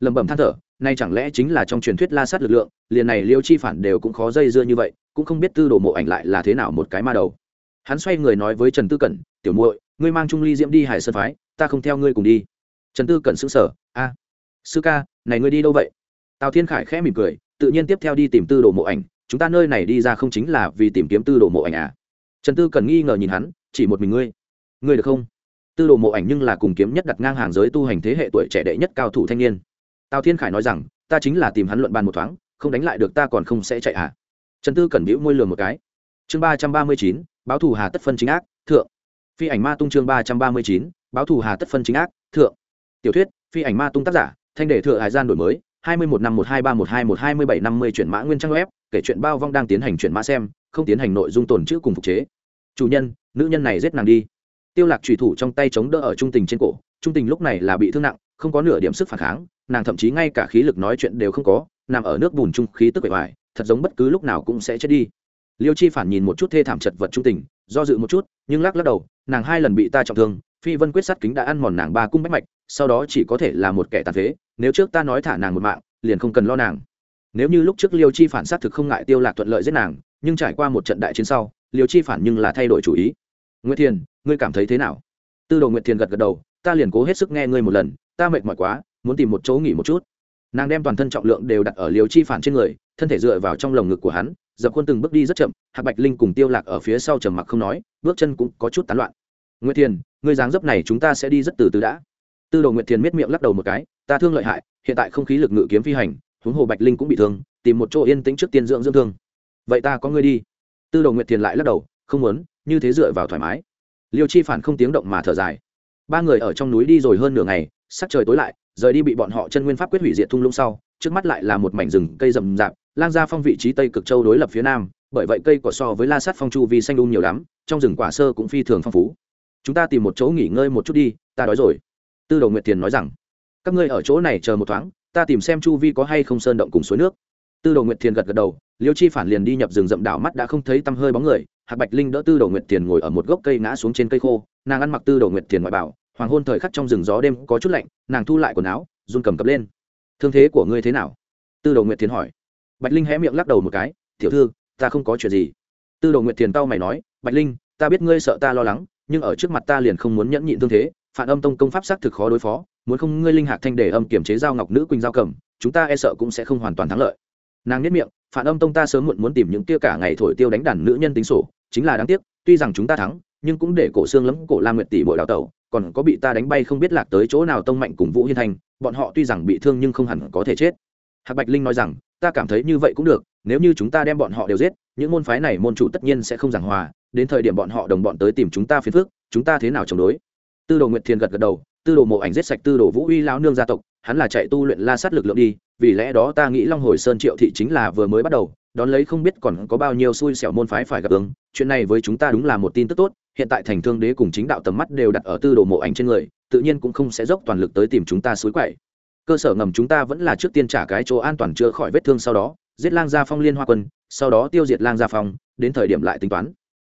lẩm bẩm than thở, nay chẳng lẽ chính là trong truyền thuyết la sát lực lượng, liền này liêu chi phản đều cũng khó dây dưa như vậy, cũng không biết tư đồ mộ ảnh lại là thế nào một cái ma đầu. Hắn xoay người nói với trần tư cẩn, tiểu muội, ngươi mang trung ly diễm đi hải sơn phái, ta không theo ngươi cùng đi. Trần tư cẩn xứng sở a, sư ca, này ngươi đi đâu vậy? Tào thiên khải khẽ mỉm cười, tự nhiên tiếp theo đi tìm tư đồ mộ ảnh, chúng ta nơi này đi ra không chính là vì tìm kiếm tư đồ mộ ảnh à? Trần tư cần nghi ngờ nhìn hắn, chỉ một mình ngươi? Ngươi được không? Tư đồ mộ ảnh nhưng là cùng kiếm nhất đặt ngang hàng giới tu hành thế hệ tuổi trẻ đệ nhất cao thủ thanh niên tào thiên khải nói rằng, ta chính là tìm hắn luận bàn một thoáng, không đánh lại được ta còn không sẽ chạy à? Trần tư cẩn bĩu môi lường một cái. Chương ba trăm ba mươi chín, báo thủ hà tất phân chính ác, thượng. Phi ảnh ma tung chương ba trăm ba mươi chín, báo thủ hà tất phân chính ác, thượng. Tiểu thuyết, phi ảnh ma tung tác giả, thanh đề thượng hải gian đổi mới, hai mươi một năm một hai ba một hai một hai mươi bảy năm mươi chuyển mã nguyên trang web, kể chuyện bao vong đang tiến hành chuyển mã xem, không tiến hành nội dung tồn chữ cùng phục chế. Chủ nhân, nữ nhân này giết nàng đi tiêu lạc trùy thủ trong tay chống đỡ ở trung tình trên cổ, trung tình lúc này là bị thương nặng, không có nửa điểm sức phản kháng, nàng thậm chí ngay cả khí lực nói chuyện đều không có, nằm ở nước bùn trung khí tức bề ngoài thật giống bất cứ lúc nào cũng sẽ chết đi. Liêu chi phản nhìn một chút thê thảm chật vật trung tình, do dự một chút, nhưng lắc lắc đầu, nàng hai lần bị ta trọng thương, phi vân quyết sát kính đã ăn mòn nàng ba cung bách mạch, sau đó chỉ có thể là một kẻ tàn phế, nếu trước ta nói thả nàng một mạng, liền không cần lo nàng. Nếu như lúc trước liêu chi phản sát thực không ngại tiêu lạc thuận lợi giết nàng, nhưng trải qua một trận đại chiến sau, liêu chi phản nhưng là thay đổi chủ ý. Nguyệt thiền, ngươi cảm thấy thế nào? Tư đồ nguyệt thiền gật gật đầu, ta liền cố hết sức nghe ngươi một lần, ta mệt mỏi quá, muốn tìm một chỗ nghỉ một chút. Nàng đem toàn thân trọng lượng đều đặt ở liều chi phản trên người, thân thể dựa vào trong lồng ngực của hắn, dập khuôn từng bước đi rất chậm, hạc bạch linh cùng tiêu lạc ở phía sau trầm mặc không nói, bước chân cũng có chút tán loạn. Nguyệt thiền, ngươi dáng dấp này chúng ta sẽ đi rất từ từ đã. Tư đồ nguyệt thiền miết miệng lắc đầu một cái, ta thương lợi hại, hiện tại không khí lực ngự kiếm phi hành, huống hồ bạch linh cũng bị thương, tìm một chỗ yên tĩnh trước tiên dưỡng dưỡng thương. Vậy ta có ngươi đi. Tư đồ nguyệt thiền lại lắc đầu, không muốn như thế dựa vào thoải mái. Liêu chi phản không tiếng động mà thở dài. Ba người ở trong núi đi rồi hơn nửa ngày, sắc trời tối lại, rời đi bị bọn họ chân nguyên pháp quyết hủy diệt thung lũng sau, trước mắt lại là một mảnh rừng cây rậm rạp, lang ra phong vị trí tây cực châu đối lập phía nam, bởi vậy cây cỏ so với la sát phong chu vi xanh đun nhiều lắm, trong rừng quả sơ cũng phi thường phong phú. Chúng ta tìm một chỗ nghỉ ngơi một chút đi, ta đói rồi. Tư đồ nguyệt tiền nói rằng, các ngươi ở chỗ này chờ một thoáng, ta tìm xem chu vi có hay không sơn động cùng suối nước. Tư đồ nguyệt thiền gật gật đầu, liêu chi phản liền đi nhập rừng rậm đảo mắt đã không thấy tăm hơi bóng người hạc bạch linh đỡ tư đồ nguyệt Tiền ngồi ở một gốc cây ngã xuống trên cây khô, nàng ăn mặc tư đồ nguyệt Tiền ngoại bảo, hoàng hôn thời khắc trong rừng gió đêm có chút lạnh, nàng thu lại quần áo, run cầm cập lên. Thương thế của ngươi thế nào? Tư đồ nguyệt Tiền hỏi. Bạch linh hé miệng lắc đầu một cái, tiểu thư, ta không có chuyện gì. Tư đồ nguyệt Tiền tao mày nói, bạch linh, ta biết ngươi sợ ta lo lắng, nhưng ở trước mặt ta liền không muốn nhẫn nhịn thương thế, phản âm tông công pháp xác thực khó đối phó, muốn không ngươi linh hạc thanh để âm kiểm chế giao ngọc nữ quỳnh giao cầm, chúng ta e sợ cũng sẽ không hoàn toàn thắng lợi nàng nhất miệng, phản âm tông ta sớm muộn muốn tìm những kia cả ngày thổi tiêu đánh đàn nữ nhân tính sổ, chính là đáng tiếc, tuy rằng chúng ta thắng, nhưng cũng để cổ xương lấm cổ la nguyệt tỷ bội đào tẩu, còn có bị ta đánh bay không biết lạc tới chỗ nào tông mạnh cùng vũ hiên thành bọn họ tuy rằng bị thương nhưng không hẳn có thể chết. Hạc bạch linh nói rằng, ta cảm thấy như vậy cũng được, nếu như chúng ta đem bọn họ đều giết, những môn phái này môn chủ tất nhiên sẽ không giảng hòa, đến thời điểm bọn họ đồng bọn tới tìm chúng ta phiền phức, chúng ta thế nào chống đối? Tư đồ nguyệt thiền gật gật đầu tư đồ mộ ảnh giết sạch tư đồ vũ uy lão nương gia tộc, hắn là chạy tu luyện la sát lực lượng đi, vì lẽ đó ta nghĩ long hồi sơn triệu thị chính là vừa mới bắt đầu, đón lấy không biết còn có bao nhiêu xui xẻo môn phái phải gặp ứng, chuyện này với chúng ta đúng là một tin tức tốt, hiện tại thành thương đế cùng chính đạo tầm mắt đều đặt ở tư đồ mộ ảnh trên người, tự nhiên cũng không sẽ dốc toàn lực tới tìm chúng ta suối quậy. Cơ sở ngầm chúng ta vẫn là trước tiên trả cái chỗ an toàn chữa khỏi vết thương sau đó, giết lang gia phong liên hoa quân, sau đó tiêu diệt lang gia phong, đến thời điểm lại tính toán.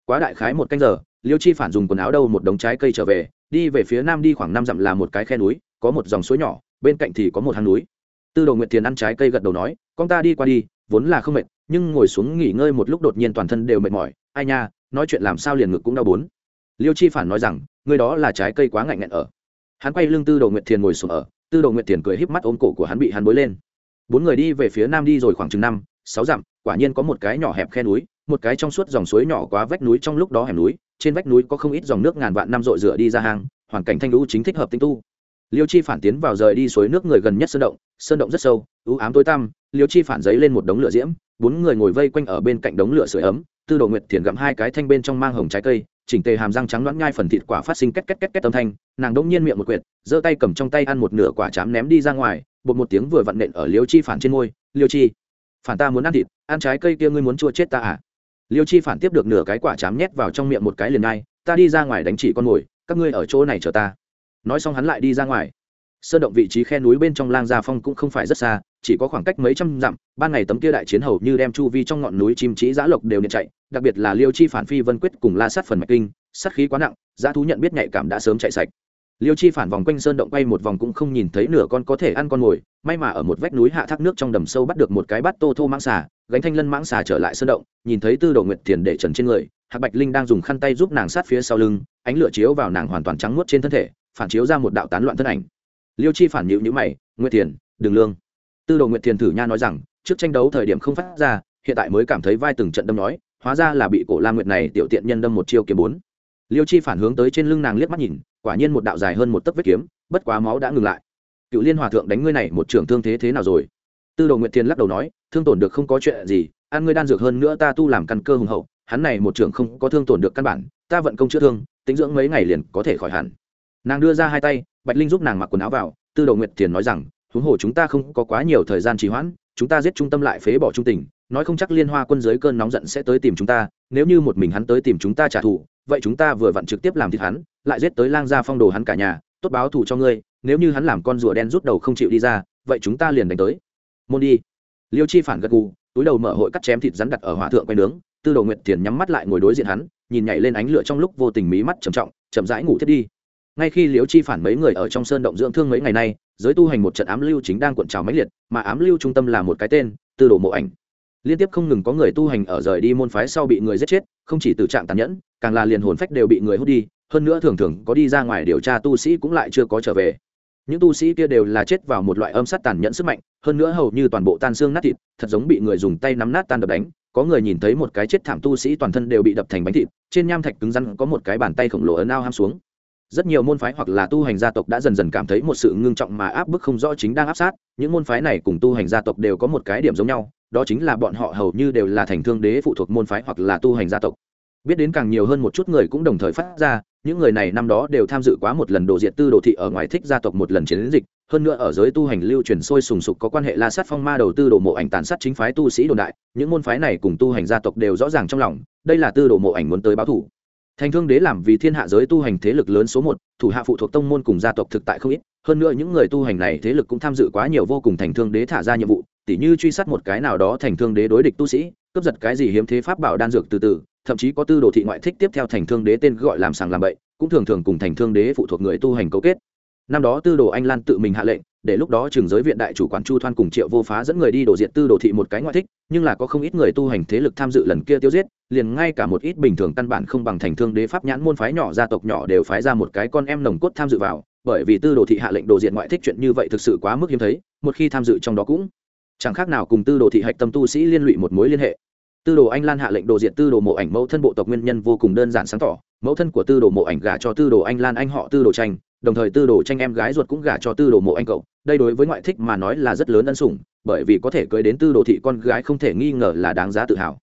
Quá đại khái một canh giờ liêu chi phản dùng quần áo đâu một đống trái cây trở về, đi về phía nam đi khoảng năm dặm là một cái khe núi, có một dòng suối nhỏ, bên cạnh thì có một hang núi. Tư đồ nguyệt thiền ăn trái cây gật đầu nói, con ta đi qua đi, vốn là không mệt, nhưng ngồi xuống nghỉ ngơi một lúc đột nhiên toàn thân đều mệt mỏi. Ai nha, nói chuyện làm sao liền ngực cũng đau bốn. Liêu chi phản nói rằng người đó là trái cây quá ngạnh ngạnh ở. Hắn quay lưng tư đồ nguyệt thiền ngồi xuống ở, tư đồ nguyệt thiền cười híp mắt ôm cổ của hắn bị hắn bối lên. Bốn người đi về phía nam đi rồi khoảng chừng năm, sáu dặm quả nhiên có một cái nhỏ hẹp khe núi, một cái trong suốt dòng suối nhỏ quá vách núi trong lúc đó hẻm núi, trên vách núi có không ít dòng nước ngàn vạn năm rội rửa đi ra hang, hoàn cảnh thanh lũ chính thích hợp tinh tu. Liêu chi phản tiến vào rời đi suối nước người gần nhất sơn động sơn động rất sâu ưu ám tối tăm, liêu chi phản giấy lên một đống lửa diễm, bốn người ngồi vây quanh ở bên cạnh đống lửa sưởi ấm, tư đồ nguyệt thiền gặm hai cái thanh bên trong mang hồng trái cây, chỉnh tề hàm răng trắng loãng nhai phần thịt quả phát sinh két két két két âm thanh, nàng đông nhiên miệng một quyệt, giơ tay cầm trong tay ăn một nửa quả chám ném đi ra ngoài, bột một tiếng vừa vặn nện ở liêu chi phản trên môi, liêu chi phản ta muốn ăn thịt, ăn trái cây kia ngươi muốn chua chết ta à? Liêu chi phản tiếp được nửa cái quả chám nhét vào trong miệng một cái liền ngay, ta đi ra ngoài đánh chỉ con mồi, các ngươi ở chỗ này chờ ta. Nói xong hắn lại đi ra ngoài. Sơn động vị trí khe núi bên trong lang gia phong cũng không phải rất xa, chỉ có khoảng cách mấy trăm dặm, ban ngày tấm kia đại chiến hầu như đem chu vi trong ngọn núi chim trí giã lộc đều nhận chạy, đặc biệt là liêu chi phản phi vân quyết cùng la sát phần mạch kinh, sát khí quá nặng giá thú nhận biết nhạy cảm đã sớm chạy sạch liêu chi phản vòng quanh sơn động quay một vòng cũng không nhìn thấy nửa con có thể ăn con mồi may mà ở một vách núi hạ thác nước trong đầm sâu bắt được một cái bát tô thô mãng xà, gánh thanh lân mãng xà trở lại sơn động, nhìn thấy tư đồ nguyệt thiền để trần trên người, hạc bạch linh đang dùng khăn tay giúp nàng sát phía sau lưng, ánh lửa chiếu vào nàng hoàn toàn trắng nuốt trên thân thể, phản chiếu ra một đạo tán loạn thân ảnh. Liêu chi phản nhịu nhữ mày, nguyệt thiền đường lương. Tư đồ nguyệt thiền thử nha nói rằng, trước tranh đấu thời điểm không phát ra, hiện tại mới cảm thấy vai từng trận đâm nói, hóa ra là bị cổ la nguyệt này tiểu tiện nhân đâm một chiêu kiếm bốn liêu chi phản hướng tới trên lưng nàng liếc mắt nhìn, quả nhiên một đạo dài hơn một tấc vết kiếm, bất quá máu đã ngừng lại. Cựu liên hòa thượng đánh ngươi này một trưởng thương thế thế nào rồi? Tư đồ nguyệt Thiên lắc đầu nói, thương tổn được không có chuyện gì, ăn ngươi đan dược hơn nữa ta tu làm căn cơ hùng hậu, hắn này một trưởng không có thương tổn được căn bản, ta vận công chữa thương, tính dưỡng mấy ngày liền có thể khỏi hẳn. Nàng đưa ra hai tay, bạch linh giúp nàng mặc quần áo vào, tư đồ nguyệt thiền nói rằng, huống hồ chúng ta không có quá nhiều thời gian trì hoãn, chúng ta giết trung tâm lại phế bỏ trung tình, nói không chắc liên hoa quân giới cơn nóng giận sẽ tới tìm chúng ta, nếu như một mình hắn tới tìm chúng ta trả thù vậy chúng ta vừa vặn trực tiếp làm thịt hắn, lại giết tới lang gia phong đồ hắn cả nhà, tốt báo thù cho ngươi, nếu như hắn làm con rùa đen rút đầu không chịu đi ra, vậy chúng ta liền đánh tới. Môn đi. Liêu chi phản gật gù, túi đầu mở hội cắt chém thịt rắn đặt ở hỏa thượng quay nướng, tư đồ nguyệt thiền nhắm mắt lại ngồi đối diện hắn, nhìn nhảy lên ánh lửa trong lúc vô tình mí mắt trầm trọng, chậm rãi ngủ thiết đi. Ngay khi liêu chi phản mấy người ở trong sơn động dưỡng thương mấy ngày nay, giới tu hành một trận ám lưu chính đang cuộn trào mãnh liệt, mà ám lưu trung tâm là một cái tên, tư đồ mộ ảnh liên tiếp không ngừng có người tu hành ở rời đi môn phái sau bị người giết chết, không chỉ từ trạng tàn nhẫn, càng là liền hồn phách đều bị người hút đi, hơn nữa thường thường có đi ra ngoài điều tra tu sĩ cũng lại chưa có trở về. Những tu sĩ kia đều là chết vào một loại âm sát tàn nhẫn sức mạnh, hơn nữa hầu như toàn bộ tan xương nát thịt, thật giống bị người dùng tay nắm nát tan đập đánh, có người nhìn thấy một cái chết thảm tu sĩ toàn thân đều bị đập thành bánh thịt, trên nham thạch cứng rắn có một cái bàn tay khổng lồ ấn ao ham xuống. Rất nhiều môn phái hoặc là tu hành gia tộc đã dần dần cảm thấy một sự ngưng trọng mà áp bức không rõ chính đang áp sát, những môn phái này cùng tu hành gia tộc đều có một cái điểm giống nhau đó chính là bọn họ hầu như đều là thành thương đế phụ thuộc môn phái hoặc là tu hành gia tộc. Biết đến càng nhiều hơn một chút người cũng đồng thời phát ra, những người này năm đó đều tham dự quá một lần đồ diệt tư đồ thị ở ngoài thích gia tộc một lần chiến dịch, hơn nữa ở giới tu hành lưu truyền sôi sùng sục có quan hệ la sát phong ma đầu tư đồ mộ ảnh tàn sát chính phái tu sĩ đồn đại, những môn phái này cùng tu hành gia tộc đều rõ ràng trong lòng, đây là tư đồ mộ ảnh muốn tới báo thủ. Thành thương đế làm vì thiên hạ giới tu hành thế lực lớn số một, thủ hạ phụ thuộc tông môn cùng gia tộc thực tại không ít, hơn nữa những người tu hành này thế lực cũng tham dự quá nhiều vô cùng thành thương đế thả ra nhiệm vụ tỉ như truy sát một cái nào đó thành thương đế đối địch tu sĩ, cướp giật cái gì hiếm thế pháp bảo đan dược từ từ, thậm chí có tư đồ thị ngoại thích tiếp theo thành thương đế tên gọi làm sàng làm bậy, cũng thường thường cùng thành thương đế phụ thuộc người tu hành cấu kết. Năm đó tư đồ anh lan tự mình hạ lệnh, để lúc đó trường giới viện đại chủ quản chu thoan cùng triệu vô phá dẫn người đi đổ diện tư đồ thị một cái ngoại thích, nhưng là có không ít người tu hành thế lực tham dự lần kia tiêu giết, liền ngay cả một ít bình thường căn bản không bằng thành thương đế pháp nhãn môn phái nhỏ gia tộc nhỏ đều phái ra một cái con em nồng cốt tham dự vào, bởi vì tư đồ thị hạ lệnh đồ diện ngoại thích chuyện như vậy thực sự quá mức hiếm thấy, một khi tham dự trong đó cũng chẳng khác nào cùng tư đồ thị hạch tâm tu sĩ liên lụy một mối liên hệ tư đồ anh lan hạ lệnh đồ diện tư đồ mộ ảnh mẫu thân bộ tộc nguyên nhân vô cùng đơn giản sáng tỏ mẫu thân của tư đồ mộ ảnh gả cho tư đồ anh lan anh họ tư đồ tranh đồng thời tư đồ tranh em gái ruột cũng gả cho tư đồ mộ anh cậu đây đối với ngoại thích mà nói là rất lớn ân sủng bởi vì có thể cưới đến tư đồ thị con gái không thể nghi ngờ là đáng giá tự hào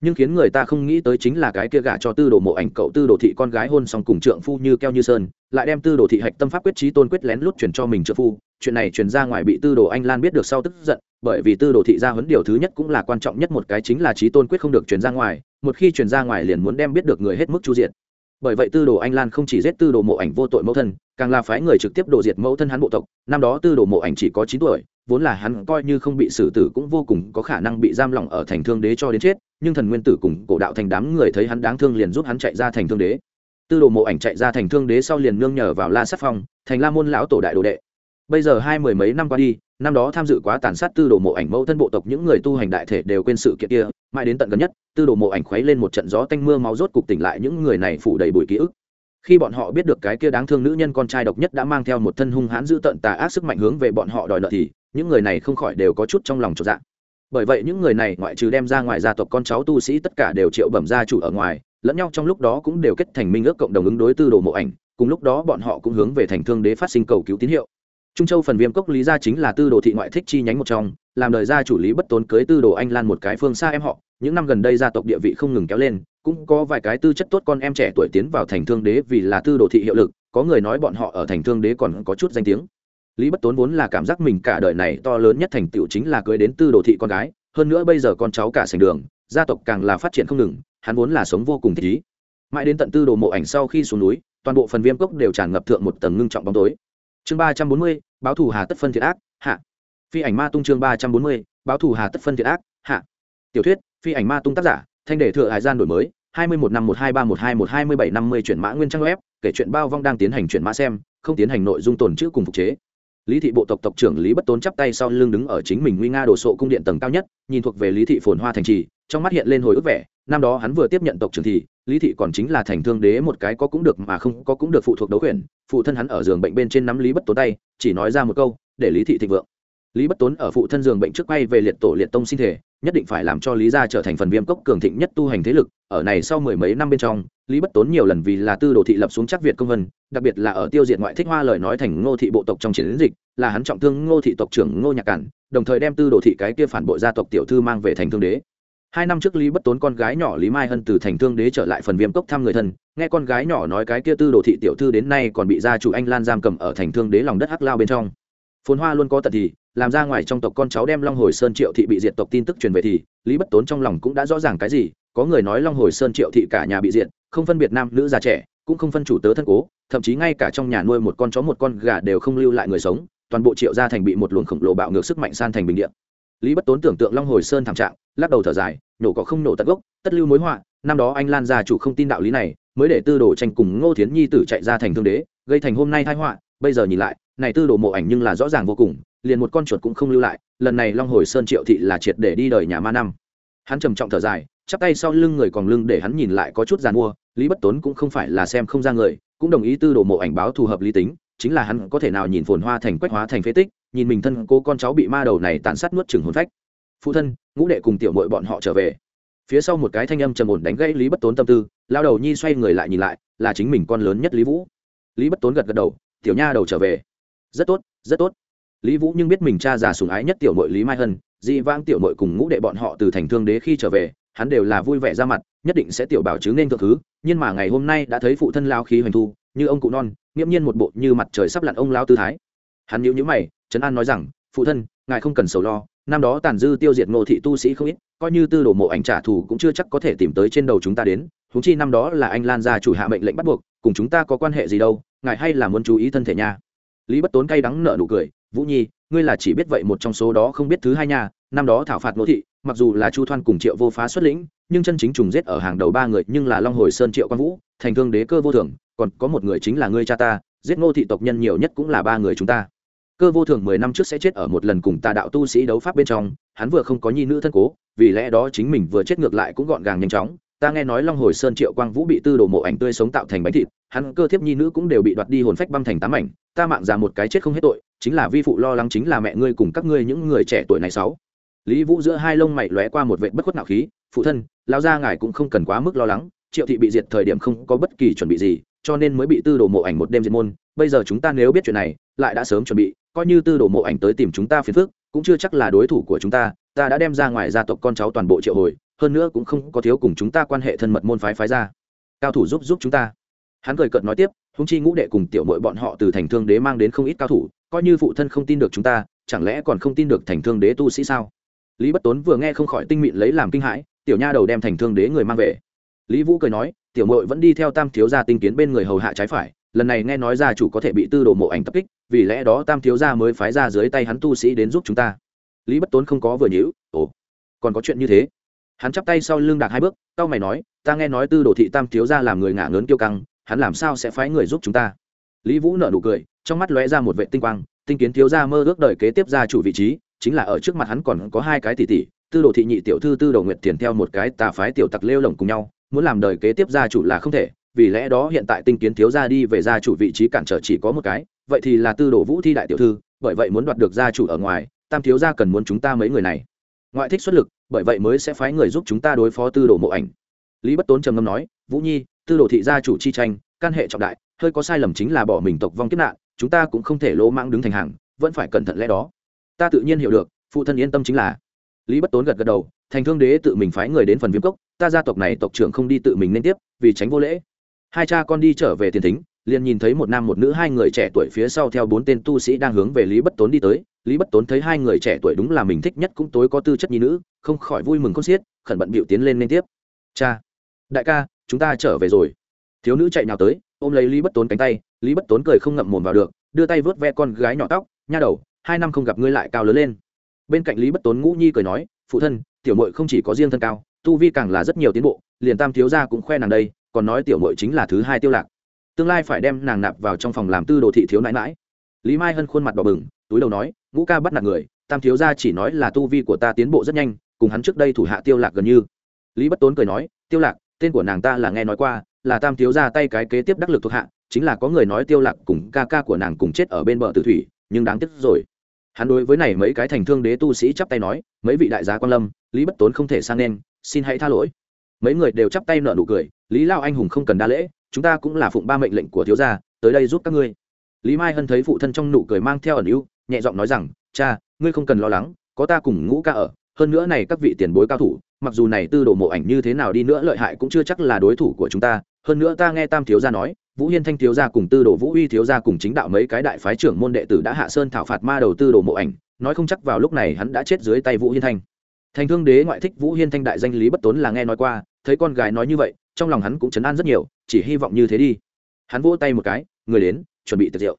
nhưng khiến người ta không nghĩ tới chính là cái kia gả cho tư đồ mộ ảnh cậu tư đồ thị con gái hôn xong cùng trượng phu như keo như sơn lại đem tư đồ thị hạch tâm pháp quyết trí tôn quyết lén lút chuyển cho mình trượng phu chuyện này truyền ra ngoài bị tư đồ anh lan biết được sau tức giận bởi vì tư đồ thị gia huấn điều thứ nhất cũng là quan trọng nhất một cái chính là trí tôn quyết không được truyền ra ngoài, một khi truyền ra ngoài liền muốn đem biết được người hết mức chu diện bởi vậy tư đồ anh lan không chỉ giết tư đồ mộ ảnh vô tội mẫu thân, càng là phái người trực tiếp đổ diệt mẫu thân hắn bộ tộc, năm đó tư đồ mộ ảnh chỉ có chín tuổi, vốn là hắn coi như không bị xử tử cũng vô cùng có khả năng bị giam lỏng ở thành thương đế cho đến chết, nhưng thần nguyên tử cùng cổ đạo thành đám người thấy hắn đáng thương liền giúp hắn chạy ra thành thương đế. Tư đồ mộ ảnh chạy ra thành thương đế sau liền nương nhờ vào la sát phong, thành la môn lão tổ đại đồ đệ. Bây giờ hai mười mấy năm qua đi năm đó tham dự quá tàn sát tư đồ mộ ảnh mẫu thân bộ tộc, những người tu hành đại thể đều quên sự kiện kia, mãi đến tận gần nhất, tư đồ mộ ảnh khuấy lên một trận gió tanh mưa máu rốt cục tỉnh lại những người này phủ đầy bụi ký ức. Khi bọn họ biết được cái kia đáng thương nữ nhân con trai độc nhất đã mang theo một thân hung hãn dữ tận tà ác sức mạnh hướng về bọn họ đòi nợ thì, những người này không khỏi đều có chút trong lòng trọn dạng. Bởi vậy những người này ngoại trừ đem ra ngoài gia tộc con cháu tu sĩ tất cả đều triệu bẩm gia chủ ở ngoài, lẫn nhau trong lúc đó cũng đều kết thành minh ước cộng đồng ứng đối tư đồ mộ ảnh, cùng lúc đó bọn họ cũng hướng về thành thương đế phát sinh cầu cứu tín hiệu trung châu phần viêm cốc lý gia chính là tư đồ thị ngoại thích chi nhánh một trong, làm đời gia chủ lý bất tốn cưới tư đồ anh lan một cái phương xa em họ. Những năm gần đây gia tộc địa vị không ngừng kéo lên, cũng có vài cái tư chất tốt con em trẻ tuổi tiến vào thành thương đế vì là tư đồ thị hiệu lực, có người nói bọn họ ở thành thương đế còn có chút danh tiếng. Lý bất tốn vốn là cảm giác mình cả đời này to lớn nhất thành tựu chính là cưới đến tư đồ thị con gái, hơn nữa bây giờ con cháu cả sành đường, gia tộc càng là phát triển không ngừng, hắn vốn là sống vô cùng thích ý. Mãi đến tận tư đồ mộ ảnh sau khi xuống núi, toàn bộ phần viêm cốc đều tràn ngập thượng một tầng ngưng trọng bóng tối. Chương ba trăm bốn mươi báo thủ hà tất phân thiệt ác, hạ. Phi ảnh ma tung chương ba trăm bốn mươi, báo thủ hà tất phân thiệt ác, hạ. Tiểu thuyết, phi ảnh ma tung tác giả, thanh để thừa hải gian đổi mới, hai mươi một năm một hai ba một hai một hai mươi bảy năm mươi chuyển mã nguyên trang web, kể chuyện bao vong đang tiến hành chuyển mã xem, không tiến hành nội dung tồn chữ cùng phục chế. Lý thị bộ tộc tộc trưởng lý bất tốn chắp tay sau lưng đứng ở chính mình nguy nga đồ sộ cung điện tầng cao nhất, nhìn thuộc về lý thị phồn hoa thành trì, trong mắt hiện lên hồi ức vẻ, năm đó hắn vừa tiếp nhận tộc trưởng thì lý thị còn chính là thành thương đế một cái có cũng được mà không có cũng được phụ thuộc đấu quyền, phụ thân hắn ở giường bệnh bên trên nắm lý bất tốn tay, chỉ nói ra một câu, để lý thị thịnh vượng. Lý bất tốn ở phụ thân giường bệnh trước quay về liệt tổ liệt tông sinh thể, nhất định phải làm cho lý gia trở thành phần viêm cốc cường thịnh nhất tu hành thế lực, ở này sau mười mấy năm bên trong, lý bất tốn nhiều lần vì là tư đồ thị lập xuống chắc việt công vân, đặc biệt là ở tiêu diệt ngoại thích hoa lời nói thành ngô thị bộ tộc trong chiến dịch, là hắn trọng thương ngô thị tộc trưởng ngô nhạc cản, đồng thời đem tư đồ thị cái kia phản bội gia tộc tiểu thư mang về thành thương đế hai năm trước lý bất tốn con gái nhỏ lý mai hân từ thành thương đế trở lại phần viêm cốc thăm người thân, nghe con gái nhỏ nói cái kia tư đồ thị tiểu thư đến nay còn bị gia chủ anh lan giam cầm ở thành thương đế lòng đất hắc lao bên trong. Phồn hoa luôn có tận thì, làm ra ngoài trong tộc con cháu đem long hồi sơn triệu thị bị diệt tộc tin tức truyền về thì, lý bất tốn trong lòng cũng đã rõ ràng cái gì, có người nói long hồi sơn triệu thị cả nhà bị diệt, không phân biệt nam nữ già trẻ, cũng không phân chủ tớ thân cố, thậm chí ngay cả trong nhà nuôi một con chó một con gà đều không lưu lại người sống, toàn bộ triệu gia thành bị một luồng khổng lồ bạo ngược sức mạnh san thành bình điện lý bất tốn tưởng tượng long hồi sơn thảm trạng, lắc đầu thở dài nổ có không nổ tận gốc, tất lưu mối họa, năm đó anh lan gia chủ không tin đạo lý này, mới để tư đồ tranh cùng ngô thiến nhi tử chạy ra thành thương đế, gây thành hôm nay thái họa, bây giờ nhìn lại, này tư đồ mộ ảnh nhưng là rõ ràng vô cùng, liền một con chuột cũng không lưu lại, lần này long hồi sơn triệu thị là triệt để đi đời nhà ma năm. Hắn trầm trọng thở dài, chắp tay sau lưng người còn lưng để hắn nhìn lại có chút giàn mua, lý bất tốn cũng không phải là xem không ra người, cũng đồng ý tư đồ mộ ảnh báo thù hợp lý tính, chính là hắn có thể nào nhìn phồn hoa thành quách hóa thành phế tích nhìn mình thân cô con cháu bị ma đầu này tàn sát nuốt chừng hồn phách. Phụ thân, ngũ đệ cùng tiểu mội bọn họ trở về. Phía sau một cái thanh âm trầm ổn đánh gãy lý bất tốn tâm tư, lao đầu nhi xoay người lại nhìn lại, là chính mình con lớn nhất lý vũ. Lý bất tốn gật gật đầu, tiểu nha đầu trở về. Rất tốt rất tốt. Lý vũ nhưng biết mình cha già sùng ái nhất tiểu mội lý mai hân, dị vãng tiểu mội cùng ngũ đệ bọn họ từ thành thương đế khi trở về, hắn đều là vui vẻ ra mặt, nhất định sẽ tiểu bảo chứng nên thượng thứ, nhưng mà ngày hôm nay đã thấy phụ thân lao khí hoành thu, như ông cụ non, nghiễm nhiên một bộ như mặt trời sắp lặn ông lao tư thái. Hắn nhíu nhíu mày trấn an nói rằng, phụ thân, ngài không cần sầu lo, năm đó tàn dư tiêu diệt ngô thị tu sĩ không ít, coi như tư đồ mộ ảnh trả thù cũng chưa chắc có thể tìm tới trên đầu chúng ta đến húng chi năm đó là anh lan gia chủ hạ mệnh lệnh bắt buộc, cùng chúng ta có quan hệ gì đâu, ngài hay là muốn chú ý thân thể nha. Lý bất tốn cay đắng nợ nụ cười, vũ nhi, ngươi là chỉ biết vậy một trong số đó không biết thứ hai nha, năm đó thảo phạt ngô thị, mặc dù là chu thoan cùng triệu vô phá xuất lĩnh, nhưng chân chính trùng giết ở hàng đầu ba người nhưng là long hồi sơn triệu quang vũ, thành thương đế cơ vô thường, còn có một người chính là ngươi cha ta, giết ngô thị tộc nhân nhiều nhất cũng là ba người chúng ta cơ vô thường mười năm trước sẽ chết ở một lần cùng tà đạo tu sĩ đấu pháp bên trong, hắn vừa không có nhi nữ thân cố, vì lẽ đó chính mình vừa chết ngược lại cũng gọn gàng nhanh chóng. Ta nghe nói long hồi sơn triệu quang vũ bị tư đồ mộ ảnh tươi sống tạo thành bánh thịt, hắn cơ thiếp nhi nữ cũng đều bị đoạt đi hồn phách băm thành tám ảnh ta mạng ra một cái chết không hết tội, chính là vi phụ lo lắng chính là mẹ ngươi cùng các ngươi những người trẻ tuổi này sáu. Lý vũ giữa hai lông mày lóe qua một vệ bất khuất nạo khí, phụ thân lao ra ngài cũng không cần quá mức lo lắng, triệu thị bị diệt thời điểm không có bất kỳ chuẩn bị gì, cho nên mới bị tư đồ mộ ảnh một đêm diệt môn. Bây giờ chúng ta nếu biết chuyện này, lại đã sớm chuẩn bị coi như tư đồ mộ ảnh tới tìm chúng ta phiền phức, cũng chưa chắc là đối thủ của chúng ta ta đã đem ra ngoài gia tộc con cháu toàn bộ triệu hồi, hơn nữa cũng không có thiếu cùng chúng ta quan hệ thân mật môn phái phái ra. Cao thủ giúp giúp chúng ta. Hắn cười cợt nói tiếp húng chi ngũ đệ cùng tiểu mội bọn họ từ thành thương đế mang đến không ít cao thủ, coi như phụ thân không tin được chúng ta, chẳng lẽ còn không tin được thành thương đế tu sĩ sao? Lý bất tốn vừa nghe không khỏi tinh mịn lấy làm kinh hãi, tiểu nha đầu đem thành thương đế người mang về. Lý vũ cười nói, tiểu mội vẫn đi theo tam thiếu gia tinh kiến bên người hầu hạ trái phải lần này nghe nói gia chủ có thể bị tư đồ mộ ảnh tập kích, vì lẽ đó tam thiếu gia mới phái ra dưới tay hắn tu sĩ đến giúp chúng ta. Lý bất tốn không có vừa nhữ ồ, còn có chuyện như thế? Hắn chắp tay sau lưng đạc hai bước tao mày nói, ta nghe nói tư đồ thị tam thiếu gia làm người ngả ngớn kiêu căng, hắn làm sao sẽ phái người giúp chúng ta? Lý vũ nở nụ cười, trong mắt lóe ra một vệ tinh quang, tinh kiến thiếu gia mơ ước đời kế tiếp gia chủ vị trí, chính là ở trước mặt hắn còn có hai cái tỷ tỷ, tư đồ thị nhị tiểu thư tư đồ nguyệt tiền theo một cái tà phái tiểu tặc lêu lồng cùng nhau, muốn làm đời kế tiếp gia chủ là không thể vì lẽ đó hiện tại tinh kiến thiếu gia đi về gia chủ vị trí cản trở chỉ có một cái, vậy thì là tư đồ vũ thi đại tiểu thư, bởi vậy muốn đoạt được gia chủ ở ngoài, tam thiếu gia cần muốn chúng ta mấy người này. Ngoại thích xuất lực, bởi vậy mới sẽ phái người giúp chúng ta đối phó tư đồ mộ ảnh. Lý bất tốn trầm ngâm nói, vũ nhi, tư đồ thị gia chủ chi tranh căn hệ trọng đại, hơi có sai lầm chính là bỏ mình tộc vong kiếp nạn, chúng ta cũng không thể lỗ mãng đứng thành hàng, vẫn phải cẩn thận lẽ đó. Ta tự nhiên hiểu được, phụ thân yên tâm chính là. Lý bất tốn gật gật đầu, thành thương đế tự mình phái người đến phần viêm cốc, ta gia tộc này tộc trưởng không đi tự mình nên tiếp, vì tránh vô lễ hai cha con đi trở về tiền thính, liền nhìn thấy một nam một nữ hai người trẻ tuổi phía sau theo bốn tên tu sĩ đang hướng về lý bất tốn đi tới. Lý bất tốn thấy hai người trẻ tuổi đúng là mình thích nhất cũng tối có tư chất nhi nữ, không khỏi vui mừng con xiết, khẩn bận bịu tiến lên liên tiếp. Cha, đại ca, chúng ta trở về rồi. Thiếu nữ chạy nào tới, ôm lấy lý bất tốn cánh tay. Lý bất tốn cười không ngậm mồm vào được, đưa tay vớt ve con gái nhỏ tóc. Nha đầu, hai năm không gặp ngươi lại cao lớn lên. Bên cạnh lý bất tốn ngũ nhi cười nói, phụ thân, tiểu mội không chỉ có riêng thân cao, tu vi càng là rất nhiều tiến bộ, liền tam thiếu gia cũng khoe nàng đây còn nói tiểu mội chính là thứ hai tiêu lạc. Tương lai phải đem nàng nạp vào trong phòng làm tư đồ thị thiếu nãi mãi lý mai hân khuôn mặt đỏ bừng, túi đầu nói, ngũ ca bắt nạt người, tam thiếu gia chỉ nói là tu vi của ta tiến bộ rất nhanh, cùng hắn trước đây thủ hạ tiêu lạc gần như. Lý bất tốn cười nói, tiêu lạc, tên của nàng ta là nghe nói qua, là tam thiếu gia tay cái kế tiếp đắc lực thuộc hạ, chính là có người nói tiêu lạc cùng ca ca của nàng cùng chết ở bên bờ tử thủy, nhưng đáng tiếc rồi. Hắn đối với này mấy cái thành thương đế tu sĩ chắp tay nói, mấy vị đại gia quan lâm, lý bất tốn không thể sang nên, xin hãy tha lỗi mấy người đều chắp tay nở nụ cười, lý lao anh hùng không cần đa lễ, chúng ta cũng là phụng ba mệnh lệnh của thiếu gia, tới đây giúp các ngươi. Lý mai hân thấy phụ thân trong nụ cười mang theo ẩn ưu, nhẹ giọng nói rằng, cha, ngươi không cần lo lắng, có ta cùng ngũ ca ở, hơn nữa này các vị tiền bối cao thủ, mặc dù này tư đồ mộ ảnh như thế nào đi nữa lợi hại cũng chưa chắc là đối thủ của chúng ta, hơn nữa ta nghe tam thiếu gia nói, vũ hiên thanh thiếu gia cùng tư đồ vũ uy thiếu gia cùng chính đạo mấy cái đại phái trưởng môn đệ tử đã hạ sơn thảo phạt ma đầu tư đồ mộ ảnh, nói không chắc vào lúc này hắn đã chết dưới tay vũ hiên thanh thành thương đế ngoại thích vũ hiên thanh đại danh lý bất tốn là nghe nói qua, thấy con gái nói như vậy, trong lòng hắn cũng chấn an rất nhiều, chỉ hy vọng như thế đi. Hắn vỗ tay một cái, người đến, chuẩn bị tiệc rượu.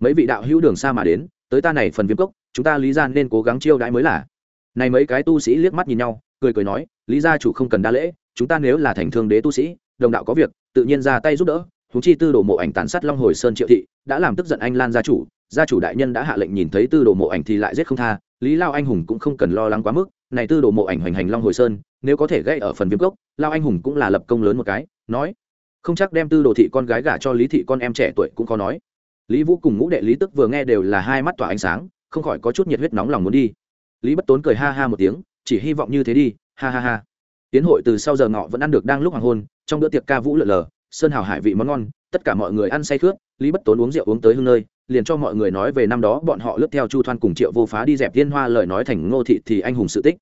Mấy vị đạo hữu đường xa mà đến, tới ta này phần viêm cốc, chúng ta lý ra nên cố gắng chiêu đãi mới là. Này mấy cái tu sĩ liếc mắt nhìn nhau, cười cười nói, lý gia chủ không cần đa lễ, chúng ta nếu là thành thương đế tu sĩ, đồng đạo có việc, tự nhiên ra tay giúp đỡ. Húng chi tư đồ mộ ảnh tàn sát long hồi sơn triệu thị, đã làm tức giận anh lan gia chủ gia chủ đại nhân đã hạ lệnh nhìn thấy tư đồ mộ ảnh thì lại giết không tha, lý lao anh hùng cũng không cần lo lắng quá mức này tư đồ mộ ảnh hoành hành long hồi sơn, nếu có thể gây ở phần viêm gốc lao anh hùng cũng là lập công lớn một cái, nói, không chắc đem tư đồ thị con gái gả cho lý thị con em trẻ tuổi cũng có nói. Lý vũ cùng ngũ đệ lý tức vừa nghe đều là hai mắt tỏa ánh sáng, không khỏi có chút nhiệt huyết nóng lòng muốn đi. Lý bất tốn cười ha ha một tiếng, chỉ hy vọng như thế đi, ha ha ha. Tiến hội từ sau giờ ngọ vẫn ăn được đang lúc hoàng hôn, trong bữa tiệc ca vũ lượn lờ, sơn hào hải vị món ngon, tất cả mọi người ăn say khướt, lý bất tốn uống rượu uống tới hương nơi liền cho mọi người nói về năm đó bọn họ lướt theo chu thoan cùng triệu vô phá đi dẹp tiên hoa lời nói thành ngô thị thì anh hùng sự tích.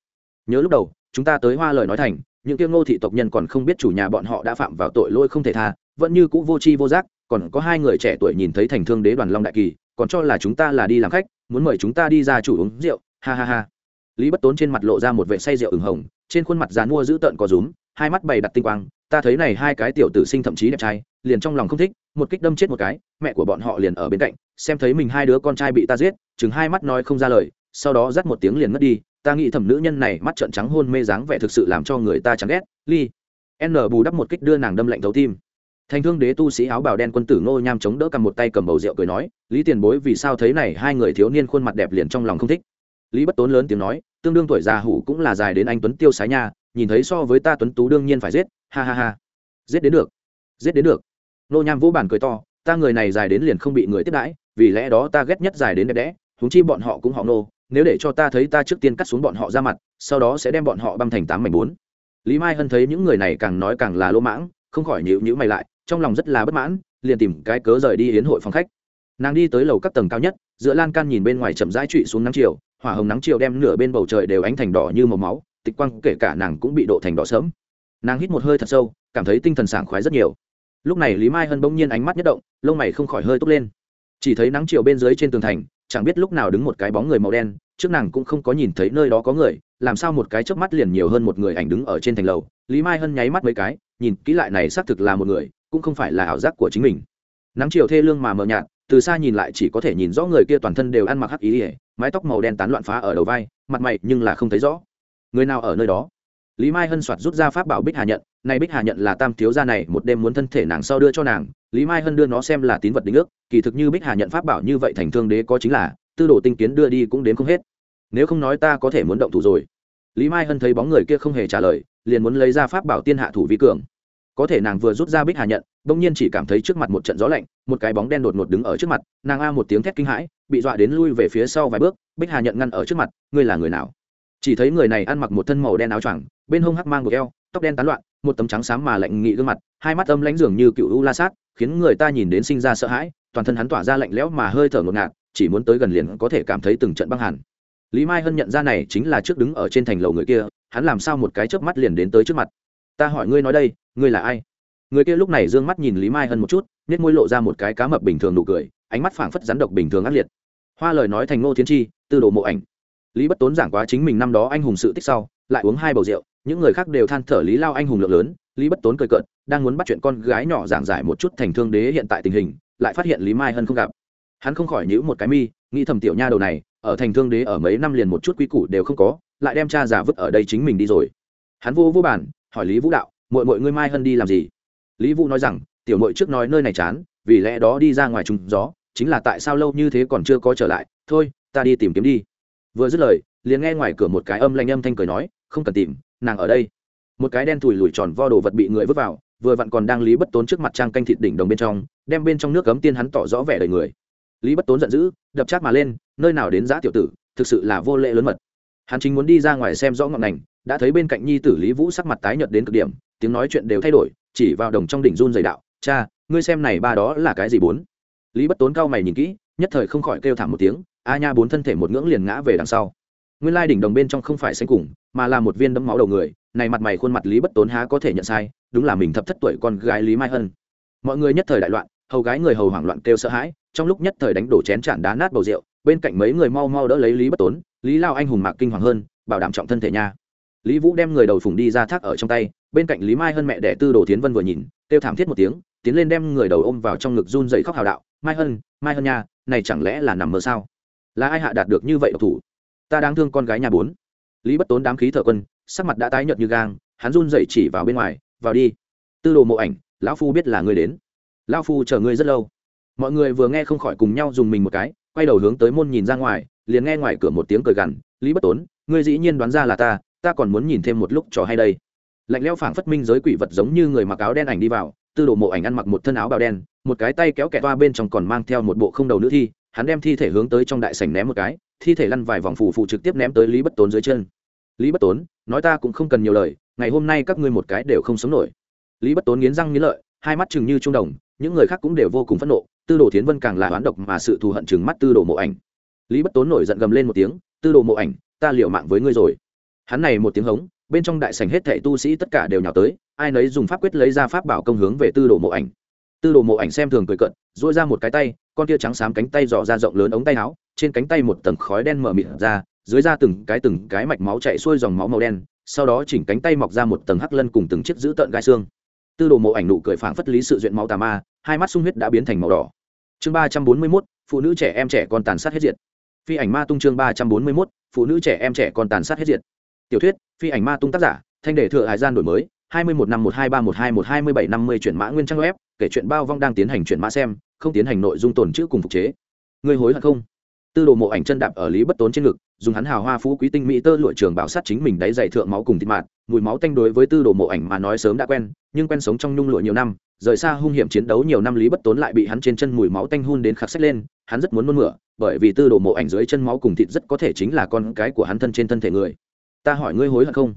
Nhớ lúc đầu, chúng ta tới hoa lời nói thành, những kia ngô thị tộc nhân còn không biết chủ nhà bọn họ đã phạm vào tội lỗi không thể tha, vẫn như cũ vô tri vô giác, còn có hai người trẻ tuổi nhìn thấy thành thương đế đoàn long đại kỳ, còn cho là chúng ta là đi làm khách, muốn mời chúng ta đi ra chủ uống rượu, ha ha ha. Lý bất tốn trên mặt lộ ra một vệ say rượu ửng hồng, trên khuôn mặt dán mua dữ tợn có rúm, hai mắt bày đặt tinh quang, ta thấy này hai cái tiểu tử sinh thậm chí đẹp trai, liền trong lòng không thích một kích đâm chết một cái, mẹ của bọn họ liền ở bên cạnh, xem thấy mình hai đứa con trai bị ta giết, chừng hai mắt nói không ra lời, sau đó dắt một tiếng liền mất đi, ta nghĩ thẩm nữ nhân này mắt trợn trắng hôn mê dáng vẻ thực sự làm cho người ta chẳng ghét, ly. N bù đắp một kích đưa nàng đâm lạnh thấu tim. Thành thương đế tu sĩ áo bào đen quân tử ngô nham chống đỡ cầm một tay cầm bầu rượu cười nói, lý tiền bối, vì sao thấy này hai người thiếu niên khuôn mặt đẹp liền trong lòng không thích? Lý bất tốn lớn tiếng nói, tương đương tuổi già hủ cũng là dài đến anh tuấn tiêu sái nha, nhìn thấy so với ta tuấn tú đương nhiên phải giết, ha ha ha. Giết đến được, giết đến được nô nham vỗ bản cười to, ta người này dài đến liền không bị người tiếp đãi, vì lẽ đó ta ghét nhất dài đến đẹp đẽ húng chi bọn họ cũng họ nô, nếu để cho ta thấy ta trước tiên cắt xuống bọn họ ra mặt, sau đó sẽ đem bọn họ băm thành tám mảnh bốn. Lý mai hân thấy những người này càng nói càng là lỗ mãng, không khỏi nhịu nhữ mày lại, trong lòng rất là bất mãn, liền tìm cái cớ rời đi hiến hội phòng khách. Nàng đi tới lầu các tầng cao nhất, giữa lan can nhìn bên ngoài chậm rãi trụy xuống nắng chiều, hỏa hồng nắng chiều đem nửa bên bầu trời đều ánh thành đỏ như màu máu, tịch quang kể cả nàng cũng bị độ thành đỏ sớm nàng hít một hơi thật sâu, cảm thấy tinh thần sảng khoái rất nhiều lúc này lý mai hân bỗng nhiên ánh mắt nhất động, lông mày không khỏi hơi tốt lên. Chỉ thấy nắng chiều bên dưới trên tường thành, chẳng biết lúc nào đứng một cái bóng người màu đen, trước nàng cũng không có nhìn thấy nơi đó có người, làm sao một cái chớp mắt liền nhiều hơn một người ảnh đứng ở trên thành lầu. Lý mai hân nháy mắt mấy cái, nhìn kỹ lại này xác thực là một người, cũng không phải là ảo giác của chính mình. Nắng chiều thê lương mà mờ nhạt, từ xa nhìn lại chỉ có thể nhìn rõ người kia toàn thân đều ăn mặc hắc ý ỉa mái tóc màu đen tán loạn phá ở đầu vai, mặt mày nhưng là không thấy rõ. Người nào ở nơi đó? Lý mai hân soạt rút ra pháp bảo bích hà nhận nay bích hà nhận là tam thiếu gia này, một đêm muốn thân thể nàng sau đưa cho nàng, lý mai hân đưa nó xem là tín vật đính ước, kỳ thực như bích hà nhận pháp bảo như vậy thành thương đế có chính là, tư đồ tinh kiến đưa đi cũng đến không hết. Nếu không nói ta có thể muốn động thủ rồi. Lý mai hân thấy bóng người kia không hề trả lời, liền muốn lấy ra pháp bảo tiên hạ thủ vi cường. Có thể nàng vừa rút ra bích hà nhận, bỗng nhiên chỉ cảm thấy trước mặt một trận gió lạnh, một cái bóng đen đột ngột đứng ở trước mặt, nàng a một tiếng thét kinh hãi, bị dọa đến lui về phía sau vài bước, bích hà nhận ngăn ở trước mặt, ngươi là người nào? Chỉ thấy người này ăn mặc một thân màu đen áo choàng, bên hông hắc mang một eo, tóc đen tán loạn một tấm trắng xám mà lạnh nghị gương mặt, hai mắt âm lãnh dường như cựu u la sát, khiến người ta nhìn đến sinh ra sợ hãi, toàn thân hắn tỏa ra lạnh lẽo mà hơi thở ngột ngạt, chỉ muốn tới gần liền có thể cảm thấy từng trận băng hẳn lý mai hân nhận ra này chính là trước đứng ở trên thành lầu người kia, hắn làm sao một cái chớp mắt liền đến tới trước mặt. Ta hỏi ngươi nói đây, ngươi là ai? Người kia lúc này d ư ơ n g mắt nhìn lý mai hân một chút nết môi lộ ra một cái cá mập bình thường nụ cười, ánh mắt phảng phất rắn độc bình thường ác liệt. Hoa lời nói thành ngô thiên chi, tư đồ mộ ảnh lý bất tốn giảng quá chính mình năm đó anh hùng sự tích sau, lại uống hai bầu rượu, những người khác đều than thở lý lao anh hùng lượng lớn, lý bất tốn cười cợt, đang muốn bắt chuyện con gái nhỏ giảng giải một chút thành thương đế hiện tại tình hình, lại phát hiện lý mai hân không gặp. Hắn không khỏi nhữ một cái mi, nghĩ thầm tiểu nha đầu này, ở thành thương đế ở mấy năm liền một chút quy củ đều không có, lại đem cha già vứt ở đây chính mình đi rồi. Hắn vô vô bản hỏi lý vũ đạo mọi mọi ngươi mai hân đi làm gì? Lý vũ nói rằng, tiểu mội trước nói nơi này chán, vì lẽ đó đi ra ngoài trùng gió, chính là tại sao lâu như thế còn chưa có trở lại, thôi, ta đi tìm kiếm đi vừa dứt lời, liền nghe ngoài cửa một cái âm lanh âm thanh cười nói, không cần tìm, nàng ở đây. Một cái đen thùi lùi tròn vo đồ vật bị người vứt vào, vừa vặn còn đang lý bất tốn trước mặt trang canh thịt đỉnh đồng bên trong, đem bên trong nước cấm tiên hắn tỏ rõ vẻ đời người. Lý bất tốn giận dữ, đập chát mà lên, nơi nào đến giã tiểu tử, thực sự là vô lệ lớn mật. Hắn chính muốn đi ra ngoài xem rõ ngọn ngành, đã thấy bên cạnh nhi tử lý vũ sắc mặt tái nhợt đến cực điểm, tiếng nói chuyện đều thay đổi, chỉ vào đồng trong đỉnh run dày đạo, cha, ngươi xem này ba đó là cái gì bốn? Lý bất tốn cao mày nhìn kỹ, nhất thời không khỏi kêu thảm một tiếng a nha bốn thân thể một ngưỡng liền ngã về đằng sau. Nguyên lai đỉnh đồng bên trong không phải xanh cùng, mà là một viên đấm máu đầu người, này mặt mày khuôn mặt lý bất tốn há có thể nhận sai, đúng là mình thập thất tuổi con gái lý mai hân. Mọi người nhất thời đại loạn, hầu gái người hầu hoảng loạn kêu sợ hãi, trong lúc nhất thời đánh đổ chén chản đá nát bầu rượu, bên cạnh mấy người mau mau đỡ lấy lý bất tốn, lý lao anh hùng mạc kinh hoàng hơn, bảo đảm trọng thân thể nha. Lý vũ đem người đầu phùng đi ra thác ở trong tay, bên cạnh lý mai hân mẹ đẻ tư đồ tiến vân vừa nhìn, kêu thảm thiết một tiếng, tiến lên đem người đầu ôm vào trong ngực run dậy khóc hào đạo, mai hân mai hân nha, này chẳng lẽ là nằm mơ sao? Là ai hạ đạt được như vậy độc thủ? Ta đang thương con gái nhà bốn. Lý bất tốn đám khí thợ quân, sắc mặt đã tái nhợt như gang, hắn run dậy chỉ vào bên ngoài, vào đi. Tư đồ mộ ảnh, lão phu biết là người đến. Lão phu chờ ngươi rất lâu. Mọi người vừa nghe không khỏi cùng nhau dùng mình một cái, quay đầu hướng tới môn nhìn ra ngoài, liền nghe ngoài cửa một tiếng cười gằn, lý bất tốn, ngươi dĩ nhiên đoán ra là ta ta còn muốn nhìn thêm một lúc trò hay đây. Lạnh leo phảng phất minh giới quỷ vật giống như người mặc áo đen ảnh đi vào, tư đồ mộ ảnh ăn mặc một thân áo bào đen, một cái tay kéo kẹt toa bên trong còn mang theo một bộ không đầu nữ thi hắn đem thi thể hướng tới trong đại sảnh ném một cái, thi thể lăn vài vòng phù phù trực tiếp ném tới lý bất tốn dưới chân. Lý bất tốn, nói ta cũng không cần nhiều lời, ngày hôm nay các ngươi một cái đều không sống nổi. Lý bất tốn nghiến răng nghiến lợi, hai mắt chừng như trung đồng, những người khác cũng đều vô cùng phẫn nộ, tư đồ thiến vân càng là oán độc mà sự thù hận chừng mắt tư đồ mộ ảnh. Lý bất tốn nổi giận gầm lên một tiếng, tư đồ mộ ảnh, ta liều mạng với ngươi rồi. Hắn này một tiếng hống, bên trong đại sảnh hết thảy tu sĩ tất cả đều nhào tới, ai nấy dùng pháp quyết lấy ra pháp bảo công hướng về tư đồ mộ ảnh. Tư đồ mộ ảnh xem thường cười cận dỗi ra một cái tay con tia trắng xám cánh tay dò ra rộng lớn ống tay áo, trên cánh tay một tầng khói đen mở mịt ra, dưới ra từng cái từng cái mạch máu chạy xuôi dòng máu màu đen, sau đó chỉnh cánh tay mọc ra một tầng hắc lân cùng từng chiếc giữ tợn gai xương. Tư đồ mộ ảnh nụ cười phảng phất lý sự duyện máu tà ma, hai mắt sung huyết đã biến thành màu đỏ. Chương ba trăm bốn mươi mốt, phụ nữ trẻ em trẻ con tàn sát hết diệt. Phi ảnh ma tung chương ba trăm bốn mươi mốt, phụ nữ trẻ em trẻ con tàn sát hết diệt. Tiểu thuyết, phi ảnh ma tung tác giả, thanh đề thừa hải gian đổi mới hai mươi một năm một hai ba một hai một hai mươi bảy năm mươi chuyển mã nguyên trang web, kể chuyện bao vong đang tiến hành chuyển mã xem, không tiến hành nội dung tồn chữ cùng phục chế. Người hối hận không? Tư đồ mộ ảnh chân đạp ở lý bất tốn trên ngực, dùng hắn hào hoa phú quý tinh mỹ tơ lụa trường bảo sát chính mình đáy dày thượng máu cùng thịt mạt. Mùi máu tanh đối với tư đồ mộ ảnh mà nói sớm đã quen, nhưng quen sống trong nhung lụa nhiều năm, rời xa hung hiểm chiến đấu nhiều năm lý bất tốn lại bị hắn trên chân mùi máu tanh hun đến khắc sách lên, hắn rất muốn nôn mửa, bởi vì tư đồ mộ ảnh dưới chân máu cùng thịt rất có thể chính là con cái của hắn thân trên thân thể người. Ta hỏi ngươi hối hận không?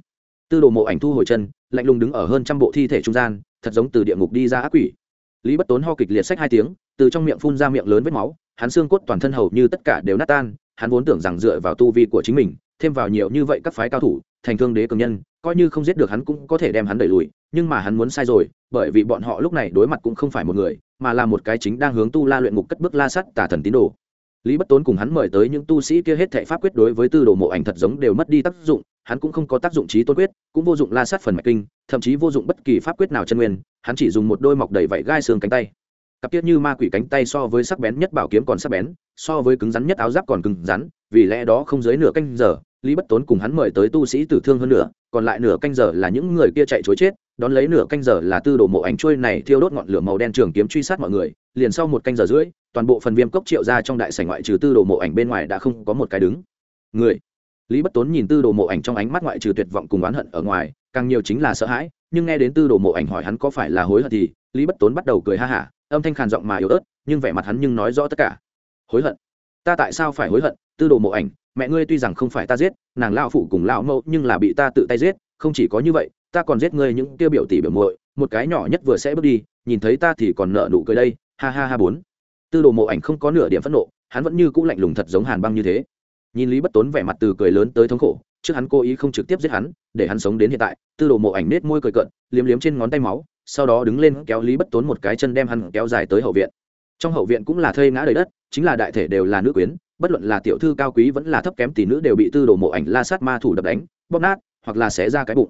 Tư đồ mộ ảnh thu hồi chân, lạnh lùng đứng ở hơn trăm bộ thi thể trung gian, thật giống từ địa ngục đi ra ác quỷ. Lý bất tốn ho kịch liệt sách hai tiếng, từ trong miệng phun ra miệng lớn vết máu, hắn xương cốt toàn thân hầu như tất cả đều nát tan, hắn vốn tưởng rằng dựa vào tu vi của chính mình, thêm vào nhiều như vậy các phái cao thủ, thành thương đế cường nhân, coi như không giết được hắn cũng có thể đem hắn đẩy lùi, nhưng mà hắn muốn sai rồi, bởi vì bọn họ lúc này đối mặt cũng không phải một người, mà là một cái chính đang hướng tu la luyện ngục cất bước la sắt tà thần tín đồ. Lý bất tốn cùng hắn mời tới những tu sĩ kia hết thệ pháp quyết đối với tư đồ mộ ảnh thật giống đều mất đi tác dụng hắn cũng không có tác dụng trí tôn quyết, cũng vô dụng la sát phần mạch kinh, thậm chí vô dụng bất kỳ pháp quyết nào chân nguyên, hắn chỉ dùng một đôi mọc đầy vảy gai xương cánh tay. Cặp tiết như ma quỷ cánh tay so với sắc bén nhất bảo kiếm còn sắc bén, so với cứng rắn nhất áo giáp còn cứng rắn, vì lẽ đó không dưới nửa canh giờ, lý bất tốn cùng hắn mời tới tu sĩ tử thương hơn nữa còn lại nửa canh giờ là những người kia chạy chối chết, đón lấy nửa canh giờ là tư đồ mộ ảnh trôi này thiêu đốt ngọn lửa màu đen trường kiếm truy sát mọi người, liền sau một canh giờ rưỡi, toàn bộ phần viêm cốc triệu ra trong đại sảnh ngoại trừ tư đồ mộ ảnh bên ngoài đã không có một cái đứng. Người lý bất tốn nhìn tư đồ mộ ảnh trong ánh mắt ngoại trừ tuyệt vọng cùng oán hận ở ngoài, càng nhiều chính là sợ hãi, nhưng nghe đến tư đồ mộ ảnh hỏi hắn có phải là hối hận thì, lý bất tốn bắt đầu cười ha hả, âm thanh khàn giọng mà yếu ớt, nhưng vẻ mặt hắn nhưng nói rõ tất cả. Hối hận? Ta tại sao phải hối hận? Tư đồ mộ ảnh, mẹ ngươi tuy rằng không phải ta giết, nàng lao phụ cùng lao mẫu nhưng là bị ta tự tay giết, không chỉ có như vậy, ta còn giết ngươi những tiêu biểu tỷ biểu muội, một cái nhỏ nhất vừa sẽ bước đi, nhìn thấy ta thì còn nợ nụ cười đây, ha ha ha bốn. Tư đồ mộ ảnh không có nửa điểm phẫn nộ, hắn vẫn như cũ lạnh lùng thật giống hàn băng như thế nhìn lý bất tốn vẻ mặt từ cười lớn tới thống khổ, trước hắn cố ý không trực tiếp giết hắn, để hắn sống đến hiện tại, tư đồ mộ ảnh nết môi cười cận liếm liếm trên ngón tay máu, sau đó đứng lên kéo lý bất tốn một cái chân đem hắn kéo dài tới hậu viện. Trong hậu viện cũng là thây ngã đầy đất, chính là đại thể đều là nữ quyến, bất luận là tiểu thư cao quý vẫn là thấp kém tỷ nữ đều bị tư đồ mộ ảnh la sát ma thủ đập đánh, bóp nát, hoặc là xé ra cái bụng.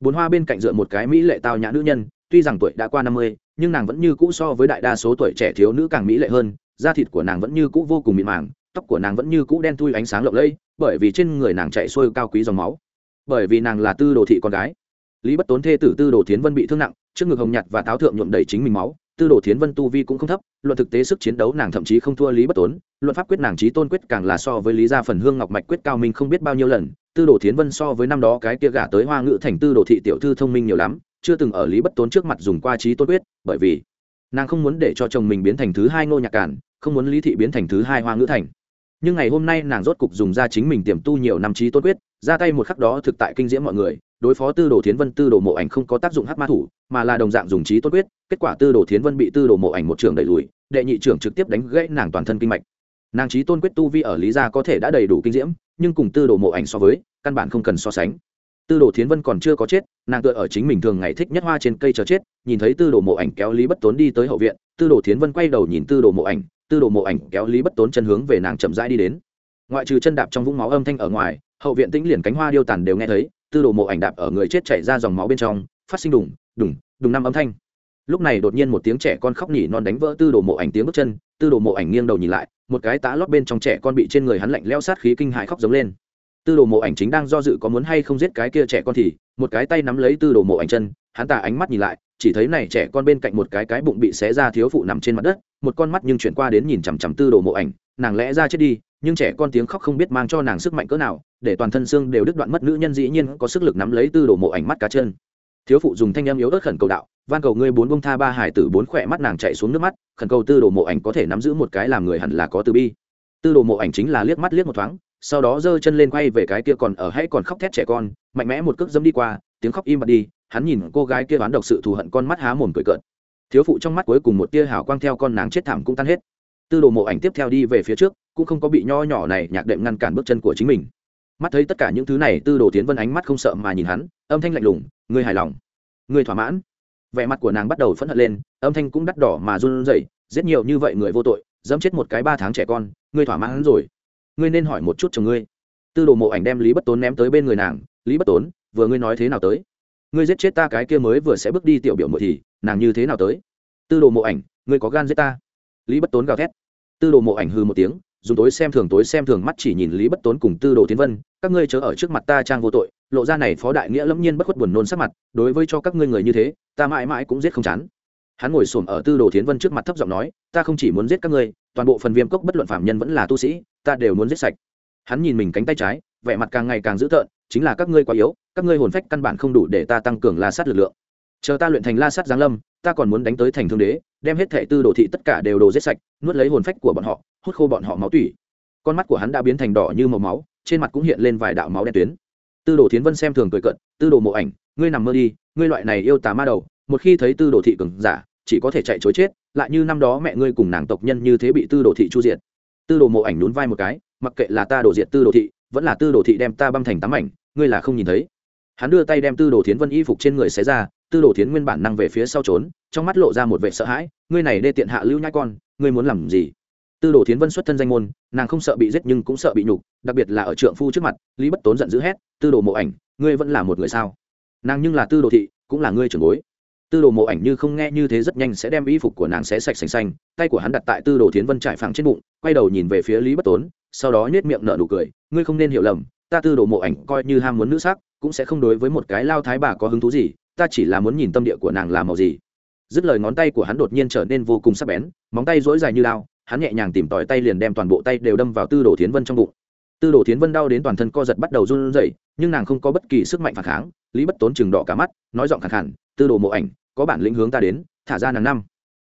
Bốn hoa bên cạnh dựa một cái mỹ lệ tao nhã nữ nhân, tuy rằng tuổi đã qua năm mươi, nhưng nàng vẫn như cũ so với đại đa số tuổi trẻ thiếu nữ càng mỹ lệ hơn, da thịt của nàng vẫn như cũ vô cùng mịn màng tóc của nàng vẫn như cũ đen thui ánh sáng lộng lẫy, bởi vì trên người nàng chạy xuôi cao quý dòng máu. Bởi vì nàng là tư đồ thị con gái. Lý bất tốn thê tử tư đồ thiến vân bị thương nặng, trước ngực hồng nhạt và táo thượng nhuộm đầy chính mình máu, tư đồ thiến vân tu vi cũng không thấp, luận thực tế sức chiến đấu nàng thậm chí không thua lý bất tốn, luận pháp quyết nàng trí tôn quyết càng là so với lý gia phần hương ngọc mạch quyết cao minh không biết bao nhiêu lần, tư đồ thiến vân so với năm đó cái kia gả tới hoa ngữ thành tư đồ thị tiểu thư thông minh nhiều lắm, chưa từng ở lý bất tốn trước mặt dùng qua trí tôn quyết, bởi vì nàng không muốn để cho chồng mình biến thành thứ hai ngô nhạc cản không muốn lý thị biến thành thứ hai hoa ngữ thành nhưng ngày hôm nay nàng rốt cục dùng ra chính mình tiềm tu nhiều năm trí tôn quyết, ra tay một khắc đó thực tại kinh diễm mọi người, đối phó tư đồ thiến vân, tư đồ mộ ảnh không có tác dụng hát ma thủ, mà là đồng dạng dùng trí tôn quyết, kết quả tư đồ thiến vân bị tư đồ mộ ảnh một trường đẩy lùi, đệ nhị trưởng trực tiếp đánh gãy nàng toàn thân kinh mạch. Nàng trí tôn quyết tu vi ở lý gia có thể đã đầy đủ kinh diễm, nhưng cùng tư đồ mộ ảnh so với, căn bản không cần so sánh. Tư đồ thiến vân còn chưa có chết, nàng tựa ở chính mình thường ngày thích nhất hoa trên cây chờ chết, nhìn thấy tư đồ mộ ảnh kéo lý bất tốn đi tới hậu viện, tư đồ thiến vân quay đầu nhìn tư đồ mộ ảnh tư đồ mộ ảnh kéo lý bất tốn chân hướng về nàng chậm rãi đi đến. Ngoại trừ chân đạp trong vũng máu âm thanh ở ngoài, hậu viện tĩnh liền cánh hoa điêu tàn đều nghe thấy, tư đồ mộ ảnh đạp ở người chết chảy ra dòng máu bên trong, phát sinh đùng đùng đùng năm âm thanh. Lúc này đột nhiên một tiếng trẻ con khóc nhỉ non đánh vỡ tư đồ mộ ảnh tiếng bước chân, tư đồ mộ ảnh nghiêng đầu nhìn lại, một cái tá lót bên trong trẻ con bị trên người hắn lạnh leo sát khí kinh hại khóc giống lên. Tư đồ mộ ảnh chính đang do dự có muốn hay không giết cái kia trẻ con thì, một cái tay nắm lấy tư đồ mộ ảnh chân, hắn ta ánh mắt nhìn lại chỉ thấy này trẻ con bên cạnh một cái cái bụng bị xé ra thiếu phụ nằm trên mặt đất, một con mắt nhưng chuyển qua đến nhìn chằm chằm tư đồ mộ ảnh, nàng lẽ ra chết đi, nhưng trẻ con tiếng khóc không biết mang cho nàng sức mạnh cỡ nào, để toàn thân xương đều đứt đoạn mất, nữ nhân dĩ nhiên có sức lực nắm lấy tư đồ mộ ảnh mắt cá chân. Thiếu phụ dùng thanh em yếu ớt khẩn cầu đạo, van cầu ngươi bốn bông tha ba hải tử bốn khỏe mắt. Nàng chạy xuống nước mắt, khẩn cầu tư đồ mộ ảnh có thể nắm giữ một cái làm người hẳn là có từ bi. Tư đồ mộ ảnh chính là liếc mắt liếc một thoáng, sau đó giơ chân lên quay về cái kia còn ở hay còn khóc thét trẻ con, mạnh mẽ một cước dâm đi qua, tiếng khóc im bặt đi hắn nhìn cô gái kia đoán độc sự thù hận con mắt há mồm cười cợt. Thiếu phụ trong mắt cuối cùng một tia hào quang theo con nàng chết thảm cũng tan hết. Tư đồ mộ ảnh tiếp theo đi về phía trước, cũng không có bị nho nhỏ này nhạc đệm ngăn cản bước chân của chính mình. Mắt thấy tất cả những thứ này, tư đồ tiến vân ánh mắt không sợ mà nhìn hắn, âm thanh lạnh lùng, ngươi hài lòng? Ngươi thỏa mãn? Vẻ mặt của nàng bắt đầu phẫn hận lên, âm thanh cũng đắt đỏ mà run rẩy, giết nhiều như vậy người vô tội, dẫm chết một cái ba tháng trẻ con, ngươi thỏa mãn rồi. Ngươi nên hỏi một chút chồng ngươi. Tư đồ mộ ảnh đem lý bất tốn ném tới bên người nàng, lý bất tốn, vừa ngươi nói thế nào tới? Ngươi giết chết ta cái kia mới vừa sẽ bước đi tiểu biểu mộ thì, nàng như thế nào tới? Tư đồ mộ ảnh, ngươi có gan giết ta? Lý bất tốn gào thét. Tư đồ mộ ảnh hư một tiếng, dùng tối xem thường tối xem thường mắt chỉ nhìn lý bất tốn cùng tư đồ tiến vân, các ngươi chớ ở trước mặt ta trang vô tội, lộ ra này phó đại nghĩa lẫm nhiên bất khuất buồn nôn sắc mặt, đối với cho các ngươi người như thế, ta mãi mãi cũng giết không chán. Hắn ngồi xổm ở tư đồ tiến vân trước mặt thấp giọng nói, ta không chỉ muốn giết các ngươi, toàn bộ phần viêm cốc bất luận phạm nhân vẫn là tu sĩ, ta đều muốn giết sạch. Hắn nhìn mình cánh tay trái, vẻ mặt càng ngày càng dữ tợn chính là các ngươi quá yếu, các ngươi hồn phách căn bản không đủ để ta tăng cường la sát lực lượng. Chờ ta luyện thành la sát giáng lâm, ta còn muốn đánh tới thành thương đế, đem hết thệ tư đồ thị tất cả đều đồ giết sạch, nuốt lấy hồn phách của bọn họ, hút khô bọn họ máu tủy. Con mắt của hắn đã biến thành đỏ như màu máu, trên mặt cũng hiện lên vài đạo máu đen tuyến. Tư đồ thiến vân xem thường cười cận tư đồ mộ ảnh, ngươi nằm mơ đi, ngươi loại này yêu tà ma đầu, một khi thấy tư đồ thị cường giả, chỉ có thể chạy chối chết, lại như năm đó mẹ ngươi cùng nàng tộc nhân như thế bị tư đồ thị chu diệt. Tư đồ mộ ảnh nhún vai một cái, mặc kệ là ta đổ diệt tư đồ thị, vẫn là tư đồ thị đem ta băng thành tám ảnh ngươi là không nhìn thấy. Hắn đưa tay đem tư đồ thiến vân y phục trên người xé ra, tư đồ thiến nguyên bản năng về phía sau trốn, trong mắt lộ ra một vệ sợ hãi, ngươi này đê tiện hạ lưu nhai con, ngươi muốn làm gì? Tư đồ thiến vân xuất thân danh môn, nàng không sợ bị giết nhưng cũng sợ bị nhục, đặc biệt là ở trượng phu trước mặt, lý bất tốn giận dữ hét, tư đồ mộ ảnh, ngươi vẫn là một người sao? Nàng nhưng là tư đồ thị, cũng là ngươi trưởng bối. Tư đồ mộ ảnh như không nghe như thế rất nhanh sẽ đem y phục của nàng xé sạch xanh xanh, tay của hắn đặt tại tư đồ thiến vân trải phẳng trên bụng, quay đầu nhìn về phía lý bất tốn, sau đó nhét miệng nở nụ cười, ngươi không nên hiểu lầm ta tư đồ mộ ảnh coi như ham muốn nữ sắc, cũng sẽ không đối với một cái lao thái bà có hứng thú gì, ta chỉ là muốn nhìn tâm địa của nàng là màu gì. Dứt lời ngón tay của hắn đột nhiên trở nên vô cùng sắc bén, móng tay dỗi dài như lao hắn nhẹ nhàng tìm tòi tay liền đem toàn bộ tay đều đâm vào tư đồ thiến vân trong bụng. Tư đồ thiến vân đau đến toàn thân co giật bắt đầu run rẩy, nhưng nàng không có bất kỳ sức mạnh phản kháng, lý bất tốn chừng đỏ cả mắt, nói giọng khẳng hẳn tư đồ mộ ảnh, có bản lĩnh hướng ta đến, thả ra nàng năm.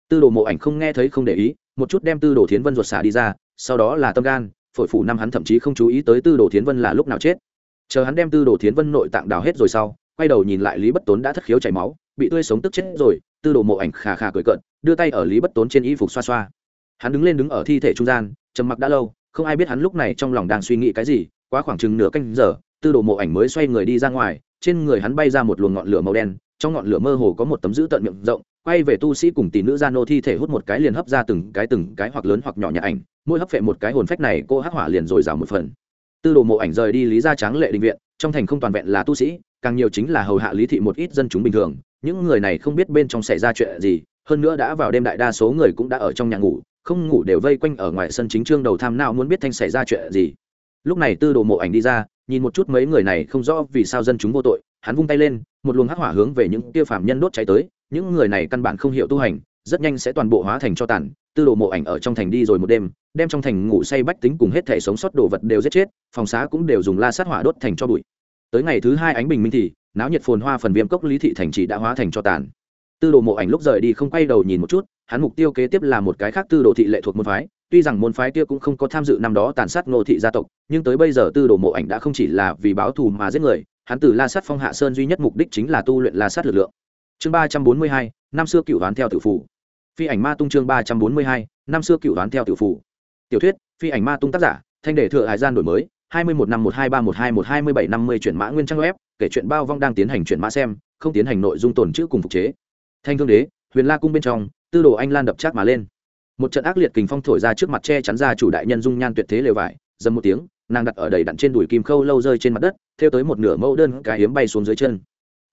Tư đồ mộ ảnh không nghe thấy không để ý, một chút đem tư đồ thiến vân ruột xả đi ra, sau đó là tâm gan phổi phủ năm hắn thậm chí không chú ý tới tư đồ thiến vân là lúc nào chết. Chờ hắn đem tư đồ thiến vân nội tạng đào hết rồi sau, quay đầu nhìn lại lý bất tốn đã thất khiếu chảy máu, bị tươi sống tức chết rồi, tư đồ mộ ảnh khà khà cười cợt, đưa tay ở lý bất tốn trên y phục xoa xoa. Hắn đứng lên đứng ở thi thể trung gian, trầm mặc đã lâu, không ai biết hắn lúc này trong lòng đang suy nghĩ cái gì, quá khoảng chừng nửa canh giờ, tư đồ mộ ảnh mới xoay người đi ra ngoài, trên người hắn bay ra một luồng ngọn lửa màu đen trong ngọn lửa mơ hồ có một tấm giữ tận miệng rộng, quay về tu sĩ cùng tỷ nữ gia nô thi thể hút một cái liền hấp ra từng cái từng cái hoặc lớn hoặc nhỏ nhà ảnh, mỗi hấp phệ một cái hồn phách này, cô hắc hỏa liền rồi rào một phần. Tư đồ mộ ảnh rời đi lý gia tráng lệ định viện, trong thành không toàn vẹn là tu sĩ, càng nhiều chính là hầu hạ lý thị một ít dân chúng bình thường, những người này không biết bên trong xảy ra chuyện gì, hơn nữa đã vào đêm đại đa số người cũng đã ở trong nhà ngủ, không ngủ đều vây quanh ở ngoài sân chính trương đầu tham nào muốn biết thanh xảy ra chuyện gì. Lúc này tư đồ mộ ảnh đi ra, nhìn một chút mấy người này không rõ vì sao dân chúng vô tội hắn vung tay lên, một luồng hắc hỏa hướng về những kia phạm nhân đốt cháy tới. Những người này căn bản không hiểu tu hành, rất nhanh sẽ toàn bộ hóa thành cho tàn. Tư đồ mộ ảnh ở trong thành đi rồi một đêm, đem trong thành ngủ say bách tính cùng hết thể sống sót đồ vật đều giết chết, phòng xá cũng đều dùng la sát hỏa đốt thành cho bụi. Tới ngày thứ hai ánh bình minh thì, náo nhiệt phồn hoa phần viêm cốc lý thị thành chỉ đã hóa thành cho tàn. Tư đồ mộ ảnh lúc rời đi không quay đầu nhìn một chút, hắn mục tiêu kế tiếp là một cái khác tư đồ thị lệ thuộc môn phái. Tuy rằng môn phái kia cũng không có tham dự năm đó tàn sát ngô thị gia tộc, nhưng tới bây giờ tư đồ mộ ảnh đã không chỉ là vì báo thù mà giết người hắn từ la sát phong hạ sơn duy nhất mục đích chính là tu luyện la sát lực lượng. Chương ba trăm bốn mươi hai, năm xưa cựu đoán theo tử phủ phi ảnh ma tung chương ba trăm bốn mươi hai, năm xưa cựu đoán theo tử phủ tiểu thuyết, phi ảnh ma tung tác giả, thanh đề thừa hải gian đổi mới, hai mươi một năm một hai ba một hai một hai mươi bảy năm mươi chuyển mã nguyên trang web, kể chuyện bao vong đang tiến hành chuyển mã xem, không tiến hành nội dung tồn chữ cùng phục chế. Thanh thương đế, huyền la cung bên trong, tư đồ anh lan đập chát mà lên. Một trận ác liệt kình phong thổi ra trước mặt che chắn ra chủ đại nhân dung nhan tuyệt thế lều vải, dầm một tiếng nàng đặt ở đầy đặn trên đùi kim khâu lâu rơi trên mặt đất, theo tới một nửa mẫu đơn cái hiếm bay xuống dưới chân.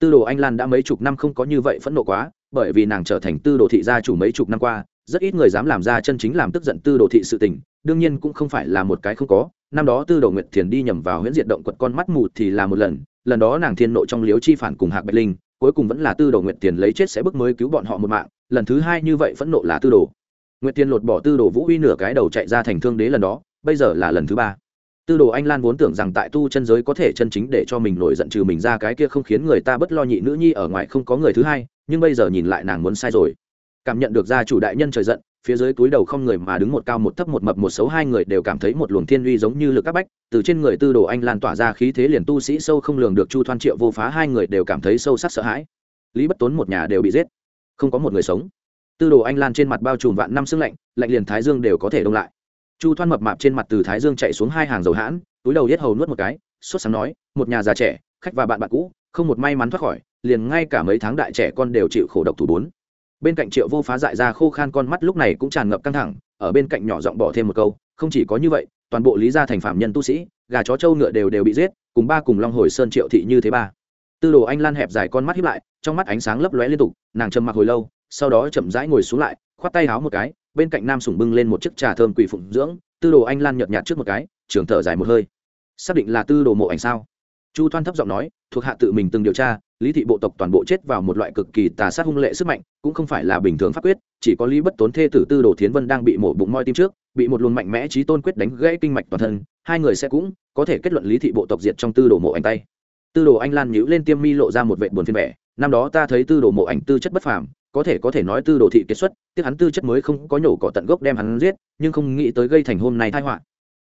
Tư đồ anh lan đã mấy chục năm không có như vậy phẫn nộ quá, bởi vì nàng trở thành tư đồ thị gia chủ mấy chục năm qua, rất ít người dám làm ra chân chính làm tức giận tư đồ thị sự tình, đương nhiên cũng không phải là một cái không có. Năm đó tư đồ nguyệt thiền đi nhầm vào huyễn diệt động quật con mắt mù thì là một lần lần đó nàng thiên nộ trong liếu chi phản cùng hạc bạch linh, cuối cùng vẫn là tư đồ nguyệt thiền lấy chết sẽ bức mới cứu bọn họ một mạng, lần thứ hai như vậy phẫn nộ là tư đồ. Nguyệt thiền lột bỏ tư đồ vũ uy nửa cái đầu chạy ra thành thương đế lần đó, bây giờ là lần thứ ba tư đồ anh lan vốn tưởng rằng tại tu chân giới có thể chân chính để cho mình nổi giận trừ mình ra cái kia không khiến người ta bất lo nhị nữ nhi ở ngoài không có người thứ hai, nhưng bây giờ nhìn lại nàng muốn sai rồi. Cảm nhận được gia chủ đại nhân trời giận, phía dưới túi đầu không người mà đứng một cao một thấp một mập một xấu hai người đều cảm thấy một luồng thiên uy giống như lực các bách, từ trên người tư đồ anh lan tỏa ra khí thế liền tu sĩ sâu không lường được chu thoan triệu vô phá hai người đều cảm thấy sâu sắc sợ hãi. Lý bất tốn một nhà đều bị giết. Không có một người sống. Tư đồ anh lan trên mặt bao trùm vạn năm sưng lạnh lạnh liền thái dương đều có thể đông lại chu thoan mập mạp trên mặt từ thái dương chạy xuống hai hàng dầu hãn, túi đầu yết hầu nuốt một cái, sốt sáng nói, một nhà già trẻ, khách và bạn bạn cũ, không một may mắn thoát khỏi, liền ngay cả mấy tháng đại trẻ con đều chịu khổ độc thủ bốn. Bên cạnh triệu vô phá dại ra khô khan con mắt lúc này cũng tràn ngập căng thẳng, ở bên cạnh nhỏ giọng bỏ thêm một câu, không chỉ có như vậy, toàn bộ lý gia thành phạm nhân tu sĩ, gà chó trâu ngựa đều đều bị giết, cùng ba cùng long hồi sơn triệu thị như thế ba. Tư đồ anh lan hẹp dài con mắt hiếp lại, trong mắt ánh sáng lấp lóe liên tục, nàng trầm mặc hồi lâu, sau đó chậm rãi ngồi xuống lại, khoát tay háo một cái bên cạnh nam sủng bưng lên một chiếc trà thơm quỳ phụng dưỡng, tư đồ anh lan nhợt nhạt trước một cái, trường thở dài một hơi. Xác định là tư đồ mộ ảnh sao? Chu thoan thấp giọng nói, thuộc hạ tự mình từng điều tra, lý thị bộ tộc toàn bộ chết vào một loại cực kỳ tà sát hung lệ sức mạnh, cũng không phải là bình thường pháp quyết, chỉ có lý bất tốn thê tử tư đồ thiến vân đang bị mổ bụng moi tim trước, bị một luồng mạnh mẽ trí tôn quyết đánh gãy kinh mạch toàn thân, hai người sẽ cũng có thể kết luận lý thị bộ tộc diệt trong tư đồ mộ ảnh tay. Tư đồ anh lan nhíu lên tiêm mi lộ ra một vệ buồn phiên vẻ, năm đó ta thấy tư đồ mộ ảnh tư chất bất phàm có thể có thể nói tư đồ thị kiệt xuất, tiếc hắn tư chất mới không có nhổ cỏ tận gốc đem hắn giết, nhưng không nghĩ tới gây thành hôm nay tai họa.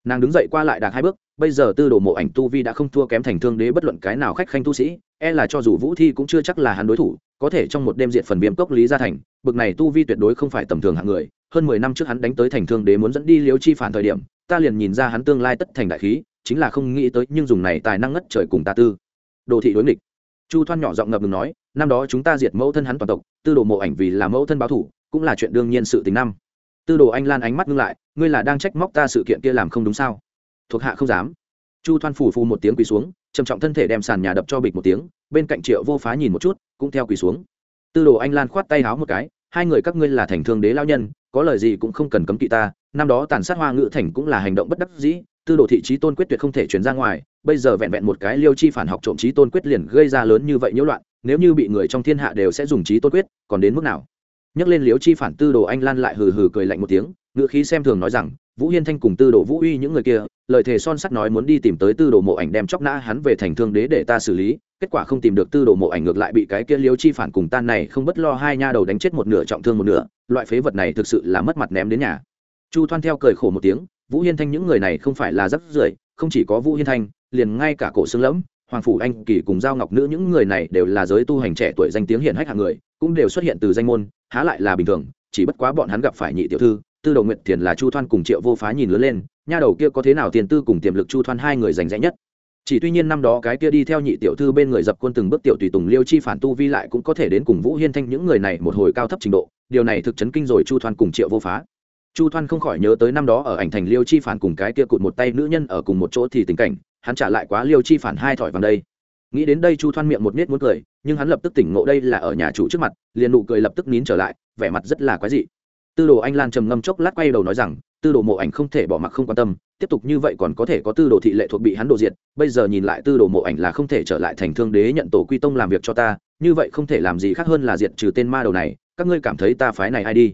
Nàng đứng dậy qua lại đạc hai bước, bây giờ tư đồ mộ ảnh tu vi đã không thua kém thành thương đế bất luận cái nào khách khanh tu sĩ e là cho dù vũ thi cũng chưa chắc là hắn đối thủ, có thể trong một đêm diện phần viêm cốc lý gia thành, bực này tu vi tuyệt đối không phải tầm thường hạng người, hơn mười năm trước hắn đánh tới thành thương đế muốn dẫn đi liếu chi phản thời điểm, ta liền nhìn ra hắn tương lai tất thành đại khí, chính là không nghĩ tới, nhưng dùng này tài năng ngất trời cùng ta tư. Đồ thị đối nghịch. Chu thoan nhỏ giọng ngập ngừng nói năm đó chúng ta diệt mẫu thân hắn toàn tộc, tư đồ mộ ảnh vì là mẫu thân báo thủ, cũng là chuyện đương nhiên sự tình năm. Tư đồ anh lan ánh mắt ngưng lại, ngươi là đang trách móc ta sự kiện kia làm không đúng sao? Thuộc hạ không dám. Chu thoan phủ phù một tiếng quỳ xuống, trầm trọng thân thể đem sàn nhà đập cho bịch một tiếng, bên cạnh triệu vô phá nhìn một chút, cũng theo quỳ xuống. Tư đồ anh lan khoát tay háo một cái, hai người các ngươi là thành thương đế lao nhân, có lời gì cũng không cần cấm kỵ ta, năm đó tàn sát hoa ngự thành cũng là hành động bất đắc dĩ, tư đồ thị trí tôn quyết tuyệt không thể chuyển ra ngoài, bây giờ vẹn vẹn một cái liêu chi phản học trộm trí tôn quyết liền gây ra lớn như vậy nhiễu loạn nếu như bị người trong thiên hạ đều sẽ dùng trí tôn quyết, còn đến mức nào? Nhắc lên liếu chi phản tư đồ anh lan lại hừ hừ cười lạnh một tiếng, ngữ khí xem thường nói rằng, vũ hiên thanh cùng tư đồ vũ uy những người kia, lời thề son sắt nói muốn đi tìm tới tư đồ mộ ảnh đem chóc nã hắn về thành thương đế để ta xử lý, kết quả không tìm được tư đồ mộ ảnh ngược lại bị cái kia liếu chi phản cùng tan này không bất lo hai nha đầu đánh chết một nửa trọng thương một nửa, loại phế vật này thực sự là mất mặt ném đến nhà. Chu thoan theo cười khổ một tiếng, vũ hiên thanh những người này không phải là rắc rưởi, không chỉ có vũ hiên thanh, liền ngay cả cổ xương lẫm hoàng phủ anh kỳ cùng giao ngọc nữ, những người này đều là giới tu hành trẻ tuổi danh tiếng hiển hách hạng người, cũng đều xuất hiện từ danh môn, há lại là bình thường, chỉ bất quá bọn hắn gặp phải nhị tiểu thư, tư đầu nguyện tiền là chu thoan cùng triệu vô phá nhìn lớn lên, nha đầu kia có thế nào tiền tư cùng tiềm lực chu thoan hai người giành rẽ nhất. Chỉ tuy nhiên năm đó cái kia đi theo nhị tiểu thư bên người dập quân từng bước tiểu tùy tùng liêu chi phản tu vi lại cũng có thể đến cùng vũ hiên thanh những người này một hồi cao thấp trình độ, điều này thực chấn kinh rồi chu thoan cùng triệu vô phá. Chu thoan không khỏi nhớ tới năm đó ở ảnh thành liêu chi phản cùng cái kia cụt một tay nữ nhân ở cùng một chỗ thì tình cảnh hắn trả lại quá liêu chi phản hai thỏi vàng đây. Nghĩ đến đây chu thoan miệng một nết muốn cười, nhưng hắn lập tức tỉnh ngộ đây là ở nhà chủ trước mặt, liền nụ cười lập tức nín trở lại, vẻ mặt rất là quái dị. Tư đồ anh lan trầm ngâm chốc lát quay đầu nói rằng, tư đồ mộ ảnh không thể bỏ mặc không quan tâm, tiếp tục như vậy còn có thể có tư đồ thị lệ thuộc bị hắn đồ diệt, bây giờ nhìn lại tư đồ mộ ảnh là không thể trở lại thành thương đế nhận tổ quy tông làm việc cho ta, như vậy không thể làm gì khác hơn là diệt trừ tên ma đầu này, các ngươi cảm thấy ta phái này ai đi?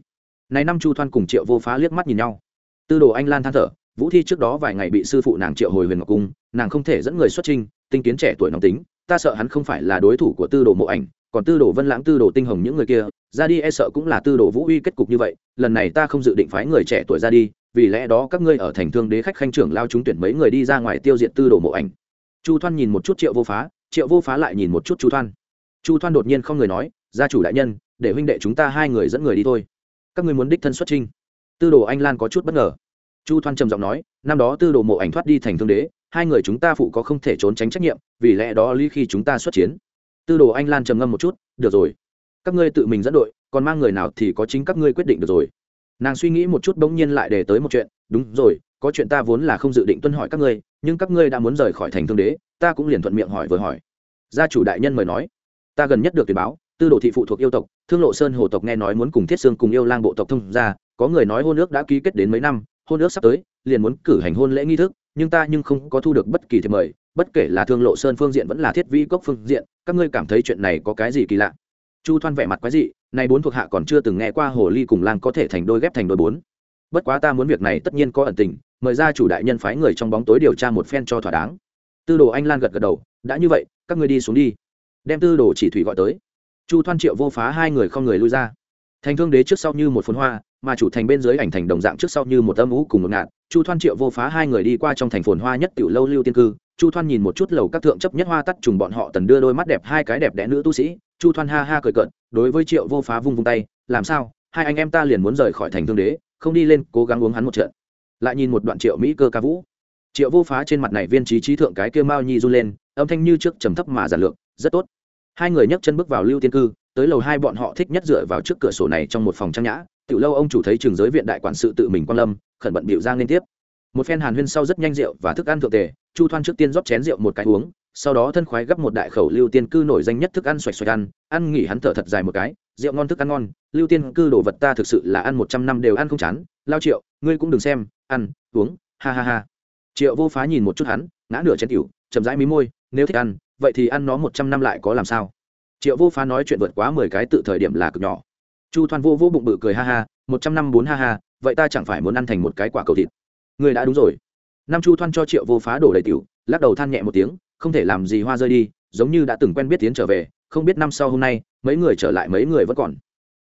Này năm chu thoan cùng triệu vô phá liếc mắt nhìn nhau. Tư đồ anh lan than thở vũ thi trước đó vài ngày bị sư phụ nàng triệu hồi huyền ngọc cung, nàng không thể dẫn người xuất trinh tinh kiến trẻ tuổi nóng tính, ta sợ hắn không phải là đối thủ của tư đồ mộ ảnh, còn tư đồ vân lãng, tư đồ tinh hồng những người kia, ra đi e sợ cũng là tư đồ vũ uy kết cục như vậy, lần này ta không dự định phái người trẻ tuổi ra đi, vì lẽ đó các ngươi ở thành thương đế khách khanh trưởng lao chúng tuyển mấy người đi ra ngoài tiêu diệt tư đồ mộ ảnh. Chu thoan nhìn một chút triệu vô phá, triệu vô phá lại nhìn một chút chu thoan. Chu thoan đột nhiên không người nói, gia chủ đại nhân, để huynh đệ chúng ta hai người dẫn người đi thôi. Các ngươi muốn đích thân xuất trinh tư đồ anh lan có chút bất ngờ chu thoan trầm giọng nói, năm đó tư đồ mộ ảnh thoát đi thành thương đế, hai người chúng ta phụ có không thể trốn tránh trách nhiệm, vì lẽ đó lý khi chúng ta xuất chiến. Tư đồ anh lan trầm ngâm một chút, được rồi, các ngươi tự mình dẫn đội, còn mang người nào thì có chính các ngươi quyết định được rồi. Nàng suy nghĩ một chút bỗng nhiên lại để tới một chuyện, đúng rồi, có chuyện ta vốn là không dự định tuân hỏi các ngươi, nhưng các ngươi đã muốn rời khỏi thành thương đế, ta cũng liền thuận miệng hỏi vừa hỏi. Gia chủ đại nhân mời nói, ta gần nhất được tuyển báo, tư đồ thị phụ thuộc yêu tộc, thương lộ sơn hồ tộc nghe nói muốn cùng thiết sương cùng yêu lang bộ tộc thông ra có người nói hôn ước đã ký kết đến mấy năm hôn ước sắp tới, liền muốn cử hành hôn lễ nghi thức, nhưng ta nhưng không có thu được bất kỳ thiệp mời, bất kể là thương lộ sơn phương diện vẫn là thiết vi cốc phương diện, các ngươi cảm thấy chuyện này có cái gì kỳ lạ? Chu thoan vẻ mặt quái dị, nay bốn thuộc hạ còn chưa từng nghe qua hồ ly cùng lang có thể thành đôi ghép thành đôi bốn. Bất quá ta muốn việc này tất nhiên có ẩn tình, mời ra chủ đại nhân phái người trong bóng tối điều tra một phen cho thỏa đáng. Tư đồ anh lan gật gật đầu, đã như vậy, các ngươi đi xuống đi. Đem tư đồ chỉ thủy gọi tới. Chu thoan triệu vô phá hai người không người lui ra. Thành thương đế trước sau như một phun hoa mà chủ thành bên dưới ảnh thành đồng dạng trước sau như một âm ú cùng một ngạn chu thoan triệu vô phá hai người đi qua trong thành phồn hoa nhất tiểu lâu lưu tiên cư. Chu thoan nhìn một chút lầu các thượng chấp nhất hoa tắt trùng bọn họ tần đưa đôi mắt đẹp hai cái đẹp đẽ nữ tu sĩ. Chu thoan ha ha cười cợt, đối với triệu vô phá vung vung tay, làm sao? Hai anh em ta liền muốn rời khỏi thành thương đế, không đi lên, cố gắng uống hắn một trận. Lại nhìn một đoạn triệu mỹ cơ ca vũ. Triệu vô phá trên mặt này viên trí trí thượng cái kia mao nhi run lên, âm thanh như trước trầm thấp mà giản lược, rất tốt. Hai người nhấc chân bước vào lưu tiên cư, tới lầu hai bọn họ thích nhất dựa vào trước cửa sổ này trong một phòng trang nhã tiểu lâu ông chủ thấy trường giới viện đại quản sự tự mình quan lâm, khẩn bận biểu giang liên tiếp. Một phen hàn huyên sau rất nhanh rượu và thức ăn thượng tề, chu thoan trước tiên rót chén rượu một cái uống, sau đó thân khoái gấp một đại khẩu lưu tiên cư nổi danh nhất thức ăn xoạch xoạch ăn ăn nghỉ hắn thở thật dài một cái, rượu ngon thức ăn ngon, lưu tiên cư đồ vật ta thực sự là ăn một trăm năm đều ăn không chán, lao triệu, ngươi cũng đừng xem, ăn, uống, ha ha ha. Triệu vô phá nhìn một chút hắn, ngã nửa chén tiểu, chậm rãi mí môi, nếu thích ăn, vậy thì ăn nó một trăm năm lại có làm sao? Triệu vô phá nói chuyện vượt quá mười cái tự thời điểm là cực nhỏ chu thoan vô vô bụng bự cười ha ha, một trăm năm bốn ha ha, vậy ta chẳng phải muốn ăn thành một cái quả cầu thịt. Người đã đúng rồi. Năm chu thoan cho triệu vô phá đổ đầy tiểu, lắc đầu than nhẹ một tiếng, không thể làm gì hoa rơi đi, giống như đã từng quen biết tiến trở về, không biết năm sau hôm nay, mấy người trở lại mấy người vẫn còn.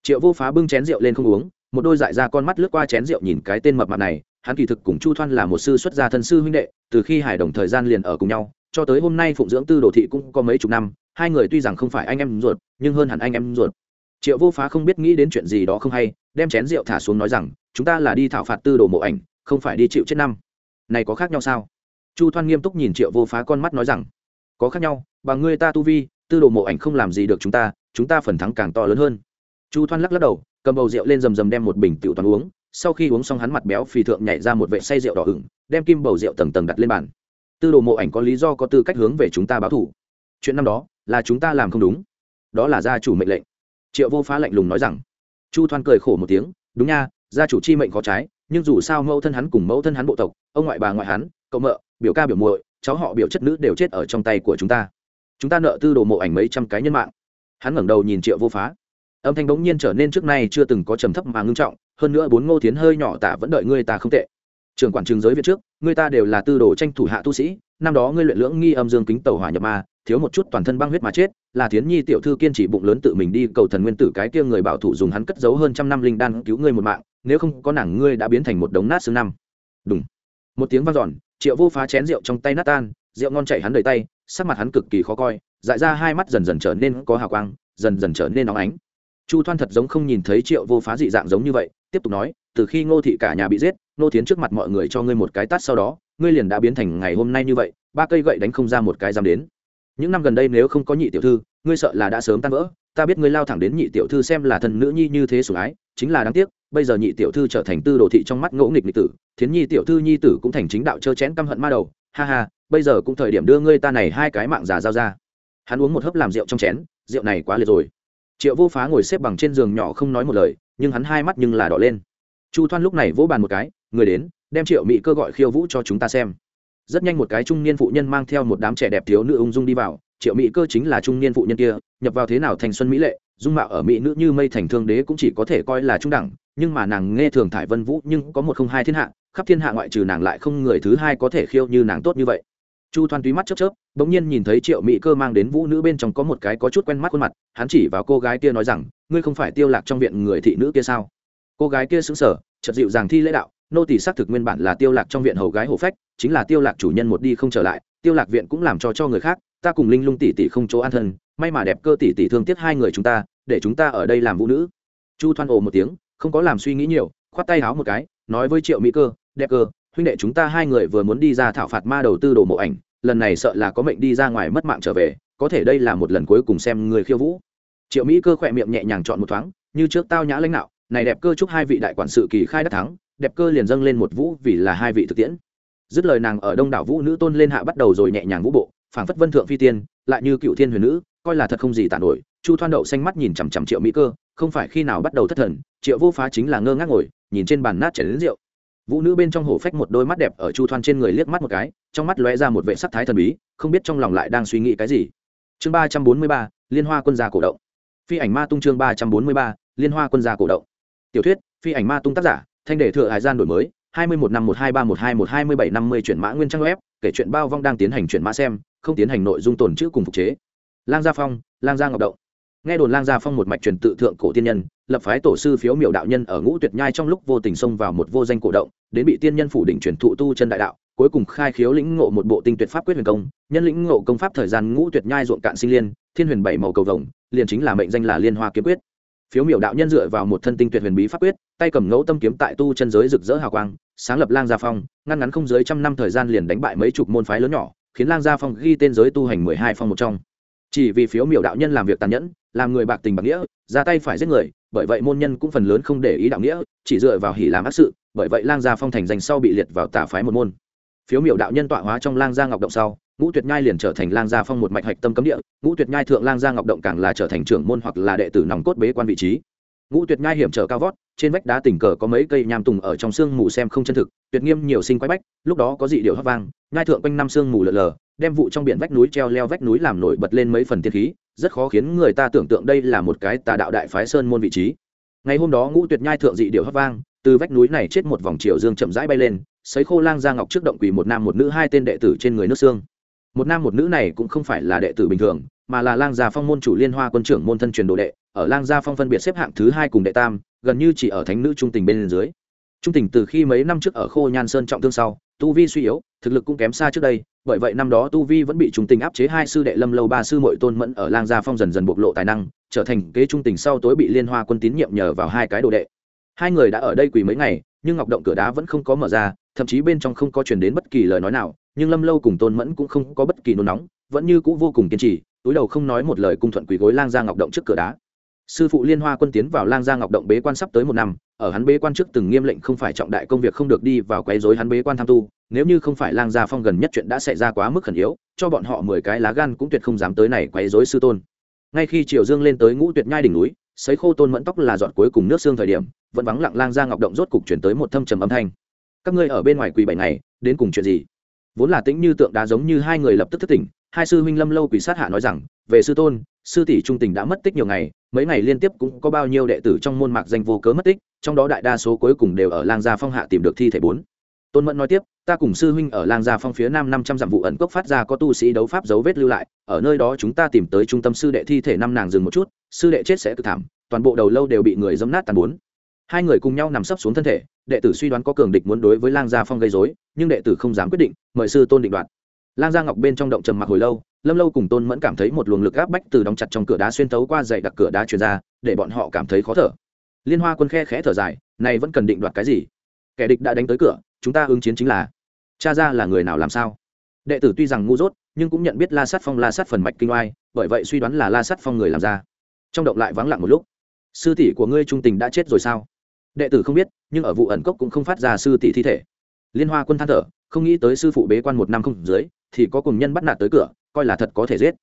Triệu vô phá bưng chén rượu lên không uống, một đôi dại ra con mắt lướt qua chén rượu nhìn cái tên mập mạp này, hắn kỳ thực cùng chu thoan là một sư xuất gia thân sư huynh đệ, từ khi hải đồng thời gian liền ở cùng nhau, cho tới hôm nay phụng dưỡng tư đồ thị cũng có mấy chục năm, hai người tuy rằng không phải anh em ruột, nhưng hơn hẳn anh em ruột triệu vô phá không biết nghĩ đến chuyện gì đó không hay, đem chén rượu thả xuống nói rằng, chúng ta là đi thảo phạt tư đồ mộ ảnh, không phải đi chịu chết năm. Này có khác nhau sao? Chu thoan nghiêm túc nhìn triệu vô phá con mắt nói rằng, có khác nhau bằng ngươi ta tu vi, tư đồ mộ ảnh không làm gì được chúng ta chúng ta phần thắng càng to lớn hơn. Chu thoan lắc lắc đầu, cầm bầu rượu lên rầm rầm đem một bình tiểu toàn uống. Sau khi uống xong hắn mặt béo phì thượng nhảy ra một vệ say rượu đỏ ửng, đem kim bầu rượu tầng tầng đặt lên bàn. Tư đồ mộ ảnh có lý do, có tư cách hướng về chúng ta báo thủ chuyện năm đó, là chúng ta làm không đúng. Đó là gia chủ mệnh lệnh triệu vô phá lạnh lùng nói rằng, chu thoan cười khổ một tiếng, đúng nha, gia chủ chi mệnh có trái, nhưng dù sao mẫu thân hắn cùng mẫu thân hắn bộ tộc, ông ngoại bà ngoại hắn, cậu mợ, biểu ca biểu muội, cháu họ biểu chất nữ đều chết ở trong tay của chúng ta. Chúng ta nợ tư đồ mộ ảnh mấy trăm cái nhân mạng. Hắn ngẩng đầu nhìn triệu vô phá. Âm thanh bỗng nhiên trở nên trước nay chưa từng có trầm thấp mà ngưng trọng, hơn nữa bốn ngô tiến hơi nhỏ tả vẫn đợi ngươi ta không tệ. Trường quản trường giới việt trước, ngươi ta đều là tư đồ tranh thủ hạ tu sĩ, năm đó ngươi luyện lưỡng nghi âm dương kính tàu hỏa nhập ma thiếu một chút toàn thân băng huyết mà chết, là thiến nhi tiểu thư kiên trì bụng lớn tự mình đi cầu thần nguyên tử cái kia người bảo thủ dùng hắn cất giấu hơn trăm năm linh đan cứu ngươi một mạng, nếu không có nàng ngươi đã biến thành một đống nát xương năm. Đúng một tiếng vang dọn, triệu vô phá chén rượu trong tay nát tan, rượu ngon chảy hắn đầy tay, sắc mặt hắn cực kỳ khó coi, dại ra hai mắt dần dần trở nên có hào quang, dần dần trở nên nóng ánh. Chu thoan thật giống không nhìn thấy triệu vô phá dị dạng giống như vậy, tiếp tục nói, từ khi ngô thị cả nhà bị giết, ngô thiến trước mặt mọi người cho ngươi một cái tát sau đó, ngươi liền đã biến thành ngày hôm nay như vậy, ba cây gậy đánh không ra một cái dám đến những năm gần đây nếu không có nhị tiểu thư, ngươi sợ là đã sớm tan vỡ. Ta biết ngươi lao thẳng đến nhị tiểu thư xem là thần nữ nhi như thế sủng ái, chính là đáng tiếc, bây giờ nhị tiểu thư trở thành tư đồ thị trong mắt ngỗ nghịch nghịch tử, thiến nhi tiểu thư nhi tử cũng thành chính đạo trơ chén căm hận ma đầu. Ha ha, bây giờ cũng thời điểm đưa ngươi ta này hai cái mạng già giao ra. Hắn uống một hớp làm rượu trong chén, rượu này quá liệt rồi. Triệu vô phá ngồi xếp bằng trên giường nhỏ không nói một lời, nhưng hắn hai mắt nhưng là đỏ lên. Chu thoan lúc này vỗ bàn một cái, người đến, đem triệu mỹ cơ gọi khiêu vũ cho chúng ta xem rất nhanh một cái trung niên phụ nhân mang theo một đám trẻ đẹp thiếu nữ ung dung đi vào. Triệu mỹ cơ chính là trung niên phụ nhân kia, nhập vào thế nào thành xuân mỹ lệ, dung mạo ở mỹ nữ như mây thành thương đế cũng chỉ có thể coi là trung đẳng, nhưng mà nàng nghe thường thải vân vũ nhưng có một không hai thiên hạ, khắp thiên hạ ngoại trừ nàng lại không người thứ hai có thể khiêu như nàng tốt như vậy. Chu thoan túy mắt chớp chớp, bỗng nhiên nhìn thấy triệu mỹ cơ mang đến vũ nữ bên trong có một cái có chút quen mắt khuôn mặt, hắn chỉ vào cô gái kia nói rằng, ngươi không phải tiêu lạc trong viện người thị nữ kia sao? Cô gái kia sững sờ, chợt dịu dàng thi lễ đạo nô tỳ xác thực nguyên bản là tiêu lạc trong viện hầu gái hổ phách, chính là tiêu lạc chủ nhân một đi không trở lại, tiêu lạc viện cũng làm cho cho người khác, ta cùng linh lung tỷ tỷ không chỗ an thân, may mà đẹp cơ tỷ tỷ thương tiếc hai người chúng ta, để chúng ta ở đây làm vũ nữ. Chu thoan ồ một tiếng, không có làm suy nghĩ nhiều, khoát tay háo một cái, nói với triệu mỹ cơ, đẹp cơ, huynh đệ chúng ta hai người vừa muốn đi ra thảo phạt ma đầu tư đồ mộ ảnh, lần này sợ là có mệnh đi ra ngoài mất mạng trở về, có thể đây là một lần cuối cùng xem người khiêu vũ. Triệu mỹ cơ khỏe miệng nhẹ nhàng chọn một thoáng, như trước tao nhã lãnh đạo, này đẹp cơ chúc hai vị đại quản sự kỳ khai đắc thắng đẹp cơ liền dâng lên một vũ vì là hai vị thực tiễn. Dứt lời nàng ở đông đảo vũ nữ tôn lên hạ bắt đầu rồi nhẹ nhàng vũ bộ, phảng phất vân thượng phi tiên, lại như cựu thiên huyền nữ, coi là thật không gì tàn nổi. Chu thoan đậu xanh mắt nhìn chằm chằm triệu mỹ cơ, không phải khi nào bắt đầu thất thần, triệu vô phá chính là ngơ ngác ngồi, nhìn trên bàn nát chảy đến rượu. Vũ nữ bên trong hổ phách một đôi mắt đẹp ở chu thoan trên người liếc mắt một cái, trong mắt lóe ra một vệ sắc thái thần bí, không biết trong lòng lại đang suy nghĩ cái gì. Chương ba trăm bốn mươi ba, liên hoa quân gia cổ động. Phi ảnh ma tung chương ba trăm bốn mươi ba, liên hoa quân gia cổ động. Tiểu thuyết, phi ảnh ma tung tác giả thanh đề thừa hải gian đổi mới, hai mươi một năm một hai ba một hai một hai mươi bảy năm mươi chuyển mã nguyên trang web, kể chuyện bao vong đang tiến hành chuyển mã xem, không tiến hành nội dung tồn chữ cùng phục chế. Lang gia phong, lang gia ngọc động. Nghe đồn lang gia phong một mạch truyền tự thượng cổ tiên nhân, lập phái tổ sư phiếu miểu đạo nhân ở ngũ tuyệt nhai trong lúc vô tình xông vào một vô danh cổ động, đến bị tiên nhân phủ định truyền thụ tu chân đại đạo, cuối cùng khai khiếu lĩnh ngộ một bộ tinh tuyệt pháp quyết huyền công, nhân lĩnh ngộ công pháp thời gian ngũ tuyệt nhai ruộng cạn sinh liên, thiên huyền bảy màu cầu vồng, liền chính là mệnh danh là liên hoa kiếm quyết. Phiếu miểu đạo nhân dựa vào một thân tinh tuyệt huyền bí pháp quyết tay cầm ngẫu tâm kiếm tại tu chân giới rực rỡ hào quang, sáng lập lang gia phong, ngăn ngắn không dưới trăm năm thời gian liền đánh bại mấy chục môn phái lớn nhỏ, khiến lang gia phong ghi tên giới tu hành mười hai phong một trong. Chỉ vì phiếu miểu đạo nhân làm việc tàn nhẫn, làm người bạc tình bạc nghĩa, ra tay phải giết người, bởi vậy môn nhân cũng phần lớn không để ý đạo nghĩa, chỉ dựa vào hỉ làm ác sự, bởi vậy lang gia phong thành danh sau bị liệt vào tà phái một môn. Phiếu miểu đạo nhân tọa hóa trong lang gia ngọc động sau, ngũ tuyệt nhai liền trở thành lang gia phong một mạch hạch tâm cấm địa, ngũ tuyệt nhai thượng lang gia ngọc động càng là trở thành trưởng môn hoặc là đệ tử nòng cốt bế quan vị trí ngũ tuyệt nhai hiểm trở cao vót, trên vách đá tình cờ có mấy cây nham tùng ở trong sương mù xem không chân thực, tuyệt nghiêm nhiều sinh quái bách, lúc đó có dị điệu hấp vang, nhai thượng quanh năm sương mù lờ lờ, đem vụ trong biển vách núi treo leo vách núi làm nổi bật lên mấy phần tiên khí, rất khó khiến người ta tưởng tượng đây là một cái tà đạo đại phái sơn môn vị trí. Ngày hôm đó ngũ tuyệt nhai thượng dị điệu hấp vang, từ vách núi này chết một vòng chiều dương chậm rãi bay lên, sấy khô lang gia ngọc trước động quỳ một nam một nữ hai tên đệ tử trên người nước xương một nam một nữ này cũng không phải là đệ tử bình thường, mà là lang gia phong môn chủ liên hoa quân trưởng môn thân truyền đồ đệ, ở lang gia phong phân biệt xếp hạng thứ hai cùng đệ tam, gần như chỉ ở thánh nữ trung tình bên dưới. Trung tình từ khi mấy năm trước ở khô nhan sơn trọng thương sau, tu vi suy yếu, thực lực cũng kém xa trước đây, bởi vậy năm đó tu vi vẫn bị trung tình áp chế hai sư đệ lâm lâu ba sư mội tôn mẫn ở lang gia phong dần dần bộc lộ tài năng, trở thành kế trung tình sau tối bị liên hoa quân tín nhiệm nhờ vào hai cái đồ đệ. Hai người đã ở đây quỳ mấy ngày, nhưng ngọc động cửa đá vẫn không có mở ra, thậm chí bên trong không có truyền đến bất kỳ lời nói nào nhưng lâm lâu cùng tôn mẫn cũng không có bất kỳ nôn nóng, vẫn như cũ vô cùng kiên trì, túi đầu không nói một lời cung thuận quỳ gối lang gia ngọc động trước cửa đá. Sư phụ liên hoa quân tiến vào lang gia ngọc động bế quan sắp tới một năm, ở hắn bế quan trước từng nghiêm lệnh không phải trọng đại công việc không được đi vào quấy rối hắn bế quan tham tu, nếu như không phải lang gia phong gần nhất chuyện đã xảy ra quá mức khẩn yếu, cho bọn họ mười cái lá gan cũng tuyệt không dám tới này quấy rối sư tôn. Ngay khi triều dương lên tới ngũ tuyệt nhai đỉnh núi, sấy khô tôn mẫn tóc là giọt cuối cùng nước xương thời điểm, vẫn vắng lặng lang gia ngọc động rốt cục chuyển tới một thâm trầm âm thanh. Các ngươi ở bên ngoài quỳ bảy ngày, đến cùng chuyện gì? Vốn là tĩnh như tượng đá giống như hai người lập tức thức tỉnh, hai sư huynh lâm lâu quỷ sát hạ nói rằng, về sư tôn, sư tỷ trung tình đã mất tích nhiều ngày, mấy ngày liên tiếp cũng có bao nhiêu đệ tử trong môn mạc danh vô cớ mất tích, trong đó đại đa số cuối cùng đều ở lang gia phong hạ tìm được thi thể bốn. Tôn mẫn nói tiếp, ta cùng sư huynh ở lang gia phong phía nam năm trăm dặm vụ ẩn cốc phát ra có tu sĩ đấu pháp dấu vết lưu lại, ở nơi đó chúng ta tìm tới trung tâm sư đệ thi thể năm nàng dừng một chút, sư đệ chết sẽ cực thảm, toàn bộ đầu lâu đều bị người dẫm nát tàn bốn hai người cùng nhau nằm sấp xuống thân thể, đệ tử suy đoán có cường địch muốn đối với lang gia phong gây dối nhưng đệ tử không dám quyết định, mời sư tôn định đoạt. Lang gia ngọc bên trong động trầm mặc hồi lâu, lâm lâu cùng tôn mẫn cảm thấy một luồng lực áp bách từ đóng chặt trong cửa đá xuyên tấu qua dày đặc cửa đá truyền ra, để bọn họ cảm thấy khó thở. Liên hoa quân khe khẽ thở dài, này vẫn cần định đoạt cái gì? Kẻ địch đã đánh tới cửa, chúng ta ứng chiến chính là cha ra là người nào làm sao? Đệ tử tuy rằng ngu dốt, nhưng cũng nhận biết la sát phong, la sát phần mạch kinh oai, bởi vậy suy đoán là la sát phong người làm ra. Trong động lại vắng lặng một lúc. Sư tỷ của ngươi trung tình đã chết rồi sao? Đệ tử không biết, nhưng ở vụ ẩn cốc cũng không phát ra sư tỷ thi thể. Liên hoa quân than thở, không nghĩ tới sư phụ bế quan một năm không dưới, thì có cùng nhân bắt nạt tới cửa, coi là thật có thể giết.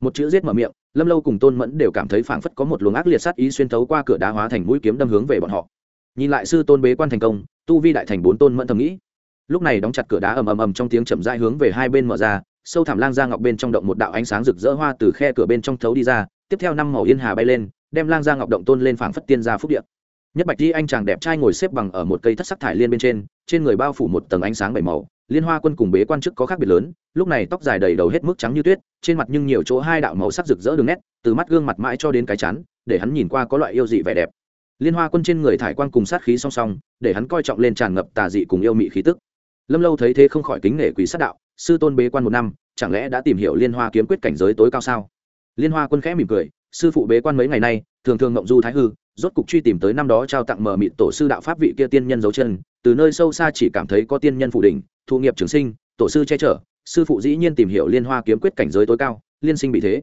Một chữ giết mở miệng, lâm lâu cùng tôn mẫn đều cảm thấy phảng phất có một luồng ác liệt sát ý xuyên thấu qua cửa đá hóa thành mũi kiếm đâm hướng về bọn họ. Nhìn lại sư tôn bế quan thành công, tu vi đại thành bốn tôn mẫn thầm nghĩ. Lúc này đóng chặt cửa đá ầm ầm ầm trong tiếng chậm rãi hướng về hai bên mở ra, sâu thẳm lang gia ngọc bên trong động một đạo ánh sáng rực rỡ hoa từ khe cửa bên trong thấu đi ra, tiếp theo năm màu yên hà bay lên, đem lang gia ngọc động tôn lên phảng phất tiên ra phúc điện nhất bạch di anh chàng đẹp trai ngồi xếp bằng ở một cây thất sắc thải liên bên trên trên người bao phủ một tầng ánh sáng bảy màu, liên hoa quân cùng bế quan chức có khác biệt lớn, lúc này tóc dài đầy đầu hết mức trắng như tuyết, trên mặt nhưng nhiều chỗ hai đạo màu sắc rực rỡ đường nét, từ mắt gương mặt mãi cho đến cái chán, để hắn nhìn qua có loại yêu dị vẻ đẹp. Liên hoa quân trên người thải quan cùng sát khí song song, để hắn coi trọng lên tràn ngập tà dị cùng yêu mị khí tức. Lâm lâu thấy thế không khỏi kính nể quý sát đạo, sư tôn bế quan một năm, chẳng lẽ đã tìm hiểu liên hoa kiếm quyết cảnh giới tối cao sao? Liên hoa quân khẽ mỉm cười sư phụ bế quan mấy ngày nay, thường thường ngộng du thái hư, rốt cục truy tìm tới năm đó trao tặng mờ mịt tổ sư đạo pháp vị kia tiên nhân dấu chân, từ nơi sâu xa chỉ cảm thấy có tiên nhân phủ đỉnh thụ nghiệp trường sinh, tổ sư che chở, sư phụ dĩ nhiên tìm hiểu liên hoa kiếm quyết cảnh giới tối cao, liên sinh bị thế.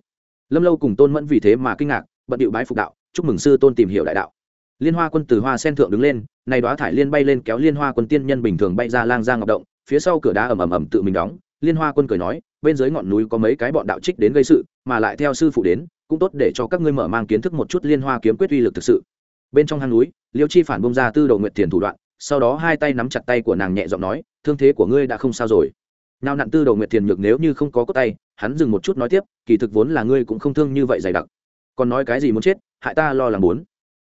Lâm lâu cùng tôn mẫn vì thế mà kinh ngạc, bận điệu bái phục đạo, chúc mừng sư tôn tìm hiểu đại đạo. Liên hoa quân từ hoa sen thượng đứng lên này đoá thải liên bay lên kéo liên hoa quân tiên nhân bình thường bay ra lang ra ngọc động, phía sau cửa đá ầm ầm ầm tự mình đóng. Liên hoa quân cười nói, bên dưới ngọn núi có mấy cái bọn đạo trích đến gây sự, mà lại theo sư phụ đến cũng tốt để cho các ngươi mở mang kiến thức một chút liên hoa kiếm quyết uy lực thực sự. Bên trong hang núi, liêu chi phản bông ra tư đầu nguyện tiền thủ đoạn, sau đó hai tay nắm chặt tay của nàng nhẹ giọng nói, thương thế của ngươi đã không sao rồi. Nào nặn tư đầu nguyệt thiền nhược nếu như không có cốt tay, hắn dừng một chút nói tiếp, kỳ thực vốn là ngươi cũng không thương như vậy dày đặc. Còn nói cái gì muốn chết, hại ta lo lắng muốn.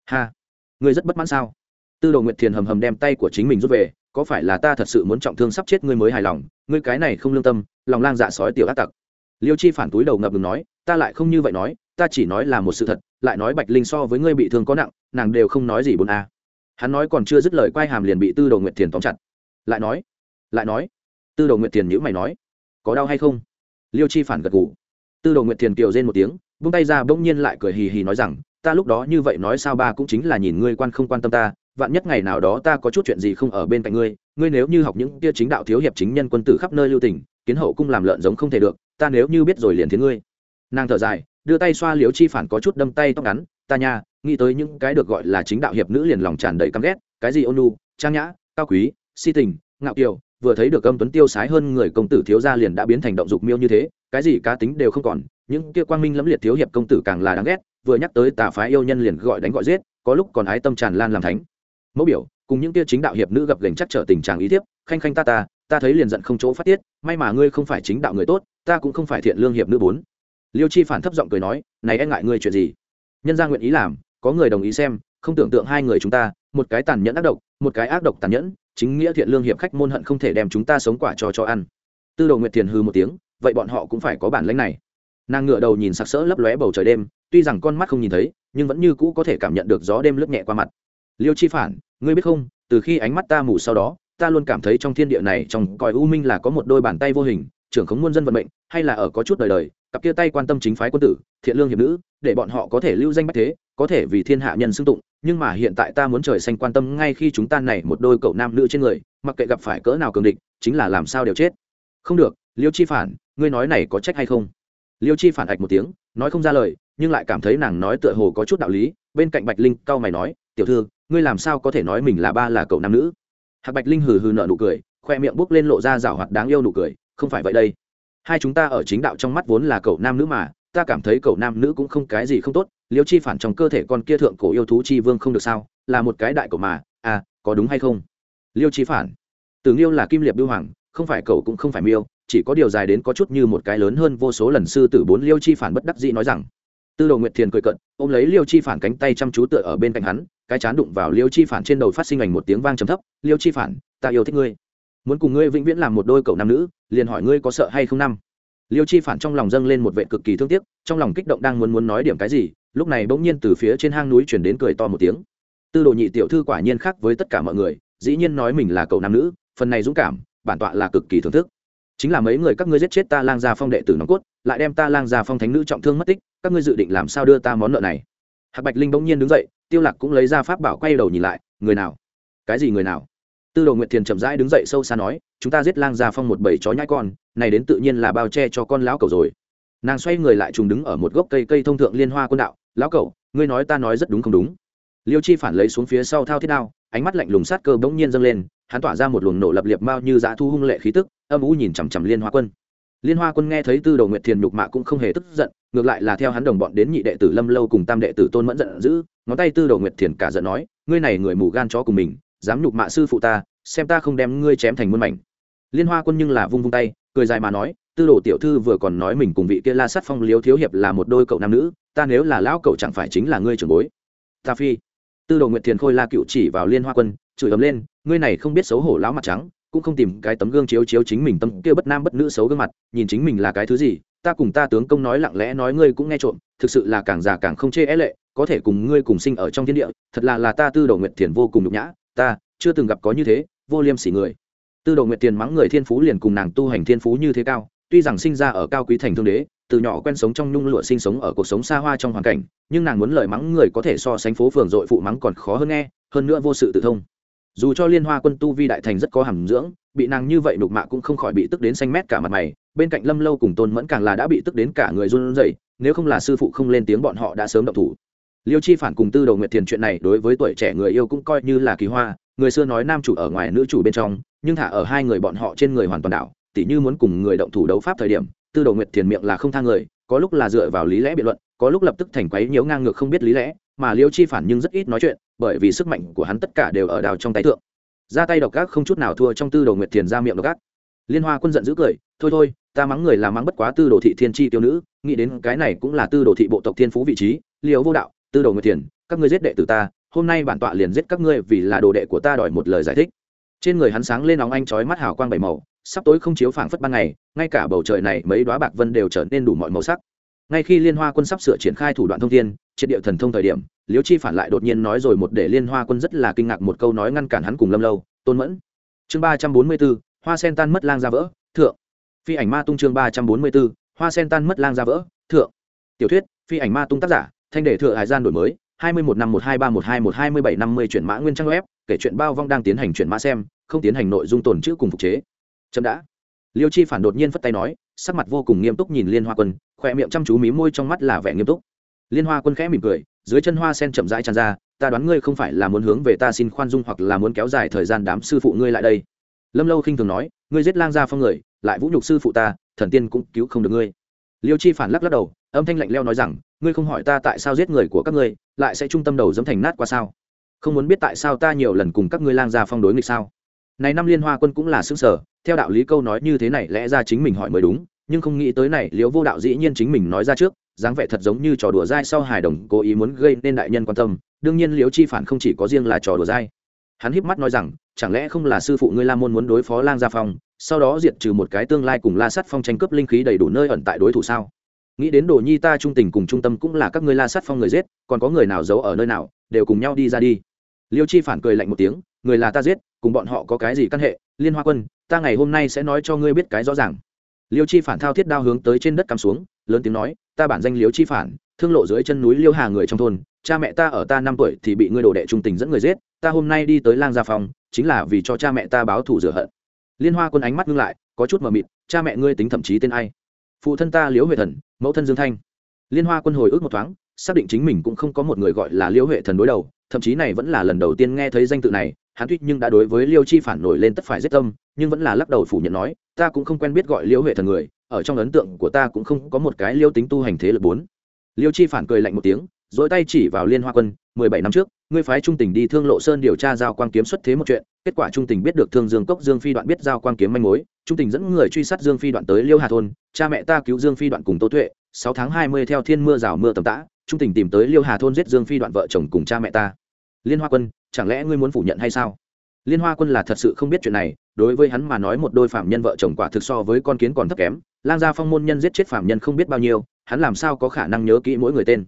Ha, ngươi rất bất mãn sao? Tư đầu nguyệt thiền hầm hầm đem tay của chính mình rút về, có phải là ta thật sự muốn trọng thương sắp chết ngươi mới hài lòng? Ngươi cái này không lương tâm, lòng lang dạ sói tiểu ác tặc. Liêu chi phản túi đầu ngập ngừng nói, ta lại không như vậy nói ta chỉ nói là một sự thật, lại nói bạch linh so với ngươi bị thương có nặng, nàng đều không nói gì bốn a à. hắn nói còn chưa dứt lời quay hàm liền bị tư đầu nguyệt thiền tóm chặt. Lại nói lại nói. Tư đầu nguyệt thiền nhữ mày nói, có đau hay không? Liêu chi phản gật gù. Tư đầu nguyệt thiền kiều rên một tiếng vung tay ra bỗng nhiên lại cười hì hì nói rằng, ta lúc đó như vậy nói sao ba cũng chính là nhìn ngươi quan không quan tâm ta, vạn nhất ngày nào đó ta có chút chuyện gì không ở bên cạnh ngươi ngươi nếu như học những kia chính đạo thiếu hiệp chính nhân quân tử khắp nơi lưu tình, kiến hậu cung làm lợn giống không thể được, ta nếu như biết rồi liền thế ngươi. Nàng thở dài đưa tay xoa liễu chi phản có chút đâm tay tóc ngắn, ta nha, nghĩ tới những cái được gọi là chính đạo hiệp nữ liền lòng tràn đầy căm ghét, cái gì ôn nu trang nhã, cao quý, si tình, ngạo kiều, vừa thấy được âm tuấn tiêu sái hơn người công tử thiếu gia liền đã biến thành động dục miêu như thế, cái gì cá tính đều không còn, những kia quang minh lẫm liệt thiếu hiệp công tử càng là đáng ghét, vừa nhắc tới tà phái yêu nhân liền gọi đánh gọi giết, có lúc còn ái tâm tràn lan làm thánh. Mẫu biểu, cùng những kia chính đạo hiệp nữ gặp gành chắc trở tình trạng ý thiếp, khanh khanh ta ta ta thấy liền giận không chỗ phát tiết, may mà ngươi không phải chính đạo người tốt, ta cũng không phải thiện lương hiệp nữ bốn liêu chi phản thấp giọng cười nói, này e ngại ngươi chuyện gì? Nhân ra nguyện ý làm, có người đồng ý xem, không tưởng tượng hai người chúng ta, một cái tàn nhẫn ác độc, một cái ác độc tàn nhẫn, chính nghĩa thiện lương hiệp khách môn hận không thể đem chúng ta sống quả cho cho ăn. Tư đồ nguyệt thiền hư một tiếng, vậy bọn họ cũng phải có bản lãnh này. Nàng ngựa đầu nhìn sặc sỡ lấp lóe bầu trời đêm, tuy rằng con mắt không nhìn thấy, nhưng vẫn như cũ có thể cảm nhận được gió đêm lướt nhẹ qua mặt. Liêu chi phản, ngươi biết không, từ khi ánh mắt ta mù sau đó, ta luôn cảm thấy trong thiên địa này, trong cõi u minh là có một đôi bàn tay vô hình trưởng khống muôn dân vận mệnh, hay là ở có chút đời đời, cặp kia tay quan tâm chính phái quân tử, thiện lương hiệp nữ, để bọn họ có thể lưu danh bách thế, có thể vì thiên hạ nhân xưng tụng, nhưng mà hiện tại ta muốn trời xanh quan tâm ngay khi chúng ta này một đôi cậu nam nữ trên người, mặc kệ gặp phải cỡ nào cường địch, chính là làm sao đều chết. Không được, liêu chi phản, ngươi nói này có trách hay không? Liêu chi phản ạch một tiếng, nói không ra lời, nhưng lại cảm thấy nàng nói tựa hồ có chút đạo lý, bên cạnh bạch linh cau mày nói, tiểu thư, ngươi làm sao có thể nói mình là ba là cậu nam nữ? Hạc bạch linh hừ hừ nợ nụ cười, khoe miệng bốc lên lộ ra rảo hoạt đáng yêu nụ cười không phải vậy đây. Hai chúng ta ở chính đạo trong mắt vốn là cậu nam nữ mà, ta cảm thấy cậu nam nữ cũng không cái gì không tốt, liêu chi phản trong cơ thể con kia thượng cổ yêu thú chi vương không được sao, là một cái đại cậu mà à có đúng hay không? Liêu chi phản. Tưởng liêu là kim liệp bưu hoàng, không phải cậu cũng không phải miêu, chỉ có điều dài đến có chút như một cái lớn hơn vô số lần sư tử bốn liêu chi phản bất đắc dĩ nói rằng. Tư đồ nguyệt thiền cười cận, ôm lấy liêu chi phản cánh tay chăm chú tựa ở bên cạnh hắn, cái chán đụng vào liêu chi phản trên đầu phát sinh ảnh một tiếng vang trầm thấp, liêu chi phản, ta yêu thích ngươi muốn cùng ngươi vĩnh viễn làm một đôi cậu nam nữ, liền hỏi ngươi có sợ hay không năm. Liêu chi phản trong lòng dâng lên một vệ cực kỳ thương tiếc, trong lòng kích động đang muốn muốn nói điểm cái gì, lúc này bỗng nhiên từ phía trên hang núi chuyển đến cười to một tiếng. Tư đồ nhị tiểu thư quả nhiên khác với tất cả mọi người, dĩ nhiên nói mình là cậu nam nữ, phần này dũng cảm, bản tọa là cực kỳ thưởng thức. Chính là mấy người các ngươi giết chết ta lang gia phong đệ tử nòng cốt, lại đem ta lang gia phong thánh nữ trọng thương mất tích, các ngươi dự định làm sao đưa ta món nợ này? Hạc bạch linh bỗng nhiên đứng dậy, tiêu lạc cũng lấy ra pháp bảo quay đầu nhìn lại, người nào? Cái gì người nào? Tư đồ nguyệt thiền chậm rãi đứng dậy sâu xa nói, chúng ta giết lang già phong một bầy chó nhãi con, này đến tự nhiên là bao che cho con lão cầu rồi. Nàng xoay người lại trùng đứng ở một gốc cây cây thông thượng liên hoa quân đạo, lão cầu ngươi nói ta nói rất đúng không đúng? Liêu chi phản lấy xuống phía sau thao thiết đao, ánh mắt lạnh lùng sát cơ bỗng nhiên dâng lên, hắn tỏa ra một luồng nổ lập liệp mao như dã thu hung lệ khí tức, âm u nhìn chằm chằm liên hoa quân. Liên hoa quân nghe thấy tư đồ nguyệt thiền nhục mạ cũng không hề tức giận, ngược lại là theo hắn đồng bọn đến nhị đệ tử lâm lâu cùng tam đệ tử tôn mẫn giận dữ, ngón tay tư đồ nguyệt thiền cả giận nói, ngươi này người mù gan chó cùng mình dám nhục mạ sư phụ ta, xem ta không đem ngươi chém thành muôn mảnh. Liên hoa quân nhưng là vung vung tay, cười dài mà nói, tư đồ tiểu thư vừa còn nói mình cùng vị kia la sát phong liếu thiếu hiệp là một đôi cậu nam nữ, ta nếu là lão cậu chẳng phải chính là ngươi trưởng bối. Ta phi. Tư đồ nguyệt thiền khôi la cựu chỉ vào liên hoa quân, chửi ấm lên, ngươi này không biết xấu hổ lão mặt trắng, cũng không tìm cái tấm gương chiếu chiếu chính mình tâm kia bất nam bất nữ xấu gương mặt, nhìn chính mình là cái thứ gì, ta cùng ta tướng công nói lặng lẽ nói ngươi cũng nghe trộm, thực sự là càng già càng không chê é lệ, có thể cùng ngươi cùng sinh ở trong thiên địa, thật là là ta tư đồ nguyệt thiền vô cùng nhục nhã ta, chưa từng gặp có như thế, vô liêm sỉ người. Tư đồ nguyệt tiền mắng người thiên phú liền cùng nàng tu hành thiên phú như thế cao, tuy rằng sinh ra ở cao quý thành thương đế, từ nhỏ quen sống trong nhung lụa sinh sống ở cuộc sống xa hoa trong hoàn cảnh, nhưng nàng muốn lời mắng người có thể so sánh phố phường dội phụ mắng còn khó hơn nghe, hơn nữa vô sự tự thông. Dù cho liên hoa quân tu vi đại thành rất có hàm dưỡng, bị nàng như vậy đục mạ cũng không khỏi bị tức đến xanh mét cả mặt mày, bên cạnh lâm lâu cùng tôn mẫn càng là đã bị tức đến cả người run rẩy, nếu không là sư phụ không lên tiếng bọn họ đã sớm động thủ liêu chi phản cùng tư đầu nguyệt thiền chuyện này đối với tuổi trẻ người yêu cũng coi như là kỳ hoa. Người xưa nói nam chủ ở ngoài, nữ chủ bên trong, nhưng thả ở hai người bọn họ trên người hoàn toàn đảo, tỉ như muốn cùng người động thủ đấu pháp thời điểm, tư đầu nguyệt thiền miệng là không thang người, có lúc là dựa vào lý lẽ biện luận, có lúc lập tức thành quấy nhiễu ngang ngược không biết lý lẽ, mà liêu chi phản nhưng rất ít nói chuyện, bởi vì sức mạnh của hắn tất cả đều ở đào trong tay thượng. Ra tay độc ác không chút nào thua trong tư đầu nguyệt thiền ra miệng độc ác. Liên hoa quân giận dữ cười, thôi thôi, ta mắng người là mắng bất quá tư đồ thị thiên tri tiêu nữ, nghĩ đến cái này cũng là tư đồ thị bộ tộc thiên phú vị trí liều vô đạo tư đồ nguyệt thiền, các ngươi giết đệ tử ta, hôm nay bản tọa liền giết các ngươi vì là đồ đệ của ta đòi một lời giải thích. Trên người hắn sáng lên óng anh chói mắt hào quang bảy màu, sắp tối không chiếu phảng phất ban ngày, ngay cả bầu trời này mấy đoá bạc vân đều trở nên đủ mọi màu sắc. Ngay khi liên hoa quân sắp sửa triển khai thủ đoạn thông thiên, triệt địa thần thông thời điểm, liễu chi phản lại đột nhiên nói rồi một để liên hoa quân rất là kinh ngạc một câu nói ngăn cản hắn cùng lâm lâu, tôn mẫn. Chương ba trăm bốn mươi b ố hoa sen tan mất lang ra vỡ, thượng. Phi ảnh ma tung chương ba trăm bốn mươi b ố hoa sen tan mất lang ra vỡ, thượng. Tiểu thuyết, phi ảnh ma tung tác giả thanh đề thừa hải gian đổi mới, hai mươi một năm một hai ba một hai một hai mươi bảy năm mươi chuyển mã nguyên trang web, kể chuyện bao vong đang tiến hành chuyển mã xem, không tiến hành nội dung tồn chữ cùng phục chế. Chậm đã. Liêu chi phản đột nhiên phất tay nói, sắc mặt vô cùng nghiêm túc nhìn liên hoa quân khoe miệng chăm chú mí môi trong mắt là vẻ nghiêm túc. Liên hoa quân khẽ mỉm cười, dưới chân hoa sen chậm rãi tràn ra, ta đoán ngươi không phải là muốn hướng về ta xin khoan dung hoặc là muốn kéo dài thời gian đám sư phụ ngươi lại đây. Lâm lâu khinh thường nói, ngươi giết lang gia phong người, lại vũ nhục sư phụ ta, thần tiên cũng cứu không được ngươi. Liêu chi phản lắc lắc đầu, âm thanh lạnh leo nói rằng ngươi không hỏi ta tại sao giết người của các ngươi, lại sẽ trung tâm đầu dẫm thành nát qua sao? Không muốn biết tại sao ta nhiều lần cùng các ngươi lang gia phong đối nghịch sao? Này năm liên hoa quân cũng là xứng sở theo đạo lý câu nói như thế này lẽ ra chính mình hỏi mới đúng, nhưng không nghĩ tới này liếu vô đạo dĩ nhiên chính mình nói ra trước, dáng vẻ thật giống như trò đùa dai sau hài đồng, cố ý muốn gây nên đại nhân quan tâm. Đương nhiên liếu chi phản không chỉ có riêng là trò đùa dai. Hắn híp mắt nói rằng, chẳng lẽ không là sư phụ ngươi la môn muốn đối phó lang gia phong, sau đó diệt trừ một cái tương lai cùng la sắt phong tranh cướp linh khí đầy đủ nơi ẩn tại đối thủ sao? Nghĩ đến đồ nhi ta trung tình cùng trung tâm cũng là các ngươi la sát phong người giết, còn có người nào giấu ở nơi nào, đều cùng nhau đi ra đi. Liêu chi phản cười lạnh một tiếng, người là ta giết, cùng bọn họ có cái gì căn hệ, liên hoa quân, ta ngày hôm nay sẽ nói cho ngươi biết cái rõ ràng. Liêu chi phản thao thiết đao hướng tới trên đất cắm xuống, lớn tiếng nói, ta bản danh liêu chi phản, thương lộ dưới chân núi liêu hà người trong thôn, cha mẹ ta ở ta năm tuổi thì bị ngươi đồ đệ trung tình dẫn người giết, ta hôm nay đi tới lang gia phòng chính là vì cho cha mẹ ta báo thù rửa hận. Liên hoa quân ánh mắt ngưng lại, có chút mờ mịt, cha mẹ ngươi tính thậm chí tên ai? Phụ thân ta liễu huệ thần, mẫu thân dương thanh. Liên hoa quân hồi ức một thoáng, xác định chính mình cũng không có một người gọi là liễu huệ thần đối đầu, thậm chí này vẫn là lần đầu tiên nghe thấy danh tự này, hắn tuy nhưng đã đối với liêu chi phản nổi lên tất phải giết tâm, nhưng vẫn là lắc đầu phủ nhận nói, ta cũng không quen biết gọi liễu huệ thần người, ở trong ấn tượng của ta cũng không có một cái liêu tính tu hành thế lực bốn. Liêu chi phản cười lạnh một tiếng, dỗi tay chỉ vào liên hoa quân, mười bảy năm trước, ngươi phái trung tình đi thương lộ sơn điều tra giao quang kiếm xuất thế một chuyện, kết quả trung tình biết được thương dương cốc dương phi đoạn biết giao quang kiếm manh mối trung tình dẫn người truy sát dương phi đoạn tới liêu hà thôn, cha mẹ ta cứu dương phi đoạn cùng tô tuệ, sáu tháng hai mươi theo thiên mưa rào mưa tầm tã, trung tình tìm tới liêu hà thôn giết dương phi đoạn vợ chồng cùng cha mẹ ta. Liên hoa quân, chẳng lẽ ngươi muốn phủ nhận hay sao? Liên hoa quân là thật sự không biết chuyện này, đối với hắn mà nói một đôi phạm nhân vợ chồng quả thực so với con kiến còn thấp kém, lang gia phong môn nhân giết chết phạm nhân không biết bao nhiêu, hắn làm sao có khả năng nhớ kỹ mỗi người tên?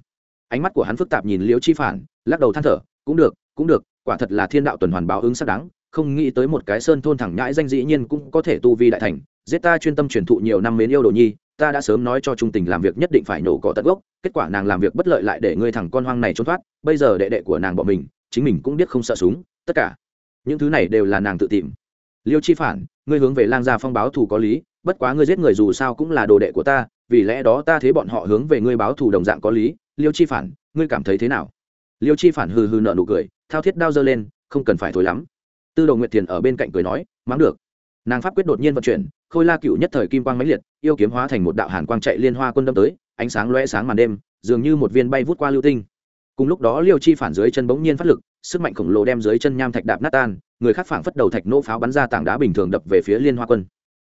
Ánh mắt của hắn phức tạp nhìn liễu chi phản, lắc đầu than thở, cũng được cũng được, quả thật là thiên đạo tuần hoàn báo ứng xác đáng không nghĩ tới một cái sơn thôn thẳng nhãi danh dĩ nhiên cũng có thể tu vi đại thành. Giết ta chuyên tâm truyền thụ nhiều năm mến yêu đồ nhi, ta đã sớm nói cho trung tình làm việc nhất định phải nổ cỏ tận gốc, kết quả nàng làm việc bất lợi lại để ngươi thằng con hoang này trốn thoát, bây giờ đệ đệ của nàng bọn mình, chính mình cũng biết không sợ súng, tất cả. Những thứ này đều là nàng tự tìm. Liêu chi phản, ngươi hướng về lang gia phong báo thù có lý, bất quá ngươi giết người dù sao cũng là đồ đệ của ta, vì lẽ đó ta thấy bọn họ hướng về ngươi báo thù đồng dạng có lý. Liêu chi phản, ngươi cảm thấy thế nào? Liêu chi phản hừ hừ nợ nụ cười, thao thiết đao dơ lên, không cần phải thối lắm tư đồ nguyệt thiền ở bên cạnh cười nói, mắng được. Nàng pháp quyết đột nhiên vận chuyển, khôi la cựu nhất thời kim quang mãnh liệt, yêu kiếm hóa thành một đạo hàn quang chạy liên hoa quân đâm tới, ánh sáng loe sáng màn đêm, dường như một viên bay vút qua lưu tinh. Cùng lúc đó liêu chi phản dưới chân bỗng nhiên phát lực, sức mạnh khổng lồ đem dưới chân nham thạch đạp nát tan, người khác phảng phất đầu thạch nỗ pháo bắn ra tảng đá bình thường đập về phía liên hoa quân.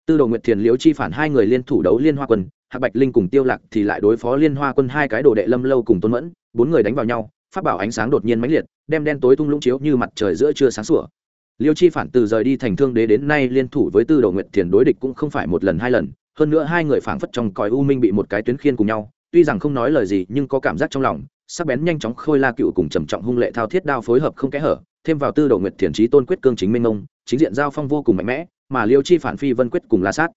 Tư đồ nguyệt thiền, liêu chi phản hai người liên thủ đấu liên hoa quân, hạc bạch linh cùng tiêu lạc thì lại đối phó liên hoa quân hai cái đồ đệ lâm lâu cùng tôn mẫn, bốn người đánh vào nhau phát bảo ánh sáng đột nhiên mãnh liệt, đem đen tối tung lũng chiếu như mặt trời giữa trưa sáng sủa liêu chi phản từ rời đi thành thương đế đến nay liên thủ với tư đầu nguyện thiền đối địch cũng không phải một lần hai lần, hơn nữa hai người phảng phất trong cõi u minh bị một cái tuyến khiên cùng nhau, tuy rằng không nói lời gì nhưng có cảm giác trong lòng, sắc bén nhanh chóng khôi la cựu cùng trầm trọng hung lệ thao thiết đao phối hợp không kẽ hở, thêm vào tư đầu nguyệt thiền trí tôn quyết cương chính minh ông chính diện giao phong vô cùng mạnh mẽ, mà liêu chi phản phi vân quyết cùng la sát.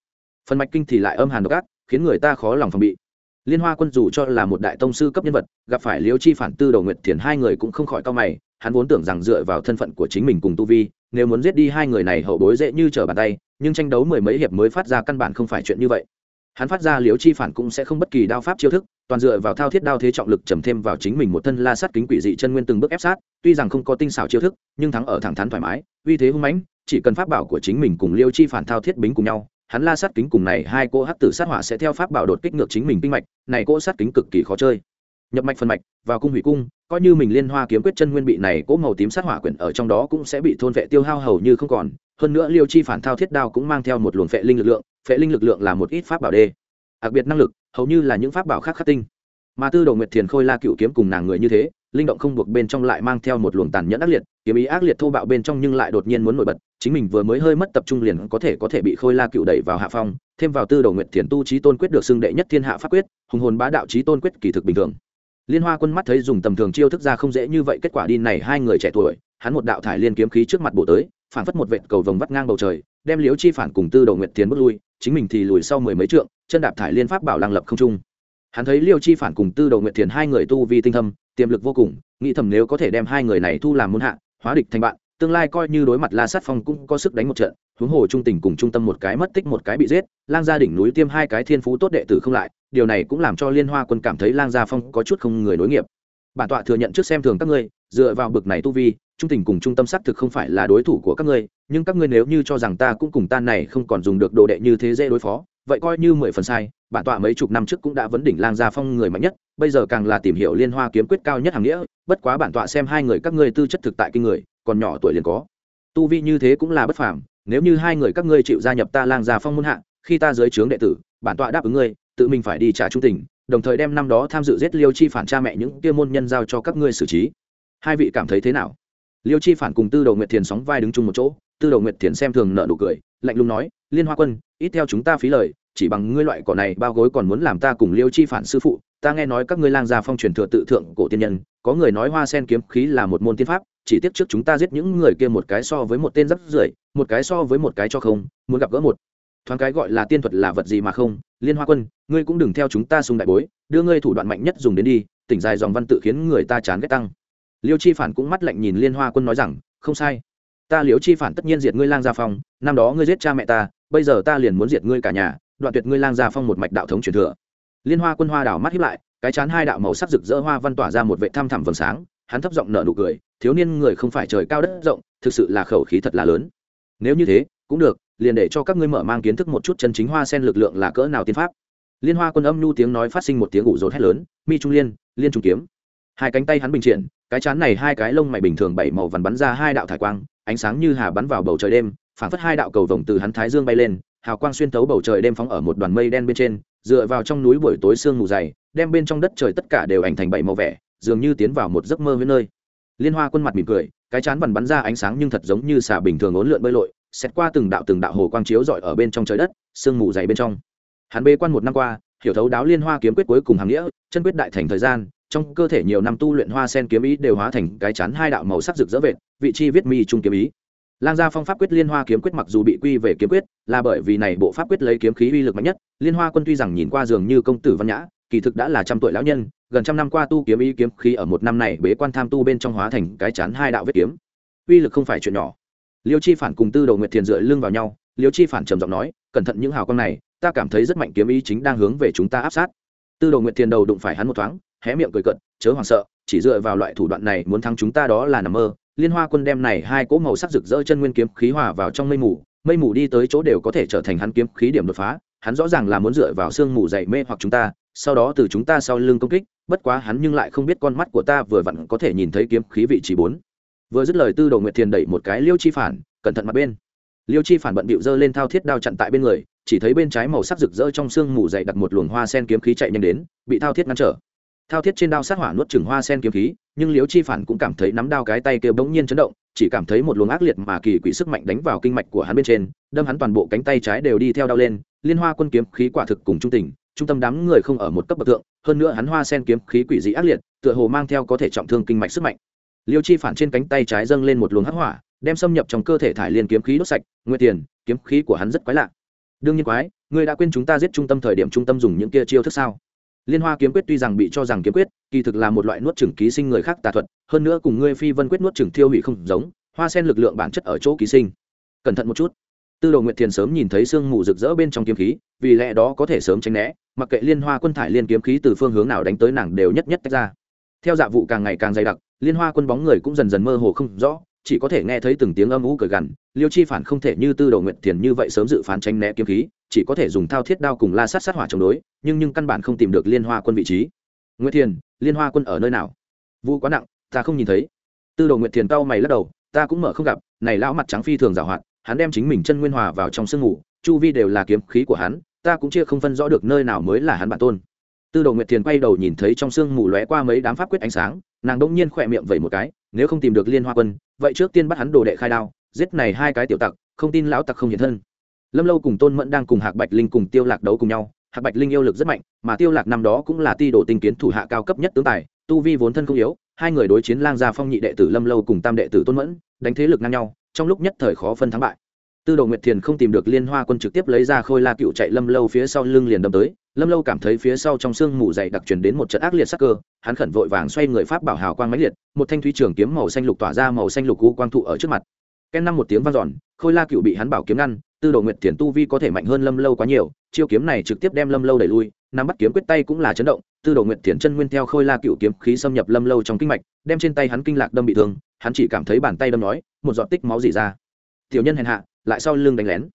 Phần mạch kinh thì lại âm hàn độc ác, khiến người ta khó lòng phòng bị. Liên hoa quân dù cho là một đại tông sư cấp nhân vật, gặp phải liêu chi phản tư đầu nguyệt thiền hai người cũng không khỏi cao mày, hắn vốn tưởng rằng dựa vào thân phận của chính mình cùng tu vi nếu muốn giết đi hai người này hậu bối dễ như trở bàn tay, nhưng tranh đấu mười mấy hiệp mới phát ra căn bản không phải chuyện như vậy. Hắn phát ra liếu chi phản cũng sẽ không bất kỳ đao pháp chiêu thức, toàn dựa vào thao thiết đao thế trọng lực trầm thêm vào chính mình một thân la sát kính quỷ dị chân nguyên từng bước ép sát, tuy rằng không có tinh xảo chiêu thức, nhưng thắng ở thẳng thắn thoải mái, uy thế hung mãnh, chỉ cần pháp bảo của chính mình cùng liêu chi phản thao thiết bính cùng nhau, hắn la sát kính cùng này hai cô hắc tử sát hỏa sẽ theo pháp bảo đột kích ngược chính mình kinh mạch, này cô sát kính cực kỳ khó chơi. Nhập mạch phần mạch vào cung hủy cung, coi như mình liên hoa kiếm quyết chân nguyên bị này cỗ màu tím sát hỏa quyển ở trong đó cũng sẽ bị thôn vệ tiêu hao hầu như không còn. Hơn nữa liêu chi phản thao thiết đao cũng mang theo một luồng phệ linh lực lượng, phệ linh lực lượng là một ít pháp bảo đê. Đặc biệt năng lực, hầu như là những pháp bảo khác khắc tinh. Mà tư đồ nguyệt thiền khôi la cựu kiếm cùng nàng người như thế, linh động không buộc bên trong lại mang theo một luồng tàn nhẫn ác liệt, kiếm ý ác liệt thô bạo bên trong nhưng lại đột nhiên muốn nổi bật, chính mình vừa mới hơi mất tập trung liền có thể có thể bị khôi la cựu đẩy vào hạ phong, thêm vào tư đồ nguyệt thiền tu trí tôn quyết được xưng đệ nhất thiên hạ pháp quyết, hùng hồn bá đạo trí tôn quyết kỳ thực bình thường liên hoa quân mắt thấy dùng tầm thường chiêu thức ra không dễ như vậy, kết quả đi này hai người trẻ tuổi, hắn một đạo thải liên kiếm khí trước mặt bổ tới, phản phất một vệt cầu vồng vắt ngang bầu trời, đem liếu chi phản cùng tư Đầu nguyệt tiến bước lui, chính mình thì lùi sau mười mấy trượng, chân đạp thải liên pháp bảo lăng lập không trung. Hắn thấy liêu chi phản cùng tư đầu nguyệt thiền hai người tu vi tinh thâm, tiềm lực vô cùng, nghĩ thầm nếu có thể đem hai người này thu làm môn hạ, hóa địch thành bạn, tương lai coi như đối mặt la sát phong cũng có sức đánh một trận, huống hồ trung tình cùng trung tâm một cái mất tích một cái bị giết, lang gia đỉnh núi tiêm hai cái thiên phú tốt đệ tử không lại điều này cũng làm cho liên hoa quân cảm thấy lang gia phong có chút không người nối nghiệp. Bản tọa thừa nhận trước xem thường các ngươi, dựa vào bực này tu vi, trung tình cùng trung tâm xác thực không phải là đối thủ của các ngươi, nhưng các ngươi nếu như cho rằng ta cũng cùng tan này không còn dùng được đồ đệ như thế dễ đối phó, vậy coi như mười phần sai, bản tọa mấy chục năm trước cũng đã vấn đỉnh lang gia phong người mạnh nhất, bây giờ càng là tìm hiểu liên hoa kiếm quyết cao nhất hàng nghĩa, bất quá bản tọa xem hai người các ngươi tư chất thực tại kinh người, còn nhỏ tuổi liền có. Tu vi như thế cũng là bất phàm, nếu như hai người các ngươi chịu gia nhập ta lang gia phong muôn hạ, khi ta dưới trướng đệ tử, bản tọa đáp ứng ngươi tự mình phải đi trả trung tình, đồng thời đem năm đó tham dự giết liêu chi phản cha mẹ những kia môn nhân giao cho các ngươi xử trí. Hai vị cảm thấy thế nào? Liêu chi phản cùng tư đầu nguyệt thiền sóng vai đứng chung một chỗ, tư đầu nguyệt thiền xem thường nợ nụ cười, lạnh lùng nói, liên hoa quân, ít theo chúng ta phí lời, chỉ bằng ngươi loại cỏ này bao gối còn muốn làm ta cùng liêu chi phản sư phụ, ta nghe nói các ngươi lang gia phong truyền thừa tự thượng cổ tiên nhân, có người nói hoa sen kiếm khí là một môn tiên pháp, chỉ tiếp trước chúng ta giết những người kia một cái so với một tên rắp rưởi, một cái so với một cái cho không, muốn gặp gỡ một. Thoáng cái gọi là tiên thuật là vật gì mà không liên hoa quân, ngươi cũng đừng theo chúng ta xung đại bối, đưa ngươi thủ đoạn mạnh nhất dùng đến đi, tỉnh dài dòng văn tự khiến người ta chán ghét tăng. Liêu chi phản cũng mắt lạnh nhìn liên hoa quân nói rằng, không sai. Ta liêu chi phản tất nhiên diệt ngươi lang gia phong, năm đó ngươi giết cha mẹ ta, bây giờ ta liền muốn diệt ngươi cả nhà, đoạn tuyệt ngươi lang gia phong một mạch đạo thống truyền thừa. Liên hoa quân hoa đảo mắt hiếp lại, cái chán hai đạo màu sắc rực rỡ hoa văn tỏa ra một vệ tham thẳm vầng sáng, hắn thấp giọng nở nụ cười, thiếu niên người không phải trời cao đất rộng, thực sự là khẩu khí thật là lớn. Nếu như thế, cũng được liền để cho các ngươi mở mang kiến thức một chút chân chính hoa sen lực lượng là cỡ nào tiên pháp. Liên hoa quân âm nhu tiếng nói phát sinh một tiếng ủ rột hét lớn, mi trung liên liên trung kiếm. Hai cánh tay hắn bình triển, cái chán này hai cái lông mày bình thường bảy màu vằn bắn ra hai đạo thải quang, ánh sáng như hà bắn vào bầu trời đêm, phảng phất hai đạo cầu vồng từ hắn thái dương bay lên, hào quang xuyên tấu bầu trời đêm phóng ở một đoàn mây đen bên trên, dựa vào trong núi buổi tối sương mù dày, đem bên trong đất trời tất cả đều ảnh thành bảy màu vẻ, dường như tiến vào một giấc mơ với nơi. Liên hoa quân mặt mỉm cười, cái chán vằn bắn ra ánh sáng nhưng thật giống như xà bình thường ốn lượn bơi lội xét qua từng đạo từng đạo hồ quang chiếu rọi ở bên trong trời đất, sương mù dày bên trong. Hắn bê quan một năm qua, hiểu thấu đáo liên hoa kiếm quyết cuối cùng hàng nghĩa, chân quyết đại thành thời gian, trong cơ thể nhiều năm tu luyện hoa sen kiếm ý đều hóa thành cái chán hai đạo màu sắc rực rỡ vệt, vị chi viết mi trung kiếm ý. Lang gia phong pháp quyết liên hoa kiếm quyết mặc dù bị quy về kiếm quyết, là bởi vì này bộ pháp quyết lấy kiếm khí uy lực mạnh nhất, liên hoa quân tuy rằng nhìn qua dường như công tử văn nhã, kỳ thực đã là trăm tuổi lão nhân, gần trăm năm qua tu kiếm ý kiếm khí ở một năm này bế quan tham tu bên trong hóa thành cái chán hai đạo vết kiếm. Uy lực không phải chuyện nhỏ liêu chi phản cùng tư đầu nguyệt thiền dựa lưng vào nhau, liêu chi phản trầm giọng nói, cẩn thận những hào quang này, ta cảm thấy rất mạnh kiếm ý chính đang hướng về chúng ta áp sát. Tư đầu nguyệt thiền đầu đụng phải hắn một thoáng, hé miệng cười cận chớ hoảng sợ, chỉ dựa vào loại thủ đoạn này muốn thắng chúng ta đó là nằm mơ. Liên hoa quân đem này hai cỗ màu sắc rực rỡ chân nguyên kiếm khí hòa vào trong mây mù mây mù đi tới chỗ đều có thể trở thành hắn kiếm khí điểm đột phá. Hắn rõ ràng là muốn dựa vào sương mù dày mê hoặc chúng ta, sau đó từ chúng ta sau lưng công kích, bất quá hắn nhưng lại không biết con mắt của ta vừa vặn có thể nhìn thấy kiếm khí vị trí bốn vừa dứt lời tư đồ nguyệt thiền đẩy một cái liêu chi phản, cẩn thận mặt bên. Liêu chi phản bận bịu dơ lên thao thiết đao chặn tại bên người, chỉ thấy bên trái màu sắc rực rỡ trong sương mù dày đặt một luồng hoa sen kiếm khí chạy nhanh đến, bị thao thiết ngăn trở. Thao thiết trên đao sát hỏa nuốt chừng hoa sen kiếm khí, nhưng liêu chi phản cũng cảm thấy nắm đao cái tay kêu bỗng nhiên chấn động, chỉ cảm thấy một luồng ác liệt mà kỳ quỷ sức mạnh đánh vào kinh mạch của hắn bên trên, đâm hắn toàn bộ cánh tay trái đều đi theo Đao lên, liên hoa quân kiếm khí quả thực cùng trung tình, trung tâm đám người không ở một cấp bậc tượng hơn nữa hắn hoa sen kiếm khí quỷ dị ác liệt, tựa hồ mang theo có thể trọng thương kinh mạch sức mạnh liêu chi phản trên cánh tay trái dâng lên một luồng hắc hỏa, đem xâm nhập trong cơ thể thải liên kiếm khí đốt sạch nguyên tiền, kiếm khí của hắn rất quái lạ. Đương nhiên quái, ngươi đã quên chúng ta giết trung tâm thời điểm trung tâm dùng những kia chiêu thức sao? Liên hoa kiếm quyết tuy rằng bị cho rằng kiếm quyết, kỳ thực là một loại nuốt trừng ký sinh người khác tà thuật, hơn nữa cùng ngươi phi vân quyết nuốt trừng thiêu hủy không giống, hoa sen lực lượng bản chất ở chỗ ký sinh. Cẩn thận một chút. Tư đồ nguyệt thiền sớm nhìn thấy sương mù rực rỡ bên trong kiếm khí, vì lẽ đó có thể sớm tránh né, mặc kệ liên hoa quân thải liên kiếm khí từ phương hướng nào đánh tới nàng đều nhất nhất tách ra. Theo dạ vụ càng ngày càng dày đặc liên hoa quân bóng người cũng dần dần mơ hồ không rõ, chỉ có thể nghe thấy từng tiếng âm ú cởi gằn, liêu chi phản không thể như tư đồ nguyện thiền như vậy sớm dự phán tranh né kiếm khí, chỉ có thể dùng thao thiết đao cùng la sát sát hỏa chống đối, nhưng nhưng căn bản không tìm được liên hoa quân vị trí. Nguyệt thiền, liên hoa quân ở nơi nào? Vu quá nặng, ta không nhìn thấy. Tư đồ nguyệt thiền cau mày lắc đầu, ta cũng mở không gặp, này lão mặt trắng phi thường giảo hoạt, hắn đem chính mình chân nguyên hòa vào trong sương ngủ, chu vi đều là kiếm khí của hắn, ta cũng chưa không phân rõ được nơi nào mới là hắn bản tôn tư đồ nguyệt thiền quay đầu nhìn thấy trong sương mù lóe qua mấy đám pháp quyết ánh sáng, nàng đông nhiên khỏe miệng vẩy một cái, nếu không tìm được liên hoa quân, vậy trước tiên bắt hắn đồ đệ khai đao, giết này hai cái tiểu tặc, không tin lão tặc không hiện thân. Lâm lâu cùng tôn mẫn đang cùng hạc bạch linh cùng tiêu lạc đấu cùng nhau, hạc bạch linh yêu lực rất mạnh, mà tiêu lạc năm đó cũng là ti đồ tinh kiến thủ hạ cao cấp nhất tướng tài, tu vi vốn thân không yếu, hai người đối chiến lang gia phong nhị đệ tử lâm lâu cùng tam đệ tử tôn mẫn, đánh thế lực ngang nhau, trong lúc nhất thời khó phân thắng bại. Tư đồ nguyệt thiền không tìm được liên hoa quân trực tiếp lấy ra khôi la cựu chạy lâm lâu phía sau lưng liền đâm tới lâm lâu cảm thấy phía sau trong sương mù dày đặc truyền đến một trận ác liệt sắc cơ, hắn khẩn vội vàng xoay người pháp bảo hào quang máy liệt, một thanh thúy trường kiếm màu xanh lục tỏa ra màu xanh lục u quang thụ ở trước mặt. Ken năm một tiếng vang dọn, khôi la cựu bị hắn bảo kiếm ngăn, tư đồ nguyệt thiền tu vi có thể mạnh hơn lâm lâu quá nhiều, chiêu kiếm này trực tiếp đem lâm lâu đẩy lui, nắm bắt kiếm quyết tay cũng là chấn động, tư đồ nguyệt thiền chân nguyên theo khôi la cựu kiếm khí xâm nhập lâm lâu trong kinh mạch, đem trên tay hắn kinh lạc đâm bị thương, hắn chỉ cảm thấy bàn tay đâm nói, một giọt tích máu dỉ ra. Tiểu nhân hèn hạ, lại sau lưng đánh lén.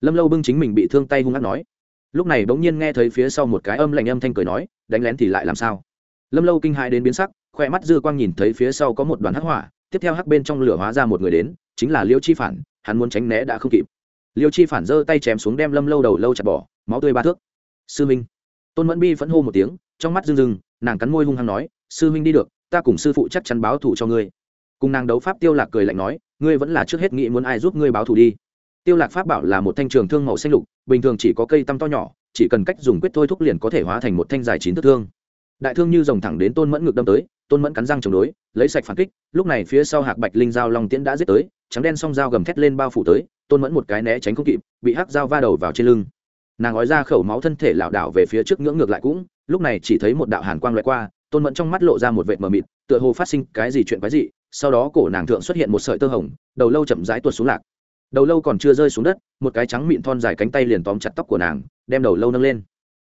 Lâm lâu bưng chính mình bị thương tay hung hăng nói lúc này bỗng nhiên nghe thấy phía sau một cái âm lạnh âm thanh cười nói, đánh lén thì lại làm sao? Lâm lâu kinh hãi đến biến sắc khoe mắt dư quang nhìn thấy phía sau có một đoàn hắc hỏa, tiếp theo hắc bên trong lửa hóa ra một người đến, chính là liêu chi phản, hắn muốn tránh né đã không kịp. Liêu chi phản giơ tay chém xuống đem lâm lâu đầu lâu chặt bỏ, máu tươi ba thước. Sư minh. Tôn mẫn bi phẫn hô một tiếng, trong mắt rưng rưng, nàng cắn môi hung hăng nói, sư minh đi được, ta cùng sư phụ chắc chắn báo thù cho ngươi. Cùng nàng đấu pháp tiêu lạc cười lạnh nói, ngươi vẫn là trước hết nghĩ muốn ai giúp ngươi báo thù đi tiêu lạc pháp bảo là một thanh trường thương màu xanh lục, bình thường chỉ có cây tăm to nhỏ, chỉ cần cách dùng quyết thôi thúc liền có thể hóa thành một thanh dài chín thước thương. Đại thương như rồng thẳng đến tôn mẫn ngược đâm tới, tôn mẫn cắn răng chống đối, lấy sạch phản kích, lúc này phía sau hạc bạch linh dao long tiễn đã giết tới, trắng đen song dao gầm thét lên bao phủ tới, tôn mẫn một cái né tránh không kịp, bị hắc dao va đầu vào trên lưng. Nàng ói ra khẩu máu thân thể lảo đảo về phía trước ngưỡng ngược lại cũng, lúc này chỉ thấy một đạo hàn quang loại qua, tôn mẫn trong mắt lộ ra một vệt mờ mịt, tựa hồ phát sinh cái gì chuyện quái gì sau đó cổ nàng thượng xuất hiện một sợi tơ hồng, đầu lâu chậm rãi tuột xuống lạc đầu lâu còn chưa rơi xuống đất, một cái trắng mịn thon dài cánh tay liền tóm chặt tóc của nàng, đem đầu lâu nâng lên.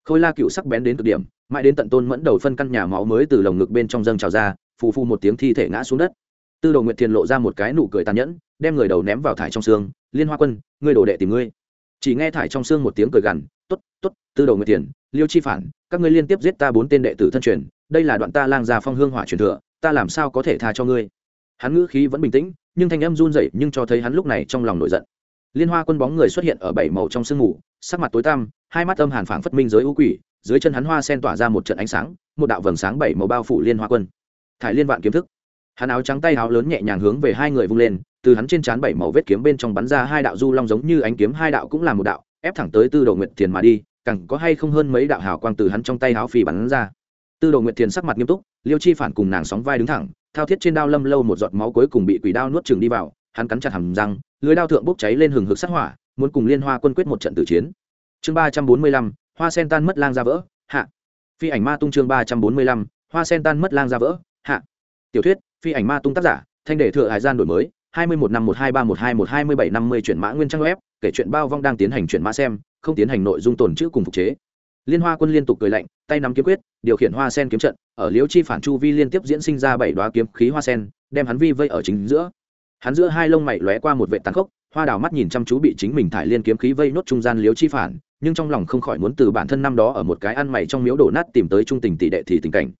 Khôi la cựu sắc bén đến cực điểm, mãi đến tận tôn mẫn đầu phân căn nhà máu mới từ lồng ngực bên trong dâng trào ra, phù phù một tiếng thi thể ngã xuống đất. Tư đồ nguyệt thiền lộ ra một cái nụ cười tàn nhẫn, đem người đầu ném vào thải trong xương, liên hoa quân, ngươi đồ đệ tìm ngươi. Chỉ nghe thải trong xương một tiếng cười gằn t ố t t ố t tư đồ nguyệt thiền, liêu chi phản, các ngươi liên tiếp giết ta bốn tên đệ tử thân truyền, đây là đoạn ta lang già phong hương hỏa truyền thừa, ta làm sao có thể tha cho ngươi? Hắn ngữ khí vẫn bình tĩnh nhưng thanh âm run rẩy nhưng cho thấy hắn lúc này trong lòng nổi giận. Liên hoa quân bóng người xuất hiện ở bảy màu trong sương mù, sắc mặt tối tăm, hai mắt âm hàn phảng phất minh giới ưu quỷ, dưới chân hắn hoa sen tỏa ra một trận ánh sáng, một đạo vầng sáng bảy màu bao phủ liên hoa quân. Thải liên vạn kiếm thức. Hắn áo trắng tay áo lớn nhẹ nhàng hướng về hai người vung lên, từ hắn trên trán bảy màu vết kiếm bên trong bắn ra hai đạo du long giống như ánh kiếm, hai đạo cũng là một đạo, ép thẳng tới tư đồ nguyệt thiền mà đi, càng có hay không hơn mấy đạo hào quang từ hắn trong tay áo phì bắn ra. Tư đồ nguyệt thiền sắc mặt nghiêm túc, liêu chi phản cùng nàng sóng vai đứng thẳng thao thiết trên đao lâm lâu một giọt máu cuối cùng bị quỷ đao nuốt chừng đi vào, hắn cắn chặt hầm răng, lưới đao thượng bốc cháy lên hừng hực sát hỏa, muốn cùng liên hoa quân quyết một trận tử chiến. Chương ba trăm bốn mươi lăm, hoa sen tan mất lang ra vỡ, hạ. Phi ảnh ma tung chương ba trăm bốn mươi lăm, hoa sen tan mất lang ra vỡ, hạ. Tiểu thuyết, phi ảnh ma tung tác giả, thanh đề thừa hải gian đổi mới, hai mươi một năm một hai ba một hai một hai mươi bảy năm mươi chuyển mã nguyên trang web, kể chuyện bao vong đang tiến hành chuyển mã xem, không tiến hành nội dung tồn chữ cùng phục chế. Liên hoa quân liên tục cười lạnh, tay nắm kiếm quyết điều khiển hoa sen kiếm trận, ở liễu chi phản chu vi liên tiếp diễn sinh ra bảy đoá kiếm khí hoa sen, đem hắn vi vây ở chính giữa. Hắn giữa hai lông mày lóe qua một vệ tàn khốc, hoa đào mắt nhìn chăm chú bị chính mình thải liên kiếm khí vây nốt trung gian liễu chi phản, nhưng trong lòng không khỏi muốn từ bản thân năm đó ở một cái ăn mày trong miếu đổ nát tìm tới trung tình tỷ đệ thì tình cảnh.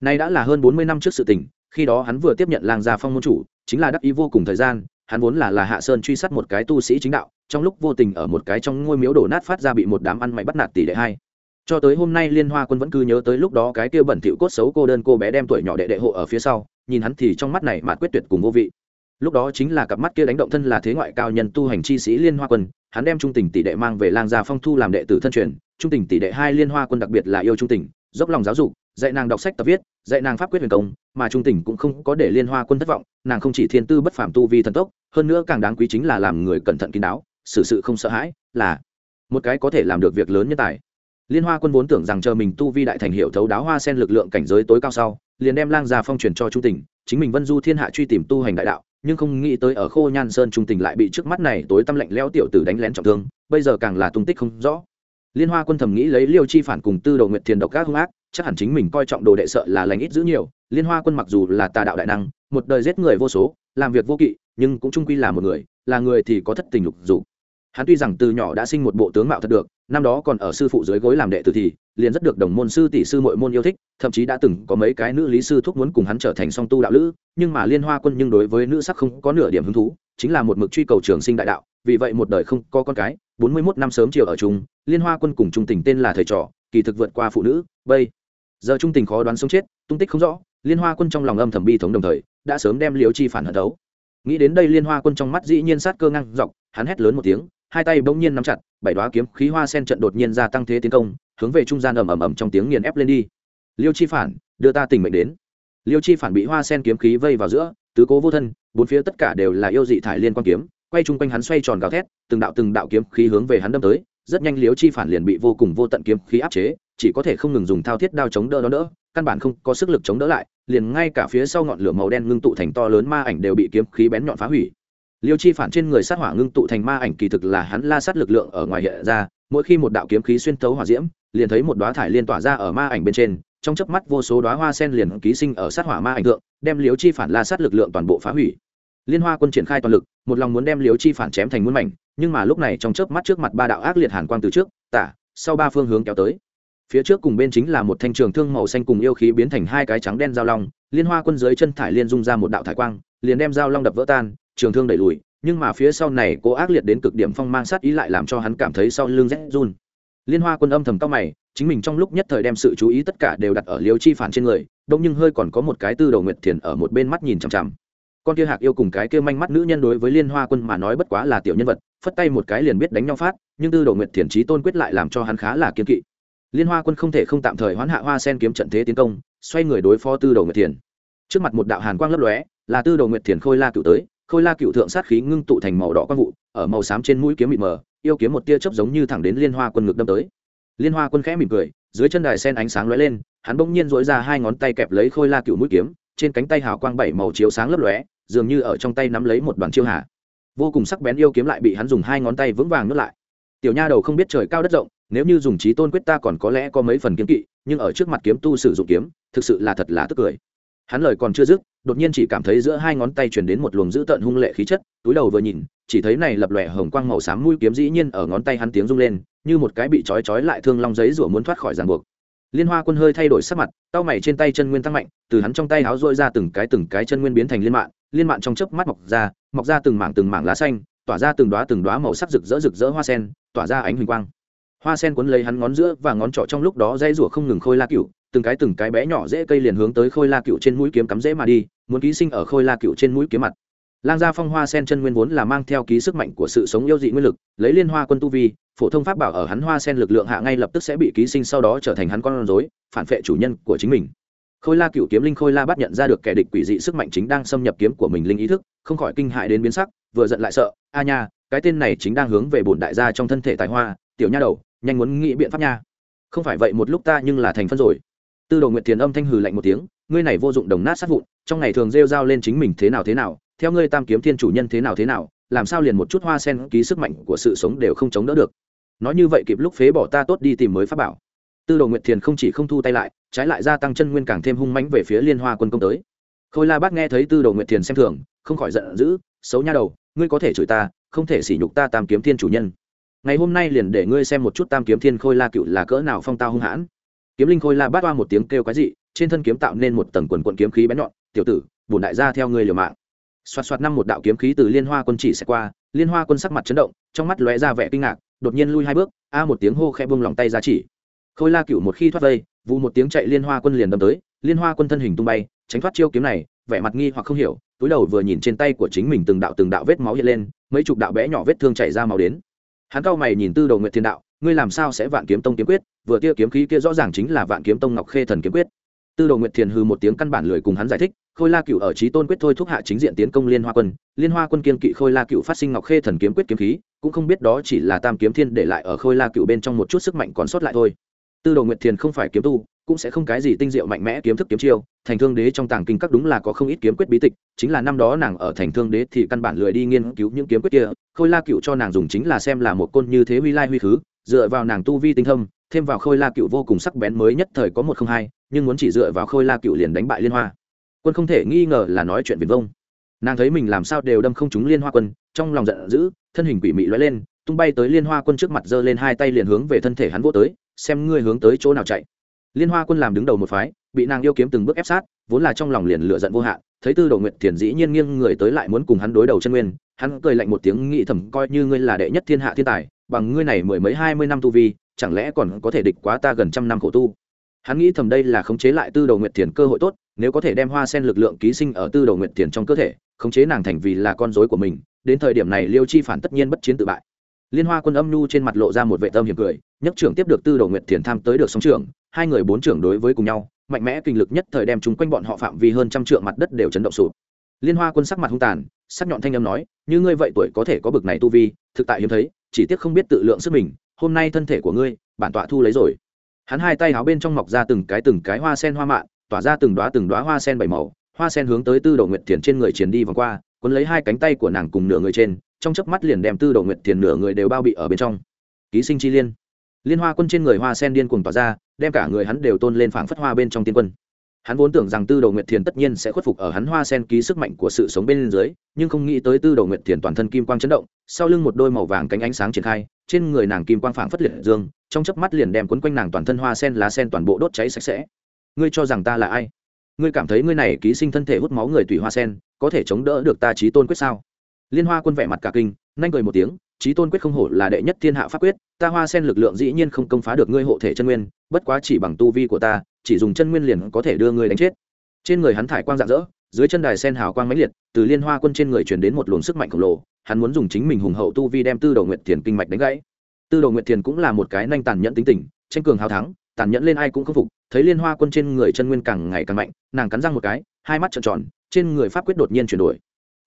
Nay đã là hơn bốn mươi năm trước sự tình, khi đó hắn vừa tiếp nhận làng gia phong môn chủ, chính là đắc ý vô cùng thời gian, hắn vốn là là hạ sơn truy sát một cái tu sĩ chính đạo, trong lúc vô tình ở một cái trong ngôi miếu đổ nát phát ra bị một đám ăn mày bắt nạt tỷ đệ hai cho tới hôm nay liên hoa quân vẫn cứ nhớ tới lúc đó cái kia bẩn thỉu cốt xấu cô đơn cô bé đem tuổi nhỏ đệ đệ hộ ở phía sau, nhìn hắn thì trong mắt này mà quyết tuyệt cùng vô vị. Lúc đó chính là cặp mắt kia đánh động thân là thế ngoại cao nhân tu hành chi sĩ liên hoa quân, hắn đem trung tình tỷ đệ mang về lang gia phong thu làm đệ tử thân truyền, trung tình tỷ đệ hai liên hoa quân đặc biệt là yêu trung tình, dốc lòng giáo dục, dạy nàng đọc sách tập viết, dạy nàng pháp quyết huyền công, mà trung tình cũng không có để liên hoa quân thất vọng, nàng không chỉ thiên tư bất phàm tu vi thần tốc, hơn nữa càng đáng quý chính là làm người cẩn thận kín đáo, xử sự không sợ hãi, là một cái có thể làm được việc lớn nhân tài liên hoa quân vốn tưởng rằng chờ mình tu vi đại thành hiệu thấu đáo hoa sen lực lượng cảnh giới tối cao sau, liền đem lang gia phong truyền cho trung tình, chính mình vân du thiên hạ truy tìm tu hành đại đạo, nhưng không nghĩ tới ở khô nhan sơn trung tình lại bị trước mắt này tối tâm lạnh lẽo tiểu tử đánh lén trọng thương, bây giờ càng là tung tích không rõ. Liên hoa quân thầm nghĩ lấy liêu chi phản cùng tư đồ nguyệt thiền độc ác hung ác, chắc hẳn chính mình coi trọng đồ đệ sợ là lành ít giữ nhiều, liên hoa quân mặc dù là tà đạo đại năng, một đời giết người vô số, làm việc vô kỵ, nhưng cũng trung quy là một người, là người thì có thất tình lục dục hắn tuy rằng từ nhỏ đã sinh một bộ tướng mạo thật được, năm đó còn ở sư phụ dưới gối làm đệ tử thì, liền rất được đồng môn sư tỷ sư mọi môn yêu thích, thậm chí đã từng có mấy cái nữ lý sư thúc muốn cùng hắn trở thành song tu đạo lữ, nhưng mà liên hoa quân nhưng đối với nữ sắc không có nửa điểm hứng thú, chính là một mực truy cầu trường sinh đại đạo, vì vậy một đời không có con cái, bốn mươi 41 năm sớm chiều ở chung, liên hoa quân cùng trung tình tên là thầy trò, kỳ thực vượt qua phụ nữ, bây giờ trung tình khó đoán sống chết, tung tích không rõ, liên hoa quân trong lòng âm thầm bi thống đồng thời, đã sớm đem liễu chi phản hận đấu. Nghĩ đến đây liên hoa quân trong mắt dĩ nhiên sát cơ ngang dọc, hắn hét lớn một tiếng hai tay bỗng nhiên nắm chặt, bảy đoá kiếm khí hoa sen trận đột nhiên gia tăng thế tiến công, hướng về trung gian ầm ầm ầm trong tiếng nghiền ép lên đi. Liêu chi phản, đưa ta tình mệnh đến. Liêu chi phản bị hoa sen kiếm khí vây vào giữa, tứ cố vô thân, bốn phía tất cả đều là yêu dị thải liên quan kiếm, quay chung quanh hắn xoay tròn gào thét, từng đạo từng đạo kiếm khí hướng về hắn đâm tới, rất nhanh liêu chi phản liền bị vô cùng vô tận kiếm khí áp chế, chỉ có thể không ngừng dùng thao thiết đao chống đỡ đó đỡ, căn bản không có sức lực chống đỡ lại, liền ngay cả phía sau ngọn lửa màu đen ngưng tụ thành to lớn ma ảnh đều bị kiếm khí bén nhọn phá hủy liêu chi phản trên người sát hỏa ngưng tụ thành ma ảnh, kỳ thực là hắn la sát lực lượng ở ngoài hiện ra, mỗi khi một đạo kiếm khí xuyên thấu hỏa diễm, liền thấy một đoá thải liên tỏa ra ở ma ảnh bên trên, trong chớp mắt vô số đoá hoa sen liền ký sinh ở sát hỏa ma ảnh tượng đem liêu chi phản la sát lực lượng toàn bộ phá hủy. Liên hoa quân triển khai toàn lực, một lòng muốn đem liêu chi phản chém thành muôn mảnh, nhưng mà lúc này trong chớp mắt trước mặt ba đạo ác liệt hàn quang từ trước, tả, sau ba phương hướng kéo tới. Phía trước cùng bên chính là một thanh trường thương màu xanh cùng yêu khí biến thành hai cái trắng đen giao long, liên hoa quân dưới chân thải liên dung ra một đạo thải quang, liền đem giao long đập vỡ tan trường thương đẩy lùi, nhưng mà phía sau này cố ác liệt đến cực điểm phong mang sát ý lại làm cho hắn cảm thấy sau lưng rét run. Liên hoa quân âm thầm cao mày, chính mình trong lúc nhất thời đem sự chú ý tất cả đều đặt ở liêu chi phản trên người, đông nhưng hơi còn có một cái tư đầu nguyệt thiền ở một bên mắt nhìn chằm chằm. Con kia hạc yêu cùng cái kia manh mắt nữ nhân đối với liên hoa quân mà nói bất quá là tiểu nhân vật, phất tay một cái liền biết đánh nhau phát, nhưng tư đầu nguyệt thiền trí tôn quyết lại làm cho hắn khá là kiên kỵ. Liên hoa quân không thể không tạm thời hoán hạ hoa sen kiếm trận thế tiến công, xoay người đối phó tư đầu nguyệt thiền. Trước mặt một đạo hàn quang lấp lóe, là tư đầu nguyệt thiền khôi la cựu tới khôi la cựu thượng sát khí ngưng tụ thành màu đỏ quang vụ, ở màu xám trên mũi kiếm mịt mờ, yêu kiếm một tia chớp giống như thẳng đến liên hoa quân ngực đâm tới. Liên hoa quân khẽ mỉm cười, dưới chân đài sen ánh sáng lóe lên, hắn bỗng nhiên dỗi ra hai ngón tay kẹp lấy khôi la cựu mũi kiếm, trên cánh tay hào quang bảy màu chiếu sáng lấp lóe, dường như ở trong tay nắm lấy một đoàn chiêu hạ vô cùng sắc bén yêu kiếm lại bị hắn dùng hai ngón tay vững vàng nuốt lại. Tiểu nha đầu không biết trời cao đất rộng, nếu như dùng trí tôn quyết ta còn có lẽ có mấy phần kiếm kỵ, nhưng ở trước mặt kiếm tu sử dụng kiếm, thực sự là thật là tức cười hắn lời còn chưa dứt, đột nhiên chỉ cảm thấy giữa hai ngón tay truyền đến một luồng dữ tợn hung lệ khí chất, túi đầu vừa nhìn, chỉ thấy này lập lòe hồng quang màu xám mũi kiếm dĩ nhiên ở ngón tay hắn tiếng rung lên, như một cái bị trói trói lại thương long giấy rủa muốn thoát khỏi ràng buộc. Liên hoa quân hơi thay đổi sắc mặt tao mày trên tay chân nguyên tăng mạnh, từ hắn trong tay háo rôi ra từng cái từng cái chân nguyên biến thành liên mạng liên mạng trong chớp mắt mọc ra mọc ra từng mảng từng mảng lá xanh, tỏa ra từng đoá từng đoá màu sắc rực rỡ rực rỡ hoa sen, tỏa ra ánh huỳnh quang. Hoa sen cuốn lấy hắn ngón giữa và ngón trỏ trong lúc đó dây rủa không ngừng khôi la cựu từng cái từng cái bé nhỏ dễ cây liền hướng tới khôi la cựu trên mũi kiếm cắm dễ mà đi, muốn ký sinh ở khôi la cựu trên mũi kiếm mặt. Lang gia phong hoa sen chân nguyên vốn là mang theo ký sức mạnh của sự sống yêu dị nguyên lực, lấy liên hoa quân tu vi, phổ thông pháp bảo ở hắn hoa sen lực lượng hạ ngay lập tức sẽ bị ký sinh sau đó trở thành hắn con rối, phản vệ chủ nhân của chính mình. Khôi la cựu kiếm linh khôi la bắt nhận ra được kẻ địch quỷ dị sức mạnh chính đang xâm nhập kiếm của mình linh ý thức, không khỏi kinh hại đến biến sắc, vừa giận lại sợ, a nha, cái tên này chính đang hướng về bổn đại gia trong thân thể tài hoa, tiểu nha đầu, nhanh muốn nghĩ biện pháp nha. Không phải vậy một lúc ta nhưng là thành phân rồi tư đồ nguyệt thiền âm thanh hừ lạnh một tiếng, ngươi này vô dụng đồng nát sát vụn, trong ngày thường rêu rao lên chính mình thế nào thế nào, theo ngươi tam kiếm thiên chủ nhân thế nào thế nào, làm sao liền một chút hoa sen ký sức mạnh của sự sống đều không chống đỡ được. Nói như vậy kịp lúc phế bỏ ta tốt đi tìm mới pháp bảo. Tư đồ nguyệt thiền không chỉ không thu tay lại, trái lại gia tăng chân nguyên càng thêm hung mãnh về phía liên hoa quân công tới. Khôi la bác nghe thấy tư đồ nguyệt thiền xem thường, không khỏi giận dữ, xấu nha đầu, ngươi có thể chửi ta, không thể sỉ nhục ta tam kiếm thiên chủ nhân. Ngày hôm nay liền để ngươi xem một chút tam kiếm thiên khôi la cựu là cỡ nào phong tao hung hãn kiếm linh khôi la bát toa một tiếng kêu quái dị, trên thân kiếm tạo nên một tầng quần quận kiếm khí bén nhọn, tiểu tử bùn đại gia theo ngươi liều mạng. Xoạt xoạt năm một đạo kiếm khí từ liên hoa quân chỉ sẽ qua, liên hoa quân sắc mặt chấn động, trong mắt lóe ra vẻ kinh ngạc, đột nhiên lui hai bước, a một tiếng hô khẽ buông lòng tay ra chỉ. Khôi la cựu một khi thoát vây vụ một tiếng chạy liên hoa quân liền đâm tới, liên hoa quân thân hình tung bay, tránh thoát chiêu kiếm này, vẻ mặt nghi hoặc không hiểu, túi đầu vừa nhìn trên tay của chính mình từng đạo từng đạo vết máu hiện lên, mấy chục đạo bé nhỏ vết thương chảy ra máu đến. Hắn cao mày nhìn tư đầu nguyện thiên đạo ngươi làm sao sẽ vạn kiếm tông kiếm quyết? Vừa tia kiếm khí kia rõ ràng chính là vạn kiếm tông ngọc khê thần kiếm quyết. Tư đồ nguyệt thiền hư một tiếng căn bản lười cùng hắn giải thích, khôi la cựu ở trí tôn quyết thôi thúc hạ chính diện tiến công liên hoa quân. Liên hoa quân kiên kỵ khôi la cựu phát sinh ngọc khê thần kiếm quyết kiếm khí, cũng không biết đó chỉ là tam kiếm thiên để lại ở khôi la cựu bên trong một chút sức mạnh còn sót lại thôi. Tư đồ nguyệt thiền không phải kiếm tu, cũng sẽ không cái gì tinh diệu mạnh mẽ kiếm thức kiếm chiêu. Thành thương đế trong tàng kinh các đúng là có không ít kiếm quyết bí tịch, chính là năm đó nàng ở thành thương đế thì căn bản lười đi nghiên cứu những kiếm quyết kia. Khôi la cựu cho nàng dùng chính là xem là một côn như thế huy lai huy khứ dựa vào nàng tu vi tinh thâm thêm vào khôi la cựu vô cùng sắc bén mới nhất thời có một không hai, nhưng muốn chỉ dựa vào khôi la cựu liền đánh bại liên hoa. Quân không thể nghi ngờ là nói chuyện viền vông. Nàng thấy mình làm sao đều đâm không trúng liên hoa quân, trong lòng giận dữ, thân hình quỷ mị loay lên, tung bay tới liên hoa quân trước mặt giơ lên hai tay liền hướng về thân thể hắn vô tới, xem ngươi hướng tới chỗ nào chạy. Liên hoa quân làm đứng đầu một phái, bị nàng yêu kiếm từng bước ép sát, vốn là trong lòng liền lựa giận vô hạn, thấy tư đồ nguyện thiền dĩ nhiên nghiêng người tới lại muốn cùng hắn đối đầu chân nguyên, hắn cười lạnh một tiếng nghĩ thầm coi như ngươi là đệ nhất thiên hạ thiên tài bằng ngươi này mười mấy hai mươi năm tu vi, chẳng lẽ còn có thể địch quá ta gần trăm năm khổ tu? Hắn nghĩ thầm đây là khống chế lại tư đầu nguyệt thiền cơ hội tốt, nếu có thể đem hoa sen lực lượng ký sinh ở tư đầu nguyệt thiền trong cơ thể, khống chế nàng thành vì là con dối của mình, đến thời điểm này liêu chi phản tất nhiên bất chiến tự bại. Liên hoa quân âm nhu trên mặt lộ ra một vệ tâm hiểm cười, nhất trưởng tiếp được tư đầu nguyệt thiền tham tới được sóng trưởng, hai người bốn trưởng đối với cùng nhau, mạnh mẽ kinh lực nhất thời đem chúng quanh bọn họ phạm vi hơn trăm trượng mặt đất đều chấn động sụp. Liên hoa quân sắc mặt hung tàn, sắc nhọn thanh âm nói, như ngươi vậy tuổi có thể có bực này tu vi, thực tại hiếm thấy chỉ tiếc không biết tự lượng sức mình, hôm nay thân thể của ngươi, bản tọa thu lấy rồi. Hắn hai tay áo bên trong mọc ra từng cái từng cái hoa sen hoa mạn, tỏa ra từng đoá từng đoá hoa sen bảy màu, hoa sen hướng tới tư đồ nguyệt thiền trên người triển đi vòng qua, cuốn lấy hai cánh tay của nàng cùng nửa người trên, trong chớp mắt liền đem tư đồ nguyệt thiền nửa người đều bao bị ở bên trong. Ký sinh chi liên. Liên hoa quân trên người hoa sen điên cuồng tỏa ra, đem cả người hắn đều tôn lên phảng phất hoa bên trong tiên quân hắn vốn tưởng rằng tư đồ nguyệt thiền tất nhiên sẽ khuất phục ở hắn hoa sen ký sức mạnh của sự sống bên dưới, nhưng không nghĩ tới tư đồ nguyệt thiền toàn thân kim quang chấn động, sau lưng một đôi màu vàng cánh ánh sáng triển khai, trên người nàng kim quang phảng phất liệt dương, trong chớp mắt liền đem quấn quanh nàng toàn thân hoa sen lá sen toàn bộ đốt cháy sạch sẽ. Ngươi cho rằng ta là ai? Ngươi cảm thấy ngươi này ký sinh thân thể hút máu người tùy hoa sen, có thể chống đỡ được ta trí tôn quyết sao? Liên hoa quân vẻ mặt cả kinh nhanh cười một tiếng trí tôn quyết không hổ là đệ nhất thiên hạ pháp quyết, ta hoa sen lực lượng dĩ nhiên không công phá được ngươi hộ thể chân nguyên, bất quá chỉ bằng tu vi của ta chỉ dùng chân nguyên liền có thể đưa ngươi đánh chết. Trên người hắn thải quang rạng rỡ, dưới chân đài sen hào quang mãnh liệt, từ liên hoa quân trên người truyền đến một luồng sức mạnh khổng lồ, hắn muốn dùng chính mình hùng hậu tu vi đem tư đầu nguyệt thiền kinh mạch đánh gãy. Tư đầu nguyệt thiền cũng là một cái nhanh tàn nhẫn tính tình, tranh cường hào thắng, tàn nhẫn lên ai cũng không phục, thấy liên hoa quân trên người chân nguyên càng ngày càng mạnh, nàng cắn răng một cái, hai mắt trợn tròn, trên người pháp quyết đột nhiên chuyển đổi.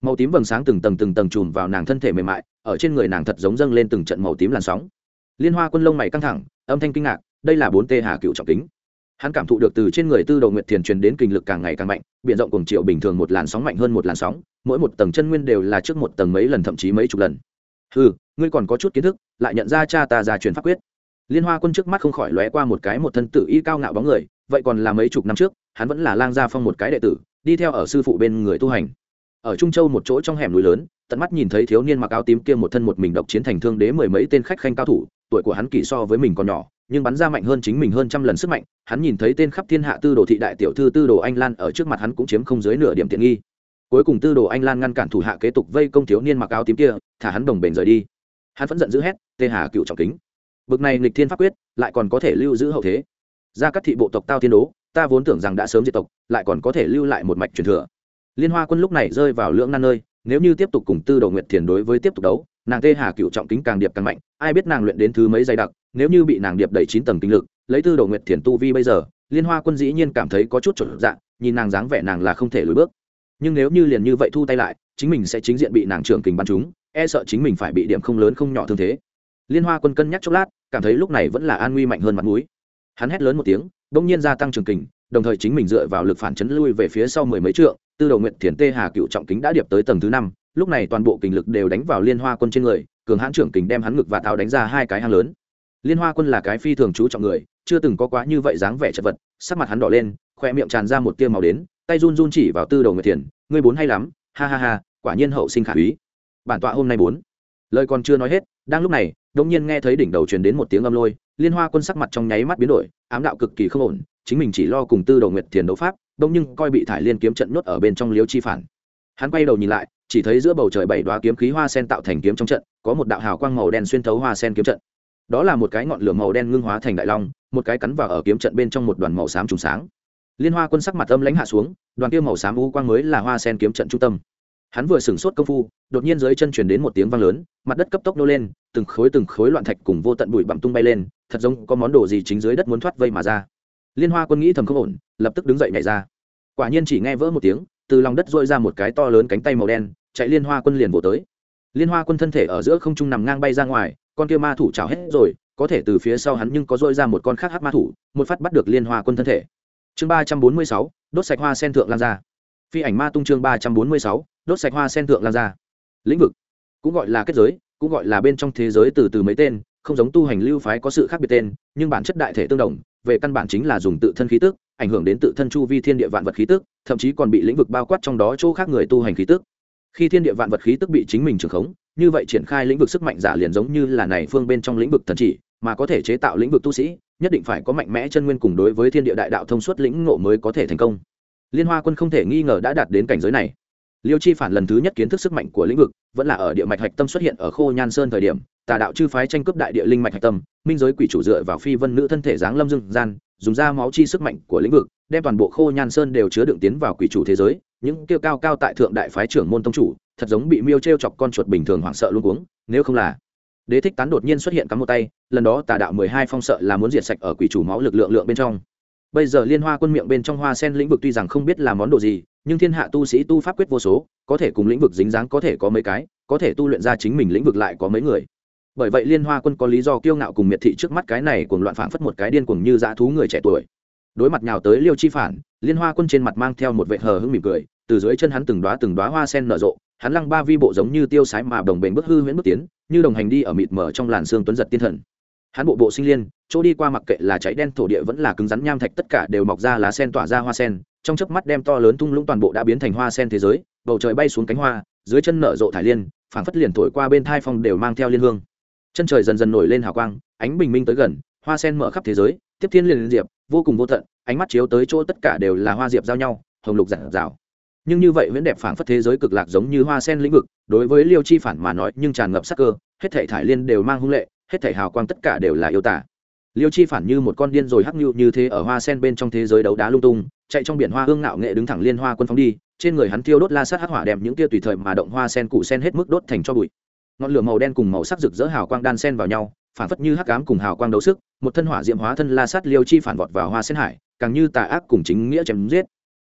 Màu tím vầng sáng từng tầng từng tầng chùm vào nàng thân thể mềm mại, ở trên người nàng thật giống dâng lên từng trận màu tím làn sóng. Liên hoa quân lông mày căng thẳng, âm thanh kinh ngạc, đây là bốn tê hà cựu trọng kính hắn cảm thụ được từ trên người tư đầu nguyệt thiền truyền đến kinh lực càng ngày càng mạnh biện rộng cùng triệu bình thường một làn sóng mạnh hơn một làn sóng, mỗi một tầng chân nguyên đều là trước một tầng mấy lần thậm chí mấy chục lần. Ừ ngươi còn có chút kiến thức, lại nhận ra cha ta ra truyền pháp quyết. Liên hoa quân trước mắt không khỏi lóe qua một cái một thân tử y cao ngạo bóng người, vậy còn là mấy chục năm trước, hắn vẫn là lang gia phong một cái đệ tử, đi theo ở sư phụ bên người tu hành. Ở trung châu một chỗ trong hẻm núi lớn, tận mắt nhìn thấy thiếu niên mặc áo tím kia một thân một mình độc chiến thành thương đế mười mấy tên khách khanh cao thủ, tuổi của hắn kỳ so với mình còn nhỏ nhưng bắn ra mạnh hơn chính mình hơn trăm lần sức mạnh, hắn nhìn thấy tên khắp thiên hạ tư đồ thị đại tiểu thư tư đồ anh lan ở trước mặt hắn cũng chiếm không dưới nửa điểm tiện nghi. Cuối cùng tư đồ anh lan ngăn cản thủ hạ kế tục vây công thiếu niên mặc áo tím kia, thả hắn đồng bền rời đi. Hắn vẫn giận dữ hét, tê hà cựu trọng kính, bực này nghịch thiên pháp quyết, lại còn có thể lưu giữ hậu thế. Ra các thị bộ tộc tao thiên đố, ta vốn tưởng rằng đã sớm diệt tộc, lại còn có thể lưu lại một mạch truyền thừa. Liên hoa quân lúc này rơi vào lưỡng nan nơi, nếu như tiếp tục cùng tư đồ nguyệt thiền đối với tiếp tục đấu nàng tê hà cựu trọng kính càng điệp càng mạnh, ai biết nàng luyện đến thứ mấy dày đặc, nếu như bị nàng điệp đẩy chín tầng kinh lực, lấy tư đầu nguyệt thiền tu vi bây giờ, liên hoa quân dĩ nhiên cảm thấy có chút trộn dạng, nhìn nàng dáng vẻ nàng là không thể lùi bước. Nhưng nếu như liền như vậy thu tay lại, chính mình sẽ chính diện bị nàng trưởng kình bắn chúng e sợ chính mình phải bị điểm không lớn không nhỏ thương thế. Liên hoa quân cân nhắc chốc lát, cảm thấy lúc này vẫn là an nguy mạnh hơn mặt mũi. Hắn hét lớn một tiếng, bỗng nhiên gia tăng trường kình, đồng thời chính mình dựa vào lực phản chấn lui về phía sau mười mấy trượng, tư đầu nguyện thiền tê hà cựu trọng kính đã điệp tới tầng thứ năm lúc này toàn bộ kình lực đều đánh vào liên hoa quân trên người, cường hãn trưởng kình đem hắn ngực và tháo đánh ra hai cái hang lớn. Liên hoa quân là cái phi thường chú trọng người, chưa từng có quá như vậy dáng vẻ chật vật, sắc mặt hắn đỏ lên, khoe miệng tràn ra một tia màu đến, tay run run chỉ vào tư đầu người thiền, ngươi bốn hay lắm, ha ha ha, quả nhiên hậu sinh khả úy. Bản tọa hôm nay bốn. Lời còn chưa nói hết, đang lúc này đông nhiên nghe thấy đỉnh đầu truyền đến một tiếng âm lôi, liên hoa quân sắc mặt trong nháy mắt biến đổi, ám đạo cực kỳ không ổn, chính mình chỉ lo cùng tư đầu nguyệt thiền đấu pháp đông nhưng coi bị thải liên kiếm trận nhốt ở bên trong liếu chi phản. Hắn quay đầu nhìn lại chỉ thấy giữa bầu trời bảy đoá kiếm khí hoa sen tạo thành kiếm trong trận, có một đạo hào quang màu đen xuyên thấu hoa sen kiếm trận. Đó là một cái ngọn lửa màu đen ngưng hóa thành đại long, một cái cắn vào ở kiếm trận bên trong một đoàn màu xám trùng sáng. Liên hoa quân sắc mặt âm lãnh hạ xuống, đoàn kia màu xám u quang mới là hoa sen kiếm trận trung tâm. Hắn vừa sửng sốt công phu, đột nhiên dưới chân chuyển đến một tiếng vang lớn, mặt đất cấp tốc nô lên, từng khối từng khối loạn thạch cùng vô tận bụi bặm tung bay lên, thật giống có món đồ gì chính dưới đất muốn thoát vây mà ra. Liên hoa quân nghĩ thầm không ổn, lập tức đứng dậy nhảy ra. Quả nhiên chỉ nghe vỡ một tiếng từ lòng đất dội ra một cái to lớn cánh tay màu đen, chạy liên hoa quân liền vỗ tới. Liên hoa quân thân thể ở giữa không trung nằm ngang bay ra ngoài, con kia ma thủ trào hết rồi, có thể từ phía sau hắn nhưng có dội ra một con khác hát ma thủ, một phát bắt được liên hoa quân thân thể. Chương ba trăm bốn mươi sáu, đốt sạch hoa sen thượng lan ra. Phi ảnh ma tung chương ba trăm bốn mươi sáu, đốt sạch hoa sen thượng lan ra. Lĩnh vực, cũng gọi là kết giới, cũng gọi là bên trong thế giới từ từ mấy tên, không giống tu hành lưu phái có sự khác biệt tên, nhưng bản chất đại thể tương đồng, về căn bản chính là dùng tự thân khí tức ảnh hưởng đến tự thân chu vi thiên địa vạn vật khí tức, thậm chí còn bị lĩnh vực bao quát trong đó chỗ khác người tu hành khí tức. Khi thiên địa vạn vật khí tức bị chính mình trường khống, như vậy triển khai lĩnh vực sức mạnh giả liền giống như là này phương bên trong lĩnh vực thần chỉ, mà có thể chế tạo lĩnh vực tu sĩ, nhất định phải có mạnh mẽ chân nguyên cùng đối với thiên địa đại đạo thông suốt lĩnh ngộ mới có thể thành công. Liên hoa quân không thể nghi ngờ đã đạt đến cảnh giới này. Liêu chi phản lần thứ nhất kiến thức sức mạnh của lĩnh vực, vẫn là ở địa mạch hạch tâm xuất hiện ở khô nhan sơn thời điểm, tà đạo chư phái tranh cướp đại địa linh mạch hạch tâm, minh giới quỷ chủ dựa vào phi vân nữ thân thể giáng lâm dương gian dùng ra máu chi sức mạnh của lĩnh vực, đem toàn bộ khô nhan sơn đều chứa đựng tiến vào quỷ chủ thế giới. Những kêu cao cao tại thượng đại phái trưởng môn tông chủ, thật giống bị miêu t r e o chọc con chuột bình thường hoảng sợ luôn cuống, nếu không là đế thích tán đột nhiên xuất hiện cắm một tay, lần đó tà đạo mười hai phong sợ là muốn diệt sạch ở quỷ chủ máu lực lượng lượng bên trong. Bây giờ liên hoa quân miệng bên trong hoa sen lĩnh vực tuy rằng không biết là món đồ gì, nhưng thiên hạ tu sĩ tu pháp quyết vô số, có thể cùng lĩnh vực dính dáng có thể có mấy cái, có thể tu luyện ra chính mình lĩnh vực lại có mấy người bởi vậy liên hoa quân có lý do kiêu ngạo cùng miệt thị trước mắt cái này cùng loạn phảng phất một cái điên cuồng như dã thú người trẻ tuổi. Đối mặt nhào tới liêu chi phản, liên hoa quân trên mặt mang theo một vệ hờ hững mỉm cười, từ dưới chân hắn từng đoá từng đoá hoa sen nở rộ, hắn lăng ba vi bộ giống như tiêu sái mà đồng bền bước hư huyễn bước tiến, như đồng hành đi ở mịt mờ trong làn xương tuấn giật tiên thần. Hắn bộ bộ sinh liên, chỗ đi qua mặc kệ là cháy đen thổ địa vẫn là cứng rắn nham thạch tất cả đều mọc ra lá sen tỏa ra hoa sen, trong chớp mắt đem to lớn tung lũng toàn bộ đã biến thành hoa sen thế giới, bầu trời bay xuống cánh hoa, dưới chân nở rộ thải liên, phảng phất liền thổi qua bên thai phong đều mang theo liên hương chân trời dần dần nổi lên hào quang, ánh bình minh tới gần, hoa sen mở khắp thế giới, tiếp thiên liền diệp, vô cùng vô tận, ánh mắt chiếu tới chỗ tất cả đều là hoa diệp giao nhau, hồng lục giản rào nhưng như vậy viễn đẹp phảng phất thế giới cực lạc giống như hoa sen lĩnh vực, đối với liêu chi phản mà nói nhưng tràn ngập sắc cơ, hết thảy thải liên đều mang hung lệ, hết thảy hào quang tất cả đều là yêu tả. Liêu chi phản như một con điên rồi hắc nhu như thế ở hoa sen bên trong thế giới đấu đá lung tung, chạy trong biển hoa hương ngạo nghệ đứng thẳng liên hoa quân phóng đi, trên người hắn thiêu đốt la sát hắc hỏa đem những kia tùy thời mà động hoa sen cụ sen hết mức đốt thành cho bụi ngọn lửa màu đen cùng màu sắc rực rỡ hào quang đan sen vào nhau, phản phất như hắc ám cùng hào quang đấu sức, một thân hỏa diệm hóa thân la sát liêu chi phản vọt vào hoa sen hải, càng như tà ác cùng chính nghĩa chém giết.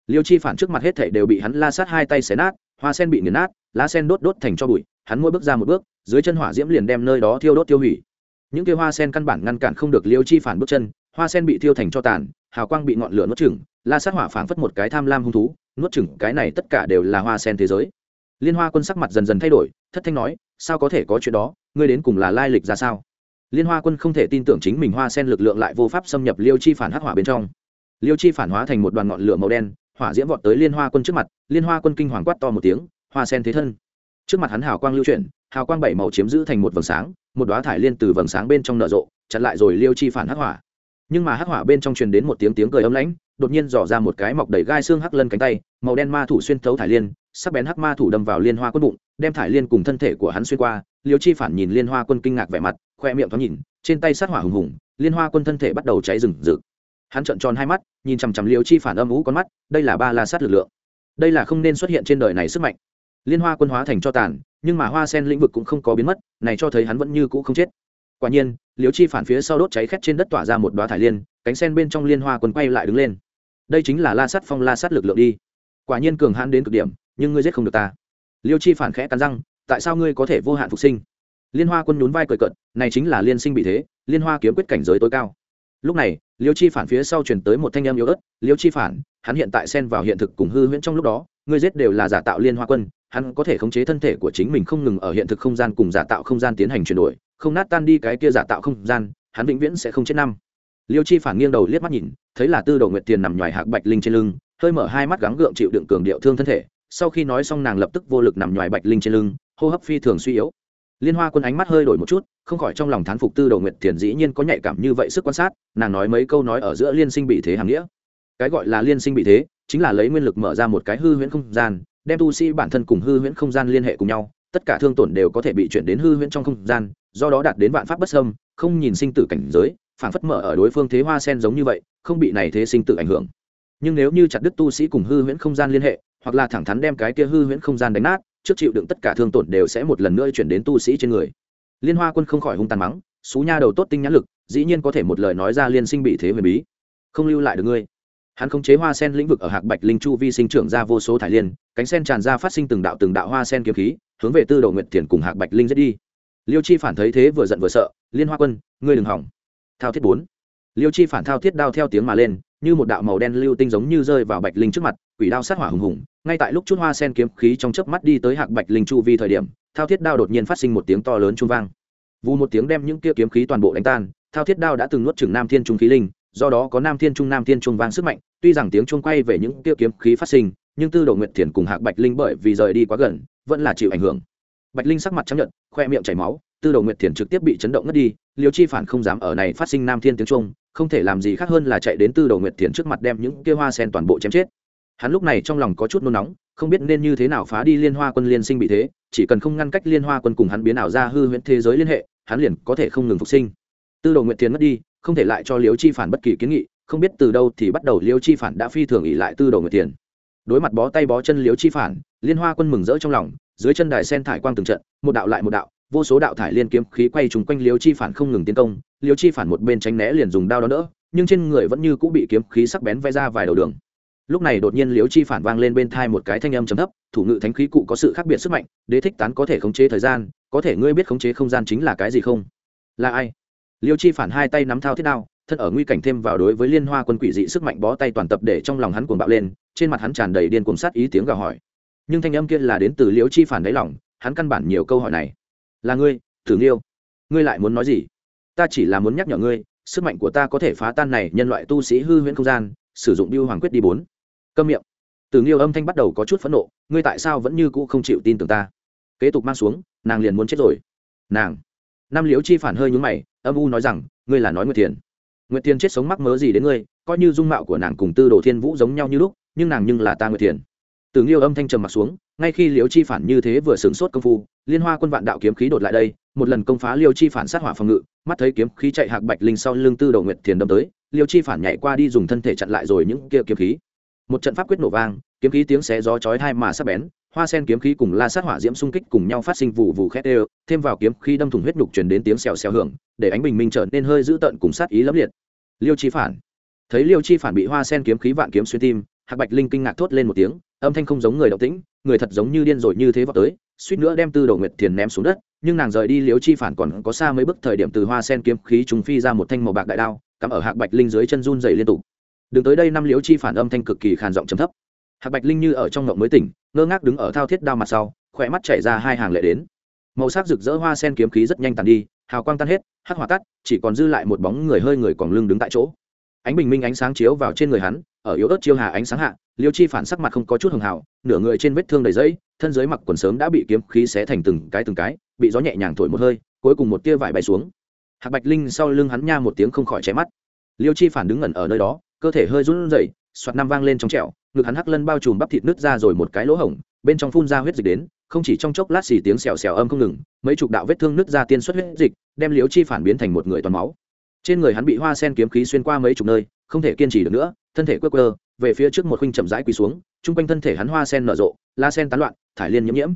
Liêu chi phản trước mặt hết thảy đều bị hắn la sát hai tay xé nát, hoa sen bị nghiền nát, lá sen đốt đốt thành cho bụi, hắn mỗi bước ra một bước, dưới chân hỏa diễm liền đem nơi đó thiêu đốt tiêu hủy. Những kia hoa sen căn bản ngăn cản không được liêu chi phản bước chân, hoa sen bị thiêu thành cho tàn, hào quang bị ngọn lửa nuốt chửng, la sát hỏa phảng phất một cái tham lam hung thú, nuốt chửng, cái này tất cả đều là hoa sen thế giới. Liên hoa quân sắc mặt dần dần thay đổi, thất thanh nói sao có thể có chuyện đó, ngươi đến cùng là lai lịch ra sao? Liên hoa quân không thể tin tưởng chính mình hoa sen lực lượng lại vô pháp xâm nhập liêu chi phản hắc hỏa bên trong. Liêu chi phản hóa thành một đoàn ngọn lửa màu đen, hỏa diễm vọt tới liên hoa quân trước mặt, liên hoa quân kinh hoàng quát to một tiếng, hoa sen thế thân. Trước mặt hắn hào quang lưu chuyển, hào quang bảy màu chiếm giữ thành một vầng sáng, một đoá thải liên từ vầng sáng bên trong nở rộ, chặn lại rồi liêu chi phản hắc hỏa. Nhưng mà hắc hỏa bên trong truyền đến một tiếng tiếng cười ấm lãnh, đột nhiên dò ra một cái mọc đầy gai xương hắc lân cánh tay, màu đen ma thủ xuyên thấu thải liên sắc bén hắc ma thủ đâm vào liên hoa quân bụng, đem thải liên cùng thân thể của hắn xuyên qua, liêu chi phản nhìn liên hoa quân kinh ngạc vẻ mặt, khoe miệng thoáng nhìn, trên tay sát hỏa hùng hùng, liên hoa quân thân thể bắt đầu cháy rừng rực. Hắn trợn tròn hai mắt, nhìn chằm chằm liêu chi phản âm ú con mắt, đây là ba la sát lực lượng. Đây là không nên xuất hiện trên đời này sức mạnh. Liên hoa quân hóa thành cho tàn, nhưng mà hoa sen lĩnh vực cũng không có biến mất, này cho thấy hắn vẫn như cũ không chết. Quả nhiên, liêu chi phản phía sau đốt cháy khét trên đất tỏa ra một đoá thải liên, cánh sen bên trong liên hoa quân quay lại đứng lên. Đây chính là la sát phong la sát lực lượng đi. Quả nhiên cường hãn đến cực điểm nhưng ngươi giết không được ta. Liêu chi phản khẽ cắn răng, tại sao ngươi có thể vô hạn phục sinh? Liên hoa quân nhún vai cười cận này chính là liên sinh bị thế, liên hoa kiếm quyết cảnh giới tối cao. Lúc này, liêu chi phản phía sau chuyển tới một thanh em yếu ớt, liêu chi phản, hắn hiện tại xen vào hiện thực cùng hư huyễn trong lúc đó, ngươi giết đều là giả tạo liên hoa quân, hắn có thể khống chế thân thể của chính mình không ngừng ở hiện thực không gian cùng giả tạo không gian tiến hành chuyển đổi, không nát tan đi cái kia giả tạo không gian, hắn vĩnh viễn sẽ không chết năm. Liêu chi phản nghiêng đầu liếc mắt nhìn, thấy là tư đầu nguyệt tiền nằm ngoài hạc bạch linh trên lưng, hơi mở hai mắt gắng gượng chịu đựng cường điệu thương thân thể sau khi nói xong nàng lập tức vô lực nằm ngoài bạch linh trên lưng, hô hấp phi thường suy yếu. Liên hoa quân ánh mắt hơi đổi một chút, không khỏi trong lòng thán phục tư đầu nguyệt thiền dĩ nhiên có nhạy cảm như vậy sức quan sát, nàng nói mấy câu nói ở giữa liên sinh bị thế hàm nghĩa. Cái gọi là liên sinh bị thế, chính là lấy nguyên lực mở ra một cái hư huyễn không gian, đem tu sĩ bản thân cùng hư huyễn không gian liên hệ cùng nhau, tất cả thương tổn đều có thể bị chuyển đến hư huyễn trong không gian, do đó đạt đến vạn pháp bất sâm không nhìn sinh tử cảnh giới, phản phất mở ở đối phương thế hoa sen giống như vậy, không bị này thế sinh tử ảnh hưởng. Nhưng nếu như chặt đứt tu sĩ cùng hư huyễn không gian liên hệ hoặc là thẳng thắn đem cái kia hư huyễn không gian đánh nát, trước chịu đựng tất cả thương tổn đều sẽ một lần nữa chuyển đến tu sĩ trên người. Liên hoa quân không khỏi hung tàn mắng, xú nha đầu tốt tinh nhãn lực, dĩ nhiên có thể một lời nói ra liên sinh bị thế huyền bí. Không lưu lại được ngươi. Hắn khống chế hoa sen lĩnh vực ở hạc bạch linh chu vi sinh trưởng ra vô số thải liên, cánh sen tràn ra phát sinh từng đạo từng đạo hoa sen kiếm khí, hướng về tư đồ nguyệt thiền cùng hạc bạch linh giết đi. Liêu chi phản thấy thế vừa giận vừa sợ, liên hoa quân, ngươi đừng hỏng. Thao thiết bốn. Liêu chi phản thao thiết đao theo tiếng mà lên như một đạo màu đen lưu tinh giống như rơi vào bạch linh trước mặt, quỷ đao sát hỏa hùng hùng, ngay tại lúc chút hoa sen kiếm khí trong chớp mắt đi tới hạc bạch linh chu vi thời điểm, thao thiết đao đột nhiên phát sinh một tiếng to lớn trung vang. Vù một tiếng đem những kia kiếm khí toàn bộ đánh tan, thao thiết đao đã từng nuốt chừng nam thiên trung khí linh, do đó có nam thiên trung nam thiên trung vang sức mạnh, tuy rằng tiếng chuông quay về những kia kiếm khí phát sinh, nhưng tư đồ nguyệt thiền cùng hạc bạch linh bởi vì rời đi quá gần, vẫn là chịu ảnh hưởng. Bạch linh sắc mặt chấp nhận khoe miệng chảy máu, tư đồ nguyệt thiền trực tiếp bị chấn động ngất đi liều chi phản không dám ở này phát sinh nam thiên tiếng trung không thể làm gì khác hơn là chạy đến tư đồ nguyệt thiền trước mặt đem những kia hoa sen toàn bộ chém chết. Hắn lúc này trong lòng có chút nôn nóng, không biết nên như thế nào phá đi liên hoa quân liên sinh bị thế, chỉ cần không ngăn cách liên hoa quân cùng hắn biến ảo ra hư huyễn thế giới liên hệ, hắn liền có thể không ngừng phục sinh. Tư đồ nguyệt thiền mất đi, không thể lại cho Liễu chi phản bất kỳ kiến nghị, không biết từ đâu thì bắt đầu Liễu chi phản đã phi thường ỉ lại tư đồ nguyệt thiền. Đối mặt bó tay bó chân Liễu chi phản, liên hoa quân mừng rỡ trong lòng, dưới chân đài sen thải quang từng trận, một đạo lại một đạo vô số đạo thải liên kiếm khí quay trùng quanh liêu chi phản không ngừng tiến công, liêu chi phản một bên tránh né liền dùng đao đó đỡ, nhưng trên người vẫn như cũng bị kiếm khí sắc bén vẽ ra vài đầu đường. Lúc này đột nhiên liêu chi phản vang lên bên thai một cái thanh âm trầm thấp, thủ ngự thánh khí cụ có sự khác biệt sức mạnh, đế thích tán có thể khống chế thời gian, có thể ngươi biết khống chế không gian chính là cái gì không? Là ai? Liêu chi phản hai tay nắm thao thiết đao, thân ở nguy cảnh thêm vào đối với liên hoa quân quỷ dị sức mạnh bó tay toàn tập để trong lòng hắn cuồng bạo lên, trên mặt hắn tràn đầy điên cuồng sát ý tiếng gào hỏi. Nhưng thanh âm kia là đến từ liêu chi phản đáy lòng, hắn căn bản nhiều câu hỏi này là ngươi, thử nghiêu. Ngươi lại muốn nói gì? Ta chỉ là muốn nhắc nhở ngươi, sức mạnh của ta có thể phá tan này nhân loại tu sĩ hư huyễn không gian, sử dụng biêu hoàng quyết đi bốn. Câm miệng. Từ nghiêu âm thanh bắt đầu có chút phẫn nộ, ngươi tại sao vẫn như cũ không chịu tin tưởng ta? Kế tục mang xuống, nàng liền muốn chết rồi. Nàng. Nam liễu chi phản hơi nhúng mày, âm u nói rằng, ngươi là nói nguyệt thiền nguyệt thiền chết sống mắc mớ gì đến ngươi, coi như dung mạo của nàng cùng tư đồ thiên vũ giống nhau như lúc, nhưng nàng nhưng là ta nguyệt thiền từ nghiêu âm thanh trầm mặt xuống ngay khi Liêu chi phản như thế vừa sửng sốt công phu, liên hoa quân vạn đạo kiếm khí đột lại đây, một lần công phá liêu chi phản sát hỏa phòng ngự, mắt thấy kiếm khí chạy hạc bạch linh sau lưng tư đầu nguyệt thiền đâm tới, liêu chi phản nhảy qua đi dùng thân thể chặn lại rồi những kia kiếm khí. Một trận pháp quyết nổ vang, kiếm khí tiếng xé gió chói hai mà sắc bén, hoa sen kiếm khí cùng la sát hỏa diễm xung kích cùng nhau phát sinh vụ vụ khét đều, thêm vào kiếm khí đâm thủng huyết nhục truyền đến tiếng xèo xèo hưởng, để ánh bình minh trở nên hơi dữ tợn cùng sát ý lẫm liệt. Liêu chi phản. Thấy liêu chi phản bị hoa sen kiếm khí vạn kiếm xuyên tim, hạc bạch linh kinh ngạc thốt lên một tiếng, âm thanh không giống người động tĩnh người thật giống như điên rồi như thế vào tới, suýt nữa đem tư đầu nguyệt thiền ném xuống đất, nhưng nàng rời đi liếu chi phản còn có xa mấy bước thời điểm từ hoa sen kiếm khí trùng phi ra một thanh màu bạc đại đao, cắm ở hạc bạch linh dưới chân run dày liên tục. Đứng tới đây năm liếu chi phản âm thanh cực kỳ khàn giọng trầm thấp. Hạc bạch linh như ở trong ngộng mới tỉnh, ngơ ngác đứng ở thao thiết đao mặt sau, khỏe mắt chảy ra hai hàng lệ đến. Màu sắc rực rỡ hoa sen kiếm khí rất nhanh tàn đi, hào quang tan hết, hắc hỏa tắt, chỉ còn dư lại một bóng người hơi người còn lưng đứng tại chỗ. Ánh bình minh ánh sáng chiếu vào trên người hắn, ở yếu ớt chiêu hà ánh sáng hạ liêu chi phản sắc mặt không có chút hường hào nửa người trên vết thương đầy dẫy thân dưới mặc quần sớm đã bị kiếm khí xé thành từng cái từng cái, bị gió nhẹ nhàng thổi một hơi, cuối cùng một tia vải bay xuống. Hạc bạch linh sau lưng hắn nha một tiếng không khỏi chém mắt. Liêu chi phản đứng ngẩn ở nơi đó, cơ thể hơi run rẩy, soạt năm vang lên trong trẹo ngực hắn hắc lân bao trùm bắp thịt nứt ra rồi một cái lỗ hổng, bên trong phun ra huyết dịch đến, không chỉ trong chốc lát xì tiếng xèo xèo âm không ngừng, mấy chục đạo vết thương nứt ra tiên xuất huyết dịch, đem liêu chi phản biến thành một người toàn máu. Trên người hắn bị hoa sen kiếm khí xuyên qua mấy chục nơi, không thể kiên trì được nữa, thân thể quơ quơ về phía trước một khuynh chậm rãi quỳ xuống, chung quanh thân thể hắn hoa sen nở rộ la sen tán loạn, thải liên nhiễm nhiễm.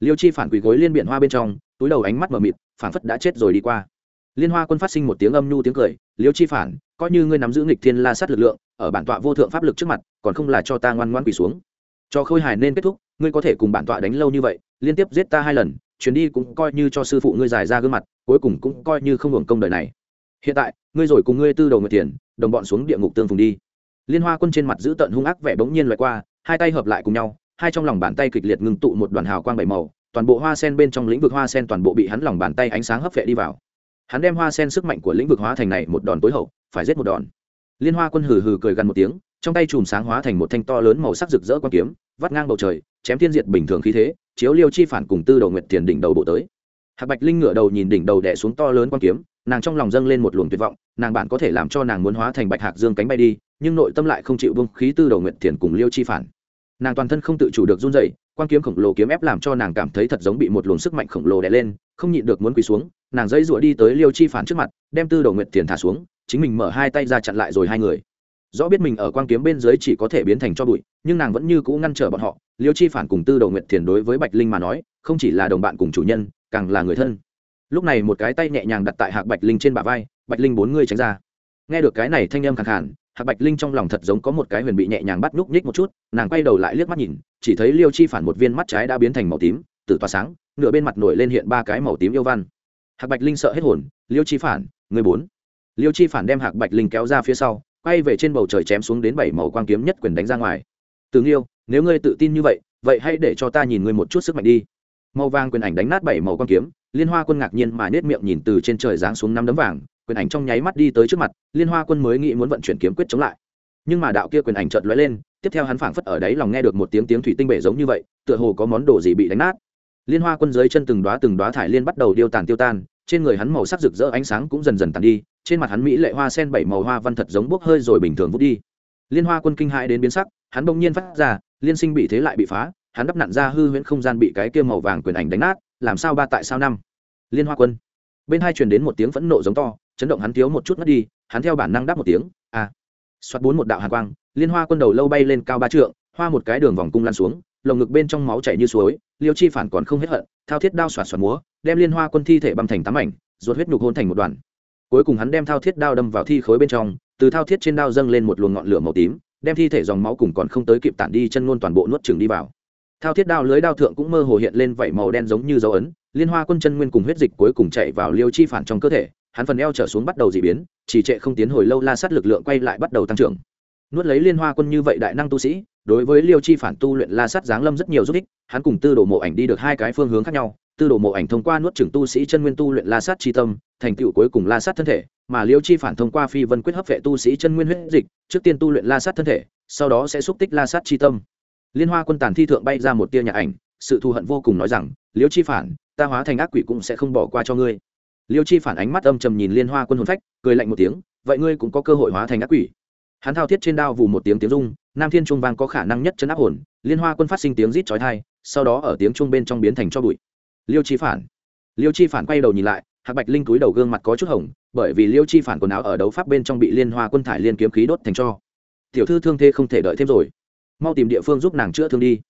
Liêu chi phản quỳ gối liên biển hoa bên trong, túi đầu ánh mắt mờ mịt, phản phất đã chết rồi đi qua. Liên hoa quân phát sinh một tiếng âm nhu tiếng cười, liêu chi phản, coi như ngươi nắm giữ nghịch thiên la sát lực lượng, ở bản tọa vô thượng pháp lực trước mặt, còn không là cho ta ngoan ngoan quỳ xuống. Cho khôi hài nên kết thúc, ngươi có thể cùng bản tọa đánh lâu như vậy, liên tiếp giết ta hai lần, chuyến đi cũng coi như cho sư phụ ngươi giải ra gương mặt, cuối cùng cũng coi như không hưởng công đời này. Hiện tại, ngươi rồi cùng ngươi tư đầu người tiền, đồng bọn xuống địa ngục tương phùng đi liên hoa quân trên mặt giữ tận hung ác vẻ bỗng nhiên loại qua, hai tay hợp lại cùng nhau, hai trong lòng bàn tay kịch liệt ngưng tụ một đoàn hào quang bảy màu, toàn bộ hoa sen bên trong lĩnh vực hoa sen toàn bộ bị hắn lòng bàn tay ánh sáng hấp vệ đi vào. Hắn đem hoa sen sức mạnh của lĩnh vực hóa thành này một đòn tối hậu, phải giết một đòn. Liên hoa quân hừ hừ cười gần một tiếng, trong tay chùm sáng hóa thành một thanh to lớn màu sắc rực rỡ quan kiếm, vắt ngang bầu trời, chém thiên diệt bình thường khí thế, chiếu liêu chi phản cùng tư đầu nguyệt tiền đỉnh đầu bộ tới. Hạc bạch linh ngửa đầu nhìn đỉnh đầu đẻ xuống to lớn quan kiếm, nàng trong lòng dâng lên một luồng tuyệt vọng, nàng bạn có thể làm cho nàng muốn hóa thành bạch hạc dương cánh bay đi nhưng nội tâm lại không chịu vương khí tư đầu nguyện thiền cùng liêu chi phản. Nàng toàn thân không tự chủ được run dậy quan kiếm khổng lồ kiếm ép làm cho nàng cảm thấy thật giống bị một luồng sức mạnh khổng lồ đè lên, không nhịn được muốn quỳ xuống, nàng dãy rụa đi tới liêu chi phản trước mặt, đem tư đầu nguyện thiền thả xuống, chính mình mở hai tay ra chặn lại rồi hai người. Rõ biết mình ở quang kiếm bên dưới chỉ có thể biến thành cho bụi, nhưng nàng vẫn như cũ ngăn trở bọn họ, liêu chi phản cùng tư đầu nguyện thiền đối với bạch linh mà nói, không chỉ là đồng bạn cùng chủ nhân, càng là người thân. Lúc này một cái tay nhẹ nhàng đặt tại hạc bạch linh trên bả vai, bạch linh bốn người tránh ra. Nghe được cái này thanh âm khẳng khản hạc bạch linh trong lòng thật giống có một cái huyền bị nhẹ nhàng bắt nhúc nhích một chút, nàng quay đầu lại liếc mắt nhìn, chỉ thấy liêu chi phản một viên mắt trái đã biến thành màu tím tự tỏa sáng, nửa bên mặt nổi lên hiện ba cái màu tím yêu văn. Hạc bạch linh sợ hết hồn, liêu chi phản, người bốn liêu chi phản đem hạc bạch linh kéo ra phía sau, quay về trên bầu trời chém xuống đến bảy màu quang kiếm nhất quyền đánh ra ngoài. Tướng yêu nếu ngươi tự tin như vậy vậy hãy để cho ta nhìn ngươi một chút sức mạnh đi. Màu vàng quyền ảnh đánh nát bảy màu quang kiếm, liên hoa quân ngạc nhiên mà nết miệng nhìn từ trên trời giáng xuống năm đấm vàng quyền ảnh trong nháy mắt đi tới trước mặt, liên hoa quân mới nghĩ muốn vận chuyển kiếm quyết chống lại. Nhưng mà đạo kia quyền ảnh chợt lóe lên, tiếp theo hắn phảng phất ở đấy lòng nghe được một tiếng tiếng thủy tinh bể giống như vậy, tựa hồ có món đồ gì bị đánh nát. Liên hoa quân dưới chân từng đóa từng đóa thải liên bắt đầu điêu tàn tiêu tan, trên người hắn màu sắc rực rỡ ánh sáng cũng dần dần tàn đi, trên mặt hắn mỹ lệ hoa sen bảy màu hoa văn thật giống bốc hơi rồi bình thường vút đi. Liên hoa quân kinh hãi đến biến sắc, hắn bỗng nhiên phát ra, liên sinh bị thế lại bị phá, hắn đắp nặn ra hư huyễn không gian bị cái kia màu vàng quyền ảnh đánh nát, làm sao ba tại sao năm? Liên hoa quân. Bên hai truyền đến một tiếng phẫn nộ giống to chấn động hắn thiếu một chút mất đi, hắn theo bản năng đáp một tiếng a à. xoát bốn một đạo hàn quang, liên hoa quân đầu lâu bay lên cao ba trượng, hoa một cái đường vòng cung lan xuống, lồng ngực bên trong máu chảy như suối, liêu chi phản còn không hết hận, thao thiết đao xoạt xoạt múa, đem liên hoa quân thi thể băm thành tám ảnh ruột huyết nhục hôn thành một đoàn cuối cùng hắn đem thao thiết đao đâm vào thi khối bên trong, từ thao thiết trên đao dâng lên một luồng ngọn lửa màu tím, đem thi thể dòng máu cùng còn không tới kịp tản đi chân ngôn toàn bộ nuốt chừng đi vào thao thiết đao lưới đao thượng cũng mơ hồ hiện lên vảy màu đen giống như dấu ấn, liên hoa quân chân nguyên cùng huyết dịch cuối cùng chạy vào liêu chi phản trong cơ thể hắn phần eo trở xuống bắt đầu dị biến chỉ trệ không tiến hồi lâu la sát lực lượng quay lại bắt đầu tăng trưởng. Nuốt lấy liên hoa quân như vậy đại năng tu sĩ, đối với liêu chi phản tu luyện la sát giáng lâm rất nhiều giúp ích, hắn cùng tư đồ mộ ảnh đi được hai cái phương hướng khác nhau. Tư đồ mộ ảnh thông qua nuốt trưởng tu sĩ chân nguyên tu luyện la sát chi tâm, thành tựu cuối cùng la sát thân thể, mà liêu chi phản thông qua phi vân quyết hấp vệ tu sĩ chân nguyên huyết dịch, trước tiên tu luyện la sát thân thể, sau đó sẽ xúc tích la sát chi tâm. Liên hoa quân tàn thi thượng bay ra một tia nhà ảnh, sự thù hận vô cùng nói rằng, liêu chi phản, ta hóa thành ác quỷ cũng sẽ không bỏ qua cho ngươi liêu chi phản ánh mắt âm trầm nhìn liên hoa quân hồn phách, cười lạnh một tiếng, vậy ngươi cũng có cơ hội hóa thành ác quỷ. Hắn thao thiết trên đao vù một tiếng tiếng rung, nam thiên trung vang có khả năng nhất chấn áp hồn, liên hoa quân phát sinh tiếng rít chói thai sau đó ở tiếng trung bên trong biến thành cho bụi. Liêu chi phản. Liêu chi phản quay đầu nhìn lại, hạc bạch linh túi đầu gương mặt có chút hồng, bởi vì liêu chi phản quần áo ở đấu pháp bên trong bị liên hoa quân thải liên kiếm khí đốt thành cho. Tiểu thư thương thế không thể đợi thêm rồi. Mau tìm địa phương giúp nàng chữa thương đi.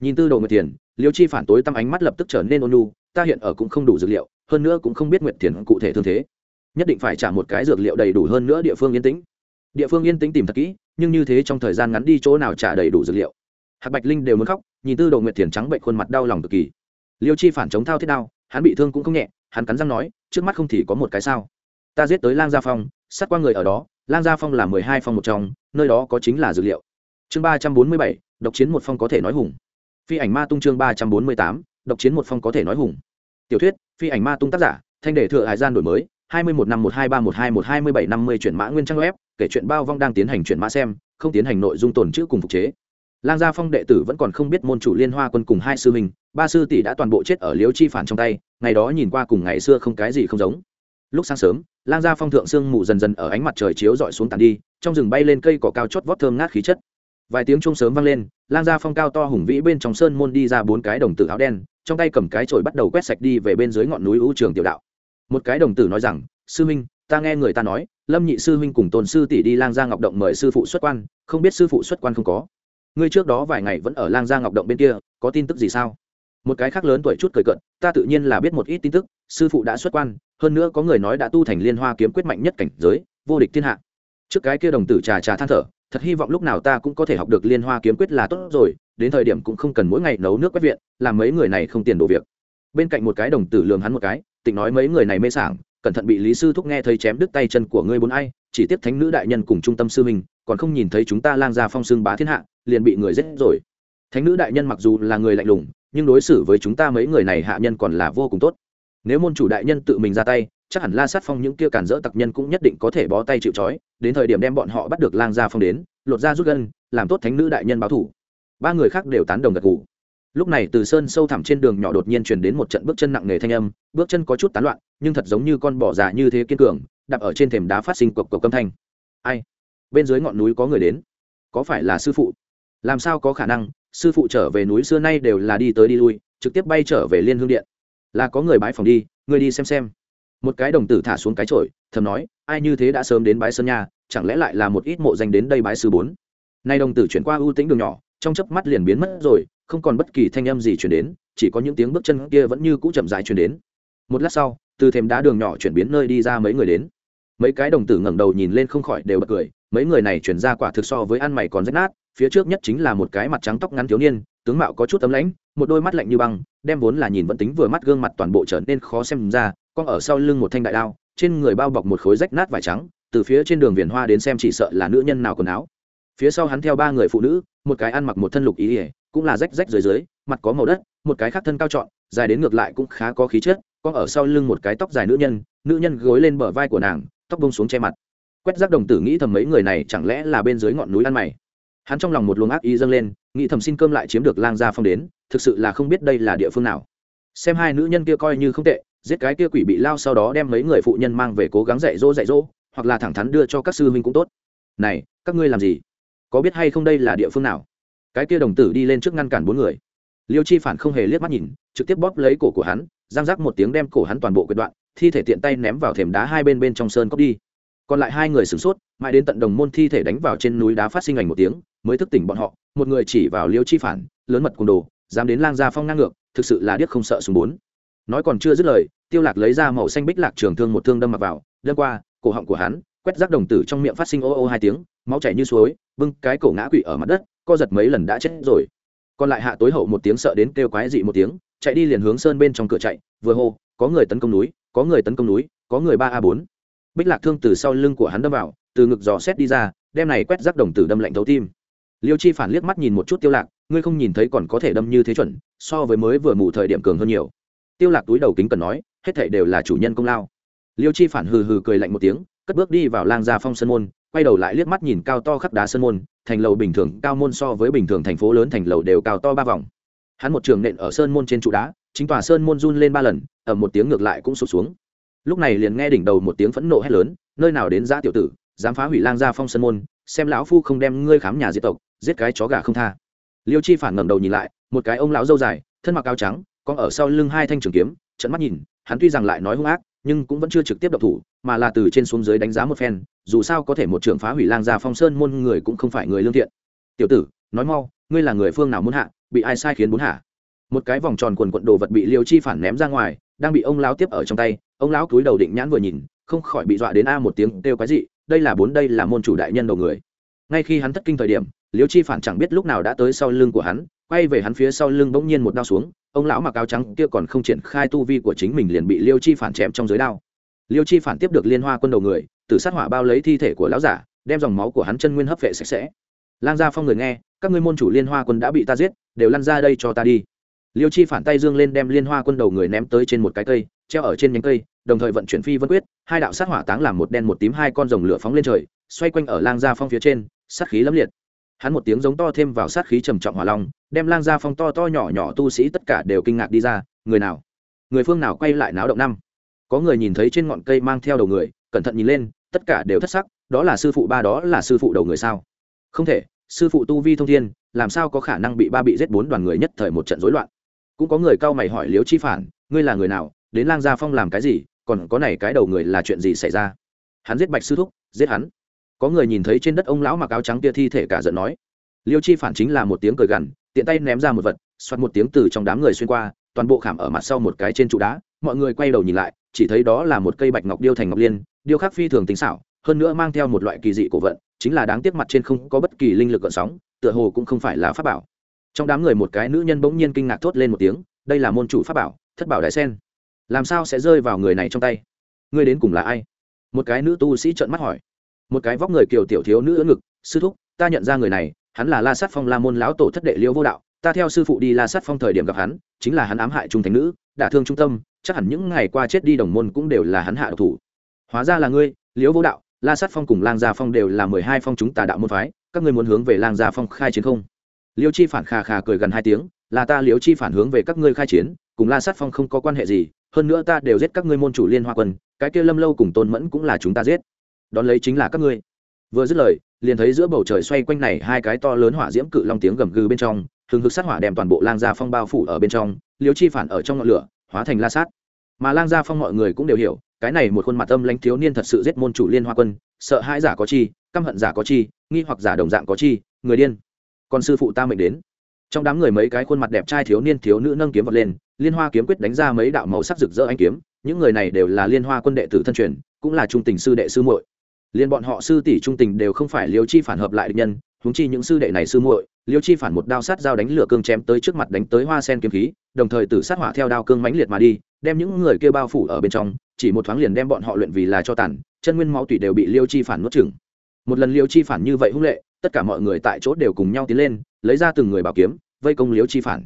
Nhìn tư đồ người tiền liêu chi phản tối tăm ánh mắt lập tức trở nên ôn lu ta hiện ở cũng không đủ dược liệu hơn nữa cũng không biết nguyệt thiền cụ thể thương thế. Nhất định phải trả một cái dược liệu đầy đủ hơn nữa địa phương yên tĩnh. Địa phương yên tĩnh tìm thật kỹ, nhưng như thế trong thời gian ngắn đi chỗ nào trả đầy đủ dược liệu? Hạc bạch linh đều muốn khóc, nhìn tư đồ nguyệt thiền trắng bệnh khuôn mặt đau lòng cực kỳ. Liêu chi phản chống thao thiết đao hắn bị thương cũng không nhẹ, hắn cắn răng nói, trước mắt không thì có một cái sao. Ta giết tới lang gia phong, sát qua người ở đó, lang gia phong là mười hai phong một trong, nơi đó có chính là dược liệu. Chương ba trăm bốn mươi bảy, độc chiến một phong có thể nói hùng. Phi ảnh ma tung chương ba trăm bốn mươi tám, độc chiến một phong có thể nói hùng tiểu thuyết phi ảnh ma tung tác giả thanh đề thừa hải gian đổi mới hai mươi một năm một hai ba một hai một hai mươi bảy năm mươi chuyển mã nguyên trang web kể chuyện bao vong đang tiến hành chuyển mã xem không tiến hành nội dung tồn chữ cùng phục chế. Lang gia phong đệ tử vẫn còn không biết môn chủ liên hoa quân cùng hai sư mình, ba sư tỷ đã toàn bộ chết ở liếu chi phản trong tay ngày đó nhìn qua cùng ngày xưa không cái gì không giống. Lúc sáng sớm lang gia phong thượng sương mù dần dần ở ánh mặt trời chiếu dọi xuống tàn đi trong rừng bay lên cây cỏ cao chót vót thơm ngát khí chất vài tiếng chuông sớm vang lên, lang gia phong cao to hùng vĩ bên trong sơn môn đi ra bốn cái đồng tử áo đen, trong tay cầm cái chổi bắt đầu quét sạch đi về bên dưới ngọn núi ưu trường tiểu đạo. Một cái đồng tử nói rằng, sư huynh, ta nghe người ta nói, lâm nhị sư huynh cùng tôn sư tỷ đi lang gia ngọc động mời sư phụ xuất quan, không biết sư phụ xuất quan không có. Ngươi trước đó vài ngày vẫn ở lang gia ngọc động bên kia, có tin tức gì sao? Một cái khác lớn tuổi chút cười cận ta tự nhiên là biết một ít tin tức, sư phụ đã xuất quan, hơn nữa có người nói đã tu thành liên hoa kiếm quyết mạnh nhất cảnh giới, vô địch thiên hạ. Trước cái kia đồng tử trà trà than thở thật hy vọng lúc nào ta cũng có thể học được liên hoa kiếm quyết là tốt rồi, đến thời điểm cũng không cần mỗi ngày nấu nước quét viện, làm mấy người này không tiền đồ việc. Bên cạnh một cái đồng tử lường hắn một cái, tịnh nói mấy người này mê sảng, cẩn thận bị lý sư thúc nghe thấy chém đứt tay chân của ngươi bốn ai, chỉ tiếp thánh nữ đại nhân cùng trung tâm sư mình còn không nhìn thấy chúng ta lang ra phong xương bá thiên hạ, liền bị người giết rồi. Thánh nữ đại nhân mặc dù là người lạnh lùng, nhưng đối xử với chúng ta mấy người này hạ nhân còn là vô cùng tốt. Nếu môn chủ đại nhân tự mình ra tay chắc hẳn la sát phong những kia cản rỡ tặc nhân cũng nhất định có thể bó tay chịu trói, đến thời điểm đem bọn họ bắt được lang gia phong đến, lột ra rút gân, làm tốt thánh nữ đại nhân báo thủ. Ba người khác đều tán đồng gật gù. Lúc này từ sơn sâu thẳm trên đường nhỏ đột nhiên chuyển đến một trận bước chân nặng nề thanh âm, bước chân có chút tán loạn, nhưng thật giống như con bò già như thế kiên cường, đạp ở trên thềm đá phát sinh cộc cộc âm thanh. Ai? Bên dưới ngọn núi có người đến. Có phải là sư phụ? Làm sao có khả năng, sư phụ trở về núi xưa nay đều là đi tới đi lui, trực tiếp bay trở về liên hương điện. Là có người bãi phòng đi, người đi xem xem một cái đồng tử thả xuống cái trội thầm nói, ai như thế đã sớm đến bái sơn nha, chẳng lẽ lại là một ít mộ danh đến đây bái sư bốn? Nay đồng tử chuyển qua ưu tĩnh đường nhỏ, trong chớp mắt liền biến mất rồi, không còn bất kỳ thanh âm gì chuyển đến, chỉ có những tiếng bước chân kia vẫn như cũ chậm rãi chuyển đến. Một lát sau, từ thềm đá đường nhỏ chuyển biến nơi đi ra mấy người đến. Mấy cái đồng tử ngẩng đầu nhìn lên không khỏi đều bật cười, mấy người này chuyển ra quả thực so với ăn mày còn rách nát, phía trước nhất chính là một cái mặt trắng tóc ngắn thiếu niên, tướng mạo có chút tấm lãnh, một đôi mắt lạnh như băng đem vốn là nhìn vẫn tính vừa mắt gương mặt toàn bộ trở nên khó xem ra, con ở sau lưng một thanh đại đao, trên người bao bọc một khối rách nát vải trắng, từ phía trên đường viền hoa đến xem chỉ sợ là nữ nhân nào quần áo. Phía sau hắn theo ba người phụ nữ, một cái ăn mặc một thân lục ý ỉa cũng là rách rách dưới dưới, mặt có màu đất, một cái khác thân cao trọn, dài đến ngược lại cũng khá có khí chất, con ở sau lưng một cái tóc dài nữ nhân nữ nhân gối lên bờ vai của nàng, tóc bông xuống che mặt. Quét rác đồng tử nghĩ thầm mấy người này chẳng lẽ là bên dưới ngọn núi ăn mày hắn trong lòng một luồng ác ý dâng lên, nghĩ thầm xin cơm lại chiếm được lang gia phong đến, thực sự là không biết đây là địa phương nào. Xem hai nữ nhân kia coi như không tệ, giết cái kia quỷ bị lao sau đó đem mấy người phụ nhân mang về cố gắng dạy dỗ dạy dỗ, hoặc là thẳng thắn đưa cho các sư huynh cũng tốt. Này, các ngươi làm gì? Có biết hay không đây là địa phương nào? Cái kia đồng tử đi lên trước ngăn cản bốn người. Liêu chi phản không hề liếc mắt nhìn, trực tiếp bóp lấy cổ của hắn, giang rác một tiếng đem cổ hắn toàn bộ quyệt đoạn, thi thể tiện tay ném vào thềm đá hai bên bên trong sơn cốc đi. Còn lại hai người sửng sốt, mãi đến tận đồng môn thi thể đánh vào trên núi đá phát sinh ảnh một tiếng mới thức tỉnh bọn họ, một người chỉ vào liêu chi phản, lớn mật cùng đồ, dám đến lang gia phong ngang ngược, thực sự là điếc không sợ súng bốn. Nói còn chưa dứt lời, tiêu lạc lấy ra màu xanh bích lạc trường thương một thương đâm mặc vào, đâm qua, cổ họng của hắn, quét rác đồng tử trong miệng phát sinh ô ô hai tiếng, máu chảy như suối, bưng cái cổ ngã quỵ ở mặt đất, co giật mấy lần đã chết rồi. Còn lại hạ tối hậu một tiếng sợ đến kêu quái dị một tiếng, chạy đi liền hướng sơn bên trong cửa chạy, vừa hô, có người tấn công núi, có người tấn công núi, có người ba a bốn. Bích lạc thương từ sau lưng của hắn đâm vào, từ ngực dò xét đi ra, đem này quét rác đồng tử đâm lạnh thấu tim liêu chi phản liếc mắt nhìn một chút tiêu lạc, ngươi không nhìn thấy còn có thể đâm như thế chuẩn, so với mới vừa mù thời điểm cường hơn nhiều. Tiêu lạc túi đầu kính cần nói, hết thảy đều là chủ nhân công lao. Liêu chi phản hừ hừ cười lạnh một tiếng, cất bước đi vào lang gia phong sơn môn, quay đầu lại liếc mắt nhìn cao to khắp đá sơn môn, thành lầu bình thường, cao môn so với bình thường thành phố lớn thành lầu đều cao to ba vòng. Hắn một trường nện ở sơn môn trên trụ đá, chính tòa sơn môn run lên ba lần ở một tiếng ngược lại cũng sụp xuống. Lúc này liền nghe đỉnh đầu một tiếng phẫn nộ hét lớn, nơi nào đến giã tiểu tử, dám phá hủy lang gia phong sơn môn, xem lão phu không đem ngươi khám nhà diệt tộc giết cái chó gà không tha. Liêu chi phản ngẩng đầu nhìn lại, một cái ông lão dâu dài, thân mặc áo trắng con ở sau lưng hai thanh trường kiếm trận mắt nhìn, hắn tuy rằng lại nói hung ác, nhưng cũng vẫn chưa trực tiếp độc thủ, mà là từ trên xuống dưới đánh giá một phen, dù sao có thể một trưởng phá hủy lang gia phong sơn môn người cũng không phải người lương thiện. Tiểu tử, nói mau, ngươi là người phương nào muốn hạ, bị ai sai khiến muốn hạ? Một cái vòng tròn quần quận đồ vật bị liêu chi phản ném ra ngoài, đang bị ông lão tiếp ở trong tay, ông lão cúi đầu định nhãn vừa nhìn, không khỏi bị dọa đến a một tiếng kêu quái dị, đây là bốn, đây là môn chủ đại nhân đầu người. Ngay khi hắn thất kinh thời điểm liêu chi phản chẳng biết lúc nào đã tới sau lưng của hắn, quay về hắn phía sau lưng bỗng nhiên một đao xuống, ông lão mặc áo trắng kia còn không triển khai tu vi của chính mình liền bị liêu chi phản chém trong giới đao. Liêu chi phản tiếp được liên hoa quân đầu người từ sát hỏa bao lấy thi thể của lão giả, đem dòng máu của hắn chân nguyên hấp vệ sạch sẽ. Lang gia phong người nghe, các ngươi môn chủ liên hoa quân đã bị ta giết, đều lăn ra đây cho ta đi. Liêu chi phản tay dương lên đem liên hoa quân đầu người ném tới trên một cái cây, treo ở trên nhánh cây, đồng thời vận chuyển phi vân quyết, hai đạo sát hỏa táng làm một đen một tím hai con rồng lửa phóng lên trời, xoay quanh ở lang gia phong phía trên, sát khí lẫm liệt hắn một tiếng giống to thêm vào sát khí trầm trọng hỏa long, đem lang gia phong to to nhỏ nhỏ tu sĩ tất cả đều kinh ngạc đi ra, người nào? Người phương nào quay lại náo động năm? Có người nhìn thấy trên ngọn cây mang theo đầu người, cẩn thận nhìn lên, tất cả đều thất sắc, đó là sư phụ ba, đó là sư phụ đầu người sao? Không thể, sư phụ tu vi thông thiên, làm sao có khả năng bị ba bị giết bốn đoàn người nhất thời một trận rối loạn? Cũng có người cao mày hỏi liếu chi phản, ngươi là người nào? Đến lang gia phong làm cái gì? Còn có này cái đầu người là chuyện gì xảy ra? Hắn giết bạch sư thúc, giết hắn có người nhìn thấy trên đất ông lão mặc áo trắng kia thi thể cả giận nói. Liêu chi phản chính là một tiếng cười gằn, tiện tay ném ra một vật xoắt một tiếng từ trong đám người xuyên qua, toàn bộ khảm ở mặt sau một cái trên trụ đá, mọi người quay đầu nhìn lại, chỉ thấy đó là một cây bạch ngọc điêu thành ngọc liên, điêu khắc phi thường tính xảo, hơn nữa mang theo một loại kỳ dị cổ vận, chính là đáng tiếc mặt trên không có bất kỳ linh lực gợn sóng, tựa hồ cũng không phải là pháp bảo. Trong đám người một cái nữ nhân bỗng nhiên kinh ngạc thốt lên một tiếng, đây là môn chủ pháp bảo, thất bảo đại sen. Làm sao sẽ rơi vào người này trong tay? Ngươi đến cùng là ai? Một cái nữ tu sĩ trợn mắt hỏi một cái vóc người kiều tiểu thiếu nữ ưỡn ngực, sư thúc, ta nhận ra người này, hắn là la sát phong la môn lão tổ thất đệ liêu vô đạo, ta theo sư phụ đi la sát phong thời điểm gặp hắn, chính là hắn ám hại trung thành nữ, đả thương trung tâm, chắc hẳn những ngày qua chết đi đồng môn cũng đều là hắn hạ độc thủ. Hóa ra là ngươi liễu vô đạo, la sát phong cùng lang gia phong đều là mười hai phong chúng tà đạo môn phái, các ngươi muốn hướng về lang gia phong khai chiến không? Liêu chi phản khà khà cười gần hai tiếng, là ta liễu chi phản hướng về các ngươi khai chiến, cùng la sát phong không có quan hệ gì, hơn nữa ta đều giết các ngươi môn chủ liên hoa quân, cái kia lâm lâu cùng tôn mẫn cũng là chúng ta giết đón lấy chính là các ngươi. Vừa dứt lời, liền thấy giữa bầu trời xoay quanh này hai cái to lớn hỏa diễm cự long tiếng gầm gừ bên trong, hừng hực sát hỏa đem toàn bộ lang gia phong bao phủ ở bên trong, liêu chi phản ở trong ngọn lửa, hóa thành la sát. Mà lang gia phong mọi người cũng đều hiểu, cái này một khuôn mặt âm lãnh thiếu niên thật sự giết môn chủ liên hoa quân, sợ hãi giả có chi, căm hận giả có chi, nghi hoặc giả đồng dạng có chi, người điên. Còn sư phụ ta mệnh đến. Trong đám người mấy cái khuôn mặt đẹp trai thiếu niên thiếu nữ nâng kiếm vật lên, liên hoa kiếm quyết đánh ra mấy đạo màu sắc rực rỡ anh kiếm, những người này đều là liên hoa quân đệ tử thân truyền, cũng là trung tình sư đệ sư muội liên bọn họ sư tỷ trung tình đều không phải liêu chi phản hợp lại địch nhân húng chi những sư đệ này sư muội, liêu chi phản một đao sát dao đánh lửa cương chém tới trước mặt đánh tới hoa sen kiếm khí, đồng thời tử sát hỏa theo đao cương mãnh liệt mà đi, đem những người kia bao phủ ở bên trong, chỉ một thoáng liền đem bọn họ luyện vì là cho tàn, chân nguyên máu tủy đều bị liêu chi phản nuốt chửng. Một lần liêu chi phản như vậy hung lệ, tất cả mọi người tại chỗ đều cùng nhau tiến lên, lấy ra từng người bảo kiếm, vây công liêu chi phản.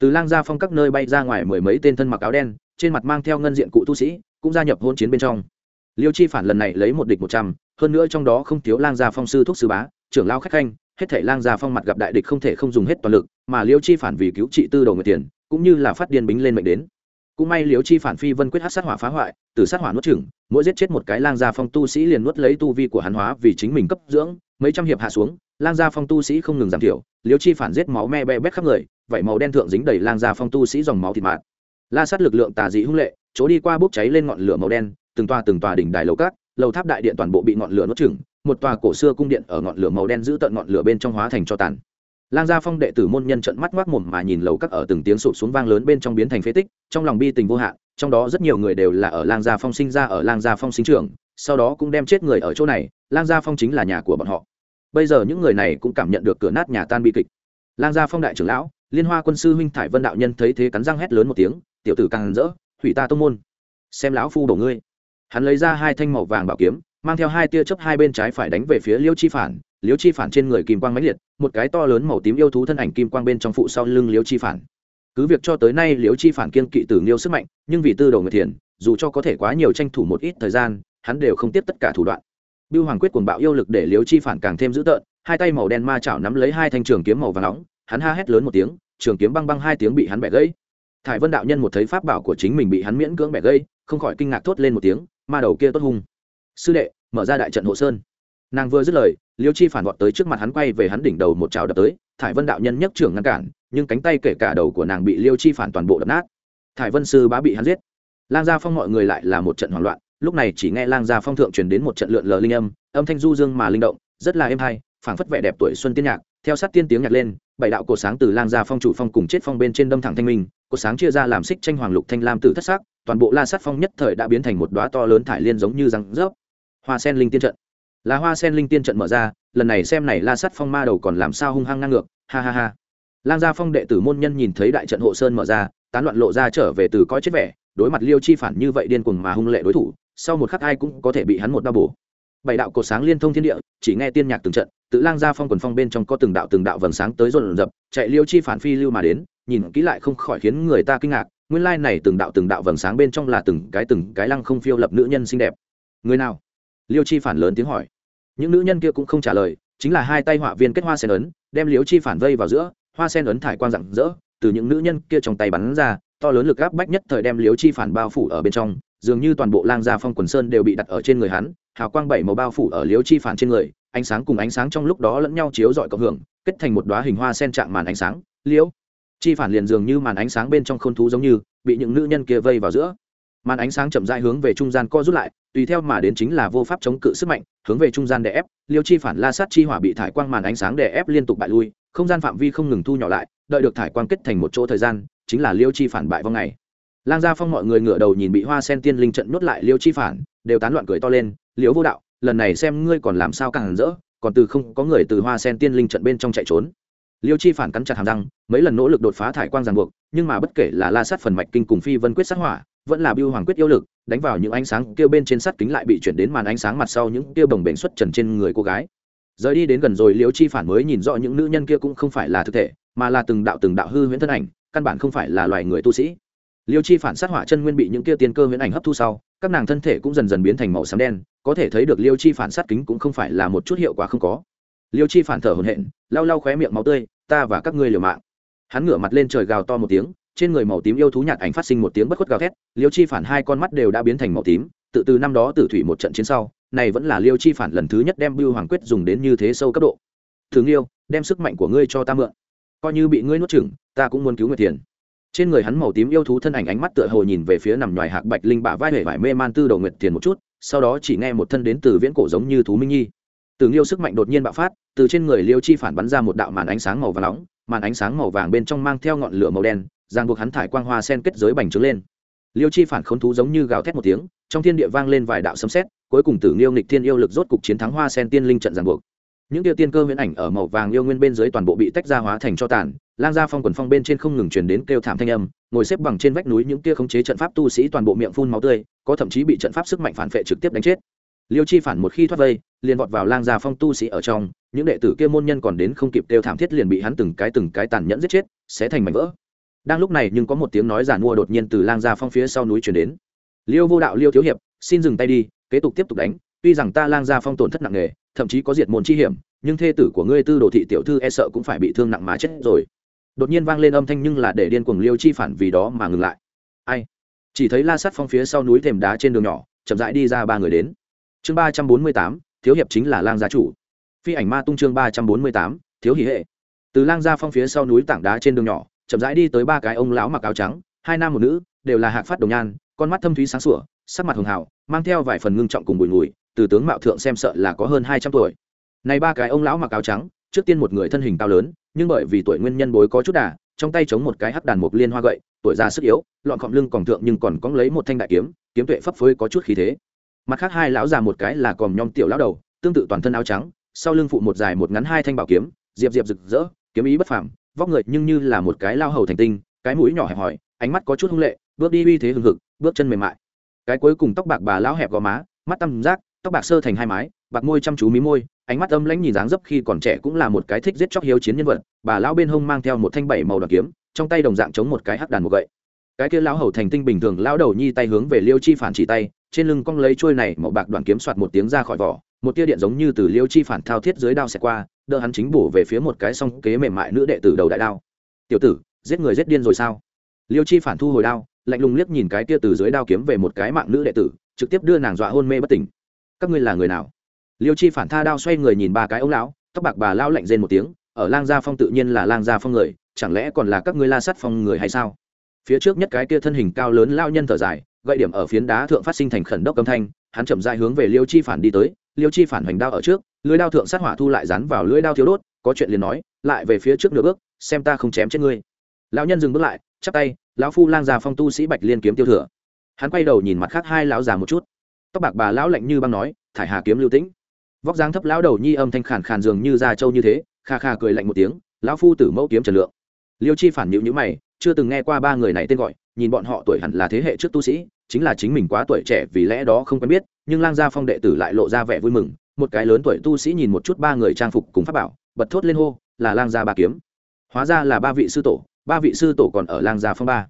Từ lang gia phong các nơi bay ra ngoài mười mấy tên thân mặc áo đen, trên mặt mang theo ngân diện cụ tu sĩ, cũng gia nhập hôn chiến bên trong. Liêu chi phản lần này lấy một địch một trăm hơn nữa trong đó không thiếu lang gia phong sư thuốc sư bá, trưởng lao khách khanh, hết thể lang gia phong mặt gặp đại địch không thể không dùng hết toàn lực, mà liêu chi phản vì cứu trị tư đầu người tiền, cũng như là phát điên bính lên mệnh đến. Cũng may liêu chi phản phi vân quyết hát sát hỏa phá hoại, từ sát hỏa nuốt chửng, mỗi giết chết một cái lang gia phong tu sĩ liền nuốt lấy tu vi của hắn hóa vì chính mình cấp dưỡng, mấy trăm hiệp hạ xuống, lang gia phong tu sĩ không ngừng giảm thiểu, liêu chi phản giết máu me be bét khắp người vậy màu đen thượng dính đầy lang gia phong tu sĩ dòng máu thịt mạt. La sát lực lượng tà dị hung lệ, chỗ đi qua bốc cháy lên ngọn lửa màu đen, từng tòa từng tòa đỉnh đài lầu cát lầu tháp đại điện toàn bộ bị ngọn lửa nuốt chửng, một tòa cổ xưa cung điện ở ngọn lửa màu đen giữ tận ngọn lửa bên trong hóa thành cho tàn. Lang gia phong đệ tử môn nhân trận mắt ngoác mồm mà nhìn lầu các ở từng tiếng sụp xuống vang lớn bên trong biến thành phế tích, trong lòng bi tình vô hạn, trong đó rất nhiều người đều là ở lang gia phong sinh ra ở lang gia phong sinh trưởng, sau đó cũng đem chết người ở chỗ này, lang gia phong chính là nhà của bọn họ. Bây giờ những người này cũng cảm nhận được cửa nát nhà tan bi kịch. Lang gia phong đại trưởng lão, liên hoa quân sư huynh thải vân đạo nhân thấy thế cắn răng hét lớn một tiếng, tiểu tử càng rỡ, hủy ta tông môn. Xem lão phu đổ ngươi hắn lấy ra hai thanh màu vàng bảo kiếm mang theo hai tia chớp hai bên trái phải đánh về phía liêu chi phản. Liêu chi phản trên người kim quang mãnh liệt một cái to lớn màu tím yêu thú thân ảnh kim quang bên trong phụ sau lưng liêu chi phản. Cứ việc cho tới nay liêu chi phản kiên kỵ tử nghiêu sức mạnh nhưng vì tư đầu người thiền dù cho có thể quá nhiều tranh thủ một ít thời gian hắn đều không tiếp tất cả thủ đoạn. Bưu Hoàng quyết cuồng bạo yêu lực để Liêu Chi phản càng thêm dữ tợn, hai tay màu đen ma chảo nắm lấy hai thanh trường kiếm màu vàng nóng, hắn ha hét lớn một tiếng, trường kiếm băng băng hai tiếng bị hắn bẻ gãy. Thải Vân đạo nhân một thấy pháp bảo của chính mình bị hắn miễn cưỡng bẻ gãy, không khỏi kinh ngạc thốt lên một tiếng, ma đầu kia tốt hung. Sư đệ, mở ra đại trận hộ sơn. Nàng vừa dứt lời, Liêu Chi phản vọt tới trước mặt hắn quay về hắn đỉnh đầu một trào đập tới, Thải Vân đạo nhân nhấc trưởng ngăn cản, nhưng cánh tay kể cả đầu của nàng bị Liêu Chi phản toàn bộ đập nát. Thải Vân sư bá bị hắn giết. Lang Gia Phong mọi người lại là một trận hoảng loạn, lúc này chỉ nghe Lang Gia Phong thượng truyền đến một trận lượn lờ linh âm, âm thanh du dương mà linh động rất là êm hay phảng phất vẻ đẹp tuổi xuân tiên nhạc theo sát tiên tiếng nhạc lên bảy đạo cổ sáng từ lang gia phong chủ phong cùng chết phong bên trên đâm thẳng thanh minh cổ sáng chia ra làm xích tranh hoàng lục thanh lam tử thất sắc, toàn bộ la sát phong nhất thời đã biến thành một đóa to lớn thải liên giống như răng rớp. Hoa sen linh tiên trận. Là hoa sen linh tiên trận mở ra, lần này xem này la sát phong ma đầu còn làm sao hung hăng ngang ngược, ha ha ha. Lang gia phong đệ tử môn nhân nhìn thấy đại trận hộ sơn mở ra, tán loạn lộ ra trở về từ coi chết vẻ, đối mặt liêu chi phản như vậy điên cuồng mà hung lệ đối thủ, sau một khắc ai cũng có thể bị hắn một đau bổ. Bảy đạo cột sáng liên thông thiên địa, chỉ nghe tiên nhạc từng trận, tự lang gia phong quần phong bên trong có từng đạo từng đạo vầng sáng tới rộn rập, chạy liêu chi phản phi lưu mà đến nhìn kỹ lại không khỏi khiến người ta kinh ngạc, nguyên lai này từng đạo từng đạo vầng sáng bên trong là từng cái từng cái lăng không phiêu lập nữ nhân xinh đẹp. Người nào? Liêu chi phản lớn tiếng hỏi. Những nữ nhân kia cũng không trả lời, chính là hai tay họa viên kết hoa sen ấn, đem liêu chi phản vây vào giữa, hoa sen ấn thải quang rạng rỡ, từ những nữ nhân kia trong tay bắn ra, to lớn lực áp bách nhất thời đem liêu chi phản bao phủ ở bên trong, dường như toàn bộ lang gia phong quần sơn đều bị đặt ở trên người hắn, hào quang bảy màu bao phủ ở Liêu chi phản trên người, ánh sáng cùng ánh sáng trong lúc đó lẫn nhau chiếu dọi cộng hưởng, kết thành một đoá hình hoa sen trạng màn ánh sáng. Liễu chi phản liền dường như màn ánh sáng bên trong k h ô n thú giống như, bị những nữ nhân kia vây vào giữa. Màn ánh sáng chậm dại hướng về trung gian co rút lại, tùy theo mà đến chính là vô pháp chống cự sức mạnh, hướng về trung gian đè ép, liêu chi phản la sát chi hỏa bị thải quang màn ánh sáng đè ép liên tục bại lui, không gian phạm vi không ngừng thu nhỏ lại, đợi được thải quang kết thành một chỗ thời gian, chính là liêu chi phản bại vào ngày. Lang gia phong mọi người ngửa đầu nhìn bị hoa sen tiên linh trận nhốt lại liêu chi phản, đều tán loạn cười to lên liễu vô đạo, lần này xem ngươi còn làm sao càng rỡ, còn từ không có người từ hoa sen tiên linh trận bên trong chạy trốn liêu chi phản cắn chặt hàm răng, mấy lần nỗ lực đột phá thải quang ràng buộc, nhưng mà bất kể là la sát phần mạch kinh cùng phi vân quyết sát hỏa, vẫn là biêu hoàng quyết yêu lực, đánh vào những ánh sáng kêu bên trên sắt kính lại bị chuyển đến màn ánh sáng mặt sau những kia bồng bềnh xuất trần trên người cô gái. Rời đi đến gần rồi, liêu chi phản mới nhìn rõ những nữ nhân kia cũng không phải là thực thể, mà là từng đạo từng đạo hư huyễn thân ảnh, căn bản không phải là loài người tu sĩ. Liêu chi phản sát hỏa chân nguyên bị những kia tiên cơ huyễn ảnh hấp thu sau, các nàng thân thể cũng dần dần biến thành màu xám đen, có thể thấy được liêu chi phản sát kính cũng không phải là một chút hiệu quả không có. Liêu chi phản thở hồn hện lau lau khóe miệng máu tươi ta và các ngươi liều mạng. Hắn ngửa mặt lên trời gào to một tiếng, trên người màu tím yêu thú nhạt ảnh phát sinh một tiếng bất khuất gào thét, liêu chi phản hai con mắt đều đã biến thành màu tím, tự từ năm đó tử thủy một trận chiến sau, này vẫn là liêu chi phản lần thứ nhất đem bưu hoàng quyết dùng đến như thế sâu cấp độ. Thường liêu đem sức mạnh của ngươi cho ta mượn. Coi như bị ngươi nuốt chửng, ta cũng muốn cứu người tiền trên người hắn màu tím yêu thú thân ảnh ánh mắt tựa hồ nhìn về phía nằm ngoài hạc bạch linh bả vai hể vải mê man tư đầu nguyệt tiền một chút, sau đó chỉ nghe một thân đến từ viễn cổ giống như thú minh nhi từ nghiêu sức mạnh đột nhiên bạo phát, từ trên người liêu chi phản bắn ra một đạo màn ánh sáng màu vàng nóng, màn ánh sáng màu vàng bên trong mang theo ngọn lửa màu đen, ràng buộc hắn thải quang hoa sen kết giới bành trướng lên. Liêu chi phản khốn thú giống như gào thét một tiếng, trong thiên địa vang lên vài đạo sấm sét, cuối cùng tử nghiêu nghịch thiên yêu lực rốt cục chiến thắng hoa sen tiên linh trận ràng buộc. Những tiêu tiên cơ huyễn ảnh ở màu vàng yêu nguyên bên dưới toàn bộ bị tách ra hóa thành cho tàn, lang gia phong quần phong bên trên không ngừng truyền đến kêu thảm thanh âm, ngồi xếp bằng trên vách núi những kia khống chế trận pháp tu sĩ toàn bộ miệng phun máu tươi, có thậm chí bị trận pháp sức mạnh phản vệ trực tiếp đánh chết liêu chi phản một khi thoát vây, liền vọt vào lang gia phong tu sĩ ở trong, những đệ tử kia môn nhân còn đến không kịp kêu thảm thiết liền bị hắn từng cái từng cái tàn nhẫn giết chết, sẽ thành mảnh vỡ. Đang lúc này nhưng có một tiếng nói giả mua đột nhiên từ lang gia phong phía sau núi truyền đến. Liêu vô đạo, liêu thiếu hiệp, xin dừng tay đi, kế tục tiếp tục đánh, tuy rằng ta lang gia phong tổn thất nặng nề, thậm chí có diệt môn chi hiểm, nhưng thê tử của ngươi tư đồ thị tiểu thư e sợ cũng phải bị thương nặng mà chết rồi. Đột nhiên vang lên âm thanh nhưng là để điên cuồng liêu chi phản vì đó mà ngừng lại. Ai? Chỉ thấy la sắt phong phía sau núi thềm đá trên đường nhỏ, chậm rãi đi ra ba người đến chương ba trăm bốn mươi tám, thiếu hiệp chính là lang gia chủ. Phi ảnh ma tung chương ba trăm bốn mươi tám, thiếu hỷ hệ. Từ lang gia phong phía sau núi tảng đá trên đường nhỏ, chậm rãi đi tới ba cái ông lão mặc áo trắng, hai nam một nữ, đều là hạc phát đồng nhan, con mắt thâm thúy sáng sủa, sắc mặt hường hào, mang theo vài phần ngưng trọng cùng bụi ngùi, từ tướng mạo thượng xem sợ là có hơn hai trăm tuổi. Này ba cái ông lão mặc áo trắng, trước tiên một người thân hình cao lớn, nhưng bởi vì tuổi nguyên nhân bối có chút đà, trong tay chống một cái hắc đàn mục liên hoa gậy, tuổi già sức yếu, lọn cọm lưng còn thượng nhưng còn cóng lấy một thanh đại kiếm kiếm tuệ phấp phới có chút khí thế mặt khác hai lão già một cái là còm nhom tiểu lão đầu, tương tự toàn thân áo trắng, sau lưng phụ một dài một ngắn hai thanh bảo kiếm, diệp diệp rực rỡ, kiếm ý bất phàm, vóc người nhưng như là một cái lao hầu thành tinh, cái mũi nhỏ hẹp hòi, ánh mắt có chút hung lệ, bước đi uy thế hừng hực, bước chân mềm mại. Cái cuối cùng tóc bạc bà lão hẹp gò má, mắt tăm giác tóc bạc sơ thành hai mái, bạc môi chăm chú mí môi, ánh mắt âm lãnh nhìn dáng dấp khi còn trẻ cũng là một cái thích giết chóc hiếu chiến nhân vật, bà lão bên hông mang theo một thanh bảy màu đoàn kiếm, trong tay đồng dạng chống một cái hắc đàn một gậy. Cái kia lão hầu thành tinh bình thường lão đầu nhi tay hướng về liêu chi phản chỉ tay trên lưng cong lấy chuôi này màu bạc đoàn kiếm soạt một tiếng ra khỏi vỏ, một tia điện giống như từ liêu chi phản thao thiết dưới đao xẹt qua, đỡ hắn chính bổ về phía một cái song kế mềm mại nữ đệ tử đầu đại đao. Tiểu tử, giết người giết điên rồi sao? Liêu chi phản thu hồi đao, lạnh lùng liếc nhìn cái tia từ dưới đao kiếm về một cái mạng nữ đệ tử, trực tiếp đưa nàng dọa hôn mê bất tỉnh. Các ngươi là người nào? Liêu chi phản tha đao xoay người nhìn ba cái ông lão, tóc bạc bà lao lạnh rên một tiếng, ở lang gia phong tự nhiên là lang gia phong người, chẳng lẽ còn là các ngươi la sắt phong người hay sao? Phía trước nhất cái kia thân hình cao lớn lao nhân thở dài gậy điểm ở phiến đá thượng phát sinh thành khẩn đốc âm thanh, hắn chậm dại hướng về liêu chi phản đi tới. Liêu chi phản hoành đao ở trước, lưới đao thượng sát hỏa thu lại dán vào lưới đao thiếu đốt, có chuyện liền nói, lại về phía trước nửa bước, xem ta không chém chết ngươi. Lão nhân dừng bước lại, chắp tay, lão phu lang già phong tu sĩ bạch liên kiếm tiêu thừa. Hắn quay đầu nhìn mặt khác hai lão già một chút. Tóc bạc bà lão lạnh như băng nói, thải hà kiếm lưu tĩnh. Vóc dáng thấp lão đầu nhi âm thanh khàn khàn dường như da trâu như thế, kha kha cười lạnh một tiếng, lão phu tử mẫu kiếm trần lượng. Liêu chi phản nhịu nhữ mày, chưa từng nghe qua ba người này tên gọi nhìn bọn họ tuổi hẳn là thế hệ trước tu sĩ, chính là chính mình quá tuổi trẻ vì lẽ đó không quen biết, nhưng lang gia phong đệ tử lại lộ ra vẻ vui mừng, một cái lớn tuổi tu sĩ nhìn một chút ba người trang phục cùng pháp bảo, bật thốt lên hô, là lang gia ba kiếm. Hóa ra là ba vị sư tổ, ba vị sư tổ còn ở lang gia phong ba.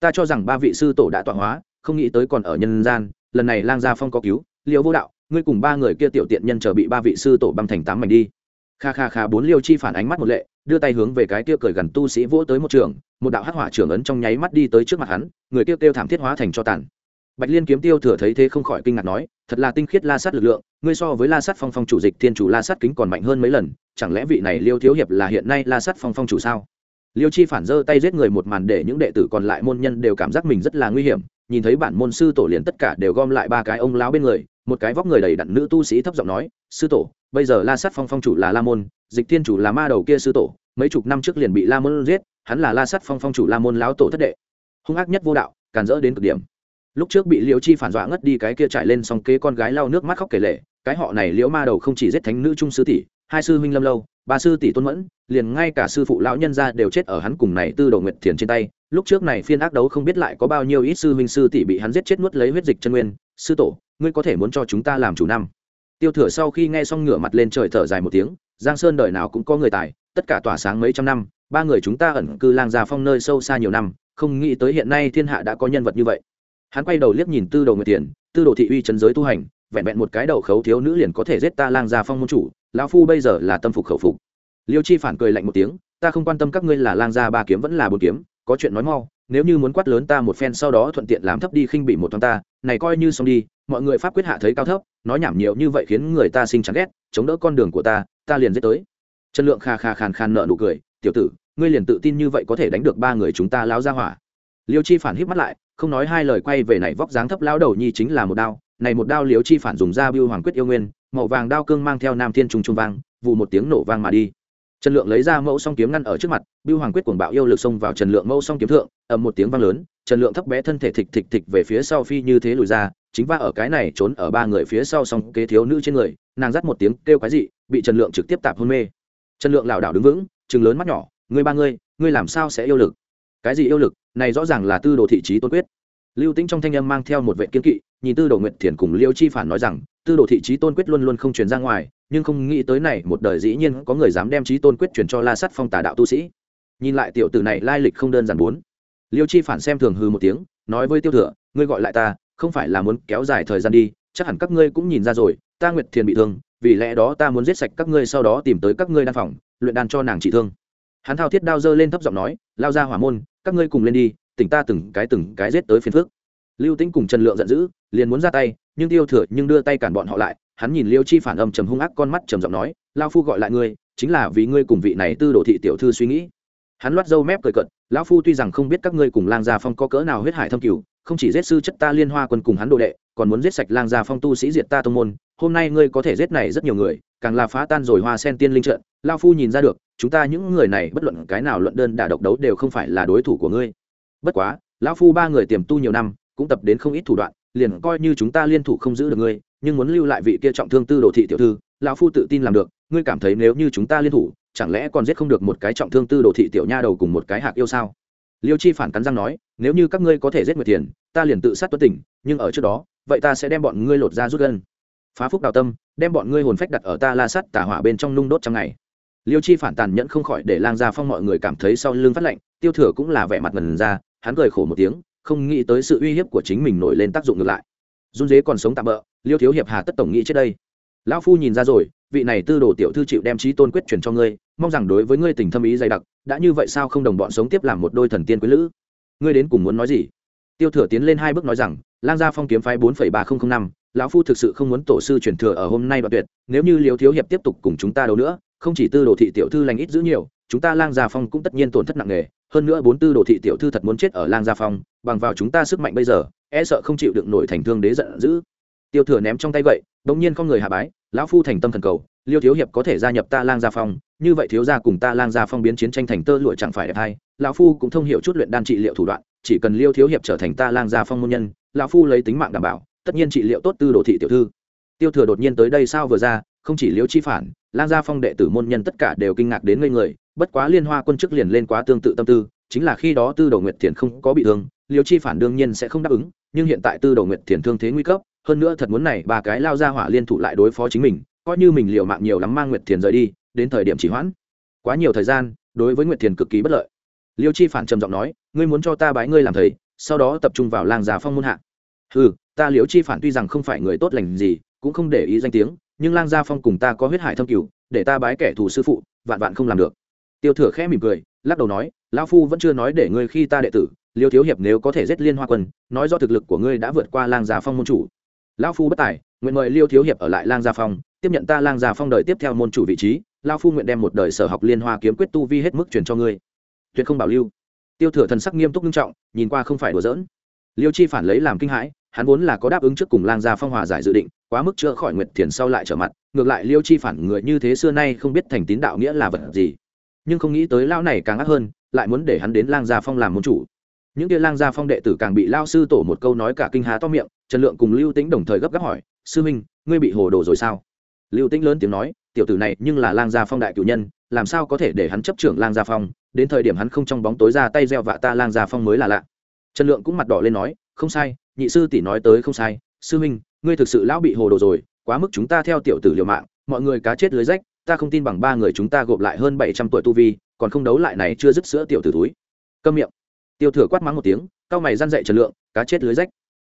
Ta cho rằng ba vị sư tổ đã tọa hóa, không nghĩ tới còn ở nhân gian, lần này lang gia phong có cứu liệu vô đạo, ngươi cùng ba người kia tiểu tiện nhân chờ bị ba vị sư tổ băng thành tám mảnh đi. Kha kha kha, bốn liêu chi phản ánh mắt một lệ đưa tay hướng về cái kia cười gần tu sĩ vỗ tới một trường, một đạo hắc hỏa trưởng ấn trong nháy mắt đi tới trước mặt hắn, người kia kêu thảm thiết hóa thành cho tàn. Bạch liên kiếm tiêu thừa thấy thế không khỏi kinh ngạc nói, thật là tinh khiết la sát lực lượng, ngươi so với la sát phong phong chủ dịch thiên chủ la sát kính còn mạnh hơn mấy lần, chẳng lẽ vị này liêu thiếu hiệp là hiện nay la sát phong phong chủ sao? Liêu chi phản giơ tay giết người một màn để những đệ tử còn lại môn nhân đều cảm giác mình rất là nguy hiểm, nhìn thấy bản môn sư tổ liền tất cả đều gom lại ba cái ông lão bên người, một cái vóc người đầy đặn nữ tu sĩ thấp giọng nói, sư tổ bây giờ la sát phong phong chủ là la môn, dịch thiên chủ là ma đầu kia sư tổ, mấy chục năm trước liền bị la môn giết, hắn là la sát phong phong chủ la môn lão tổ thất đệ. Hung ác nhất vô đạo, càn rỡ đến cực điểm. Lúc trước bị liễu chi phản dọa ngất đi cái kia trải lên xong kế con gái lau nước mắt khóc kể lệ cái họ này liễu ma đầu không chỉ giết thánh nữ trung sư tỷ, hai sư huynh lâm lâu, ba sư tỷ tôn mẫn, liền ngay cả sư phụ lão nhân gia đều chết ở hắn cùng này tư đồ nguyệt thiền trên tay. Lúc trước này phiên ác đấu không biết lại có bao nhiêu ít sư huynh sư tỷ bị hắn giết chết nuốt lấy huyết dịch chân nguyên. Sư tổ, ngươi có thể muốn cho chúng ta làm chủ năm? Tiêu thừa sau khi nghe xong ngửa mặt lên trời thở dài một tiếng, giang sơn đời nào cũng có người tài, tất cả tỏa sáng mấy trăm năm, ba người chúng ta ẩn cư lang gia phong nơi sâu xa nhiều năm, không nghĩ tới hiện nay thiên hạ đã có nhân vật như vậy. Hắn quay đầu liếc nhìn tư đồ người tiền, tư đồ thị uy trấn giới tu hành, vẹn vẹn một cái đầu khấu thiếu nữ liền có thể giết ta lang gia phong môn chủ, lão phu bây giờ là tâm phục khẩu phục. Liêu chi phản cười lạnh một tiếng, ta không quan tâm các ngươi là lang gia ba kiếm vẫn là bốn kiếm, có chuyện nói mau, nếu như muốn quát lớn ta một phen sau đó thuận tiện làm thấp đi khinh bị một thằng ta, này coi như xong đi mọi người pháp quyết hạ thấy cao thấp, nói nhảm nhiều như vậy khiến người ta sinh chán ghét, chống đỡ con đường của ta ta liền giết tới. Trần lượng kha kha khàn khàn nợ nụ cười, tiểu tử, ngươi liền tự tin như vậy có thể đánh được ba người chúng ta láo ra hỏa. Liêu chi phản hít mắt lại, không nói hai lời quay về này vóc dáng thấp lao đầu nhi chính là một đao. Này một đao liêu chi phản dùng ra biêu hoàng quyết yêu nguyên, màu vàng đao cương mang theo nam thiên trung trung vang vụ một tiếng nổ vang mà đi trần lượng lấy ra mẫu song kiếm ngăn ở trước mặt biêu hoàng quyết cuồng bạo yêu lực xông vào trần lượng mẫu song kiếm thượng, ầm một tiếng vang lớn, trần lượng thấp bé thân thể thịch thịch thịch về phía sau phi như thế lùi ra, chính va ở cái này trốn ở ba người phía sau song kế thiếu nữ trên người, nàng dắt một tiếng kêu cái gì bị trần lượng trực tiếp tạp hôn mê. Trần lượng lảo đảo đứng vững chừng lớn mắt nhỏ, ngươi ba ngươi ngươi làm sao sẽ yêu lực? Cái gì yêu lực? Này rõ ràng là tư đồ thị trí tôn quyết. Lưu tĩnh trong thanh âm mang theo một vệ kiên kỵ nhìn tư đồ nguyệt thiền cùng liêu chi phản nói rằng, tư đồ thị trí tôn quyết luôn luôn không truyền ra ngoài, nhưng không nghĩ tới này, một đời dĩ nhiên có người dám đem trí tôn quyết truyền cho la sắt phong tà đạo tu sĩ. Nhìn lại tiểu tử này lai lịch không đơn giản bốn. Liêu chi phản xem thường hư một tiếng, nói với tiêu thừa, ngươi gọi lại ta, không phải là muốn kéo dài thời gian đi, chắc hẳn các ngươi cũng nhìn ra rồi, ta nguyệt thiền bị thương, vì lẽ đó ta muốn giết sạch các ngươi sau đó tìm tới các ngươi đan phòng, luyện đan cho nàng trị thương. Hắn thao thiết đao dơ lên thấp giọng nói, lao ra hỏa môn, các ngươi cùng lên đi, tỉnh ta từng cái từng cái giết tới phiền phước lưu tĩnh cùng trần lượng giận dữ liền muốn ra tay, nhưng tiêu thừa nhưng đưa tay cản bọn họ lại, hắn nhìn liêu chi phản âm trầm hung ác con mắt trầm giọng nói lao phu gọi lại ngươi, chính là vì ngươi cùng vị này tư đồ thị tiểu thư suy nghĩ. Hắn loát dâu mép cười cận lão phu tuy rằng không biết các ngươi cùng lang gia phong có cỡ nào huyết hải thâm cửu không chỉ giết sư chất ta liên hoa quân cùng hắn đồ đệ, còn muốn giết sạch lang gia phong tu sĩ diệt ta tông môn, hôm nay ngươi có thể giết này rất nhiều người, càng là phá tan rồi hoa sen tiên linh trận. Lao phu nhìn ra được, chúng ta những người này bất luận cái nào luận đơn đả độc đấu đều không phải là đối thủ của ngươi. Bất quá, lão phu ba người tiềm tu nhiều năm, cũng tập đến không ít thủ đoạn liền coi như chúng ta liên thủ không giữ được ngươi, nhưng muốn lưu lại vị kia trọng thương tư đồ thị tiểu thư, lão phu tự tin làm được, ngươi cảm thấy nếu như chúng ta liên thủ, chẳng lẽ còn giết không được một cái trọng thương tư đồ thị tiểu nha đầu cùng một cái hạc yêu sao? Liêu chi phản cắn răng nói, nếu như các ngươi có thể giết nguyệt tiền ta liền tự sát tuất tỉnh nhưng ở trước đó, vậy ta sẽ đem bọn ngươi lột ra rút gân. Phá phúc đào tâm, đem bọn ngươi hồn phách đặt ở ta la sắt tả hỏa bên trong nung đốt trong ngày. Liêu chi phản tàn nhẫn không khỏi để lang gia phong mọi người cảm thấy sau lưng phát lạnh, tiêu thừa cũng là vẻ mặt ngần ra, hắn cười khổ một tiếng không nghĩ tới sự uy hiếp của chính mình nổi lên tác dụng ngược lại. Run dế còn sống tạm bỡ liêu thiếu hiệp hà tất tổng nghĩ trước đây. Lão phu nhìn ra rồi, vị này tư đồ tiểu thư chịu đem trí tôn quyết truyền cho ngươi, mong rằng đối với ngươi tình thâm ý dày đặc, đã như vậy sao không đồng bọn sống tiếp làm một đôi thần tiên quý lữ? Ngươi đến cùng muốn nói gì? Tiêu thừa tiến lên hai bước nói rằng, lang gia phong kiếm phái bốn ba nghìn năm, lão phu thực sự không muốn tổ sư truyền thừa ở hôm nay đoạn tuyệt, nếu như liêu thiếu hiệp tiếp tục cùng chúng ta đâu nữa không chỉ tư đồ thị tiểu thư lành ít giữ nhiều, chúng ta lang gia phong cũng tất nhiên tổn thất nặng nề. Hơn nữa bốn tư đồ thị tiểu thư thật muốn chết ở lang gia phong, bằng vào chúng ta sức mạnh bây giờ e sợ không chịu đựng nổi thành thương đế giận dữ. Tiêu thừa ném trong tay vậy đống nhiên con người hạ bái, lão phu thành tâm thần cầu, liêu thiếu hiệp có thể gia nhập ta lang gia phong, như vậy thiếu gia cùng ta lang gia phong biến chiến tranh thành tơ lụa chẳng phải đẹp hay. Lão phu cũng thông hiểu chút luyện đan trị liệu thủ đoạn, chỉ cần liêu thiếu hiệp trở thành ta lang gia phong môn nhân, lão phu lấy tính mạng đảm bảo, tất nhiên trị liệu tốt tư đồ thị tiểu thư. Tiêu thừa đột nhiên tới đây sao vừa ra, không chỉ liêu chi phản lang gia phong đệ tử môn nhân tất cả đều kinh ngạc đến ngây người, bất quá liên hoa quân chức liền lên quá tương tự tâm tư, chính là khi đó tư đầu nguyệt thiền không có bị thương, liêu chi phản đương nhiên sẽ không đáp ứng, nhưng hiện tại tư đầu nguyệt thiền thương thế nguy cấp, hơn nữa thật muốn này ba cái lao ra hỏa liên thủ lại đối phó chính mình, coi như mình liều mạng nhiều lắm mang nguyệt thiền rời đi, đến thời điểm chỉ hoãn. Quá nhiều thời gian, đối với nguyệt thiền cực kỳ bất lợi. Liêu chi phản trầm giọng nói, ngươi muốn cho ta bái ngươi làm thầy, sau đó tập trung vào lang già phong môn hạ. Ừ ta liêu chi phản tuy rằng không phải người tốt lành gì, cũng không để ý danh tiếng nhưng lang gia phong cùng ta có huyết hải thâm cửu, để ta bái kẻ thù sư phụ, vạn vạn không làm được. Tiêu thừa khẽ mỉm cười, lắc đầu nói, lão phu vẫn chưa nói để ngươi khi ta đệ tử, liêu thiếu hiệp nếu có thể giết liên hoa quân, nói do thực lực của ngươi đã vượt qua lang gia phong môn chủ. Lão phu bất tài, nguyện mời liêu thiếu hiệp ở lại lang gia phong, tiếp nhận ta lang gia phong đời tiếp theo môn chủ vị trí, lão phu nguyện đem một đời sở học liên hoa kiếm quyết tu vi hết mức truyền cho ngươi. Tuyệt không bảo lưu. Tiêu thừa thần sắc nghiêm túc nghiêm trọng, nhìn qua không phải đùa giỡn. Liêu chi phản lấy làm kinh hãi, hắn vốn là có đáp ứng trước cùng lang gia phong hòa giải dự định quá mức chữa khỏi nguyệt thiền sau lại trở mặt, ngược lại liêu chi phản người như thế xưa nay không biết thành tín đạo nghĩa là vật gì. Nhưng không nghĩ tới lão này càng ác hơn, lại muốn để hắn đến lang gia phong làm môn chủ. Những kia lang gia phong đệ tử càng bị lao sư tổ một câu nói cả kinh há to miệng, trần lượng cùng lưu tĩnh đồng thời gấp gáp hỏi, sư minh ngươi bị hồ đồ rồi sao? Lưu tĩnh lớn tiếng nói, tiểu tử này nhưng là lang gia phong đại cử nhân, làm sao có thể để hắn chấp trưởng lang gia phong? Đến thời điểm hắn không trong bóng tối ra tay gieo vạ ta lang gia phong mới là lạ. Trần lượng cũng mặt đỏ lên nói, không sai, nhị sư tỷ nói tới không sai. Sư minh ngươi thực sự lão bị hồ đồ rồi, quá mức chúng ta theo tiểu tử liều mạng, mọi người cá chết lưới rách, ta không tin bằng ba người chúng ta gộp lại hơn bảy trăm tuổi tu vi, còn không đấu lại này chưa dứt sữa tiểu tử túi câm miệng. Tiêu thừa quát mắng một tiếng, cao mày răn dậy trần lượng, cá chết lưới rách.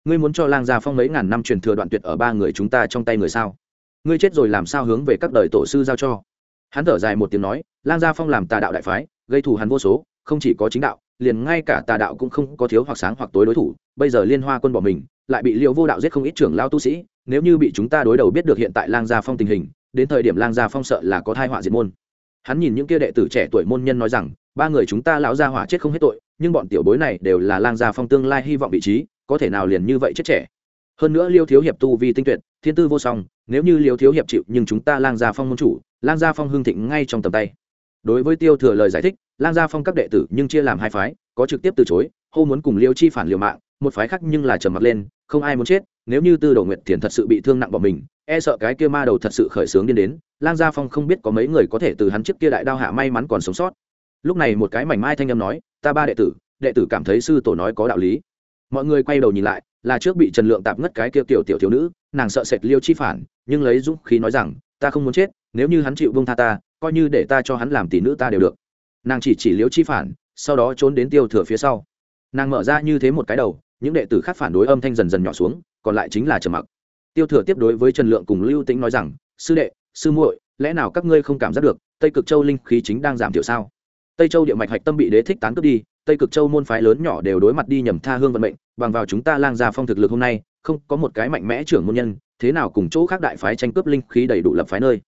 Ngươi muốn cho lang gia phong mấy ngàn năm truyền thừa đoạn tuyệt ở ba người chúng ta trong tay người sao? Ngươi chết rồi làm sao hướng về các đời tổ sư giao cho? Hắn thở dài một tiếng nói, lang gia phong làm tà đạo đại phái, gây thù hắn vô số, không chỉ có chính đạo liền ngay cả tà đạo cũng không có thiếu hoặc sáng hoặc tối đối thủ, bây giờ liên hoa quân bỏ mình, lại bị liệu vô đạo giết không ít trưởng lao tu sĩ, nếu như bị chúng ta đối đầu biết được hiện tại lang gia phong tình hình, đến thời điểm lang gia phong sợ là có thai họa diệt môn. Hắn nhìn những kia đệ tử trẻ tuổi môn nhân nói rằng, ba người chúng ta lão gia hỏa chết không hết tội, nhưng bọn tiểu bối này đều là lang gia phong tương lai hy vọng vị trí, có thể nào liền như vậy chết trẻ? Hơn nữa liêu thiếu hiệp tu vi tinh tuyệt, thiên tư vô song, nếu như liêu thiếu hiệp chịu, nhưng chúng ta lang gia phong môn chủ, lang gia phong hưng thịnh ngay trong tầm tay. Đối với tiêu thừa lời giải thích lang gia phong các đệ tử nhưng chia làm hai phái, có trực tiếp từ chối, hô muốn cùng liêu chi phản liều mạng, một phái khác nhưng là trầm mặt lên, không ai muốn chết, nếu như tư đồ nguyệt thiền thật sự bị thương nặng bỏ mình e sợ cái kia ma đầu thật sự khởi sướng điên đến, lang gia phong không biết có mấy người có thể từ hắn trước kia đại đao hạ may mắn còn sống sót. Lúc này một cái mảnh mai thanh âm nói, ta ba đệ tử đệ tử cảm thấy sư tổ nói có đạo lý. Mọi người quay đầu nhìn lại, là trước bị trần lượng tạp ngất cái kia tiểu tiểu thiếu nữ, nàng sợ sệt liêu chi phản, nhưng lấy dũng khí nói rằng, ta không muốn chết, nếu như hắn chịu bông tha ta, coi như để ta cho hắn làm tỷ nữ ta đều được nàng chỉ chỉ liễu chi phản, sau đó trốn đến tiêu thừa phía sau. Nàng mở ra như thế một cái đầu, những đệ tử khác phản đối âm thanh dần dần nhỏ xuống, còn lại chính là trầm mặc. Tiêu thừa tiếp đối với trần lượng cùng lưu tĩnh nói rằng, sư đệ, sư muội, lẽ nào các ngươi không cảm giác được, tây cực châu linh khí chính đang giảm thiểu sao? Tây châu địa mạch hạch tâm bị đế thích tán cướp đi, tây cực châu môn phái lớn nhỏ đều đối mặt đi nhầm tha hương vận mệnh, bằng vào chúng ta lang gia phong thực lực hôm nay, không có một cái mạnh mẽ trưởng môn nhân, thế nào cùng chỗ khác đại phái tranh cướp linh khí đầy đủ lập phái nơi?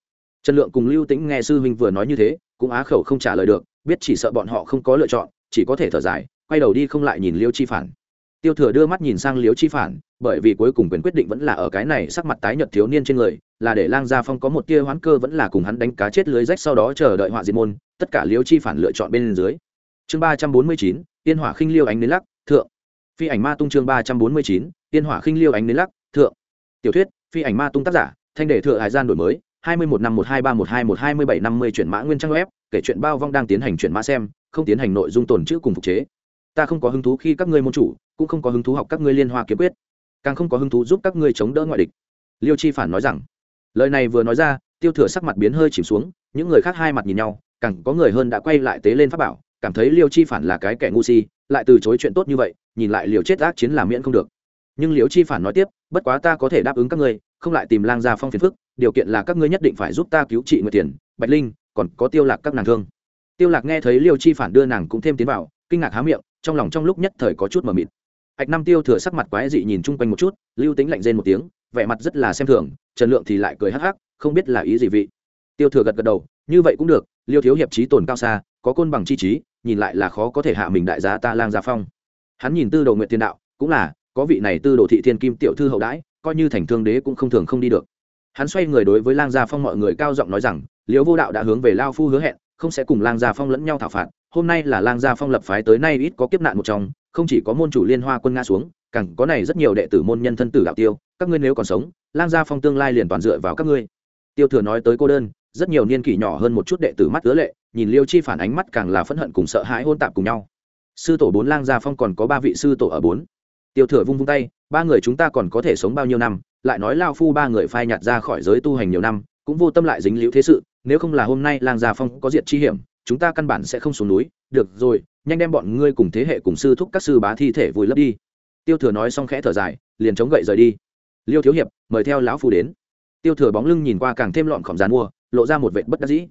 Trần lượng cùng lưu tĩnh nghe sư huynh vừa nói như thế, cũng á khẩu không trả lời được, biết chỉ sợ bọn họ không có lựa chọn, chỉ có thể thở dài, quay đầu đi không lại nhìn liêu chi phản. Tiêu thừa đưa mắt nhìn sang liêu chi phản, bởi vì cuối cùng quyền quyết định vẫn là ở cái này sắc mặt tái nhợt thiếu niên trên người, là để lang gia phong có một tia hoán cơ vẫn là cùng hắn đánh cá chết lưới rách sau đó chờ đợi họa diệt môn, tất cả liêu chi phản lựa chọn bên dưới. Chương ba trăm bốn mươi chín, tiên hỏa khinh liêu ánh đến lắc, thượng. Phi ảnh ma tung chương ba trăm bốn mươi chín, tiên hỏa khinh liêu ánh đến lắc, thượng. Tiểu thuyết, phi ảnh ma tung tác giả, thanh đề thượng hải gian đổi mới hai mươi một năm một hai ba một hai một hai mươi bảy năm mươi chuyển mã nguyên trang web, kể chuyện bao vong đang tiến hành chuyển mã xem, không tiến hành nội dung tồn chữ cùng phục chế. Ta không có hứng thú khi các ngươi môn chủ, cũng không có hứng thú học các ngươi liên hoa kiếm quyết, càng không có hứng thú giúp các ngươi chống đỡ ngoại địch. Liêu chi phản nói rằng. Lời này vừa nói ra, tiêu thừa sắc mặt biến hơi chìm xuống, những người khác hai mặt nhìn nhau, càng có người hơn đã quay lại tế lên pháp bảo, cảm thấy liêu chi phản là cái kẻ ngu si, lại từ chối chuyện tốt như vậy, nhìn lại liều chết ác chiến làm miễn không được. Nhưng liêu chi phản nói tiếp, bất quá ta có thể đáp ứng các ngươi, không lại tìm lang gia phong phiền phức điều kiện là các ngươi nhất định phải giúp ta cứu trị nguyệt tiền, bạch linh, còn có tiêu lạc các nàng thương. Tiêu lạc nghe thấy liêu chi phản đưa nàng cũng thêm tiến vào, kinh ngạc há miệng, trong lòng trong lúc nhất thời có chút mờ mịt. Ạch năm tiêu thừa sắc mặt quái dị nhìn chung quanh một chút, lưu tính lạnh rên một tiếng, vẻ mặt rất là xem thường, trần lượng thì lại cười hắc hắc, không biết là ý gì vị. Tiêu thừa gật gật đầu, như vậy cũng được, liêu thiếu hiệp trí tồn cao xa, có côn bằng chi trí, nhìn lại là khó có thể hạ mình đại giá ta lang gia phong. Hắn nhìn tư đồ nguyện thiên đạo, cũng là, có vị này tư đồ thị thiên kim tiểu thư hậu đãi, coi như thành thương đế cũng không thường không đi được hắn xoay người đối với lang gia phong mọi người cao giọng nói rằng liễu vô đạo đã hướng về lao phu hứa hẹn, không sẽ cùng lang gia phong lẫn nhau thảo phạt. Hôm nay là lang gia phong lập phái tới nay ít có kiếp nạn một trong, không chỉ có môn chủ liên hoa quân nga xuống, càng có này rất nhiều đệ tử môn nhân thân tử đạo tiêu, các ngươi nếu còn sống, lang gia phong tương lai liền toàn dựa vào các ngươi. Tiêu thừa nói tới cô đơn, rất nhiều niên kỷ nhỏ hơn một chút đệ tử mắt ứa lệ, nhìn liêu chi phản ánh mắt càng là phẫn hận cùng sợ hãi hôn tạp cùng nhau. Sư tổ bốn lang gia phong còn có ba vị sư tổ ở bốn. Tiêu thừa vung vung tay, ba người chúng ta còn có thể sống bao nhiêu năm? Lại nói lao phu ba người phai nhạt ra khỏi giới tu hành nhiều năm, cũng vô tâm lại dính liễu thế sự, nếu không là hôm nay lang gia phong có diệt chi hiểm, chúng ta căn bản sẽ không xuống núi. Được rồi, nhanh đem bọn ngươi cùng thế hệ cùng sư thúc các sư bá thi thể vùi lấp đi. Tiêu thừa nói xong khẽ thở dài, liền chống gậy rời đi. Liêu thiếu hiệp, mời theo lão phu đến. Tiêu thừa bóng lưng nhìn qua càng thêm lọn khỏm dàn mua, lộ ra một vệ bất đắc dĩ.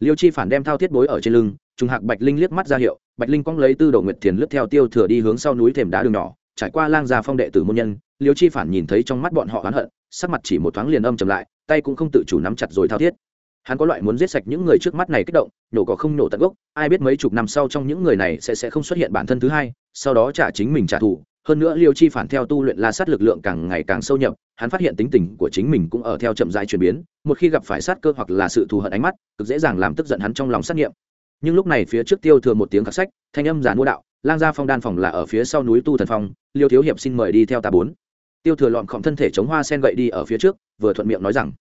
Liêu chi phản đem thao thiết bối ở trên lưng, trùng hạc bạch linh liếc mắt ra hiệu, bạch linh cong lấy tư đầu nguyệt thiền lướt theo tiêu thừa đi hướng sau núi thềm đá đường nhỏ, trải qua lang gia phong đệ tử môn nhân liêu chi phản nhìn thấy trong mắt bọn họ oán hận, sắc mặt chỉ một thoáng liền âm trầm lại, tay cũng không tự chủ nắm chặt rồi thao thiết. Hắn có loại muốn giết sạch những người trước mắt này kích động nổ có không nổ tận gốc, ai biết mấy chục năm sau trong những người này sẽ sẽ không xuất hiện bản thân thứ hai, sau đó trả chính mình trả thù. Hơn nữa liêu chi phản theo tu luyện la sát lực lượng càng ngày càng sâu nhập, hắn phát hiện tính tình của chính mình cũng ở theo chậm rãi chuyển biến, một khi gặp phải sát cơ hoặc là sự thù hận ánh mắt, cực dễ dàng làm tức giận hắn trong lòng sát nghiệm. Nhưng lúc này phía trước tiêu thừa một tiếng khắc sách, thanh âm giả mua đạo, lang gia phong đan phòng là ở phía sau núi tu thần phong, liêu thiếu hiệp xin mời đi theo ta bốn tiêu thừa lọn khọm thân thể chống hoa sen gậy đi ở phía trước, vừa thuận miệng nói rằng,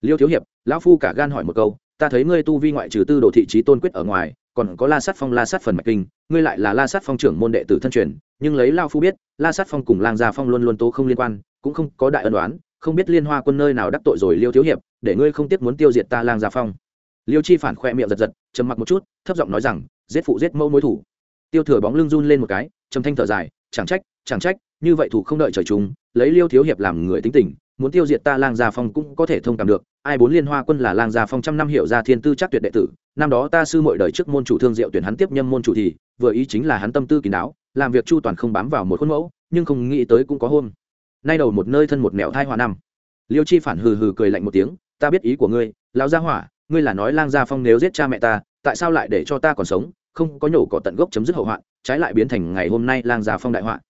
liêu thiếu hiệp, lão phu cả gan hỏi một câu, ta thấy ngươi tu vi ngoại trừ tư đồ thị trí tôn quyết ở ngoài, còn có la sát phong, la sát phần mạch kinh, ngươi lại là la sát phong trưởng môn đệ tử thân truyền, nhưng lấy lao phu biết, la sát phong cùng lang gia phong luôn luôn tố không liên quan, cũng không có đại ân đoán không biết liên hoa quân nơi nào đắc tội rồi liêu thiếu hiệp, để ngươi không tiếc muốn tiêu diệt ta lang gia phong. Liêu chi phản khoe miệng giật giật, trầm mặc một chút, thấp giọng nói rằng, giết phụ giết mẫu mối thủ. Tiêu thừa bóng lưng run lên một cái, trầm thanh thở dài, chẳng trách chẳng trách như vậy thủ không đợi trời chúng, lấy liêu thiếu hiệp làm người tính tình muốn tiêu diệt ta lang gia phong cũng có thể thông cảm được. Ai bốn liên hoa quân là lang gia phong trăm năm hiệu gia thiên tư chắc tuyệt đệ tử. Năm đó ta sư mọi đời trước môn chủ thương diệu tuyển hắn tiếp nhâm môn chủ thì vừa ý chính là hắn tâm tư kín đáo làm việc chu toàn không bám vào một khuôn mẫu nhưng không nghĩ tới cũng có hôm. Nay đầu một nơi thân một mẹo thai hòa năm. Liêu chi phản hừ hừ cười lạnh một tiếng ta biết ý của ngươi lão gia hỏa ngươi là nói lang gia phong nếu giết cha mẹ ta tại sao lại để cho ta còn sống? Không có nhổ cỏ tận gốc chấm dứt hậu hoạn trái lại biến thành ngày hôm nay lang gia phong đại họa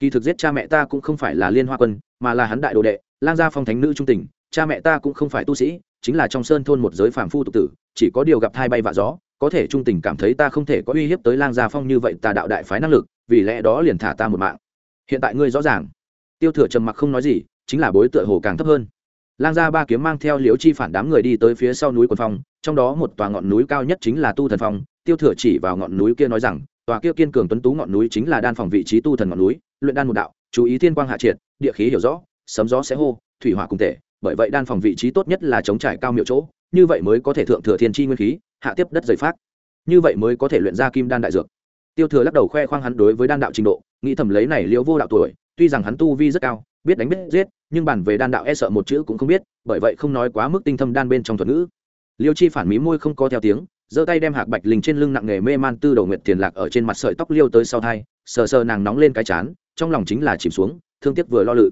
kỳ thực giết cha mẹ ta cũng không phải là liên hoa quân, mà là hắn đại đồ đệ, lang gia phong thánh nữ trung tình, cha mẹ ta cũng không phải tu sĩ, chính là trong sơn thôn một giới phàm phu tục tử, chỉ có điều gặp thai bay vạ gió, có thể trung tình cảm thấy ta không thể có uy hiếp tới lang gia phong như vậy ta đạo đại phái năng lực, vì lẽ đó liền thả ta một mạng. Hiện tại ngươi rõ ràng. Tiêu thừa trầm mặc không nói gì, chính là bối tựa hồ càng thấp hơn. Lang gia ba kiếm mang theo liễu chi phản đám người đi tới phía sau núi quần phong, trong đó một tòa ngọn núi cao nhất chính là tu thần phong. Tiêu thừa chỉ vào ngọn núi kia nói rằng, tòa kia kiên cường tuấn tú ngọn núi chính là đan phòng vị trí tu thần ngọn núi luyện đan một đạo, chú ý thiên quang hạ triệt, địa khí hiểu rõ, sấm gió sẽ hô, thủy hỏa cùng tể bởi vậy đan phòng vị trí tốt nhất là chống trải cao miệu chỗ, như vậy mới có thể thượng thừa thiên chi nguyên khí, hạ tiếp đất dày phát. Như vậy mới có thể luyện ra kim đan đại dược. Tiêu thừa lắc đầu khoe khoang hắn đối với đan đạo trình độ, nghĩ thầm lấy này liễu vô đạo tuổi, tuy rằng hắn tu vi rất cao, biết đánh biết giết, nhưng bản về đan đạo e sợ một chữ cũng không biết, bởi vậy không nói quá mức tinh thâm đan bên trong thuật ngữ. Liêu chi phản mí môi không có theo tiếng, giơ tay đem hạc bạch linh trên lưng nặng nghề mê man tư đầu nguyệt tiền lạc ở trên mặt sợi tóc liêu tới sau thai, sờ sờ nàng nóng lên cái chán trong lòng chính là chìm xuống, thương tiếc vừa lo lự.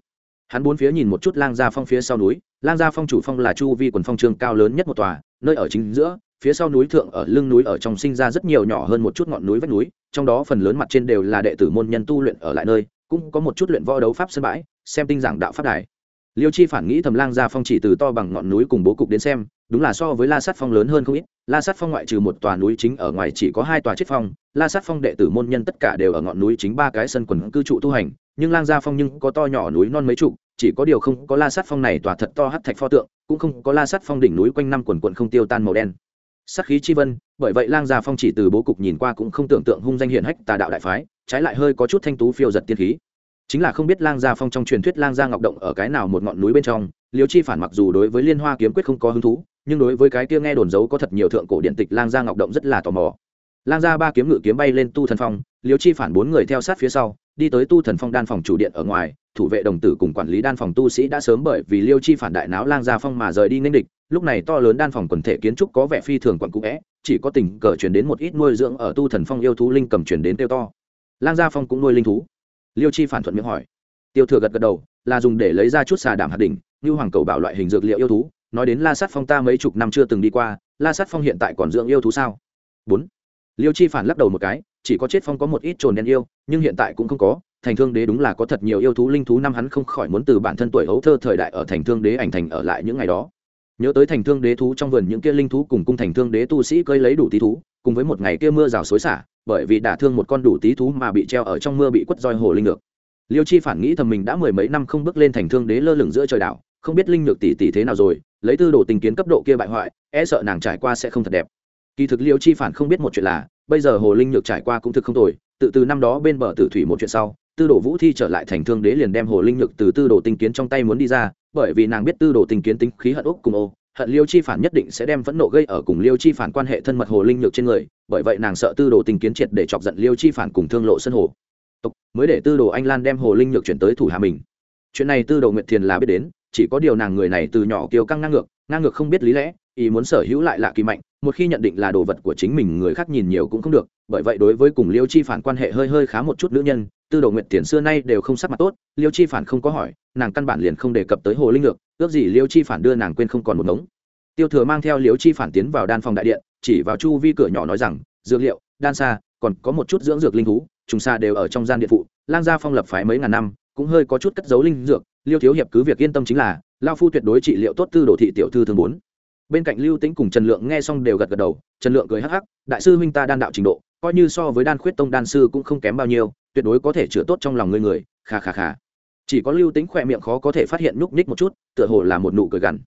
Hắn bốn phía nhìn một chút lang gia phong phía sau núi, lang gia phong chủ phong là chu vi quần phong trường cao lớn nhất một tòa, nơi ở chính giữa, phía sau núi thượng ở lưng núi ở trong sinh ra rất nhiều nhỏ hơn một chút ngọn núi vách núi, trong đó phần lớn mặt trên đều là đệ tử môn nhân tu luyện ở lại nơi, cũng có một chút luyện võ đấu pháp sân bãi, xem tinh giảng đạo pháp đài. Liêu chi phản nghĩ thầm lang gia phong chỉ từ to bằng ngọn núi cùng bố cục đến xem, đúng là so với la sát phong lớn hơn không ít la sát phong ngoại trừ một tòa núi chính ở ngoài chỉ có hai tòa chết phong, la sát phong đệ tử môn nhân tất cả đều ở ngọn núi chính ba cái sân quần cư trụ tu hành, nhưng lang gia phong nhưng có to nhỏ núi non mấy trụ, chỉ có điều không có la sát phong này tòa thật to hắt thạch pho tượng, cũng không có la sát phong đỉnh núi quanh năm quần quận không tiêu tan màu đen. Sát khí chi vân, bởi vậy lang gia phong chỉ từ bố cục nhìn qua cũng không tưởng tượng hung danh hiển hách tà đạo đại phái, trái lại hơi có chút thanh tú phiêu giật tiên khí. Chính là không biết lang gia phong trong truyền thuyết lang gia ngọc động ở cái nào một ngọn núi bên trong, liêu chi phản mặc dù đối với liên hoa kiếm quyết không có hứng thú nhưng đối với cái kia nghe đồn giấu có thật nhiều thượng cổ điện tịch lang gia ngọc động rất là tò mò. Lang gia ba kiếm ngự kiếm bay lên tu thần phong, liêu chi phản bốn người theo sát phía sau, đi tới tu thần phong đan phòng chủ điện ở ngoài, thủ vệ đồng tử cùng quản lý đan phòng tu sĩ đã sớm bởi vì liêu chi phản đại náo lang gia phong mà rời đi nên địch, lúc này to lớn đan phòng quần thể kiến trúc có vẻ phi thường quặn cũ vẽ, chỉ có tình cờ chuyển đến một ít nuôi dưỡng ở tu thần phong yêu thú linh cầm chuyển đến tiêu to. Lang gia phong cũng nuôi linh thú. Liêu chi phản thuận miệng hỏi. Tiêu thừa gật gật đầu, là dùng để lấy ra chút xà đảm hạt đỉnh, như hoàng cầu bảo loại hình dược liệu yêu thú nói đến la sát phong ta mấy chục năm chưa từng đi qua, la sát phong hiện tại còn dưỡng yêu thú sao? Bốn. Liêu chi phản lắc đầu một cái, chỉ có chết phong có một ít trồn đen yêu, nhưng hiện tại cũng không có, thành thương đế đúng là có thật nhiều yêu thú linh thú năm hắn không khỏi muốn từ bản thân tuổi hấu thơ thời đại ở thành thương đế ảnh thành ở lại những ngày đó. Nhớ tới thành thương đế thú trong vườn những kia linh thú cùng cung thành thương đế tu sĩ cơi lấy đủ tí thú, cùng với một ngày kia mưa rào xối xả, bởi vì đả thương một con đủ tí thú mà bị treo ở trong mưa bị quất roi hồ linh được liêu chi phản nghĩ thầm mình đã mười mấy năm không bước lên thành thương đế lơ lửng giữa trời đảo, không biết linh nhược tỷ tỷ thế nào rồi lấy tư đồ tình kiến cấp độ kia bại hoại e sợ nàng trải qua sẽ không thật đẹp. Kỳ thực liêu chi phản không biết một chuyện là, bây giờ hồ linh nhược trải qua cũng thực không tồi, tự từ năm đó bên bờ tử thủy một chuyện sau, tư đồ vũ thi trở lại thành thương đế liền đem hồ linh nhược từ tư đồ tinh kiến trong tay muốn đi ra, bởi vì nàng biết tư đồ tinh kiến tính khí hận úc cùng ô, hận liêu chi phản nhất định sẽ đem phẫn nộ gây ở cùng liêu chi phản quan hệ thân mật hồ linh nhược trên người, bởi vậy nàng sợ tư đồ tinh kiến triệt để chọc giận liêu chi phản cùng thương lộ sân hồ. Tộc mới để tư đồ anh lan đem hồ linh nhược chuyển tới thủ hà mình. Chuyện này tư đồ nguyệt thiền là biết đến chỉ có điều nàng người này từ nhỏ kiêu căng ngang ngược ngang ngược không biết lý lẽ, ý muốn sở hữu lại lạ kỳ mạnh, một khi nhận định là đồ vật của chính mình người khác nhìn nhiều cũng không được, bởi vậy đối với cùng liêu chi phản quan hệ hơi hơi khá một chút nữ nhân, tư đồ nguyện tiền xưa nay đều không sắc mặt tốt, liêu chi phản không có hỏi, nàng căn bản liền không đề cập tới hồ linh lược ước gì liêu chi phản đưa nàng quên không còn một ngống. Tiêu thừa mang theo liêu chi phản tiến vào đan phòng đại điện, chỉ vào chu vi cửa nhỏ nói rằng, dược liệu, đan xa, còn có một chút dưỡng dược linh thú, trùng xa đều ở trong gian điện phụ, lang gia phong lập phái mấy ngàn năm, cũng hơi có chút cất giấu linh dược liêu thiếu hiệp cứ việc yên tâm chính là, lao phu tuyệt đối trị liệu tốt tư đồ thị tiểu thư thường bốn. Bên cạnh lưu tĩnh cùng trần lượng nghe xong đều gật gật đầu, trần lượng cười hắc hắc, đại sư huynh ta đan đạo trình độ, coi như so với đan khuyết tông đan sư cũng không kém bao nhiêu, tuyệt đối có thể chữa tốt trong lòng người người khà khà khà chỉ có lưu tĩnh khỏe miệng khó có thể phát hiện núc ních một chút, tựa hồ là một nụ cười gằn.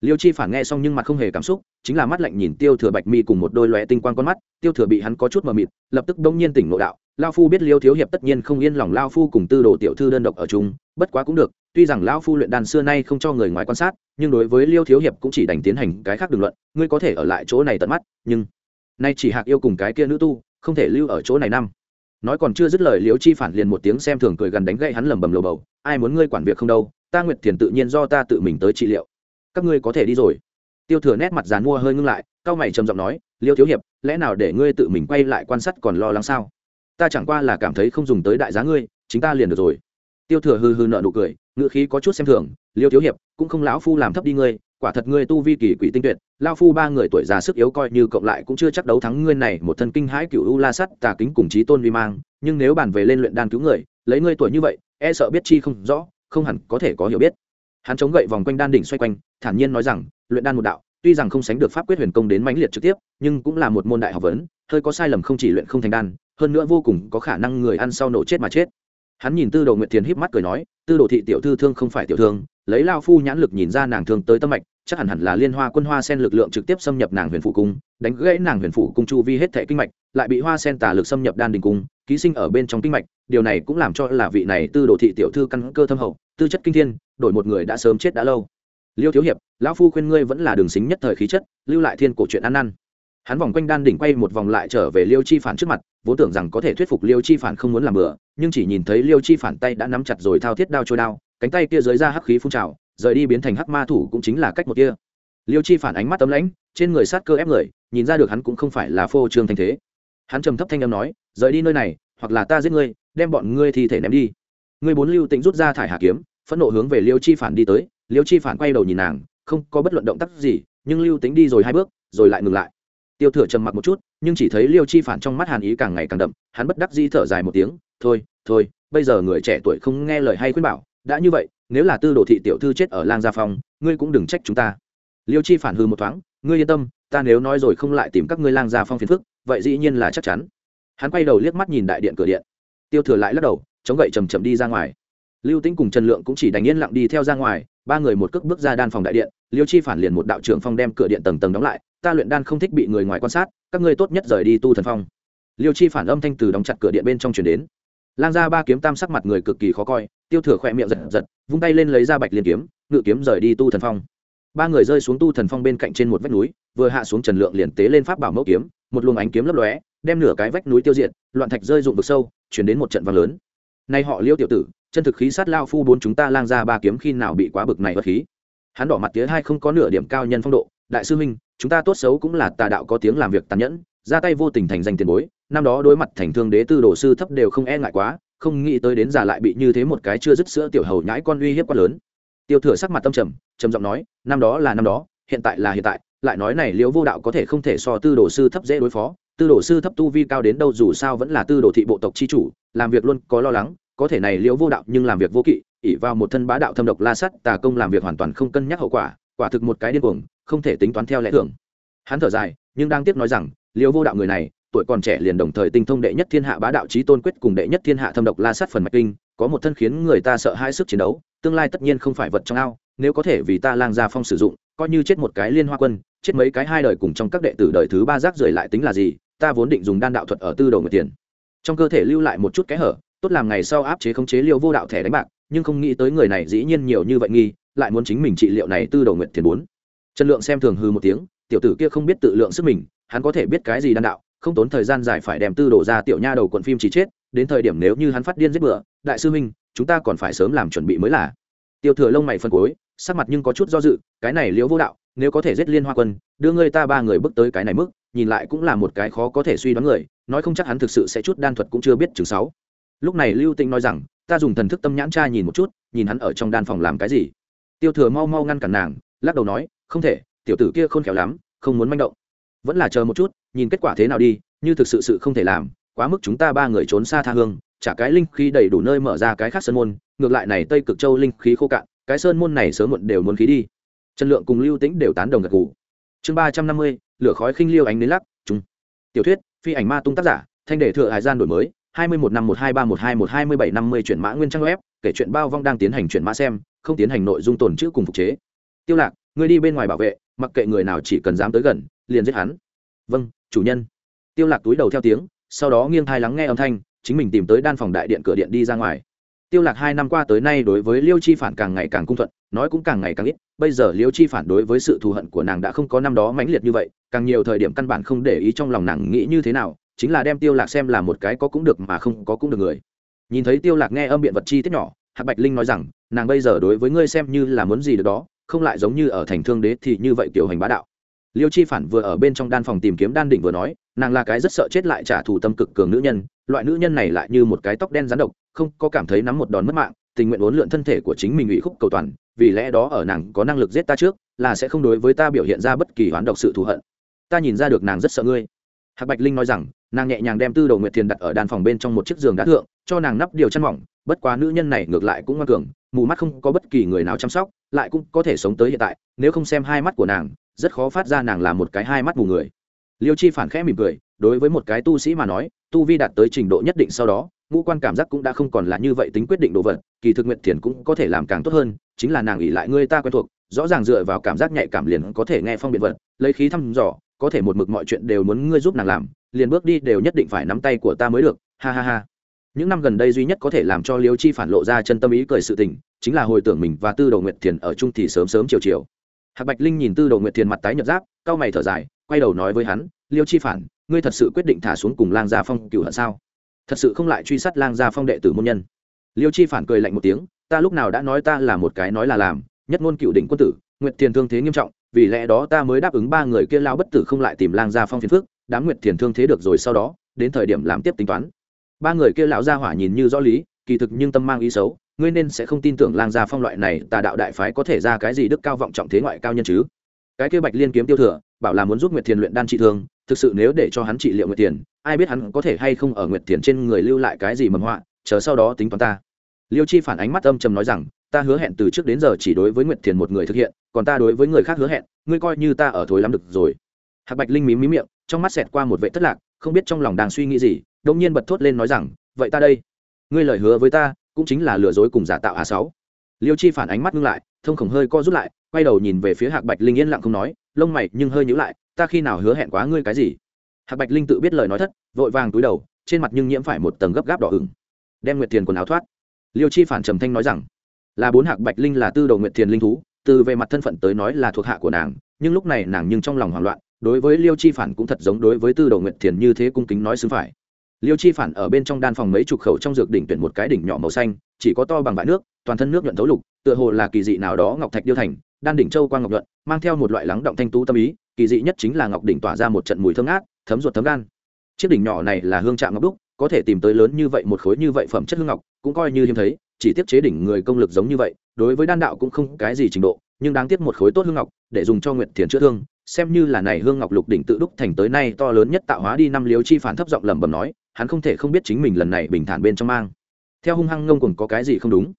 Liêu chi phản nghe xong nhưng mặt không hề cảm xúc, chính là mắt lạnh nhìn tiêu thừa bạch mi cùng một đôi lóe tinh quang con mắt, tiêu thừa bị hắn có chút mờ mịt, lập tức đông nhiên tỉnh ngộ đạo, lao phu biết liêu thiếu hiệp tất nhiên không yên lòng lao phu cùng tư đồ tiểu thư đơn độc ở chung, bất quá cũng được tuy rằng Lão phu luyện đàn xưa nay không cho người ngoài quan sát, nhưng đối với liêu thiếu hiệp cũng chỉ đành tiến hành cái khác đường luận, ngươi có thể ở lại chỗ này tận mắt, nhưng nay chỉ hạc yêu cùng cái kia nữ tu, không thể lưu ở chỗ này năm. Nói còn chưa dứt lời liêu chi phản liền một tiếng xem thường cười gần đánh gậy hắn lầm bầm lầu bầu, ai muốn ngươi quản việc không đâu, ta nguyệt thiền tự nhiên do ta tự mình tới trị liệu. Các ngươi có thể đi rồi. Tiêu thừa nét mặt dàn mua hơi ngưng lại cao mày trầm giọng nói, liêu thiếu hiệp, lẽ nào để ngươi tự mình quay lại quan sát còn lo lắng sao? Ta chẳng qua là cảm thấy không dùng tới đại giá ngươi, chính ta liền được rồi tiêu thừa hư hư nợ nụ cười ngựa khí có chút xem thường, liêu thiếu hiệp, cũng không lão phu làm thấp đi ngươi, quả thật ngươi tu vi kỳ quỷ tinh tuyệt lao phu ba người tuổi già sức yếu coi như cộng lại cũng chưa chắc đấu thắng ngươi này một thân kinh hãi cựu u la sắt tà kính cùng chí tôn vi mang, nhưng nếu bàn về lên luyện đan cứu người, lấy ngươi tuổi như vậy e sợ biết chi không rõ, không hẳn có thể có hiểu biết. Hắn chống gậy vòng quanh đan đỉnh xoay quanh, thản nhiên nói rằng, luyện đan một đạo, tuy rằng không sánh được pháp quyết huyền công đến mãnh liệt trực tiếp, nhưng cũng là một môn đại học vấn, hơi có sai lầm không chỉ luyện không thành đan, hơn nữa vô cùng có khả năng người ăn sau nổ chết mà chết hắn nhìn tư đồ nguyệt thiền híp mắt cười nói, tư đồ thị tiểu thư thương không phải tiểu thương, lấy lao phu nhãn lực nhìn ra nàng thương tới tâm mạch, chắc hẳn hẳn là liên hoa quân hoa sen lực lượng trực tiếp xâm nhập nàng huyền phụ cung, đánh gãy nàng huyền phụ cung chu vi hết thể kinh mạch, lại bị hoa sen tà lực xâm nhập đan đình cung, ký sinh ở bên trong kinh mạch, điều này cũng làm cho là vị này tư đồ thị tiểu thư căn cơ thâm hậu, tư chất kinh thiên, đổi một người đã sớm chết đã lâu. Liêu thiếu hiệp, lão phu khuyên ngươi vẫn là đường xính nhất thời khí chất, lưu lại thiên cổ chuyện ăn năn hắn vòng quanh đan đỉnh quay một vòng lại trở về liêu chi phản trước mặt, vốn tưởng rằng có thể thuyết phục liêu chi phản không muốn làm bừa, nhưng chỉ nhìn thấy liêu chi phản tay đã nắm chặt rồi thao thiết đao trôi đao, cánh tay kia dưới ra hắc khí phun trào, rời đi biến thành hắc ma thủ cũng chính là cách một kia. Liêu chi phản ánh mắt tấm lãnh, trên người sát cơ ép người, nhìn ra được hắn cũng không phải là phô trương thanh thế. Hắn trầm thấp thanh âm nói, rời đi nơi này, hoặc là ta giết ngươi, đem bọn ngươi thi thể ném đi. Ngươi bốn lưu tĩnh rút ra thải hà kiếm, phẫn nộ hướng về liêu chi phản đi tới. Liêu chi phản quay đầu nhìn nàng, không có bất luận động tác gì, nhưng lưu tính đi rồi hai bước, rồi lại ngừng lại tiêu thừa trầm mặc một chút, nhưng chỉ thấy liêu chi phản trong mắt hàn ý càng ngày càng đậm, hắn bất đắc dĩ thở dài một tiếng, thôi thôi, bây giờ người trẻ tuổi không nghe lời hay khuyên bảo, đã như vậy, nếu là tư đồ thị tiểu thư chết ở lang gia phong, ngươi cũng đừng trách chúng ta. Liêu chi phản hư một thoáng, ngươi yên tâm, ta nếu nói rồi không lại tìm các ngươi lang gia phong phiền phức, vậy dĩ nhiên là chắc chắn. Hắn quay đầu liếc mắt nhìn đại điện cửa điện. Tiêu thừa lại lắc đầu, chống gậy chầm chầm đi ra ngoài lưu tĩnh cùng trần lượng cũng chỉ đành yên lặng đi theo ra ngoài, ba người một cước bước ra đan phòng đại điện, liêu chi phản liền một đạo trưởng phong đem cửa điện tầng tầng đóng lại, ta luyện đan không thích bị người ngoài quan sát, các ngươi tốt nhất rời đi tu thần phong. Liêu chi phản âm thanh từ đóng chặt cửa điện bên trong chuyển đến. Lang ra ba kiếm tam sắc mặt người cực kỳ khó coi, tiêu thừa khỏe miệng giật giật, vung tay lên lấy ra bạch liên kiếm, ngự kiếm rời đi tu thần phong. Ba người rơi xuống tu thần phong bên cạnh trên một vách núi, vừa hạ xuống trần lượng liền tế lên pháp bảo mẫu kiếm, một luồng ánh kiếm lấp lóe, đem nửa cái vách núi tiêu diệt, loạn thạch rơi rụng vực sâu, chuyển đến một trận vang lớn. Nay họ liêu tiểu tử chân thực khí sát lao phu bốn chúng ta lang ra ba kiếm khi nào bị quá bực này bất khí. Hắn đỏ mặt tía hai không có nửa điểm cao nhân phong độ. Đại sư huynh, chúng ta tốt xấu cũng là tà đạo có tiếng làm việc tàn nhẫn, ra tay vô tình thành danh tiền bối, năm đó đối mặt thành thương đế tư đồ sư thấp đều không e ngại quá, không nghĩ tới đến già lại bị như thế một cái chưa dứt sữa tiểu hầu nhãi con uy hiếp quá lớn. Tiêu thừa sắc mặt tâm trầm trầm giọng nói, năm đó là năm đó, hiện tại là hiện tại, lại nói này liễu vô đạo có thể không thể so tư đồ sư thấp dễ đối phó, tư đồ sư thấp tu vi cao đến đâu dù sao vẫn là tư đồ thị bộ tộc chi chủ, làm việc luôn có lo lắng có thể này liễu vô đạo nhưng làm việc vô kỵ ỉ vào một thân bá đạo thâm độc la sắt tà công làm việc hoàn toàn không cân nhắc hậu quả quả thực một cái điên cuồng, không thể tính toán theo lẽ thường. Hắn thở dài, nhưng đang tiếp nói rằng, liễu vô đạo người này, tuổi còn trẻ liền đồng thời tinh thông đệ nhất thiên hạ bá đạo trí tôn quyết cùng đệ nhất thiên hạ thâm độc la sắt phần mạch kinh, có một thân khiến người ta sợ hai sức chiến đấu, tương lai tất nhiên không phải vật trong ao, nếu có thể vì ta lang gia phong sử dụng, coi như chết một cái liên hoa quân, chết mấy cái hai đời cùng trong các đệ tử đời thứ ba rác rưởi lại tính là gì, ta vốn định dùng đan đạo thuật ở tư đầu người tiền. Trong cơ thể lưu lại một chút kẽ hở tốt làm ngày sau áp chế khống chế liêu vô đạo thẻ đánh bạc, nhưng không nghĩ tới người này dĩ nhiên nhiều như vậy nghi, lại muốn chính mình trị liệu này tư đầu nguyện tiền bốn. Trần lượng xem thường hư một tiếng, tiểu tử kia không biết tự lượng sức mình, hắn có thể biết cái gì đan đạo, không tốn thời gian dài phải đem tư đổ ra tiểu nha đầu quận phim chỉ chết, đến thời điểm nếu như hắn phát điên giết bựa đại sư huynh, chúng ta còn phải sớm làm chuẩn bị mới là. Tiêu thừa lông mày phân cối sắc mặt nhưng có chút do dự, cái này liễu vô đạo, nếu có thể giết liên hoa quân, đưa ngươi ta ba người bước tới cái này mức, nhìn lại cũng là một cái khó có thể suy đoán người, nói không chắc hắn thực sự sẽ chút đan thuật cũng chưa biết chừng sáu lúc này lưu tĩnh nói rằng, ta dùng thần thức tâm nhãn tra nhìn một chút, nhìn hắn ở trong đan phòng làm cái gì. Tiêu thừa mau mau ngăn cản nàng, lắc đầu nói, không thể, tiểu tử kia khôn khéo lắm, không muốn manh động. Vẫn là chờ một chút, nhìn kết quả thế nào đi, như thực sự sự không thể làm, quá mức chúng ta ba người trốn xa tha hương trả cái linh khí đầy đủ nơi mở ra cái khác sơn môn, ngược lại này tây cực châu linh khí khô cạn, cái sơn môn này sớm muộn đều muốn khí đi. Trần lượng cùng lưu tĩnh đều tán đồng gật gù. Chương ba trăm năm mươi, lửa khói khinh liêu ánh đến lắc chúng tiểu thuyết, phi ảnh ma tung tác giả, thanh đề thừa hải gian đổi mới hai mươi một năm một hai ba một hai một hai mươi bảy năm mươi chuyển mã nguyên trang web, kể chuyện bao vong đang tiến hành chuyển mã xem, không tiến hành nội dung tồn chữ cùng phục chế. Tiêu lạc, người đi bên ngoài bảo vệ, mặc kệ người nào chỉ cần dám tới gần, liền giết hắn. Vâng chủ nhân. Tiêu lạc túi đầu theo tiếng, sau đó nghiêng thai lắng nghe âm thanh, chính mình tìm tới đan phòng đại điện cửa điện đi ra ngoài. Tiêu lạc hai năm qua tới nay đối với liêu chi phản càng ngày càng cung thuận, nói cũng càng ngày càng ít, bây giờ liêu chi phản đối với sự thù hận của nàng đã không có năm đó mãnh liệt như vậy, càng nhiều thời điểm căn bản không để ý trong lòng nàng nghĩ như thế nào chính là đem tiêu lạc xem là một cái có cũng được mà không có cũng được người. Nhìn thấy tiêu lạc nghe âm biện vật chi tiết nhỏ, hạc bạch linh nói rằng, nàng bây giờ đối với ngươi xem như là muốn gì được đó, không lại giống như ở thành thương đế thì như vậy tiểu hành bá đạo. Liêu chi phản vừa ở bên trong đan phòng tìm kiếm đan đỉnh vừa nói, nàng là cái rất sợ chết lại trả thù tâm cực cường nữ nhân, loại nữ nhân này lại như một cái tóc đen rắn độc, không có cảm thấy nắm một đòn mất mạng, tình nguyện uốn lượn thân thể của chính mình ủy khúc cầu toàn, vì lẽ đó ở nàng có năng lực giết ta trước, là sẽ không đối với ta biểu hiện ra bất kỳ hoán độc sự thù hận. Ta nhìn ra được nàng rất sợ ngươi. Hạc bạch linh nói rằng nàng nhẹ nhàng đem tư đồ nguyệt thiền đặt ở đàn phòng bên trong một chiếc giường đá thượng, cho nàng nắp điều chăn mỏng, bất quá nữ nhân này ngược lại cũng ngoan cường, mù mắt không có bất kỳ người nào chăm sóc, lại cũng có thể sống tới hiện tại, nếu không xem hai mắt của nàng, rất khó phát ra nàng là một cái hai mắt mù người. Liêu chi phản khẽ mỉm cười, đối với một cái tu sĩ mà nói, tu vi đạt tới trình độ nhất định sau đó, ngũ quan cảm giác cũng đã không còn là như vậy tính quyết định đồ vật, kỳ thực nguyện thiền cũng có thể làm càng tốt hơn, chính là nàng ỉ lại ngươi ta quen thuộc, rõ ràng dựa vào cảm giác nhạy cảm liền có thể nghe phong biện vật, lấy khí thăm dò, có thể một mực mọi chuyện đều muốn ngươi giúp nàng làm liền bước đi đều nhất định phải nắm tay của ta mới được, ha ha ha. Những năm gần đây duy nhất có thể làm cho liêu chi phản lộ ra chân tâm ý cười sự tình, chính là hồi tưởng mình và tư đồ nguyệt thiền ở chung thì sớm sớm chiều chiều. Hạc bạch linh nhìn tư đồ nguyệt thiền mặt tái nhợt giáp cau mày thở dài, quay đầu nói với hắn, liêu chi phản, ngươi thật sự quyết định thả xuống cùng lang gia phong cựu hận sao? Thật sự không lại truy sát lang gia phong đệ tử môn nhân. Liêu chi phản cười lạnh một tiếng, ta lúc nào đã nói ta là một cái nói là làm, nhất ngôn cựu đỉnh quân tử, nguyệt thiền thương thế nghiêm trọng, vì lẽ đó ta mới đáp ứng ba người kia lao bất tử không lại tìm lang gia phong phiền phước đám nguyệt thiền thương thế được rồi sau đó, đến thời điểm làm tiếp tính toán. Ba người kia lão gia hỏa nhìn như rõ lý, kỳ thực nhưng tâm mang ý xấu, ngươi nên sẽ không tin tưởng lang gia phong loại này, tà đạo đại phái có thể ra cái gì đức cao vọng trọng thế ngoại cao nhân chứ. Cái kia bạch liên kiếm tiêu thừa, bảo là muốn giúp nguyệt thiền luyện đan trị thương, thực sự nếu để cho hắn trị liệu nguyệt thiền, ai biết hắn có thể hay không ở nguyệt thiền trên người lưu lại cái gì mầm họa, chờ sau đó tính toán ta. Liêu chi phản ánh mắt âm trầm nói rằng, ta hứa hẹn từ trước đến giờ chỉ đối với nguyệt thiền một người thực hiện, còn ta đối với người khác hứa hẹn, ngươi coi như ta ở thối lắm được rồi. Hạc bạch linh mím mí miệng trong mắt xẹt qua một vệ thất lạc, không biết trong lòng đang suy nghĩ gì đông nhiên bật thốt lên nói rằng, vậy ta đây, ngươi lời hứa với ta, cũng chính là lừa dối cùng giả tạo a sáu. Liêu chi phản ánh mắt ngưng lại, thông khổng hơi co rút lại, quay đầu nhìn về phía hạc bạch linh yên lặng không nói, lông mày nhưng hơi nhíu lại, ta khi nào hứa hẹn quá ngươi cái gì? Hạc bạch linh tự biết lời nói thất, vội vàng túi đầu, trên mặt nhưng nhiễm phải một tầng gấp gáp đỏ ửng. Đem nguyệt tiền quần áo thoát. Liêu chi phản trầm thanh nói rằng, là bốn hạc bạch linh là tư đầu nguyệt thiền linh thú, từ về mặt thân phận tới nói là thuộc hạ của nàng, nhưng lúc này nàng nhưng trong lòng hoảng loạn đối với liêu chi phản cũng thật giống đối với tư đầu Nguyện thiền như thế cung kính nói xứng phải. Liêu chi phản ở bên trong đan phòng mấy chục khẩu trong dược đỉnh tuyển một cái đỉnh nhỏ màu xanh, chỉ có to bằng bãi nước, toàn thân nước nhuận thấu lục, tựa hồ là kỳ dị nào đó ngọc thạch điêu thành, đan đỉnh châu quang ngọc nhuận, mang theo một loại lắng động thanh tú tâm ý, kỳ dị nhất chính là ngọc đỉnh tỏa ra một trận mùi thơm ngát, thấm ruột thấm gan. Chiếc đỉnh nhỏ này là hương trạng ngọc đúc, có thể tìm tới lớn như vậy một khối như vậy phẩm chất hương ngọc, cũng coi như hiếm thấy, chỉ tiếp chế đỉnh người công lực giống như vậy, đối với đan đạo cũng không cái gì trình độ, nhưng đáng tiếc một khối tốt hương ngọc, để dùng cho Nguyện thiền chữa thương xem như là này hương ngọc lục đỉnh tự đúc thành tới nay to lớn nhất tạo hóa đi năm liếu chi phản thấp giọng lẩm bẩm nói, hắn không thể không biết chính mình lần này bình thản bên trong mang. Theo hung hăng ngông cùng có cái gì không đúng?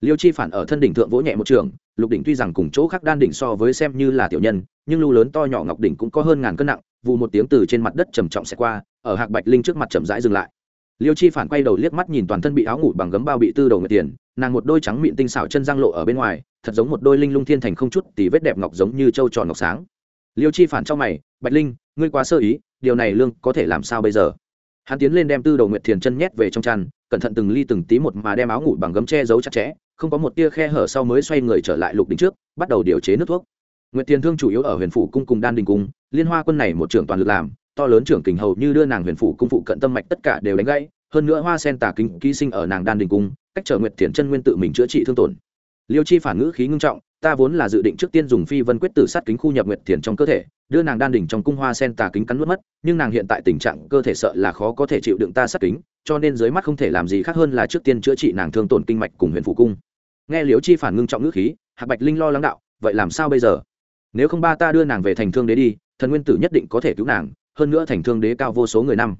Liêu chi phản ở thân đỉnh thượng vỗ nhẹ một trường, lục đỉnh tuy rằng cùng chỗ khác đan đỉnh so với xem như là tiểu nhân, nhưng lưu lớn to nhỏ ngọc đỉnh cũng có hơn ngàn cân nặng vụ một tiếng từ trên mặt đất trầm trọng xẹt qua, ở hạc bạch linh trước mặt chậm rãi dừng lại. Liêu chi phản quay đầu liếc mắt nhìn toàn thân bị áo ngủ bằng gấm bao bị tư đầu người tiền, nàng một đôi trắng mịn tinh xảo chân giang lộ ở bên ngoài, thật giống một đôi linh lung thiên thành không chút tí vết đẹp ngọc giống như châu tròn ngọc sáng liêu chi phản trong mày bạch linh ngươi quá sơ ý điều này lương có thể làm sao bây giờ? Hắn tiến lên đem tư đầu nguyệt thiền chân nhét về trong tràn, cẩn thận từng ly từng tí một mà đem áo ngủ bằng gấm che giấu chặt chẽ không có một tia khe hở sau mới xoay người trở lại lục đỉnh trước bắt đầu điều chế nước thuốc. Nguyệt thiền thương chủ yếu ở huyền phủ cung cùng đan đình cung liên hoa quân này một trưởng toàn lực làm to lớn trưởng kình hầu như đưa nàng huyền phủ cung phụ cận tâm mạch tất cả đều đánh gãy hơn nữa hoa sen tà kính ký sinh ở nàng đan đình cung cách trở nguyệt thiền chân nguyên tự mình chữa trị thương tổn. Liêu chi phản ngữ khí ngưng trọng ta vốn là dự định trước tiên dùng phi vân quyết tử sát kính khu nhập nguyệt thiền trong cơ thể, đưa nàng đan đỉnh trong cung hoa sen tà kính cắn nuốt mất, nhưng nàng hiện tại tình trạng cơ thể sợ là khó có thể chịu đựng ta sát kính, cho nên dưới mắt không thể làm gì khác hơn là trước tiên chữa trị nàng thương tổn kinh mạch cùng huyền phụ cung. Nghe liễu chi phản ngưng trọng ngữ khí, hạc bạch linh lo lắng đạo, vậy làm sao bây giờ? Nếu không ba ta đưa nàng về thành thương đế đi, thần nguyên tử nhất định có thể cứu nàng, hơn nữa thành thương đế cao vô số người năm.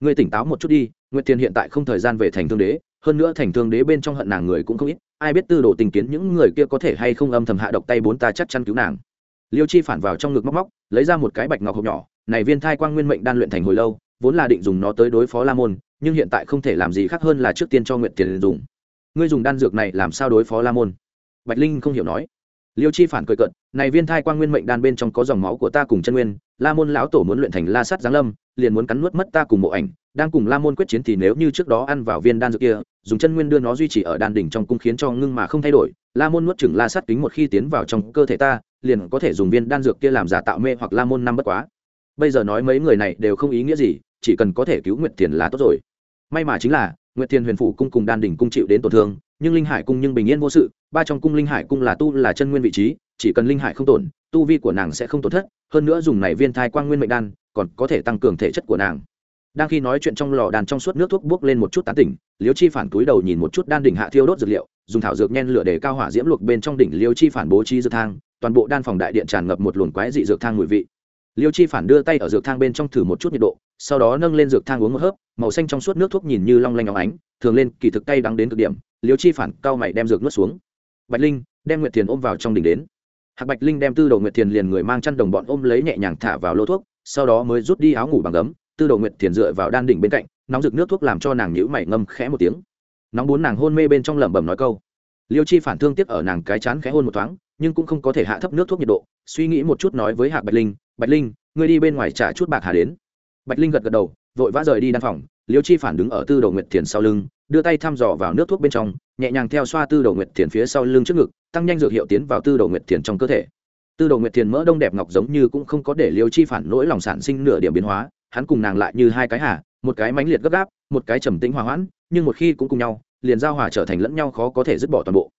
Ngươi tỉnh táo một chút đi, nguyệt thiền hiện tại không thời gian về thành thương đế, hơn nữa thành thương đế bên trong hận nàng người cũng không ít ai biết tư đồ tình kiến những người kia có thể hay không âm thầm hạ độc tay bốn ta chắc chắn cứu nàng. Liêu chi phản vào trong ngực móc móc, lấy ra một cái bạch ngọc hộp nhỏ, này viên thai quang nguyên mệnh đan luyện thành hồi lâu, vốn là định dùng nó tới đối phó la môn, nhưng hiện tại không thể làm gì khác hơn là trước tiên cho nguyện tiền dùng. Ngươi dùng đan dược này làm sao đối phó la môn? Bạch linh không hiểu nói. Liêu chi phản cười cận này viên thai quang nguyên mệnh đan bên trong có dòng máu của ta cùng chân nguyên, la môn lão tổ muốn luyện thành la sắt giáng lâm, liền muốn cắn nuốt mất ta cùng mộ ảnh đang cùng la môn quyết chiến thì nếu như trước đó ăn vào viên đan dược kia, dùng chân nguyên đưa nó duy trì ở đan đỉnh trong cung khiến cho ngưng mà không thay đổi, la môn nuốt chừng la sắt kính một khi tiến vào trong cơ thể ta, liền có thể dùng viên đan dược kia làm giả tạo mê hoặc la môn năm bất quá. Bây giờ nói mấy người này đều không ý nghĩa gì, chỉ cần có thể cứu nguyệt thiền là tốt rồi. May mà chính là, nguyệt thiền huyền phụ cung cùng đan đỉnh cung chịu đến tổn thương, nhưng linh hải cung nhưng bình yên vô sự, ba trong cung linh hải cung là tu là chân nguyên vị trí, chỉ cần linh hải không tổn, tu vi của nàng sẽ không tổn thất, hơn nữa dùng này viên thai quang nguyên mệnh đan, còn có thể tăng cường thể chất của nàng đang khi nói chuyện trong lò đàn trong suốt nước thuốc buốc lên một chút tán tỉnh, liêu chi phản túi đầu nhìn một chút đan đỉnh hạ thiêu đốt dược liệu, dùng thảo dược nhen lửa để cao hỏa diễm luộc bên trong đỉnh liêu chi phản bố trí dược thang, toàn bộ đan phòng đại điện tràn ngập một luồng quái dị dược thang mùi vị. Liêu chi phản đưa tay ở dược thang bên trong thử một chút nhiệt độ, sau đó nâng lên dược thang uống một hớp, màu xanh trong suốt nước thuốc nhìn như long lanh óng ánh, thường lên, kỳ thực tay đắng đến cực điểm, liêu chi phản cao mày đem dược nuốt xuống. Bạch linh, đem nguyệt thiền ôm vào trong đỉnh đến. Hạc bạch linh đem tư đầu nguyệt thiền liền người mang chăn đồng bọn ôm lấy nhẹ nhàng thả vào lô thuốc, sau đó mới rút đi áo ngủ bằng gấm tư đồ nguyệt thiền dựa vào đan đỉnh bên cạnh, nóng rực nước thuốc làm cho nàng nhữ mảy ngâm khẽ một tiếng. Nóng bốn nàng hôn mê bên trong lẩm bẩm nói câu. Liêu chi phản thương tiếc ở nàng cái chán khẽ hôn một thoáng, nhưng cũng không có thể hạ thấp nước thuốc nhiệt độ, suy nghĩ một chút nói với hạc bạch linh bạch linh, ngươi đi bên ngoài trả chút bạc hà đến. Bạch linh gật gật đầu, vội vã rời đi đan phòng. Liêu chi phản đứng ở tư đầu nguyệt thiền sau lưng, đưa tay thăm dò vào nước thuốc bên trong, nhẹ nhàng theo xoa tư đầu nguyệt thiền phía sau lưng trước ngực, tăng nhanh dược hiệu tiến vào tư đầu nguyệt thiền trong cơ thể. Tư đầu nguyệt thiền mỡ đông đẹp ngọc giống như cũng không có để liêu chi phản nỗi lòng sản sinh nửa điểm biến hóa hắn cùng nàng lại như hai cái hà, một cái mãnh liệt gấp gáp, một cái trầm tĩnh hòa hoãn, nhưng một khi cũng cùng nhau, liền giao hòa trở thành lẫn nhau khó có thể dứt bỏ toàn bộ.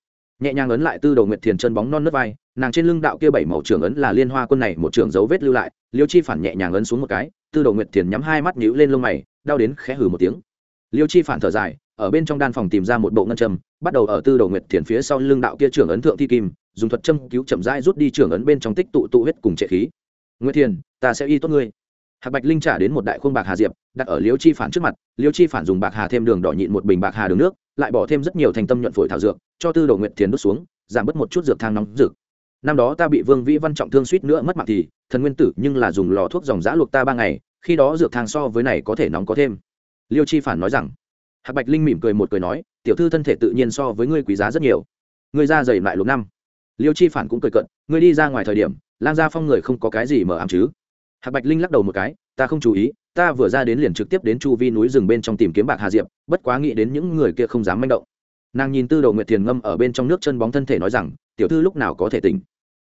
Nhẹ nhàng ấn lại tư đầu nguyệt thiền chân bóng non nớt vai, nàng trên lưng đạo kia bảy màu trưởng ấn là liên hoa quân này một trưởng dấu vết lưu lại, liêu chi phản nhẹ nhàng ấn xuống một cái, tư đầu nguyệt thiền nhắm hai mắt nhíu lên lông mày, đau đến khẽ hừ một tiếng. Liêu chi phản thở dài, ở bên trong đan phòng tìm ra một bộ ngân châm, bắt đầu ở tư đầu nguyệt thiền phía sau lưng đạo kia trưởng ấn thượng thi kim, dùng thuật châm cứu chậm rãi rút đi trưởng ấn bên trong tích tụ tụ huyết cùng trệ khí. Nguyệt thiền, ta sẽ y tốt ngươi hạc bạch linh trả đến một đại khuôn bạc hà diệp, đặt ở liêu chi phản trước mặt, liêu chi phản dùng bạc hà thêm đường đỏ nhịn một bình bạc hà đường nước, lại bỏ thêm rất nhiều thành tâm nhuận phổi thảo dược, cho tư Đồ nguyệt thiền đốt xuống, giảm bớt một chút dược thang nóng dược. năm đó ta bị vương vĩ văn trọng thương suýt nữa mất mạng thì, thần nguyên tử nhưng là dùng lò thuốc dòng giã luộc ta ba ngày, khi đó dược thang so với này có thể nóng có thêm. Liêu chi phản nói rằng, hạc bạch linh mỉm cười một cười nói, tiểu thư thân thể tự nhiên so với ngươi quý giá rất nhiều. Ngươi ra dày lại lục năm. Liêu chi phản cũng cười cận ngươi đi ra ngoài thời điểm, lang gia phong người không có cái gì mở ám chứ hạc bạch linh lắc đầu một cái, ta không chú ý, ta vừa ra đến liền trực tiếp đến chu vi núi rừng bên trong tìm kiếm bạc hà diệp, bất quá nghĩ đến những người kia không dám manh động. Nàng nhìn tư đầu nguyệt thiền ngâm ở bên trong nước chân bóng thân thể nói rằng, tiểu thư lúc nào có thể tỉnh?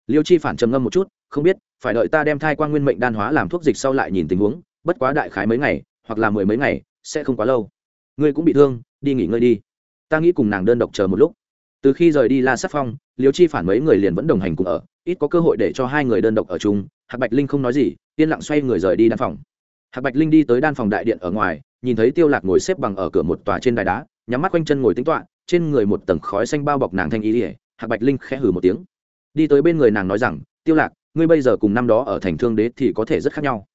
Liêu chi phản trầm ngâm một chút, không biết, phải đợi ta đem thai quan nguyên mệnh đan hóa làm thuốc dịch sau lại nhìn tình huống, bất quá đại khái mấy ngày, hoặc là mười mấy ngày, sẽ không quá lâu. Ngươi cũng bị thương, đi nghỉ ngơi đi. Ta nghĩ cùng nàng đơn độc chờ một lúc. Từ khi rời đi la sắc phong, liêu chi phản mấy người liền vẫn đồng hành cùng ở, ít có cơ hội để cho hai người đơn độc ở chung hạc bạch linh không nói gì, yên lặng xoay người rời đi đan phòng. Hạc bạch linh đi tới đan phòng đại điện ở ngoài, nhìn thấy tiêu lạc ngồi xếp bằng ở cửa một tòa trên đài đá, nhắm mắt quanh chân ngồi tính toạ trên người một tầng khói xanh bao bọc nàng thanh ý ỉa hạc bạch linh khẽ hừ một tiếng. Đi tới bên người nàng nói rằng, tiêu lạc, ngươi bây giờ cùng năm đó ở thành thương đế thì có thể rất khác nhau.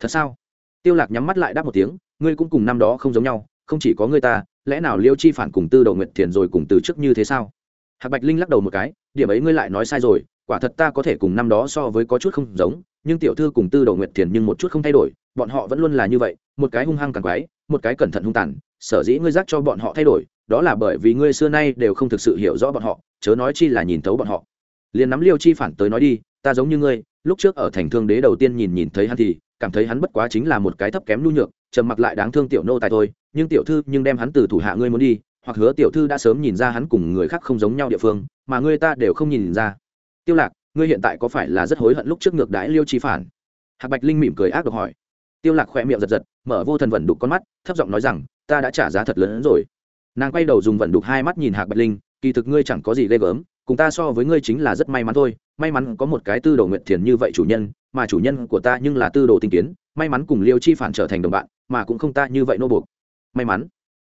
Thật sao? Tiêu lạc nhắm mắt lại đáp một tiếng, ngươi cũng cùng năm đó không giống nhau, không chỉ có ngươi ta, lẽ nào liêu chi phản cùng tư đầu nguyệt thiền rồi cùng từ trước như thế sao? Hạc bạch linh lắc đầu một cái, điểm ấy ngươi lại nói sai rồi quả thật ta có thể cùng năm đó so với có chút không giống, nhưng tiểu thư cùng tư đầu nguyệt thiền nhưng một chút không thay đổi, bọn họ vẫn luôn là như vậy, một cái hung hăng càng quái, một cái cẩn thận hung tàn, sở dĩ ngươi giác cho bọn họ thay đổi, đó là bởi vì ngươi xưa nay đều không thực sự hiểu rõ bọn họ, chớ nói chi là nhìn thấu bọn họ. Liền nắm liêu chi phản tới nói đi, ta giống như ngươi, lúc trước ở thành thương đế đầu tiên nhìn nhìn thấy hắn thì, cảm thấy hắn bất quá chính là một cái thấp kém nhu nhược, trầm mặc lại đáng thương tiểu nô tài thôi, nhưng tiểu thư nhưng đem hắn từ thủ hạ ngươi muốn đi, hoặc hứa tiểu thư đã sớm nhìn ra hắn cùng người khác không giống nhau địa phương, mà ngươi ta đều không nhìn ra tiêu lạc, ngươi hiện tại có phải là rất hối hận lúc trước ngược đãi liêu chi phản? Hạc bạch linh mỉm cười ác độc hỏi. Tiêu lạc khoe miệng giật giật, mở vô thần vẩn đục con mắt, thấp giọng nói rằng, ta đã trả giá thật lớn hơn rồi. Nàng quay đầu dùng vẩn đục hai mắt nhìn hạc bạch linh, kỳ thực ngươi chẳng có gì ghê gớm, cùng ta so với ngươi chính là rất may mắn thôi. May mắn có một cái tư đồ nguyện thiền như vậy chủ nhân, mà chủ nhân của ta nhưng là tư đồ tinh kiến, may mắn cùng liêu chi phản trở thành đồng bạn, mà cũng không ta như vậy nô buộc. May mắn.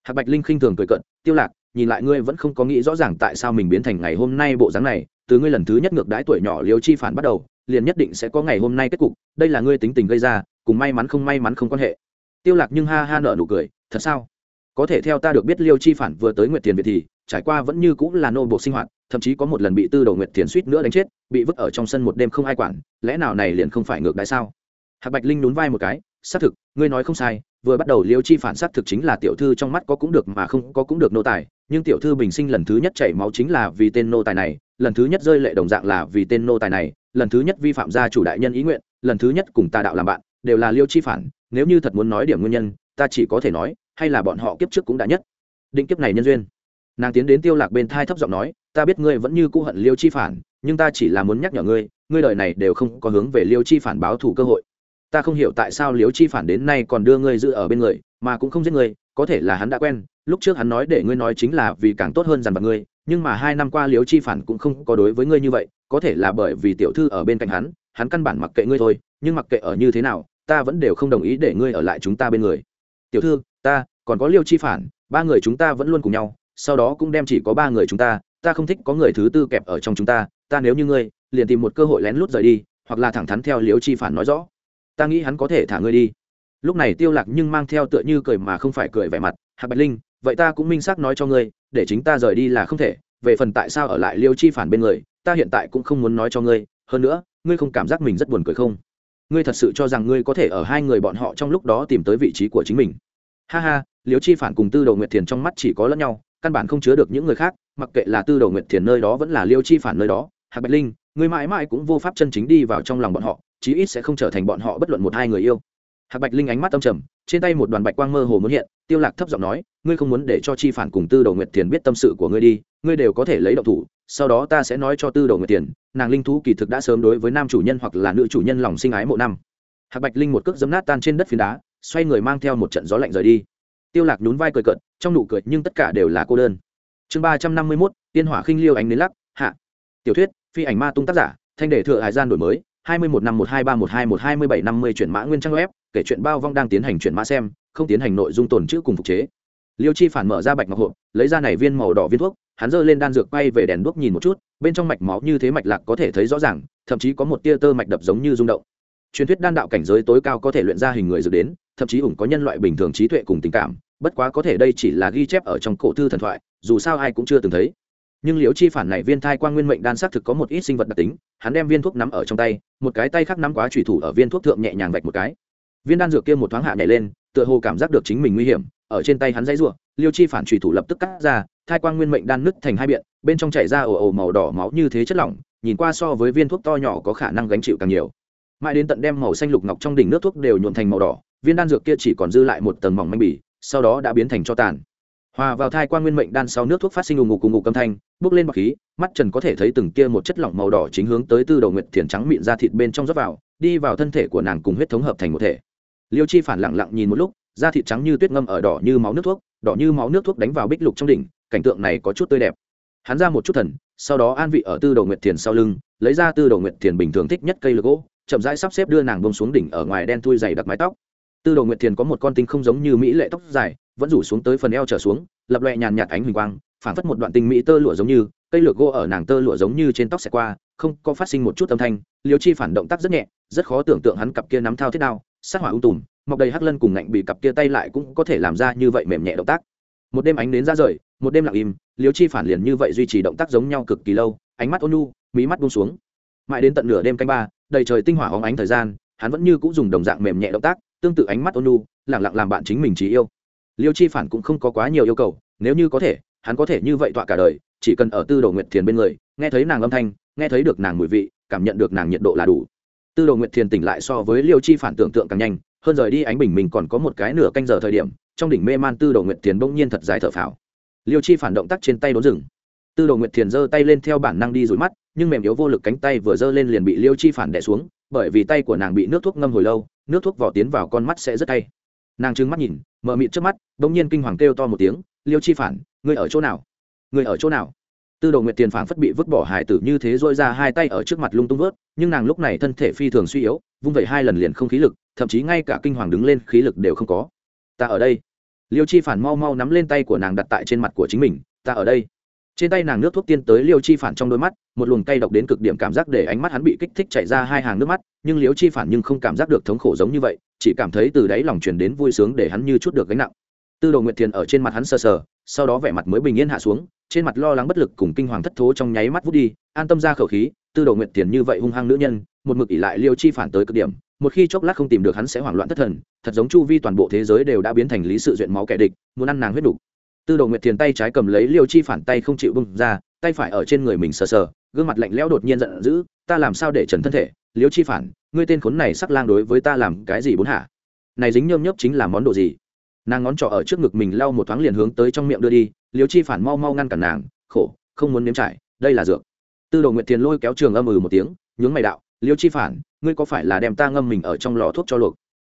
Hạc bạch linh khinh thường cười cận tiêu lạc, nhìn lại ngươi vẫn không có nghĩ rõ ràng tại sao mình biến thành ngày hôm nay bộ dáng này từ ngươi lần thứ nhất ngược đãi tuổi nhỏ liêu chi phản bắt đầu, liền nhất định sẽ có ngày hôm nay kết cục, đây là ngươi tính tình gây ra, cùng may mắn không may mắn không quan hệ. Tiêu lạc nhưng ha ha nở nụ cười, thật sao? Có thể theo ta được biết liêu chi phản vừa tới nguyệt tiền việt thì, trải qua vẫn như cũng là nô buộc sinh hoạt, thậm chí có một lần bị tư đầu nguyệt tiền suýt nữa đánh chết, bị vứt ở trong sân một đêm không ai quản, lẽ nào này liền không phải ngược đãi sao? Hạc bạch linh nhún vai một cái, xác thực, ngươi nói không sai, vừa bắt đầu liêu chi phản xác thực chính là tiểu thư trong mắt có cũng được mà không có cũng được nô tài, nhưng tiểu thư bình sinh lần thứ nhất chảy máu chính là vì tên nô tài này lần thứ nhất rơi lệ đồng dạng là vì tên nô tài này, lần thứ nhất vi phạm gia chủ đại nhân ý nguyện, lần thứ nhất cùng ta đạo làm bạn, đều là liêu chi phản. Nếu như thật muốn nói điểm nguyên nhân, ta chỉ có thể nói, hay là bọn họ kiếp trước cũng đã nhất. Định kiếp này nhân duyên. Nàng tiến đến tiêu lạc bên thai thấp giọng nói, ta biết ngươi vẫn như cũ hận liêu chi phản, nhưng ta chỉ là muốn nhắc nhở ngươi ngươi đời này đều không có hướng về liêu chi phản báo thù cơ hội. Ta không hiểu tại sao liêu chi phản đến nay còn đưa ngươi giữ ở bên người, mà cũng không giết ngươi, có thể là hắn đã quen, lúc trước hắn nói để ngươi nói chính là vì càng tốt hơn dằn vặt ngươi nhưng mà hai năm qua liêu chi phản cũng không có đối với ngươi như vậy, có thể là bởi vì tiểu thư ở bên cạnh hắn hắn căn bản mặc kệ ngươi thôi, nhưng mặc kệ ở như thế nào, ta vẫn đều không đồng ý để ngươi ở lại chúng ta bên người. Tiểu thư, ta, còn có liêu chi phản, ba người chúng ta vẫn luôn cùng nhau, sau đó cũng đem chỉ có ba người chúng ta ta không thích có người thứ tư kẹp ở trong chúng ta ta nếu như ngươi, liền tìm một cơ hội lén lút rời đi, hoặc là thẳng thắn theo liêu chi phản nói rõ. Ta nghĩ hắn có thể thả ngươi đi. Lúc này tiêu lạc nhưng mang theo tựa như cười mà không phải cười vẻ mặt Hạ bạch linh vậy ta cũng minh xác nói cho ngươi, để chính ta rời đi là không thể, về phần tại sao ở lại liêu chi phản bên người, ta hiện tại cũng không muốn nói cho ngươi, hơn nữa, ngươi không cảm giác mình rất buồn cười không? Ngươi thật sự cho rằng ngươi có thể ở hai người bọn họ trong lúc đó tìm tới vị trí của chính mình. Ha ha, liêu chi phản cùng tư đầu nguyệt thiền trong mắt chỉ có lẫn nhau, căn bản không chứa được những người khác, mặc kệ là tư đầu nguyệt thiền nơi đó vẫn là liêu chi phản nơi đó, hạc bạch linh, ngươi mãi mãi cũng vô pháp chân chính đi vào trong lòng bọn họ, chí ít sẽ không trở thành bọn họ bất luận một hai người yêu. Hạc bạch linh ánh mắt âm trầm, trên tay một đoàn bạch quang mơ hồ muốn hiện, tiêu lạc thấp giọng nói ngươi không muốn để cho chi phản cùng tư đầu nguyệt tiền biết tâm sự của ngươi đi, ngươi đều có thể lấy động thủ, sau đó ta sẽ nói cho tư đầu nguyệt tiền nàng linh thú kỳ thực đã sớm đối với nam chủ nhân hoặc là nữ chủ nhân lòng sinh ái mộ năm. Hạc bạch linh một cước giấm nát tan trên đất phiến đá, xoay người mang theo một trận gió lạnh rời đi. Tiêu lạc nhún vai cười cợt, trong nụ cười nhưng tất cả đều là cô đơn. Chương ba trăm năm mươi mốt, tiên hỏa khinh liêu ánh đến lắc, hạ. Tiểu thuyết, phi ảnh ma tung tác giả, thanh đề thừa hải gian đổi mới, hai mươi một năm một hai ba một hai một hai mươi bảy năm mươi chuyển mã nguyên trang web, kể chuyện bao vong đang tiến hành chuyển mã xem, không tiến hành nội dung tồn chữ cùng phục chế liêu chi phản mở ra bạch ngọc hộp, lấy ra này viên màu đỏ viên thuốc, hắn giơ lên đan dược quay về đèn đuốc nhìn một chút, bên trong mạch máu như thế mạch lạc có thể thấy rõ ràng, thậm chí có một tia tơ mạch đập giống như rung động. Truyền thuyết đan đạo cảnh giới tối cao có thể luyện ra hình người dược đến, thậm chí ủng có nhân loại bình thường trí tuệ cùng tình cảm, bất quá có thể đây chỉ là ghi chép ở trong cổ thư thần thoại, dù sao ai cũng chưa từng thấy. Nhưng liễu chi phản này viên thai quang nguyên mệnh đan xác thực có một ít sinh vật đặc tính, hắn đem viên thuốc nắm ở trong tay, một cái tay khác nắm quá trùy thủ ở viên thuốc thượng nhẹ nhàng vạch một cái. Viên đan dược kia một thoáng hạ nhảy lên, tựa hồ cảm giác được chính mình nguy hiểm ở trên tay hắn dãy rủa, liêu chi phản trùy thủ lập tức cắt ra thai quang nguyên mệnh đan nứt thành hai biện bên trong chảy ra ồ ồ màu đỏ máu như thế chất lỏng nhìn qua so với viên thuốc to nhỏ có khả năng gánh chịu càng nhiều. Mãi đến tận đem màu xanh lục ngọc trong đỉnh nước thuốc đều nhuộn thành màu đỏ viên đan dược kia chỉ còn dư lại một tầng mỏng manh bì, sau đó đã biến thành cho tàn. Hòa vào thai Quang nguyên mệnh đan sau nước thuốc phát sinh ù ngục cùng ngục âm thanh bước lên bọc khí mắt trần có thể thấy từng kia một chất lỏng màu đỏ chính hướng tới tư đầu nguyệt thiền trắng mịn ra thịt bên trong rót vào đi vào thân thể của nàng cùng huyết thống hợp thành một thể. Liêu chi phản lặng lặng nhìn một lúc da thịt trắng như tuyết ngâm ở đỏ như máu nước thuốc, đỏ như máu nước thuốc đánh vào bích lục trong đỉnh, cảnh tượng này có chút tươi đẹp. Hắn ra một chút thần, sau đó an vị ở tư đầu nguyệt thiền sau lưng, lấy ra tư đầu nguyệt thiền bình thường thích nhất cây lược gỗ, chậm rãi sắp xếp đưa nàng bông xuống đỉnh ở ngoài đen thui dày đặc mái tóc. Tư đầu nguyệt thiền có một con tinh không giống như mỹ lệ tóc dài, vẫn rủ xuống tới phần eo trở xuống, lập loẹ nhàn nhạt ánh huỳnh quang phản phất một đoạn tinh mỹ tơ lụa giống như, cây lược gỗ ở nàng tơ lụa giống như trên tóc xẹt qua, không có phát sinh một chút âm thanh liều chi phản động tác rất nhẹ, rất khó tưởng tượng hắn cặp kia nắm thao thiết đao, sát hỏa ung tùm mọc đầy hắc lân cùng ngạnh bị cặp kia tay lại cũng có thể làm ra như vậy mềm nhẹ động tác. Một đêm ánh đến ra rời, một đêm lặng im, liêu chi phản liền như vậy duy trì động tác giống nhau cực kỳ lâu, ánh mắt ôn nhu, mí mắt buông xuống. Mãi đến tận nửa đêm canh ba, đầy trời tinh hỏa hóng ánh thời gian, hắn vẫn như cũng dùng đồng dạng mềm nhẹ động tác, tương tự ánh mắt ôn nhu lẳng lặng làm bạn chính mình chỉ yêu. Liêu chi phản cũng không có quá nhiều yêu cầu, nếu như có thể, hắn có thể như vậy tọa cả đời, chỉ cần ở tư đồ nguyệt thiền bên người, nghe thấy nàng âm thanh, nghe thấy được nàng mùi vị, cảm nhận được nàng nhiệt độ là đủ. Tư đồ nguyệt thiền tỉnh lại so với liêu chi phản tưởng tượng càng nhanh hơn rời đi ánh bình mình còn có một cái nửa canh giờ thời điểm, trong đỉnh mê man tư đồ nguyệt thiền bỗng nhiên thật dài thở phào. Liêu chi phản động tác trên tay đốn rừng tư đồ nguyệt thiền giơ tay lên theo bản năng đi rủi mắt, nhưng mềm yếu vô lực cánh tay vừa giơ lên liền bị liêu chi phản đẻ xuống, bởi vì tay của nàng bị nước thuốc ngâm hồi lâu, nước thuốc vỏ tiến vào con mắt sẽ rất tay nàng trừng mắt nhìn, mở mịt trước mắt đ ỗ n g nhiên kinh hoàng kêu to một tiếng, liêu chi phản người ở chỗ nào? Người ở chỗ nào? Tư đồ nguyệt tiền phản phất bị vứt bỏ hải tử như thế dội ra hai tay ở trước mặt lung tung vớt, nhưng nàng lúc này thân thể phi thường suy yếu vung vẩy hai lần liền không khí lực, thậm chí ngay cả kinh hoàng đứng lên khí lực đều không có. Ta ở đây. Liêu chi phản mau mau nắm lên tay của nàng đặt tại trên mặt của chính mình. Ta ở đây. Trên tay nàng nước thuốc tiên tới liêu chi phản trong đôi mắt, một luồng cay độc đến cực điểm cảm giác để ánh mắt hắn bị kích thích chạy ra hai hàng nước mắt, nhưng liêu chi phản nhưng không cảm giác được thống khổ giống như vậy, chỉ cảm thấy từ đáy lòng truyền đến vui sướng để hắn như chút được gánh nặng. Tư đồ nguyệt thiền ở trên mặt hắn sờ sờ, sau đó vẻ mặt mới bình yên hạ xuống, trên mặt lo lắng bất lực cùng kinh hoàng thất thố trong nháy mắt vút đi, an tâm ra khẩu khí tư đồ nguyệt Tiền như vậy hung hăng nữ nhân, một mực ỉ lại liêu chi phản tới cực điểm, một khi chốc lát không tìm được hắn sẽ hoảng loạn thất thần, thật giống chu vi toàn bộ thế giới đều đã biến thành lý sự duyện máu kẻ địch, muốn ăn nàng huyết đủ tư đồ nguyệt thiền tay trái cầm lấy liêu chi phản tay không chịu bưng ra, tay phải ở trên người mình sờ sờ, gương mặt lạnh lẽo đột nhiên giận dữ, ta làm sao để trần thân thể, liêu chi phản, ngươi tên khốn này sắc lang đối với ta làm cái gì bốn hả này dính nhơm nhớp chính là món đồ gì? Nàng ngón trỏ ở trước ngực mình lau một thoáng liền hướng tới trong miệng đưa đi, liêu chi phản mau mau ngăn cản nàng, khổ, không muốn nếm trải, đây là dược tư đồ nguyệt thiền lôi kéo trường âm ừ một tiếng, nhướng mày đạo, liêu chi phản, ngươi có phải là đem ta ngâm mình ở trong lò thuốc cho luộc?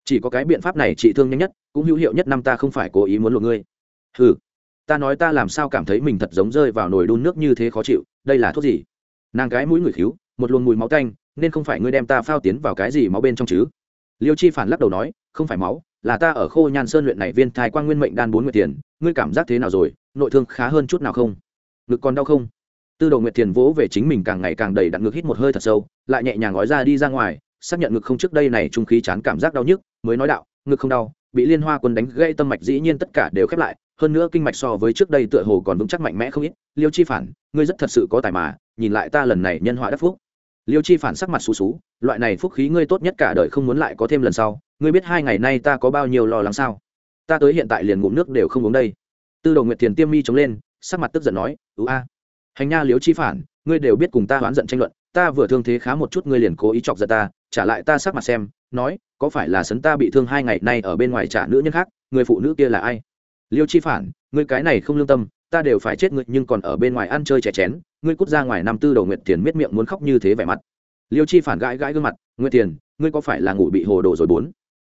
Chỉ có cái biện pháp này trị thương nhanh nhất, cũng hữu hiệu nhất năm ta không phải cố ý muốn luộc ngươi. Ừ ta nói ta làm sao cảm thấy mình thật giống rơi vào nồi đun nước như thế khó chịu, đây là thuốc gì? Nàng cái mũi người khíu, một luồng mùi máu tanh, nên không phải ngươi đem ta phao tiến vào cái gì máu bên trong chứ? Liêu chi phản lắc đầu nói, không phải máu, là ta ở khô nhan sơn luyện này viên thái quang nguyên mệnh đan bốn nguyệt tiền, ngươi cảm giác thế nào rồi, nội thương khá hơn chút nào không? Ngực còn đau không? Tư đồ nguyệt Thiền vỗ về chính mình càng ngày càng đầy đặn ngực hít một hơi thật sâu, lại nhẹ nhàng gói ra đi ra ngoài, xác nhận ngực không trước đây này trung khí chán cảm giác đau nhức, mới nói đạo, ngực không đau, bị liên hoa quân đánh gây tâm mạch dĩ nhiên tất cả đều khép lại, hơn nữa kinh mạch so với trước đây tựa hồ còn vững chắc mạnh mẽ không ít, liêu chi phản, ngươi rất thật sự có tài mà, nhìn lại ta lần này nhân họa đắc phúc. Liêu chi phản sắc mặt xú xú, loại này phúc khí ngươi tốt nhất cả đời không muốn lại có thêm lần sau, ngươi biết hai ngày nay ta có bao nhiêu lo lắng sao? Ta tới hiện tại liền ngụm nước đều không uống đây. Tư đồ nguyệt Thiền tiêm mi chống lên, sắc mặt tức giận nói ứ a hành nha liếu chi phản, ngươi đều biết cùng ta oán giận tranh luận, ta vừa thương thế khá một chút, ngươi liền cố ý chọc giận ta, trả lại ta sắc mặt xem, nói, có phải là sấn ta bị thương hai ngày nay ở bên ngoài trả nữ nhân khác, người phụ nữ kia là ai? Liêu chi phản, ngươi cái này không lương tâm, ta đều phải chết ngươi, nhưng còn ở bên ngoài ăn chơi chè chén, ngươi cút ra ngoài năm tư đầu nguyệt tiền miết miệng muốn khóc như thế vẻ mặt. Liêu chi phản gãi gãi gương mặt, nguyệt tiền, ngươi có phải là ngủ bị hồ đồ rồi bốn?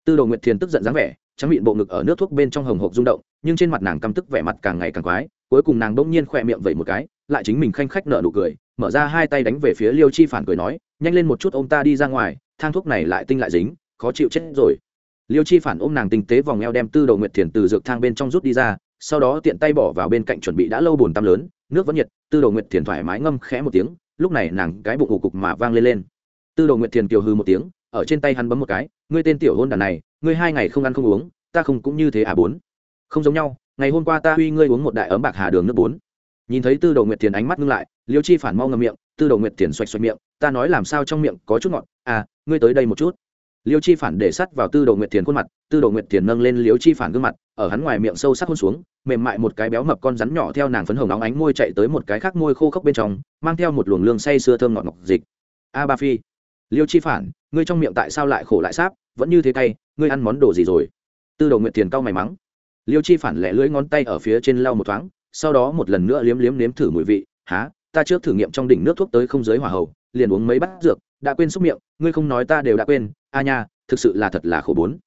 Tư đầu nguyệt tiền tức giận dáng vẻ, trắng miệng bộ ngực ở nước thuốc bên trong hồng hộc rung động, nhưng trên mặt nàng căm tức vẻ mặt càng ngày càng quái cuối cùng nàng bỗng nhiên khỏe miệng vậy một cái, lại chính mình khanh khách nợ nụ cười, mở ra hai tay đánh về phía liêu chi phản cười nói, nhanh lên một chút ô m ta đi ra ngoài, thang thuốc này lại tinh lại dính, khó chịu chết rồi. Liêu chi phản ôm nàng tinh tế vòng eo đem tư đầu nguyệt thiền từ dược thang bên trong rút đi ra, sau đó tiện tay bỏ vào bên cạnh chuẩn bị đã lâu bồn tăm lớn, nước vẫn nhiệt, tư đầu nguyệt thiền thoải mái ngâm khẽ một tiếng, lúc này nàng cái bụng ủ cục mà vang lên lên. Tư đầu nguyệt thiền kiều hư một tiếng, ở trên tay hắn bấm một cái, ngươi tên tiểu hôn đàn này, ngươi hai ngày không ăn không uống, ta không cũng như thế à bốn? Không giống nhau ngày hôm qua ta huy ngươi uống một đại ấm bạc hà đường nước bốn. Nhìn thấy tư đầu nguyệt thiền ánh mắt ngưng lại, liêu chi phản mau ngầm miệng, tư đầu nguyệt thiền xoạch xoạch miệng, ta nói làm sao trong miệng có chút ngọt à ngươi tới đây một chút. Liêu chi phản để sắt vào tư đầu nguyệt thiền khuôn mặt, tư đầu nguyệt thiền nâng lên liêu chi phản gương mặt, ở hắn ngoài miệng sâu sắc hôn xuống, mềm mại một cái béo mập con rắn nhỏ theo nàng phấn hồng óng ánh môi chạy tới một cái khác môi khô khốc bên trong, mang theo một luồng lương say sưa thơm ngọt ngọt dịch. A ba phi, liêu chi phản, ngươi trong miệng tại sao lại khổ lại sáp, vẫn như thế cay, ngươi ăn món đồ gì rồi? Tư đầu nguyệt thiền cau mày mắng liêu chi phản lẻ lưỡi ngón tay ở phía trên lau một thoáng, sau đó một lần nữa liếm liếm nếm thử mùi vị há ta trước thử nghiệm trong đỉnh nước thuốc tới không giới hỏa hầu, liền uống mấy bát dược, đã quên xúc miệng, ngươi không nói ta đều đã quên, a nha, thực sự là thật là khổ bốn.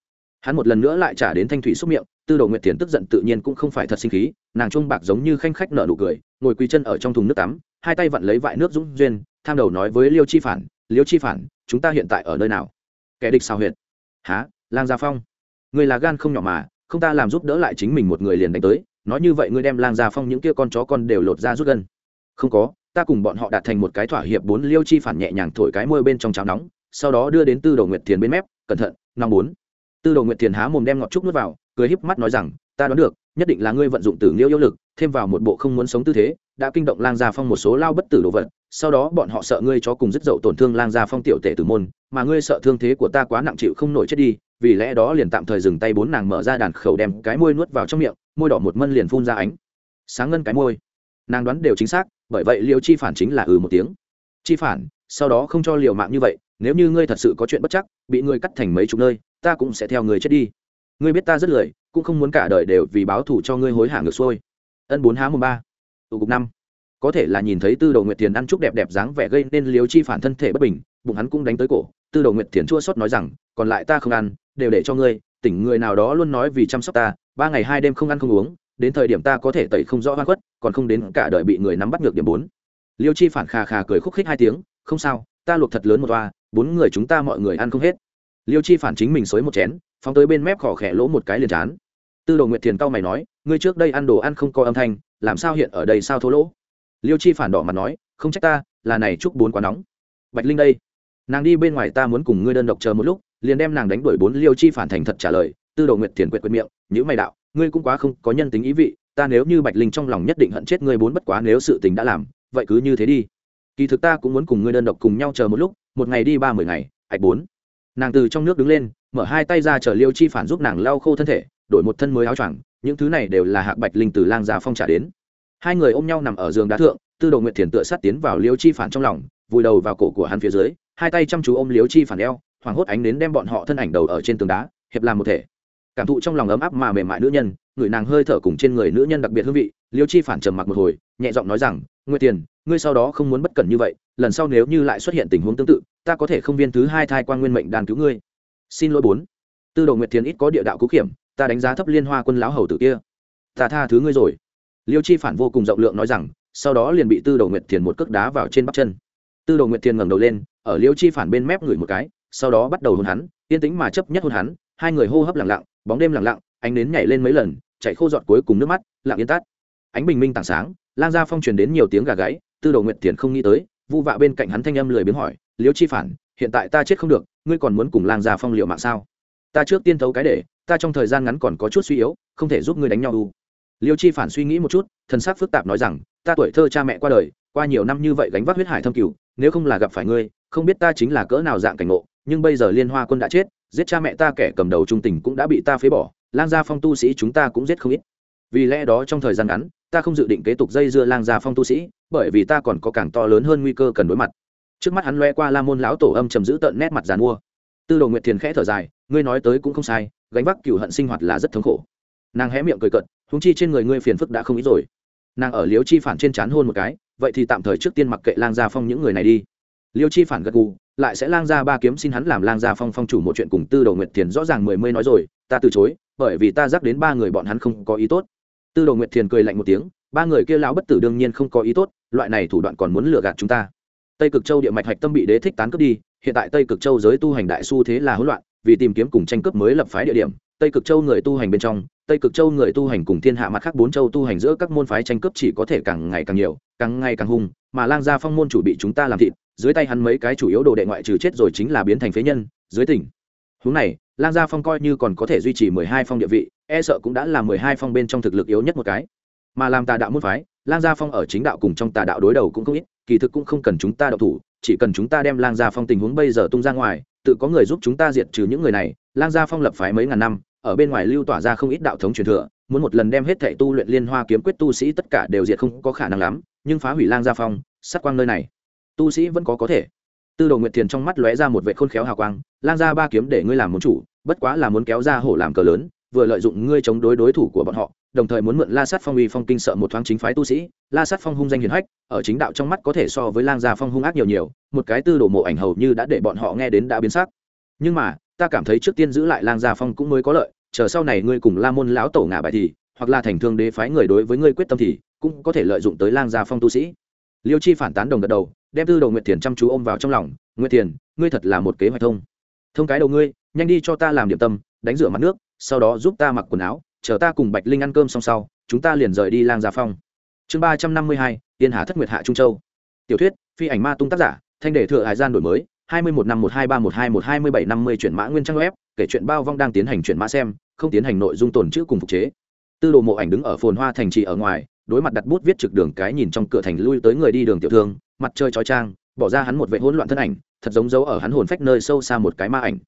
Hắn một lần nữa lại trả đến thanh thủy xúc miệng, tư đồ nguyệt thiền tức giận tự nhiên cũng không phải thật sinh khí, nàng trung bạc giống như khanh khách nở nụ cười, ngồi quỳ chân ở trong thùng nước tắm, hai tay vặn lấy vại nước dũng duyên, tham đầu nói với liêu chi phản, liêu chi phản, chúng ta hiện tại ở nơi nào? Kẻ địch sao huyệt. Há lang gia phong. Người là gan không nhỏ mà không ta làm giúp đỡ lại chính mình một người liền đánh tới, nói như vậy ngươi đem lang gia phong những kia con chó con đều lột ra rút gân. Không có, ta cùng bọn họ đạt thành một cái thỏa hiệp bốn liêu chi phản nhẹ nhàng thổi cái môi bên trong cháo nóng, sau đó đưa đến tư đồ nguyệt thiền bên mép, cẩn thận năm bốn. Tư đồ nguyệt thiền há mồm đem ngọt trúc nuốt vào, cười híp mắt nói rằng, ta đoán được, nhất định là ngươi vận dụng tử liêu yêu lực, thêm vào một bộ không muốn sống tư thế, đã kinh động lang gia phong một số lao bất tử đồ vật, sau đó bọn họ sợ ngươi chó cùng dứt dậu tổn thương lang gia phong tiểu tể tử môn, mà ngươi sợ thương thế của ta quá nặng chịu không nổi chết đi vì lẽ đó liền tạm thời dừng tay bốn nàng mở ra đàn khẩu đem cái môi nuốt vào trong miệng, môi đỏ một mân liền phun ra ánh sáng ngân cái môi. Nàng đoán đều chính xác, bởi vậy liêu chi phản chính là ừ một tiếng. Chi phản, sau đó không cho liều mạng như vậy, nếu như ngươi thật sự có chuyện bất chắc, bị ngươi cắt thành mấy chục nơi, ta cũng sẽ theo người chết đi. Ngươi biết ta rất lười, cũng không muốn cả đời đều vì báo thù cho ngươi hối hả ngược xuôi. Ân bốn há mùng ba. Tụ cục năm. Có thể là nhìn thấy tư đồ nguyệt tiền ăn chúc đẹp đẹp dáng vẻ gây nên liếu chi phản thân thể bất bình, bụng hắn cũng đánh tới cổ. Tư đồ nguyệt tiền chua xót nói rằng, còn lại ta không ăn đều để cho ngươi, tỉnh người nào đó luôn nói vì chăm sóc ta, ba ngày hai đêm không ăn không uống, đến thời điểm ta có thể tẩy không rõ hoa khuất, còn không đến cả đời bị người nắm bắt ngược điểm bốn. Liêu chi phản khà khà cười khúc khích hai tiếng, không sao, ta luộc thật lớn một toa, bốn người chúng ta mọi người ăn không hết. Liêu chi phản chính mình xới một chén, phóng tới bên mép khỏ khẽ lỗ một cái liền chán. Tư đồ nguyệt thiền cao mày nói, ngươi trước đây ăn đồ ăn không có âm thanh, làm sao hiện ở đây sao thô lỗ? Liêu chi phản đỏ mặt nói, không trách ta, là này chúc bốn quá nóng. Bạch linh đây, nàng đi bên ngoài ta muốn cùng ngươi đơn độc chờ một lúc liền đem nàng đánh đuổi bốn liêu chi phản thành thật trả lời, tư đồ nguyệt thiền quyệt quyệt miệng, nhữ mày đạo, ngươi cũng quá không có nhân tính ý vị, ta nếu như bạch linh trong lòng nhất định hận chết ngươi bốn bất quá nếu sự tình đã làm, vậy cứ như thế đi. Kỳ thực ta cũng muốn cùng ngươi đơn độc cùng nhau chờ một lúc, một ngày đi ba mười ngày ạch bốn. Nàng từ trong nước đứng lên, mở hai tay ra chờ liêu chi phản giúp nàng lau khô thân thể, đổi một thân mới áo choàng, những thứ này đều là hạc bạch linh từ lang già phong trả đến. Hai người ôm nhau nằm ở giường đá thượng, tư đồ nguyệt thiền tựa sát tiến vào liêu chi phản trong lòng, vùi đầu vào cổ của hắn phía dưới, hai tay chăm chú ôm liêu chi phản eo hoảng hốt ánh đến đem bọn họ thân ảnh đầu ở trên tường đá, hiệp làm một thể. Cảm thụ trong lòng ấm áp mà mềm mại nữ nhân, người nàng hơi thở cùng trên người nữ nhân đặc biệt hương vị, liêu chi phản trầm mặc một hồi, nhẹ giọng nói rằng, nguyệt tiền, ngươi sau đó không muốn bất cẩn như vậy, lần sau nếu như lại xuất hiện tình huống tương tự, ta có thể không viên thứ hai thai quan nguyên mệnh đàn cứu ngươi. Xin lỗi bốn. Tư đồ nguyệt thiền ít có địa đạo cứu kiểm ta đánh giá thấp liên hoa quân lão hầu tử kia. Ta tha thứ ngươi rồi. Liêu chi phản vô cùng rộng lượng nói rằng, sau đó liền bị tư đồ nguyệt thiền một cước đá vào trên bắp chân. Tư đồ nguyệt thiền ngẩng đầu lên, ở liêu chi phản bên mép ngửi một cái sau đó bắt đầu hôn hắn, yên tĩnh mà chấp nhất hôn hắn, hai người hô hấp lặng lặng, bóng đêm lặng lặng, ánh nến nhảy lên mấy lần, chạy khô giọt cuối cùng nước mắt, lặng yên tắt. Ánh bình minh tảng sáng, lang gia phong truyền đến nhiều tiếng gà gáy, tư đồ nguyệt tiền không nghĩ tới, vu vạ bên cạnh hắn thanh âm lười biếng hỏi, liêu chi phản, hiện tại ta chết không được, ngươi còn muốn cùng lang gia phong liệu mạng sao? Ta trước tiên thấu cái để, ta trong thời gian ngắn còn có chút suy yếu, không thể giúp ngươi đánh nhau u liêu chi phản suy nghĩ một chút, thần sắc phức tạp nói rằng, ta tuổi thơ cha mẹ qua đời, qua nhiều năm như vậy gánh vác huyết hải thâm cửu nếu không là gặp phải ngươi, không biết ta chính là cỡ nào dạng cảnh ngộ nhưng bây giờ liên hoa quân đã chết, giết cha mẹ ta kẻ cầm đầu trung tình cũng đã bị ta phế bỏ, lang gia phong tu sĩ chúng ta cũng giết không ít. Vì lẽ đó trong thời gian ngắn, ta không dự định kế tục dây dưa lang gia phong tu sĩ, bởi vì ta còn có càng to lớn hơn nguy cơ cần đối mặt. Trước mắt hắn loe qua la môn lão tổ âm trầm giữ tận nét mặt dàn mua. Tư đồ nguyệt thiền khẽ thở dài, ngươi nói tới cũng không sai, gánh vác cựu hận sinh hoạt là rất thống khổ. Nàng hé miệng cười cận húng chi trên người ngươi phiền phức đã không ít rồi. Nàng ở liếu chi phản trên c h á n hôn một cái, vậy thì tạm thời trước tiên mặc kệ lang gia phong những người này đi. Liêu chi phản gật gù lại sẽ lang gia ba kiếm xin hắn làm lang gia phong phong chủ một chuyện cùng tư đồ nguyệt thiền rõ ràng mười mươi nói rồi, ta từ chối, bởi vì ta dắt đến ba người bọn hắn không có ý tốt. Tư đồ nguyệt thiền cười lạnh một tiếng, ba người kia lão bất tử đương nhiên không có ý tốt, loại này thủ đoạn còn muốn lừa gạt chúng ta. Tây cực châu địa mạch hạch tâm bị đế thích tán cướp đi, hiện tại tây cực châu giới tu hành đại xu thế là hỗn loạn, vì tìm kiếm cùng tranh cướp mới lập phái địa điểm, tây cực châu người tu hành bên trong, tây cực châu người tu hành cùng thiên hạ mặt khác bốn châu tu hành giữa các môn phái tranh cướp chỉ có thể càng ngày càng nhiều, càng ngày càng hung mà lang gia phong môn chủ bị chúng ta làm thịt dưới tay hắn mấy cái chủ yếu đồ đệ ngoại trừ chết rồi chính là biến thành phế nhân, dưới tỉnh hướng này, lang gia phong coi như còn có thể duy trì mười hai phong địa vị e sợ cũng đã là mười hai phong bên trong thực lực yếu nhất một cái. Mà làm tà đạo môn phái, lang gia phong ở chính đạo cùng trong tà đạo đối đầu cũng không ít, kỳ thực cũng không cần chúng ta đậu thủ, chỉ cần chúng ta đem lang gia phong tình huống bây giờ tung ra ngoài, tự có người giúp chúng ta diệt trừ những người này, lang gia phong lập phái mấy ngàn năm, ở bên ngoài lưu tỏa ra không ít đạo thống truyền thừa, muốn một lần đem hết thệ tu luyện liên hoa kiếm quyết tu sĩ tất cả đều diệt không có khả năng lắm, nhưng phá hủy lang gia phong sát quang nơi này tu sĩ vẫn có có thể. Tư đồ nguyệt thiền trong mắt lóe ra một vệ khôn khéo hào quang, lang gia ba kiếm để ngươi làm môn chủ, bất quá là muốn kéo ra hổ làm cờ lớn, vừa lợi dụng ngươi chống đối đối thủ của bọn họ, đồng thời muốn mượn la sát phong uy phong kinh sợ một thoáng chính phái tu sĩ. La sát phong hung danh hiền hách, ở chính đạo trong mắt có thể so với lang gia phong hung ác nhiều nhiều, một cái tư đồ mộ ảnh hầu như đã để bọn họ nghe đến đã biến sắc. Nhưng mà, ta cảm thấy trước tiên giữ lại lang gia phong cũng mới có lợi, chờ sau này ngươi cùng la môn lão tổ ngả bài thì, hoặc là thành thương đế phái người đối với ngươi quyết tâm thì, cũng có thể lợi dụng tới lang gia phong tu sĩ liêu chi phản tán đồng gật đầu, đem tư đồ nguyệt thiền chăm chú ôm vào trong lòng. Nguyệt thiền, ngươi thật là một kế hoạch thông. Thông cái đầu ngươi, nhanh đi cho ta làm điểm tâm, đánh rửa mặt nước, sau đó giúp ta mặc quần áo, chờ ta cùng bạch linh ăn cơm xong sau, chúng ta liền rời đi lang gia phong. Chương ba trăm năm mươi hai, tiên hà thất nguyệt hạ trung châu. Tiểu thuyết, phi ảnh ma tung tác giả, thanh đề thừa hải gian đổi mới, hai mươi một năm một hai ba một hai một hai mươi bảy năm mươi chuyển mã nguyên trang web, kể chuyện bao vong đang tiến hành chuyển mã xem, không tiến hành nội dung tồn chữ cùng phục chế. Tư đồ mộ ảnh đứng ở phồn hoa thành trì ở ngoài đối mặt đặt bút viết trực đường cái nhìn trong cửa thành lui tới người đi đường tiểu thương, mặt trời chói trang, bỏ ra hắn một vệ hỗn loạn thân ảnh, thật giống dấu ở hắn hồn phách nơi sâu xa một cái ma ảnh.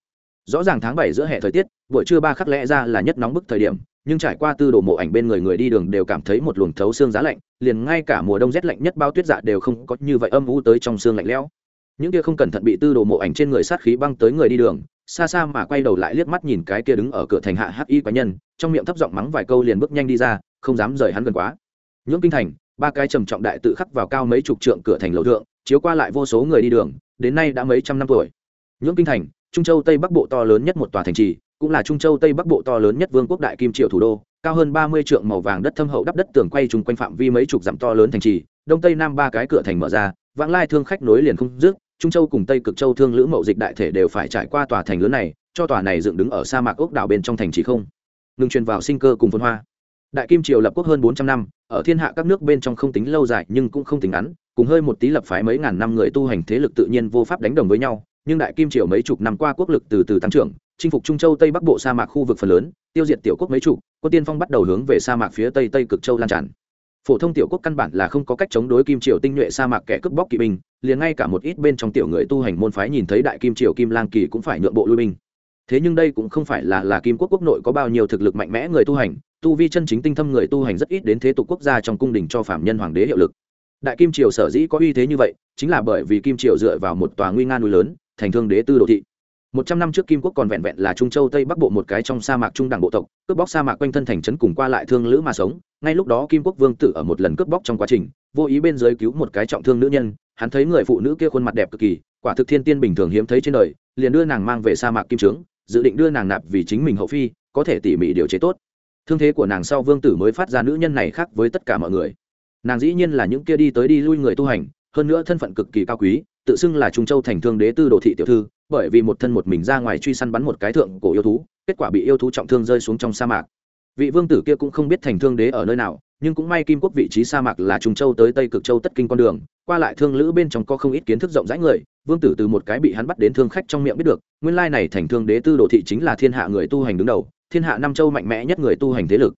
Rõ ràng tháng bảy giữa hè thời tiết, buổi trưa ba khắc lẽ ra là nhất nóng bức thời điểm, nhưng trải qua tư đồ mộ ảnh bên người người đi đường đều cảm thấy một luồng thấu xương giá lạnh, liền ngay cả mùa đông rét lạnh nhất bao tuyết dạ đều không có như vậy âm u tới trong xương lạnh lẽo. Những kia không cẩn thận bị tư đồ mộ ảnh trên người sát khí băng tới người đi đường, xa xa mà quay đầu lại liếc mắt nhìn cái kia đứng ở cửa thành hạ hắc y quái nhân, trong miệng thấp giọng mắng vài câu liền bước nhanh đi ra, không dám rời hắn gần quá nhưỡng kinh thành, ba cái trầm trọng đại tự khắc vào cao mấy chục trượng cửa thành lầu thượng, chiếu qua lại vô số người đi đường, đến nay đã mấy trăm năm tuổi. Nhưỡng kinh thành, trung châu tây bắc bộ to lớn nhất một tòa thành trì, cũng là trung châu tây bắc bộ to lớn nhất vương quốc đại kim triệu thủ đô, cao hơn ba mươi trượng màu vàng đất thâm hậu đắp đất tường quay trùng quanh phạm vi mấy chục dặm to lớn thành trì, đông tây nam ba cái cửa thành mở ra, vãng lai thương khách nối liền không dứt, trung châu cùng tây cực châu thương lữ mậu dịch đại thể đều phải trải qua tòa thành lớn này, cho tòa này dựng đứng ở sa mạc ốc đảo bên trong thành trì không. Ngừng truyền vào sinh cơ cùng phân hoa đại kim triều lập quốc hơn bốn trăm năm, ở thiên hạ các nước bên trong không tính lâu dài nhưng cũng không tính ngắn, cùng hơi một tí lập phái mấy ngàn năm người tu hành thế lực tự nhiên vô pháp đánh đồng với nhau, nhưng đại kim triều mấy chục năm qua quốc lực từ từ tăng trưởng, chinh phục trung châu tây bắc bộ sa mạc khu vực phần lớn, tiêu diệt tiểu quốc mấy chục, quân tiên phong bắt đầu hướng về sa mạc phía tây tây cực châu lan tràn. Phổ thông tiểu quốc căn bản là không có cách chống đối kim triều tinh nhuệ sa mạc kẻ cướp bóc kỵ binh, liền ngay cả một ít bên trong tiểu người tu hành môn phái nhìn thấy đại kim triều kim lang kỳ cũng phải nhượng bộ lui binh thế nhưng đây cũng không phải là là kim quốc quốc nội có bao nhiêu thực lực mạnh mẽ người tu hành, tu vi chân chính tinh thâm người tu hành rất ít đến thế tục quốc gia trong cung đình cho phạm nhân hoàng đế hiệu lực. Đại kim triều sở dĩ có uy thế như vậy, chính là bởi vì kim triều dựa vào một tòa nguy nga núi lớn, thành thương đế tư đồ thị. Một trăm năm trước kim quốc còn vẹn vẹn là trung châu tây bắc bộ một cái trong sa mạc trung đẳng bộ tộc, cướp bóc sa mạc quanh thân thành trấn cùng qua lại thương lữ mà sống. Ngay lúc đó kim quốc vương tử ở một lần cướp bóc trong quá trình, vô ý bên dưới cứu một cái trọng thương nữ nhân, hắn thấy người phụ nữ kia khuôn mặt đẹp cực kỳ, quả thực thiên tiên bình thường hiếm thấy trên đời, liền đưa nàng mang về sa mạc kim trướng dự định đưa nàng nạp vì chính mình hậu phi, có thể tỉ mỉ điều chế tốt. Thương thế của nàng sau vương tử mới phát ra nữ nhân này khác với tất cả mọi người. Nàng dĩ nhiên là những kia đi tới đi lui người tu hành, hơn nữa thân phận cực kỳ cao quý, tự xưng là trung châu thành thương đế tư đồ thị tiểu thư, bởi vì một thân một mình ra ngoài truy săn bắn một cái thượng cổ yêu thú, kết quả bị yêu thú trọng thương rơi xuống trong sa mạc. Vị vương tử kia cũng không biết thành thương đế ở nơi nào, nhưng cũng may kim quốc vị trí sa mạc là trung châu tới tây cực châu tất kinh con đường qua lại thương lữ bên trong có không ít kiến thức rộng rãi người, vương tử từ một cái bị hắn bắt đến thương khách trong miệng biết được, nguyên lai này thành thương đế tư đồ thị chính là thiên hạ người tu hành đứng đầu, thiên hạ năm châu mạnh mẽ nhất người tu hành thế lực.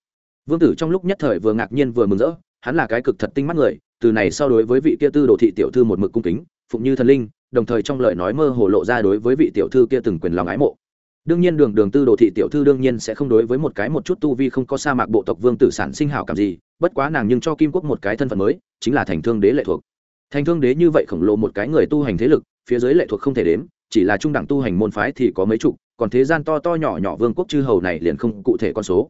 Vương tử trong lúc nhất thời vừa ngạc nhiên vừa mừng rỡ, hắn là cái cực thật tinh mắt người, từ này so đối với vị kia tư đồ thị tiểu thư một mực cung kính, phụng như thần linh, đồng thời trong lời nói mơ hồ lộ ra đối với vị tiểu thư kia từng quyền lòng ái mộ. Đương nhiên đường đường tư đồ thị tiểu thư đương nhiên sẽ không đối với một cái một chút tu vi không có sa mạc bộ tộc vương tử sản sinh hảo cảm gì, bất quá nàng nhưng cho kim quốc một cái thân phận mới, chính là thành thương đế lệ thuộc thành thương đế như vậy khổng lồ một cái người tu hành thế lực, phía dưới lệ thuộc không thể đếm, chỉ là trung đẳng tu hành môn phái thì có mấy chục, còn thế gian to to nhỏ nhỏ vương quốc chư hầu này liền không cụ thể con số.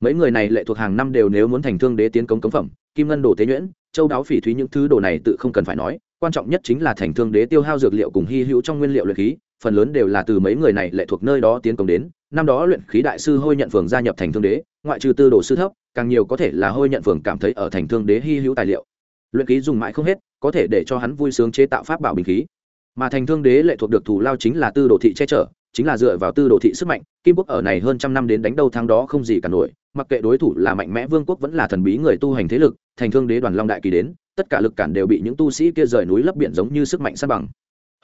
Mấy người này lệ thuộc hàng năm đều nếu muốn thành thương đế tiến cống cống phẩm, kim ngân đồ tế nhuyễn, châu đáo phỉ thúy những thứ đồ này tự không cần phải nói, quan trọng nhất chính là thành thương đế tiêu hao dược liệu cùng hy hữu trong nguyên liệu luyện khí, phần lớn đều là từ mấy người này lệ thuộc nơi đó tiến công đến, năm đó luyện khí đại sư hôi nhận phường gia nhập thành thương đế, ngoại trừ tư đồ sư thấp, càng nhiều có thể là hôi nhận phường cảm thấy ở thành thương đế hy hữu tài liệu luyện khí dùng mãi không hết, có thể để cho hắn vui sướng chế tạo pháp bảo bình khí. Mà thành thương đế lệ thuộc được thủ lao chính là tư đồ thị che chở, chính là dựa vào tư đồ thị sức mạnh, kim quốc ở này hơn trăm năm đến đánh đâu thắng đó không gì cả nổi, mặc kệ đối thủ là mạnh mẽ vương quốc vẫn là thần bí người tu hành thế lực, thành thương đế đoàn long đại kỳ đến, tất cả lực cản đều bị những tu sĩ kia rời núi lấp biển giống như sức mạnh sát bằng.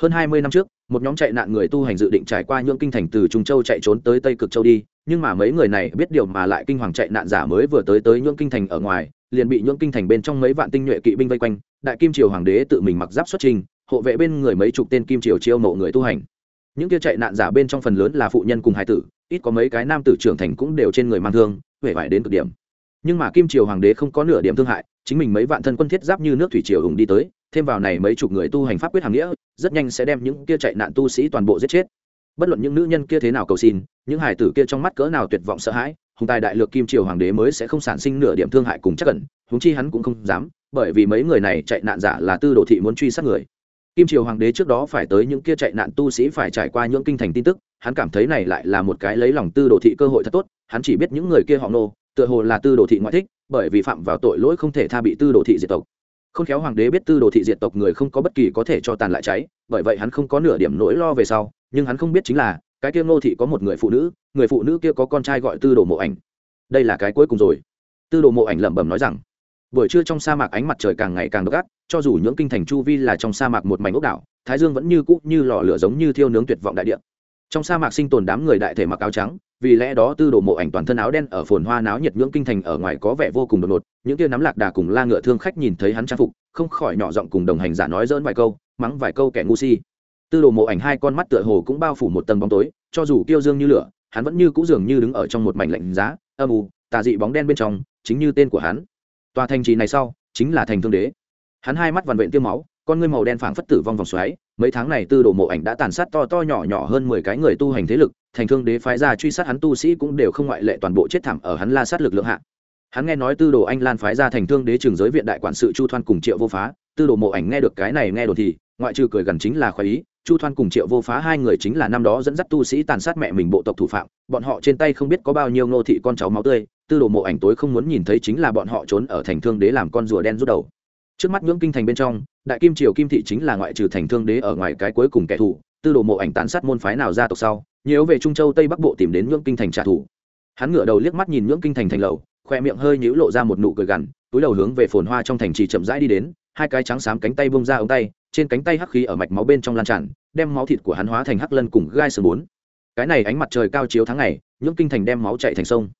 Hơn hai mươi năm trước, một nhóm chạy nạn người tu hành dự định trải qua những kinh thành từ trung châu chạy trốn tới tây cực châu đi, nhưng mà mấy người này biết điều mà lại kinh hoàng chạy nạn giả mới vừa tới tới những kinh thành ở ngoài liền bị nhuộm kinh thành bên trong mấy vạn tinh nhuệ kỵ binh vây quanh, đại kim triều hoàng đế tự mình mặc giáp xuất trình, hộ vệ bên người mấy chục tên kim triều chiêu mộ người tu hành. Những kia chạy nạn giả bên trong phần lớn là phụ nhân cùng hai tử, ít có mấy cái nam tử trưởng thành cũng đều trên người mang thương huệ vải đến cực điểm. Nhưng mà kim triều hoàng đế không có nửa điểm thương hại, chính mình mấy vạn thân quân thiết giáp như nước thủy triều hùng đi tới, thêm vào này mấy chục người tu hành pháp quyết hàng nghĩa, rất nhanh sẽ đem những kia chạy nạn tu sĩ toàn bộ giết chết. Bất luận những nữ nhân kia thế nào cầu xin, những hải tử kia trong mắt cỡ nào tuyệt vọng sợ hãi hùng tài đại lược kim triều hoàng đế mới sẽ không sản sinh nửa điểm thương hại cùng chắc cẩn húng chi hắn cũng không dám, bởi vì mấy người này chạy nạn giả là tư đồ thị muốn truy sát người. Kim triều hoàng đế trước đó phải tới những kia chạy nạn tu sĩ phải trải qua những kinh thành tin tức, hắn cảm thấy này lại là một cái lấy lòng tư đồ thị cơ hội thật tốt, hắn chỉ biết những người kia họ nô, tựa hồ là tư đồ thị ngoại thích, bởi vì phạm vào tội lỗi không thể tha bị tư đồ thị diệt tộc. Không khéo hoàng đế biết tư đồ thị diệt tộc người không có bất kỳ có thể cho tàn lại cháy, bởi vậy hắn không có nửa điểm nỗi lo về sau, nhưng hắn không biết chính là cái kia ngô thị có một người phụ nữ, người phụ nữ kia có con trai gọi tư đồ mộ ảnh. Đây là cái cuối cùng rồi. Tư đồ mộ ảnh lẩm bẩm nói rằng, buổi trưa trong sa mạc ánh mặt trời càng ngày càng gắt ác, cho dù những kinh thành chu vi là trong sa mạc một mảnh ốc đảo, thái dương vẫn như cũ như lò lửa giống như thiêu nướng tuyệt vọng đại địa. Trong sa mạc sinh tồn đám người đại thể mặc áo trắng, vì lẽ đó tư đồ mộ ảnh toàn thân áo đen ở phồn hoa náo nhiệt ngưỡng kinh thành ở ngoài có vẻ vô cùng đột ngột, những kia nắm lạc đà cùng la ngựa thương khách nhìn thấy hắn trang phục, không khỏi nhỏ giọng cùng đồng hành giả nói dỡn vài câu, mắng vài câu kẻ ngu si tư đồ mộ ảnh hai con mắt tựa hồ cũng bao phủ một tầng bóng tối, cho dù kiêu dương như lửa, hắn vẫn như cũ dường như đứng ở trong một mảnh lạnh giá, âm u, tà dị bóng đen bên trong, chính như tên của hắn. Tòa thành trì này sau, chính là thành thương đế. Hắn hai mắt vằn vện tiêu máu, con ngươi màu đen phảng phất tử vong vòng xoáy, mấy tháng này tư đồ mộ ảnh đã tàn sát to to nhỏ nhỏ hơn mười cái người tu hành thế lực, thành thương đế phái ra truy sát hắn tu sĩ cũng đều không ngoại lệ toàn bộ chết thảm ở hắn la sát lực lượng hạ. Hắn nghe nói tư đồ anh lan phái ra thành thương đế trường giới viện đại quản sự chu thoan cùng triệu vô phá, tư đồ mộ ảnh nghe được cái này nghe đồn thì, ngoại trừ cười gần chính là khoái ý chu thoan cùng triệu vô phá hai người chính là năm đó dẫn dắt tu sĩ tàn sát mẹ mình bộ tộc thủ phạm, bọn họ trên tay không biết có bao nhiêu ngô thị con cháu máu tươi, tư đồ mộ ảnh tối không muốn nhìn thấy chính là bọn họ trốn ở thành thương đế làm con rùa đen rút đầu. Trước mắt ngưỡng kinh thành bên trong, đại kim triều kim thị chính là ngoại trừ thành thương đế ở ngoài cái cuối cùng kẻ thù, tư đồ mộ ảnh tàn sát môn phái nào ra tộc sau, nhớ về trung châu tây bắc bộ tìm đến ngưỡng kinh thành trả thù. Hắn ngửa đầu liếc mắt nhìn ngưỡng kinh thành thành lầu, khoe miệng hơi nhũ lộ ra một nụ cười gằn, túi đầu hướng về phồn hoa trong thành trì chậm rãi đi đến, hai cái trắng xám cánh tay bông ra ống tay trên cánh tay hắc khí ở mạch máu bên trong lan tràn, đem máu thịt của hắn hóa thành hắc lân cùng gai sườn bốn. Cái này ánh mặt trời cao chiếu tháng ngày, những kinh thành đem máu chạy thành sông.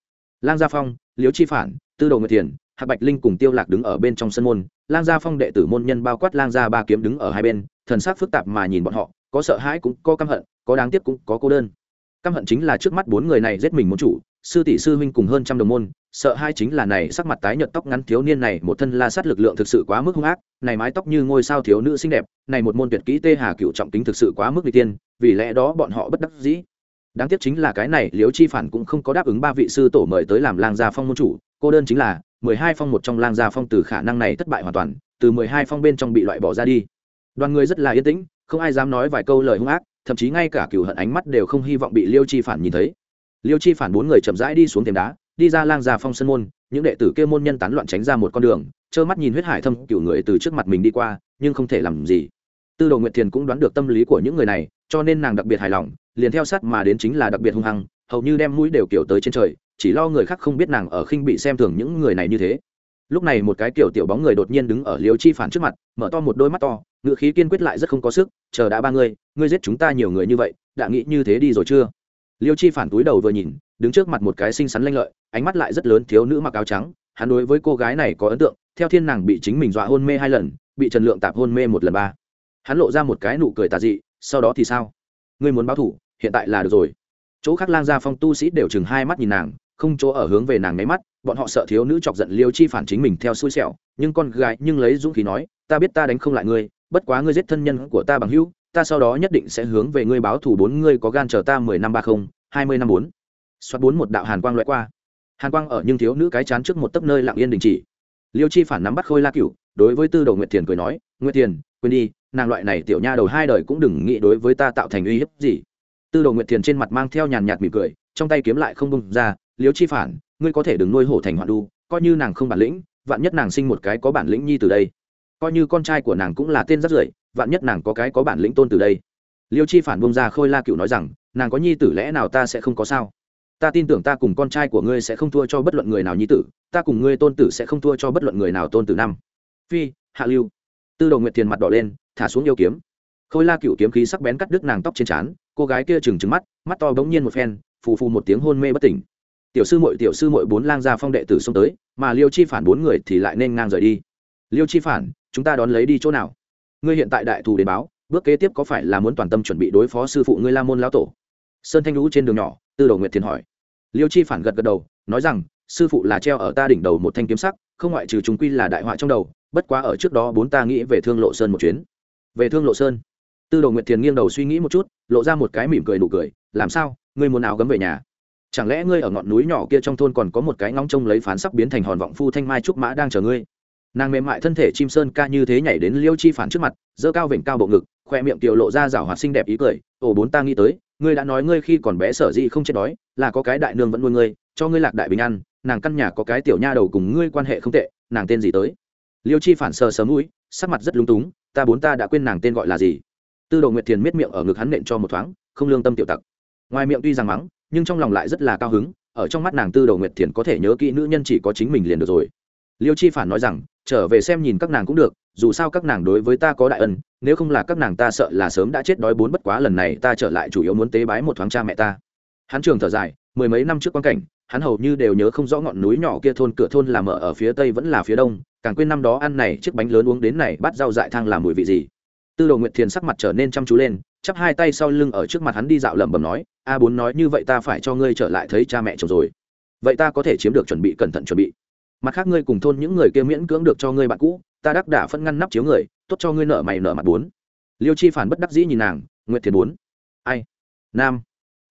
Lang gia phong liếu chi phản, tư đồ nguyệt thiền, hạc bạch linh cùng tiêu lạc đứng ở bên trong sân môn. Lang gia phong đệ tử môn nhân bao quát lang gia ba kiếm đứng ở hai bên, thần sắc phức tạp mà nhìn bọn họ, có sợ hãi cũng có căm hận, có đáng tiếc cũng có cô đơn. Căm hận chính là trước mắt bốn người này giết mình muốn chủ sư tỷ sư huynh cùng hơn trăm đồng môn, sợ hai chính là này sắc mặt tái nhợt tóc ngắn thiếu niên này, một thân la sát lực lượng thực sự quá mức hung ác, này mái tóc như ngôi sao thiếu nữ xinh đẹp, này một môn tuyệt kỹ tê hà cựu trọng tính thực sự quá mức vị tiên, vì lẽ đó bọn họ bất đắc dĩ. Đáng tiếc chính là cái này liếu chi phản cũng không có đáp ứng ba vị sư tổ mời tới làm lang gia phong môn chủ, cô đơn chính là, mười hai phong một trong lang gia phong từ khả năng này thất bại hoàn toàn, từ mười hai phong bên trong bị loại bỏ ra đi. Đoàn người rất là yên tĩnh, không ai dám nói vài câu lời hung ác, thậm chí ngay cả cửu hận ánh mắt đều không hy vọng bị liêu chi phản nhìn thấy liêu chi phản bốn người chậm rãi đi xuống thềm đá đi ra lang Già phong sân môn những đệ tử kia môn nhân tán loạn tránh ra một con đường trơ mắt nhìn huyết hải thâm cửu người từ trước mặt mình đi qua nhưng không thể làm gì. Tư đồ nguyệt thiền cũng đoán được tâm lý của những người này cho nên nàng đặc biệt hài lòng liền theo sát mà đến chính là đặc biệt hung hăng hầu như đem mũi đều kiểu tới trên trời chỉ lo người khác không biết nàng ở khinh bị xem thường những người này như thế. Lúc này một cái kiểu tiểu bóng người đột nhiên đứng ở liêu chi phản trước mặt mở to một đôi mắt to ngựa khí kiên quyết lại rất không có sức chờ đã ba người, ngươi giết chúng ta nhiều người như vậy đã nghĩ như thế đi rồi chưa? Liêu chi phản túi đầu vừa nhìn, đứng trước mặt một cái xinh xắn lanh lợi, ánh mắt lại rất lớn thiếu nữ mặc áo trắng, hắn đối với cô gái này có ấn tượng, theo thiên nàng bị chính mình dọa hôn mê hai lần, bị trần lượng tạp hôn mê một lần ba. Hắn lộ ra một cái nụ cười tà dị, sau đó thì sao? Ngươi muốn báo thủ, hiện tại là được rồi. Chỗ khác lang gia phong tu sĩ đều chừng hai mắt nhìn nàng, không chỗ ở hướng về nàng nháy mắt, bọn họ sợ thiếu nữ chọc giận liêu chi phản chính mình theo xui xẻo, nhưng con gái nhưng lấy dũng khí nói, ta biết ta đánh không lại ngươi, bất quá ngươi giết thân nhân của ta bằng hữu ta sau đó nhất định sẽ hướng về ngươi báo thủ bốn ngươi có gan chờ ta mười năm ba không, hai mươi năm bốn. Xoát bốn một đạo hàn quang loại qua. Hàn quang ở nhưng thiếu nữ cái chán trước một tấc nơi lặng yên đình chỉ. Liêu chi phản nắm bắt khôi la cựu đối với tư đầu nguyệt thiền cười nói, nguyệt thiền, quên đi, nàng loại này tiểu nha đầu hai đời cũng đừng nghĩ đối với ta tạo thành uy hiếp gì. Tư đầu nguyệt thiền trên mặt mang theo nhàn nhạt mỉm cười, trong tay kiếm lại không bông ra, liêu chi phản, ngươi có thể đừng nuôi hổ thành hoạn đu, coi như nàng không bản lĩnh, vạn nhất nàng sinh một cái có bản lĩnh nhi từ đây. Coi như con trai của nàng cũng là tên rất rưởi vạn nhất nàng có cái có bản lĩnh tôn từ đây. Liêu chi phản bông ra khôi la cựu nói rằng, nàng có nhi tử lẽ nào ta sẽ không có sao? Ta tin tưởng ta cùng con trai của ngươi sẽ không thua cho bất luận người nào nhi tử, ta cùng ngươi tôn tử sẽ không thua cho bất luận người nào tôn tử năm. Phi, hạ lưu. Tư đầu nguyệt thiền mặt đỏ lên, thả xuống yêu kiếm. Khôi la cựu kiếm khí sắc bén cắt đứt nàng tóc trên trán, cô gái kia trừng trừng mắt mắt to bỗng nhiên một phen, phù phù một tiếng hôn mê bất tỉnh. Tiểu sư mội tiểu sư mội bốn lang gia phong đệ tử xông tới, mà liêu chi phản bốn người thì lại nên ngang rời đi. Liêu chi phản, chúng ta đón lấy đi chỗ nào? Ngươi hiện tại đại thù đến báo, bước kế tiếp có phải là muốn toàn tâm chuẩn bị đối phó sư phụ ngươi la môn lão tổ? Sơn thanh lũ trên đường nhỏ, tư đầu nguyệt thiền hỏi. Liêu chi phản gật gật đầu, nói rằng, sư phụ là treo ở ta đỉnh đầu một thanh kiếm sắc, không ngoại trừ chúng quy là đại họa trong đầu, bất quá ở trước đó bốn ta nghĩ về thương lộ sơn một chuyến. Về thương lộ sơn? Tư đầu nguyệt thiền nghiêng đầu suy nghĩ một chút, lộ ra một cái mỉm cười nụ cười, làm sao, ngươi muốn áo gấm về nhà? Chẳng lẽ ngươi ở ngọn núi nhỏ kia trong thôn còn có một cái ngóng trông lấy phán sắc biến thành hòn vọng phu thanh mai trúc mã đang chờ ngươi? Nàng mềm mại thân thể chim sơn ca như thế nhảy đến liêu chi phản trước mặt dơ cao vểnh cao bộ ngực khoe miệng tiểu lộ ra rảo hoạt xinh đẹp ý cười. Ồ, bốn ta nghĩ tới, ngươi đã nói ngươi khi còn bé sở dĩ không chết đói, là có cái đại nương vẫn nuôi ngươi, cho ngươi lạc đại bình an, nàng căn nhà có cái tiểu nha đầu cùng ngươi quan hệ không tệ, nàng tên gì tới? Liêu chi phản sờ sớm mũi, sắc mặt rất lúng túng, ta bốn ta đã quên nàng tên gọi là gì? Tư đồ nguyệt thiền miết miệng ở ngực hắn nện cho một thoáng, không lương tâm tiểu tặc. Ngoài miệng tuy rằng mắng, nhưng trong lòng lại rất là cao hứng, ở trong mắt nàng tư đồ nguyệt thiền có thể nhớ kỹ nữ nhân chỉ có chính mình liền được rồi liêu chi phản nói rằng, trở về xem nhìn các nàng cũng được, dù sao các nàng đối với ta có đại ân, nếu không là các nàng ta sợ là sớm đã chết đói bốn bất quá lần này ta trở lại chủ yếu muốn tế bái một thoáng cha mẹ ta. Hắn trường thở dài, mười mấy năm trước quan cảnh, hắn hầu như đều nhớ không rõ ngọn núi nhỏ kia thôn, cửa thôn làm ở ở phía tây vẫn là phía đông, càng quên năm đó ăn này chiếc bánh lớn uống đến này bắt rau dại thang làm mùi vị gì. Tư đồ nguyệt thiền sắc mặt trở nên chăm chú lên, chắp hai tay sau lưng ở trước mặt hắn đi dạo lẩm bẩm nói, a bốn nói như vậy ta phải cho ngươi trở lại thấy cha mẹ chồng rồi. Vậy ta có thể chiếm được chuẩn bị cẩn thận chuẩn bị mặt khác ngươi cùng thôn những người kia miễn cưỡng được cho ngươi bạn cũ, ta đắc đả phân ngăn nắp chiếu người, tốt cho ngươi nợ mày nợ mặt bốn. Liêu chi phản bất đắc dĩ nhìn nàng, nguyệt thiền bốn. Ai? Nam.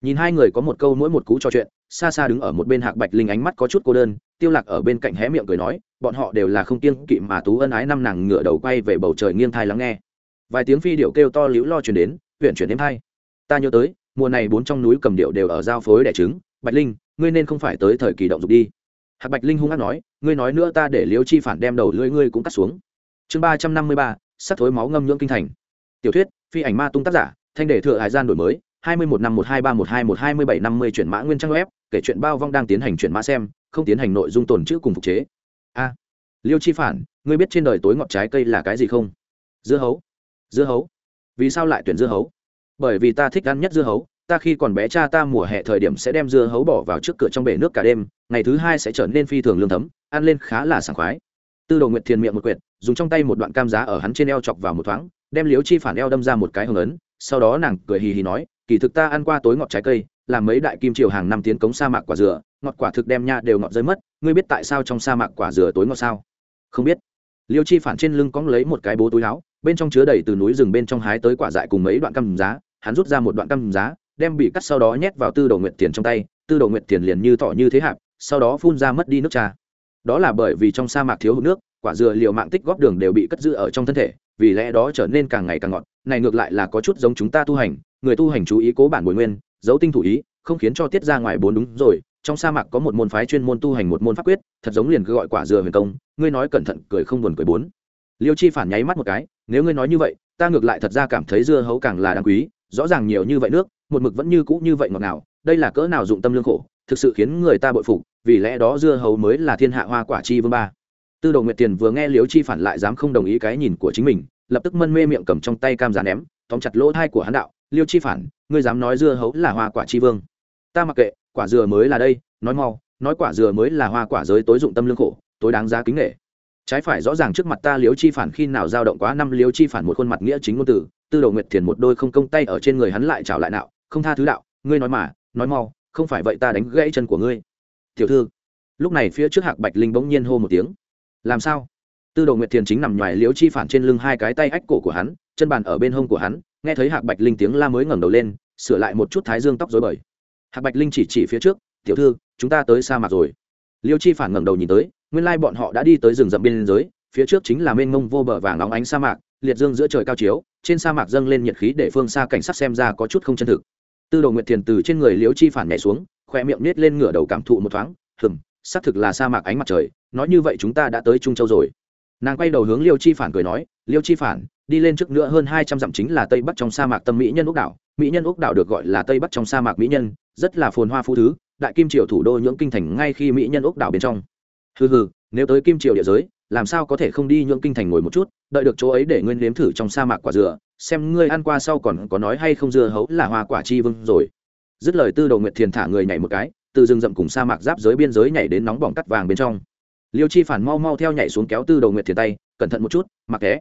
Nhìn hai người có một câu mỗi một cú trò chuyện, xa xa đứng ở một bên hạc bạch linh ánh mắt có chút cô đơn, tiêu lạc ở bên cạnh hé miệng cười nói, bọn họ đều là không kiêng kỵ mà tú ân ái năm nàng ngửa đầu quay về bầu trời nghiêng thai lắng nghe. Vài tiếng phi điệu kêu to liễu lo truyền đến, huyện chuyển đến hai ta nhớ tới, mùa này bốn trong núi cầm điệu đều ở giao phối đẻ trứng. Bạch linh, ngươi nên không phải tới thời kỳ động dục đi hạc bạch linh hung hát nói, ngươi nói nữa ta để liêu chi phản đem đầu lưỡi ngươi cũng cắt xuống. Chương ba trăm năm mươi ba sắc thối máu ngâm nhưỡng kinh thành. Tiểu thuyết, phi ảnh ma tung tác giả, thanh đề thừa hải gian đổi mới, hai mươi một năm một hai ba một hai một hai mươi bảy năm mươi chuyển mã nguyên trang web, kể chuyện bao vong đang tiến hành chuyển mã xem, không tiến hành nội dung tồn chữ cùng phục chế. A, liêu chi phản, ngươi biết trên đời tối ngọt trái cây là cái gì không? Dưa hấu. Dưa hấu. Vì sao lại tuyển dưa hấu? Bởi vì ta thích ăn nhất dưa hấu ta khi còn bé cha ta mùa hè thời điểm sẽ đem dưa hấu bỏ vào trước cửa trong bể nước cả đêm, ngày thứ hai sẽ trở nên phi thường lương thấm, ăn lên khá là sảng khoái. Tư đồ nguyệt thiền miệng một quyệt, dùng trong tay một đoạn cam giá ở hắn trên eo chọc vào một thoáng, đem liếu chi phản eo đâm ra một cái hồng ấn, sau đó nàng cười hì hì nói, kỳ thực ta ăn qua tối ngọt trái cây, làm mấy đại kim triều hàng năm tiến cống sa mạc quả dừa, ngọt quả thực đem nha đều ngọt rơi mất, ngươi biết tại sao trong sa mạc quả dừa tối ngọt sao? Không biết. Liêu chi phản trên lưng cóng lấy một cái bố túi áo, bên trong chứa đầy từ núi rừng bên trong hái tới quả dại cùng mấy đoạn cam giá, hắn rút ra một đoạn cam giá đem bị cắt sau đó nhét vào tư đồ nguyện tiền trong tay, tư đồ nguyện tiền liền như thỏ như thế hạp, sau đó phun ra mất đi nước trà. Đó là bởi vì trong sa mạc thiếu hụt nước, quả dừa liều mạng tích góp đường đều bị cất giữ ở trong thân thể, vì lẽ đó trở nên càng ngày càng ngọt, này ngược lại là có chút giống chúng ta tu hành, người tu hành chú ý cố bản bồi nguyên, giấu tinh thủ ý, không khiến cho tiết ra ngoài bốn đúng rồi, trong sa mạc có một môn phái chuyên môn tu hành một môn pháp quyết, thật giống liền cứ gọi quả dừa huyền công, ngươi nói cẩn thận cười không buồn cười bốn. Liêu chi phản nháy mắt một cái, nếu ngươi nói như vậy, ta ngược lại thật ra cảm thấy dưa hấu càng là đáng quý, rõ ràng nhiều như vậy nước một mực vẫn như cũ như vậy ngọt ngào, đây là cỡ nào dụng tâm lương khổ, thực sự khiến người ta bội phục, vì lẽ đó dưa hấu mới là thiên hạ hoa quả chi vương ba. Tư đồ nguyệt tiền vừa nghe liếu chi phản lại dám không đồng ý cái nhìn của chính mình, lập tức mân mê miệng cầm trong tay cam giá ném, tóm chặt lỗ thai của hắn đạo, liêu chi phản, ngươi dám nói dưa hấu là hoa quả chi vương? Ta mặc kệ, quả dừa mới là đây, nói mau, nói quả dừa mới là hoa quả giới tối dụng tâm lương khổ, tối đáng giá kính nghệ trái phải rõ ràng trước mặt ta liếu chi phản khi nào dao động quá năm liếu chi phản một khuôn mặt nghĩa chính ngôn từ, tư đồ nguyệt thiền một đôi không công tay ở trên người hắn lại trào lại nạo không tha thứ đạo, ngươi nói mà, nói mau, không phải vậy ta đánh gãy chân của ngươi. Tiểu thư, lúc này phía trước hạc bạch linh bỗng nhiên hô một tiếng. Làm sao? Tư đồ nguyệt thiền chính nằm ngoài liễu chi phản trên lưng hai cái tay ách cổ của hắn, chân bàn ở bên hông của hắn, nghe thấy hạc bạch linh tiếng la mới ngẩng đầu lên, sửa lại một chút thái dương tóc dối bời. Hạc bạch linh chỉ chỉ phía trước, tiểu thư, chúng ta tới sa mạc rồi. Liêu chi phản ngẩng đầu nhìn tới, nguyên lai bọn họ đã đi tới rừng rậm biên giới phía trước chính là mênh mông vô bờ vàng óng ánh sa mạc, liệt dương giữa trời cao chiếu, trên sa mạc dâng lên nhiệt khí để phương xa cảnh sắc xem ra có chút không chân thực tư đồ nguyệt thiền từ trên người liễu chi phản nhảy xuống, khoe miệng nết lên ngửa đầu cảm thụ một thoáng, hừm, xác thực là sa mạc ánh mặt trời, nói như vậy chúng ta đã tới trung châu rồi. Nàng quay đầu hướng liêu chi phản cười nói liêu chi phản, đi lên trước nữa hơn hai trăm dặm chính là tây bắc trong sa mạc tâm mỹ nhân úc đảo. Mỹ nhân úc đảo được gọi là tây bắc trong sa mạc mỹ nhân, rất là phồn hoa phú thứ, đại kim triều thủ đô nhưỡng kinh thành ngay khi mỹ nhân úc đảo bên trong. Hừ hừ, nếu tới kim triều địa giới, làm sao có thể không đi nhưỡng kinh thành ngồi một chút, đợi được chỗ ấy để nguyên nếm thử trong sa mạc quả dừa xem ngươi ăn qua sau còn có nói hay không dưa hấu là hoa quả chi vương rồi. Dứt lời tư đầu nguyệt thiền thả người nhảy một cái, từ rừng rậm cùng sa mạc giáp giới biên giới nhảy đến nóng bỏng cắt vàng bên trong. Liêu chi phản mau mau theo nhảy xuống kéo tư đầu nguyệt thiền tay, cẩn thận một chút, mặc té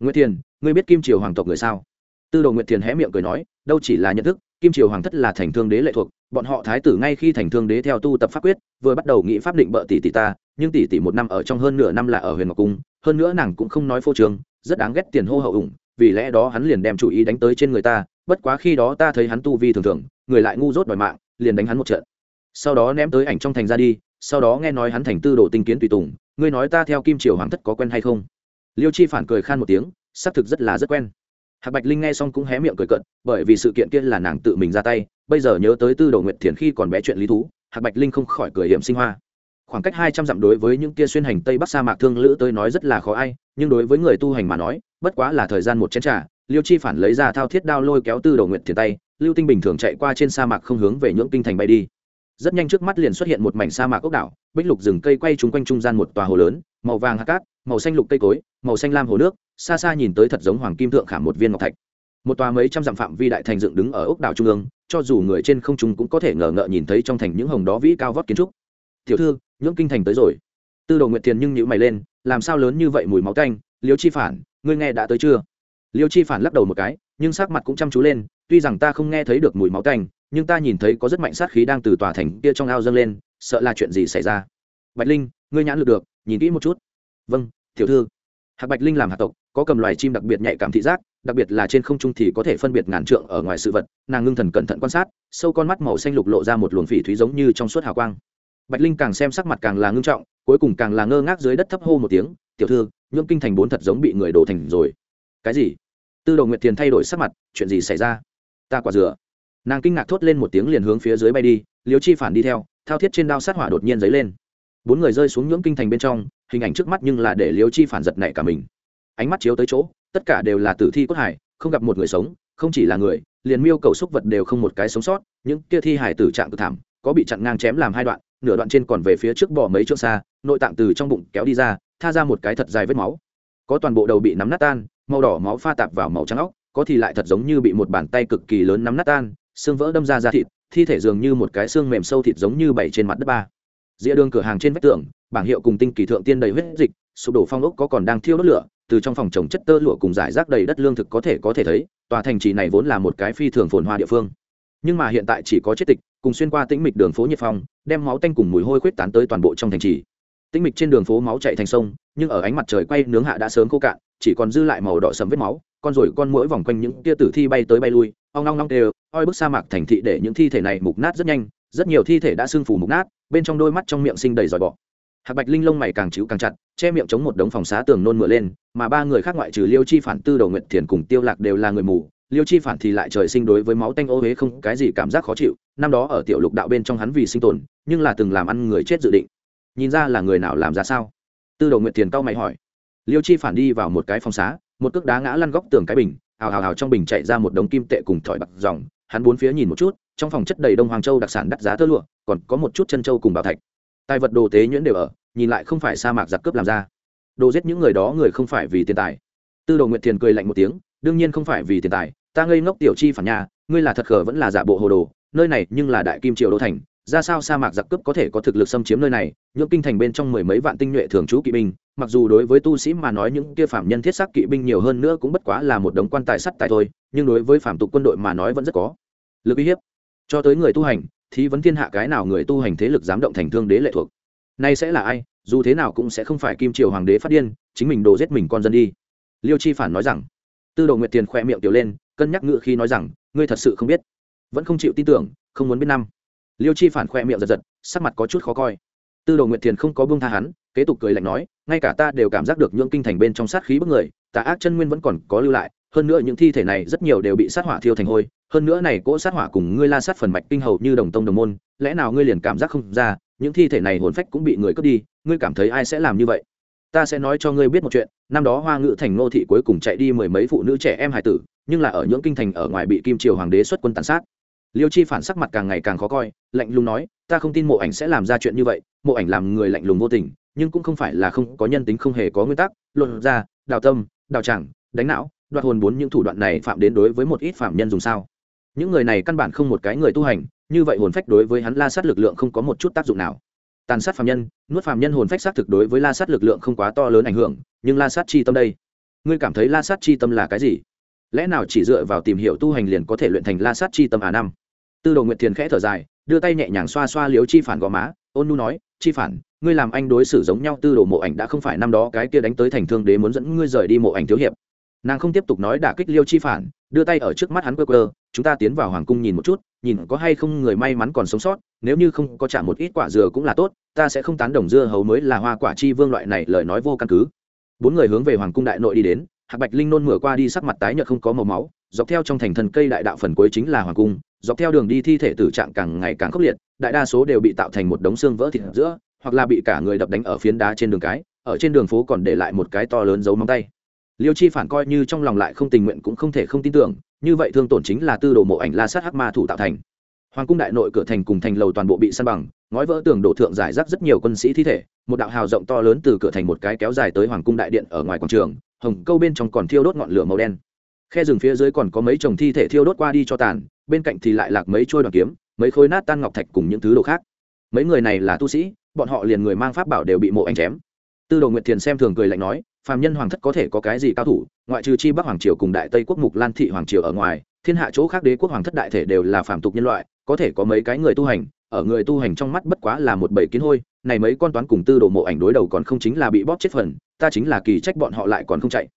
nguyệt thiền, ngươi biết kim triều hoàng tộc người sao? Tư đầu nguyệt thiền hé miệng cười nói, đâu chỉ là nhận thức, kim triều hoàng thất là thành thương đế lệ thuộc, bọn họ thái tử ngay khi thành thương đế theo tu tập pháp quyết, vừa bắt đầu nghĩ pháp định bợ tỷ tỷ ta, nhưng tỷ tỷ một năm ở trong hơn nửa năm là ở huyền ngọc cung, hơn nữa nàng cũng không nói phô trương, rất đáng ghét tiền hô hậu ủng vì lẽ đó hắn liền đem chủ ý đánh tới trên người ta, bất quá khi đó ta thấy hắn tu vi thường thường, người lại ngu dốt đòi mạng, liền đánh hắn một trận. Sau đó ném tới ảnh trong thành ra đi, sau đó nghe nói hắn thành tư đồ tinh kiến tùy tùng, ngươi nói ta theo kim triều hoàng thất có quen hay không? Liêu chi phản cười khan một tiếng, xác thực rất là rất quen. Hạc bạch linh nghe xong cũng hé miệng cười cận bởi vì sự kiện kia là nàng tự mình ra tay, bây giờ nhớ tới tư đồ nguyệt thiền khi còn bé chuyện lý thú, hạc bạch linh không khỏi cười hiểm sinh hoa khoảng cách hai trăm dặm đối với những kia xuyên hành tây bắc sa mạc thương lữ tới nói rất là khó ai, nhưng đối với người tu hành mà nói, bất quá là thời gian một chén trà, liêu chi phản lấy ra thao thiết đao lôi kéo tư đồ nguyệt thiền tay, lưu tinh bình thường chạy qua trên sa mạc không hướng về những kinh thành bay đi. Rất nhanh trước mắt liền xuất hiện một mảnh sa mạc ốc đảo, bích lục rừng cây quay trúng quanh trung gian một tòa hồ lớn, màu vàng hạt cát, màu xanh lục cây cối, màu xanh lam hồ nước, xa xa nhìn tới thật giống hoàng kim thượng khảm một viên ngọc thạch. Một tòa mấy trăm dặm phạm vi đại thành dựng đứng ở ốc đảo trung ương, cho dù người trên không trung cũng có thể ngờ ngợ nhìn thấy trong thành những hồng đó vĩ cao vót kiến trúc. Tiểu thư nhưỡng kinh thành tới rồi. Tư đồ nguyệt thiền nhưng nhữ mày lên, làm sao lớn như vậy mùi máu canh liêu chi phản, ngươi nghe đã tới chưa? Liêu chi phản lắc đầu một cái, nhưng sắc mặt cũng chăm chú lên, tuy rằng ta không nghe thấy được mùi máu canh nhưng ta nhìn thấy có rất mạnh sát khí đang từ tòa thành kia trong ao dâng lên, sợ là chuyện gì xảy ra? Bạch linh, ngươi nhãn lực được, nhìn kỹ một chút. Vâng tiểu thư. Hạc bạch linh làm hạt tộc, có cầm loài chim đặc biệt nhạy cảm thị giác, đặc biệt là trên không trung thì có thể phân biệt ngàn trượng ở ngoài sự vật, nàng ngưng thần cẩn thận quan sát, sâu con mắt màu xanh lục lộ ra một luồng phỉ thúy giống như trong suốt hào quang bạch linh càng xem sắc mặt càng là ngưng trọng, cuối cùng càng là ngơ ngác dưới đất thấp hô một tiếng, tiểu thư nhưỡng kinh thành bốn thật giống bị người đổ thành rồi. Cái gì? Tư đồ nguyệt thiền thay đổi sắc mặt, chuyện gì xảy ra? Ta quả dừa. Nàng kinh ngạc thốt lên một tiếng liền hướng phía dưới bay đi liều chi phản đi theo, thao thiết trên đao sát hỏa đột nhiên dấy lên. Bốn người rơi xuống nhưỡng kinh thành bên trong, hình ảnh trước mắt nhưng là để liều chi phản giật nảy cả mình. Ánh mắt chiếu tới chỗ, tất cả đều là tử thi cốt hải, không gặp một người sống, không chỉ là người, liền miêu cầu xúc vật đều không một cái sống sót, những kia thi hải tử trạng cực thảm, có bị chặn ngang chém làm hai đoạn nửa đoạn trên còn về phía trước bỏ mấy chỗ xa, nội tạng từ trong bụng kéo đi ra, tha ra một cái thật dài vết máu. Có toàn bộ đầu bị nắm nát tan, màu đỏ máu pha tạp vào màu trắng óc, có thì lại thật giống như bị một bàn tay cực kỳ lớn nắm nát tan, xương vỡ đâm ra ra thịt, thi thể dường như một cái xương mềm sâu thịt giống như bảy trên mặt đất ba. Dĩa đường cửa hàng trên vách tường, bảng hiệu cùng tinh kỳ thượng tiên đầy huyết dịch, sụp đổ phong ốc có còn đang thiêu đốt lửa, từ trong phòng trồng chất tơ lụa cùng giải rác đầy đất lương thực có thể có thể thấy, tòa thành trì này vốn là một cái phi thường phồn hoa địa phương. Nhưng mà hiện tại chỉ có chết tịch cùng xuyên qua tĩnh mịch đường phố nhiệt phong, đem máu tanh cùng mùi hôi khuyết tán tới toàn bộ trong thành trì. Tĩnh mịch trên đường phố máu chạy thành sông, nhưng ở ánh mặt trời quay nướng hạ đã sớm khô cạn, chỉ còn dư lại màu đỏ sầm vết máu, con rồi con mũi vòng quanh những tia tử thi bay tới bay lui, ong long long đều, oi bức sa mạc thành thị để những thi thể này mục nát rất nhanh, rất nhiều thi thể đã sưng phủ mục nát, bên trong đôi mắt trong miệng sinh đầy dòi bọ. Hạc bạch linh lông mày càng chịu càng chặt, che miệng chống một đống phòng xá tường nôn mửa lên, mà ba người khác ngoại trừ liêu chi phản, tư đầu nguyện thiền cùng tiêu lạc đều là người mù. Liêu chi phản thì lại trời sinh đối với máu tanh ô huế không cái gì cảm giác khó chịu năm đó ở tiểu lục đạo bên trong hắn vì sinh tồn, nhưng là từng làm ăn người chết dự định. Nhìn ra là người nào làm ra sao? Tư đầu nguyện tiền cao mày hỏi. Liêu chi phản đi vào một cái phòng xá, một cước đá ngã lăn góc tường cái bình, hào hào hào trong bình chạy ra một đống kim tệ cùng thỏi bạc dòng, hắn bốn phía nhìn một chút, trong phòng chất đầy đông hoàng châu đặc sản đắt giá tơ lụa, còn có một chút chân châu cùng bảo thạch. Tài vật đồ tế nhuyễn đều ở, nhìn lại không phải sa mạc giặc cướp làm ra. Đồ giết những người đó người không phải vì tiền tài. Tư đồ nguyệt thiền cười lạnh một tiếng, đương nhiên không phải vì tiền tài, ta ngây ngốc tiểu chi phản nhà, ngươi là thật khờ vẫn là giả bộ hồ đồ nơi này nhưng là đại kim triều đô thành, ra sao sa mạc giặc cướp có thể có thực lực xâm chiếm nơi này những kinh thành bên trong mười mấy vạn tinh nhuệ thường trú kỵ binh, mặc dù đối với tu sĩ mà nói những kia phạm nhân thiết xác kỵ binh nhiều hơn nữa cũng bất quá là một đống quan tài sắt tài thôi, nhưng đối với phạm tục quân đội mà nói vẫn rất có lực uy hiếp. Cho tới người tu hành, thì vẫn thiên hạ cái nào người tu hành thế lực dám động thành thương đế lệ thuộc. Nay sẽ là ai, dù thế nào cũng sẽ không phải kim triều hoàng đế phát điên, chính mình đồ giết mình con dân đi. Liêu chi phản nói rằng. Tư đồ nguyệt tiền khoe miệng tiểu lên, cân nhắc ngự khi nói rằng, ngươi thật sự không biết vẫn không chịu tin tưởng, không muốn biết năm. Liêu chi phản khoe miệng giật giật, sắc mặt có chút khó coi. Tư đồ nguyệt Thiền không có buông tha hắn, kế tục cười lạnh nói, ngay cả ta đều cảm giác được những kinh thành bên trong sát khí bức người, tà ác chân nguyên vẫn còn có lưu lại, hơn nữa những thi thể này rất nhiều đều bị sát hỏa thiêu thành hôi, hơn nữa này cỗ sát hỏa cùng ngươi la sát phần mạch kinh hầu như đồng tông đồng môn, lẽ nào ngươi liền cảm giác không ra, những thi thể này hồn phách cũng bị người cướp đi, ngươi cảm thấy ai sẽ làm như vậy? Ta sẽ nói cho ngươi biết một chuyện, năm đó hoa ngự thành ngô thị cuối cùng chạy đi mười mấy phụ nữ trẻ em hài tử, nhưng là ở những kinh thành ở ngoài bị kim triều hoàng đế xuất quân tàn sát liêu chi phản sắc mặt càng ngày càng khó coi, lạnh lùng nói, ta không tin mộ ảnh sẽ làm ra chuyện như vậy, mộ ảnh làm người lạnh lùng vô tình, nhưng cũng không phải là không có nhân tính không hề có nguyên tắc, luận ra, đào tâm, đào chẳng, đánh não, đoạt hồn bốn những thủ đoạn này phạm đến đối với một ít phạm nhân dùng sao. Những người này căn bản không một cái người tu hành, như vậy hồn phách đối với hắn la sát lực lượng không có một chút tác dụng nào. Tàn sát phạm nhân, nuốt phạm nhân hồn phách xác thực đối với la sát lực lượng không quá to lớn ảnh hưởng, nhưng la sát chi tâm đây? Ngươi cảm thấy la sát chi tâm là cái gì? Lẽ nào chỉ dựa vào tìm hiểu tu hành liền có thể luyện thành la sát chi tâm à năm? Tư đồ nguyệt thiền khẽ thở dài, đưa tay nhẹ nhàng xoa xoa liếu chi phản gò má, ôn nu nói, chi phản, ngươi làm anh đối xử giống nhau, tư đồ mộ ảnh đã không phải năm đó cái kia đánh tới thành thương đế muốn dẫn ngươi rời đi mộ ảnh thiếu hiệp. Nàng không tiếp tục nói đả kích liêu chi phản, đưa tay ở trước mắt hắn quơ quơ, chúng ta tiến vào hoàng cung nhìn một chút, nhìn có hay không người may mắn còn sống sót, nếu như không có trả một ít quả dừa cũng là tốt, ta sẽ không tán đồng dưa hấu mới là hoa quả chi vương loại này, lời nói vô căn cứ. Bốn người hướng về hoàng cung đại nội đi đến, hạc bạch linh nôn mửa qua đi sắc mặt tái nhợt không có màu máu dọc theo trong thành thần cây đại đạo phần cuối chính là hoàng cung, dọc theo đường đi thi thể tử trạng càng ngày càng khốc liệt, đại đa số đều bị tạo thành một đống xương vỡ thịt giữa, hoặc là bị cả người đập đánh ở phiến đá trên đường cái, ở trên đường phố còn để lại một cái to lớn dấu móng tay. Liêu chi phản coi như trong lòng lại không tình nguyện cũng không thể không tin tưởng, như vậy thương tổn chính là tư đồ mộ ảnh la sát hắc ma thủ tạo thành. Hoàng cung đại nội cửa thành cùng thành lầu toàn bộ bị săn bằng, ngói vỡ tường đổ thượng giải rác rất nhiều quân sĩ thi thể, một đạo hào rộng to lớn từ cửa thành một cái kéo dài tới hoàng cung đại điện ở ngoài quảng trường, hồng câu bên trong còn thiêu đốt ngọn lửa màu đen khe rừng phía dưới còn có mấy chồng thi thể thiêu đốt qua đi cho tàn, bên cạnh thì lại lạc mấy trôi đoàn kiếm, mấy khối nát tan ngọc thạch cùng những thứ đồ khác. Mấy người này là tu sĩ, bọn họ liền người mang pháp bảo đều bị mộ anh chém. Tư đồ nguyệt thiền xem thường cười lạnh nói, phàm nhân hoàng thất có thể có cái gì cao thủ, ngoại trừ chi bắc hoàng triều cùng đại tây quốc mục lan thị hoàng triều ở ngoài, thiên hạ chỗ khác đế quốc hoàng thất đại thể đều là phàm tục nhân loại, có thể có mấy cái người tu hành, ở người tu hành trong mắt bất quá là một bầy kiến hôi, này mấy con toán cùng tư đồ mộ ảnh đối đầu còn không chính là bị bóp chết phần, ta chính là kỳ trách bọn họ lại còn không chạy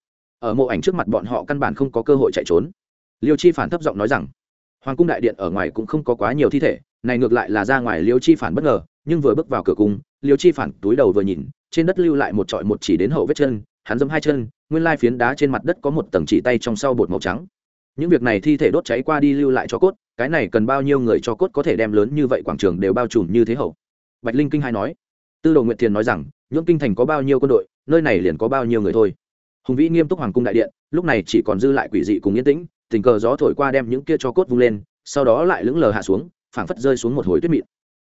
ở mộ ảnh trước mặt bọn họ căn bản không có cơ hội chạy trốn. Liêu chi phản thấp giọng nói rằng, hoàng cung đại điện ở ngoài cũng không có quá nhiều thi thể, này ngược lại là ra ngoài liêu chi phản bất ngờ, nhưng vừa bước vào cửa cung, liêu chi phản túi đầu vừa nhìn, trên đất lưu lại một trọi một chỉ đến hậu vết chân, hắn giấm hai chân, nguyên lai phiến đá trên mặt đất có một tầng chỉ tay trong sau bột màu trắng. Những việc này thi thể đốt cháy qua đi lưu lại cho cốt, cái này cần bao nhiêu người cho cốt có thể đem lớn như vậy quảng trường đều bao trùm như thế hậu? Bạch linh kinh hai nói. Tư đồ Nguyện thiền nói rằng những kinh thành có bao nhiêu quân đội, nơi này liền có bao nhiêu người thôi hùng vĩ nghiêm túc hoàng cung đại điện, lúc này chỉ còn dư lại quỷ dị cùng yên tĩnh, tình cờ gió thổi qua đem những kia cho cốt vung lên, sau đó lại lững lờ hạ xuống, phảng phất rơi xuống một hồi tuyết mịn.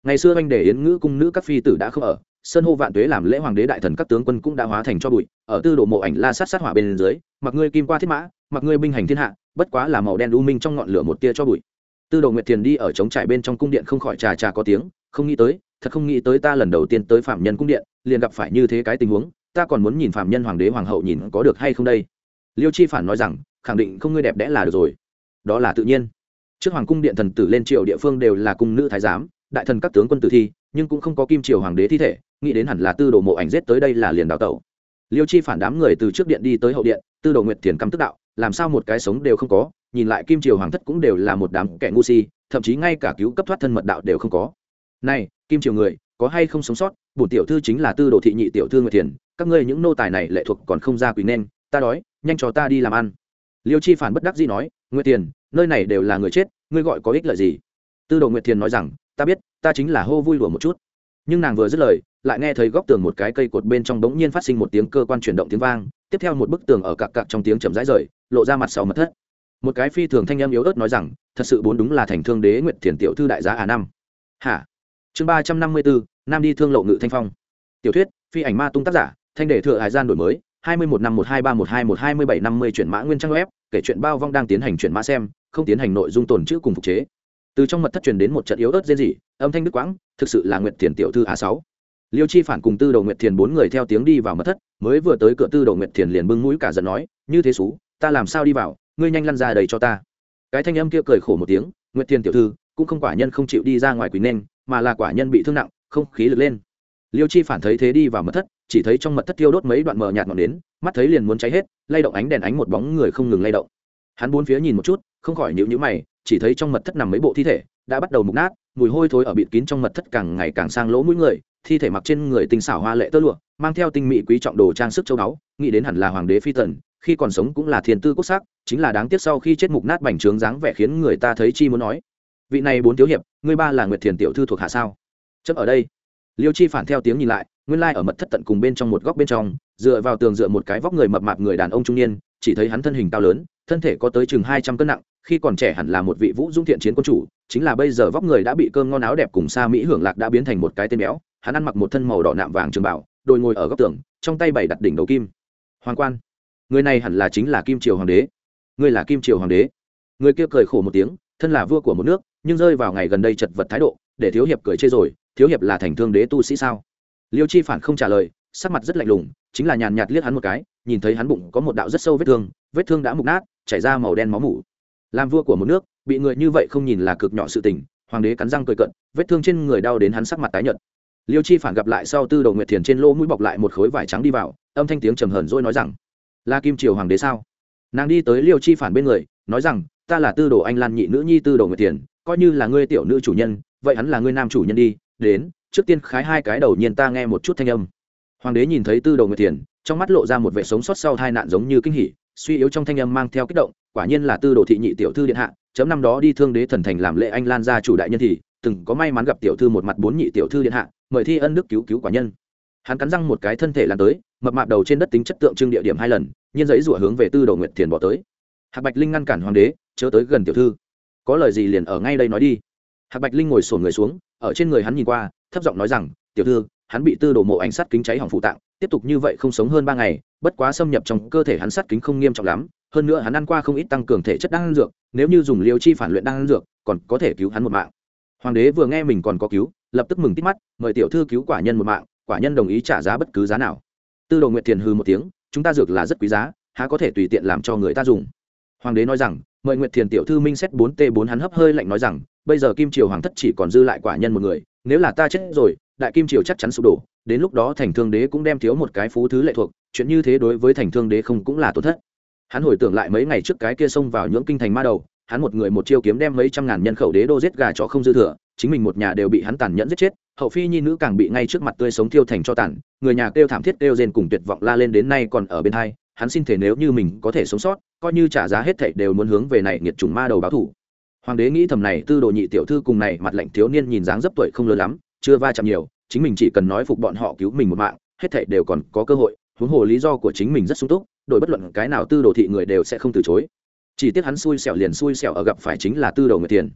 Ngày xưa anh để yến ngữ cung nữ các phi tử đã không ở, sơn hô vạn tuế làm lễ hoàng đế đại thần các tướng quân cũng đã hóa thành cho bụi, ở tư đồ mộ ảnh la sát sát hỏa bên dưới, mặc ngươi kim qua thiết mã, mặc ngươi binh hành thiên hạ, bất quá là màu đen u minh trong ngọn lửa một tia cho bụi. Tư đồ nguyệt thiền đi ở trống trải bên trong cung điện không khỏi trà trà có tiếng, không nghĩ tới, thật không nghĩ tới ta lần đầu tiên tới phạm nhân cung điện, liền gặp phải như thế cái tình huống ta còn muốn nhìn phạm nhân hoàng đế hoàng hậu nhìn có được hay không đây? Liêu chi phản nói rằng, khẳng định không ngươi đẹp đẽ là được rồi. Đó là tự nhiên. Trước hoàng cung điện thần tử lên triều địa phương đều là cung nữ thái giám, đại thần các tướng quân tử thi, nhưng cũng không có kim triều hoàng đế thi thể, nghĩ đến hẳn là tư đồ mộ ảnh giết tới đây là liền đào tẩu. Liêu chi phản đám người từ trước điện đi tới hậu điện, tư đồ nguyệt thiền căm tức đạo, làm sao một cái sống đều không có, nhìn lại kim triều hoàng thất cũng đều là một đám kẻ ngu si, thậm chí ngay cả cứu cấp thoát thân mật đạo đều không có. Này, kim triều người, có hay không sống sót? Bổn tiểu thư chính là tư đồ thị nhị tiểu thư nguyệt thiền các ngươi những nô tài này lệ thuộc còn không ra quỳ nên, ta đói, nhanh cho ta đi làm ăn. Liêu chi phản bất đắc dĩ nói, nguyệt tiền nơi này đều là người chết, ngươi gọi có ích lợi gì? Tư đồ nguyệt thiền nói rằng, ta biết, ta chính là hô vui đùa một chút. Nhưng nàng vừa dứt lời, lại nghe thấy góc tường một cái cây cột bên trong bỗng nhiên phát sinh một tiếng cơ quan chuyển động tiếng vang, tiếp theo một bức tường ở cặp cặp trong tiếng chậm rãi rời, lộ ra mặt sau mật thất. Một cái phi thường thanh âm yếu ớt nói rằng, thật sự bốn đúng là thành thương đế nguyệt thiền tiểu thư đại giá à năm. Hả? Chương ba trăm năm mươi bốn nam đi thương lộ ngự thanh phong. Tiểu thuyết, phi ảnh ma tung tác giả thanh đề thừa hải gian đổi mới, hai mươi một năm một hai ba một hai một hai mươi bảy năm mươi chuyển mã nguyên trang web, kể chuyện bao vong đang tiến hành chuyển mã xem, không tiến hành nội dung tồn chữ cùng phục chế. Từ trong mật thất truyền đến một trận yếu ớt dễ gì âm thanh đức quãng, thực sự là nguyệt thiền tiểu thư a sáu. Liêu chi phản cùng tư đầu nguyệt thiền bốn người theo tiếng đi vào mật thất, mới vừa tới cửa tư đầu nguyệt thiền liền bưng mũi cả giận nói, như thế xú, ta làm sao đi vào, ngươi nhanh lăn ra đầy cho ta. Cái thanh âm kia cười khổ một tiếng, nguyệt thiền tiểu thư, cũng không quả nhân không chịu đi ra ngoài quỳ nên, mà là quả nhân bị thương nặng, không khí lực lên. Liêu chi phản thấy thế đi vào mật thất chỉ thấy trong mật thất tiêu đốt mấy đoạn mờ nhạt ngọn đến mắt thấy liền muốn cháy hết, lay động ánh đèn ánh một bóng người không ngừng lay động. Hắn bốn phía nhìn một chút, không khỏi nhịu nhữ mày, chỉ thấy trong mật thất nằm mấy bộ thi thể, đã bắt đầu mục nát, mùi hôi thối ở bịt kín trong mật thất càng ngày càng sang lỗ mũi người, thi thể mặc trên người tinh xảo hoa lệ tơ lụa, mang theo tinh mỹ quý trọng đồ trang sức châu báu, nghĩ đến hẳn là hoàng đế phi tần, khi còn sống cũng là thiên tư quốc sắc, chính là đáng tiếc sau khi chết mục nát bành trướng dáng vẻ khiến người ta thấy chi muốn nói. Vị này bốn thiếu hiệp, ngươi ba là nguyệt thiền tiểu thư thuộc hạ sao? Chấp ở đây. Liêu chi phản theo tiếng nhìn lại nguyên lai ở mật thất tận cùng bên trong một góc bên trong, dựa vào tường dựa một cái vóc người mập mạp người đàn ông trung niên, chỉ thấy hắn thân hình cao lớn, thân thể có tới chừng hai trăm cân nặng, khi còn trẻ hẳn là một vị vũ dung thiện chiến quân chủ, chính là bây giờ vóc người đã bị cơm ngon áo đẹp cùng xa mỹ hưởng lạc đã biến thành một cái tên béo, hắn ăn mặc một thân màu đỏ nạm vàng trường bảo đồi ngồi ở góc tường, trong tay bày đặt đỉnh đầu kim. Hoàng quan, người này hẳn là chính là kim triều hoàng đế. Người là kim triều hoàng đế. Người kia cười khổ một tiếng, thân là vua của một nước, nhưng rơi vào ngày gần đây chật vật thái độ, để thiếu hiệp cười chê rồi, thiếu hiệp là thành thương đế tu sĩ sao? Liêu chi phản không trả lời, sắc mặt rất lạnh lùng, chính là nhàn nhạt liếc hắn một cái, nhìn thấy hắn bụng có một đạo rất sâu vết thương vết thương đã mục nát, chảy ra màu đen máu mủ. Làm vua của một nước, bị người như vậy không nhìn là cực nhỏ sự tình, hoàng đế cắn răng cười cận vết thương trên người đau đến hắn sắc mặt tái nhợt. Liêu chi phản gặp lại sau tư đầu nguyệt thiền trên lỗ mũi bọc lại một khối vải trắng đi vào, âm thanh tiếng trầm hờn rồi nói rằng là kim triều hoàng đế sao? Nàng đi tới liêu chi phản bên người, nói rằng, ta là tư đồ anh lan nhị nữ nhi tư đồ nguyệt thiền, coi như là ngươi tiểu nữ chủ nhân, vậy hắn là ngươi nam chủ nhân đi, đến trước tiên khái hai cái đầu nhiên ta nghe một chút thanh âm. Hoàng đế nhìn thấy tư đồ nguyệt thiền, trong mắt lộ ra một vẻ sống sót sau tai nạn giống như kinh hỉ, suy yếu trong thanh âm mang theo kích động, quả nhiên là tư đồ thị nhị tiểu thư điện hạ, chấm năm đó đi thương đế thần thành làm lễ anh lan gia chủ đại nhân thì, từng có may mắn gặp tiểu thư một mặt bốn nhị tiểu thư điện hạ, mời thi ân đức cứu cứu quả nhân. Hắn cắn răng một cái thân thể lan tới, mập mạp đầu trên đất tính chất tượng trưng địa điểm hai lần, nhiên giấy rủa hướng về tư đồ nguyệt thiền bỏ tới. Hạc bạch linh ngăn cản hoàng đế, chớ tới gần tiểu thư. Có lời gì liền ở ngay đây nói đi. Hạc bạch linh ngồi sổn người xuống, ở trên người hắn nhìn qua thấp giọng nói rằng, tiểu thư, hắn bị tư đồ mộ ảnh sắt kính cháy hỏng phụ tạng, tiếp tục như vậy không sống hơn ba ngày, bất quá xâm nhập trong cơ thể hắn sắt kính không nghiêm trọng lắm, hơn nữa hắn ăn qua không ít tăng cường thể chất đan dược, nếu như dùng liều chi phản luyện đan dược, còn có thể cứu hắn một mạng. Hoàng đế vừa nghe mình còn có cứu, lập tức mừng tít mắt, mời tiểu thư cứu quả nhân một mạng, quả nhân đồng ý trả giá bất cứ giá nào. Tư đồ nguyệt thiền hư một tiếng, chúng ta dược là rất quý giá, há có thể tùy tiện làm cho người ta dùng. Hoàng đế nói rằng, mời nguyệt thiền tiểu thư minh xét bốn t bốn hắn hấp hơi lạnh nói rằng, bây giờ kim triều hoàng thất chỉ còn dư lại quả nhân một người nếu là ta chết rồi, đại kim triều chắc chắn sụp đổ, đến lúc đó thành thương đế cũng đem thiếu một cái phú thứ lệ thuộc, chuyện như thế đối với thành thương đế không cũng là tổn thất. Hắn hồi tưởng lại mấy ngày trước cái kia xông vào nhưỡng kinh thành ma đầu, hắn một người một chiêu kiếm đem mấy trăm ngàn nhân khẩu đế đô giết gà cho không dư thừa, chính mình một nhà đều bị hắn tàn nhẫn giết chết, hậu phi nhi nữ càng bị ngay trước mặt tươi sống thiêu thành cho tàn, người nhà kêu thảm thiết kêu rên cùng tuyệt vọng la lên đến nay còn ở bên hai, hắn xin thể nếu như mình có thể sống sót, coi như trả giá hết thảy đều muốn hướng về này nghiệt trùng ma đầu báo thủ hoàng đế nghĩ thầm này, tư đồ nhị tiểu thư cùng này, mặt lạnh thiếu niên nhìn dáng dấp tuổi không lớn lắm, chưa va chạm nhiều, chính mình chỉ cần nói phục bọn họ cứu mình một mạng, hết thảy đều còn có cơ hội, huống hồ lý do của chính mình rất sung túc, đổi bất luận cái nào tư đồ thị người đều sẽ không từ chối. Chỉ tiếc hắn xui xẻo liền xui xẻo ở gặp phải chính là tư đồ nguyệt tiền.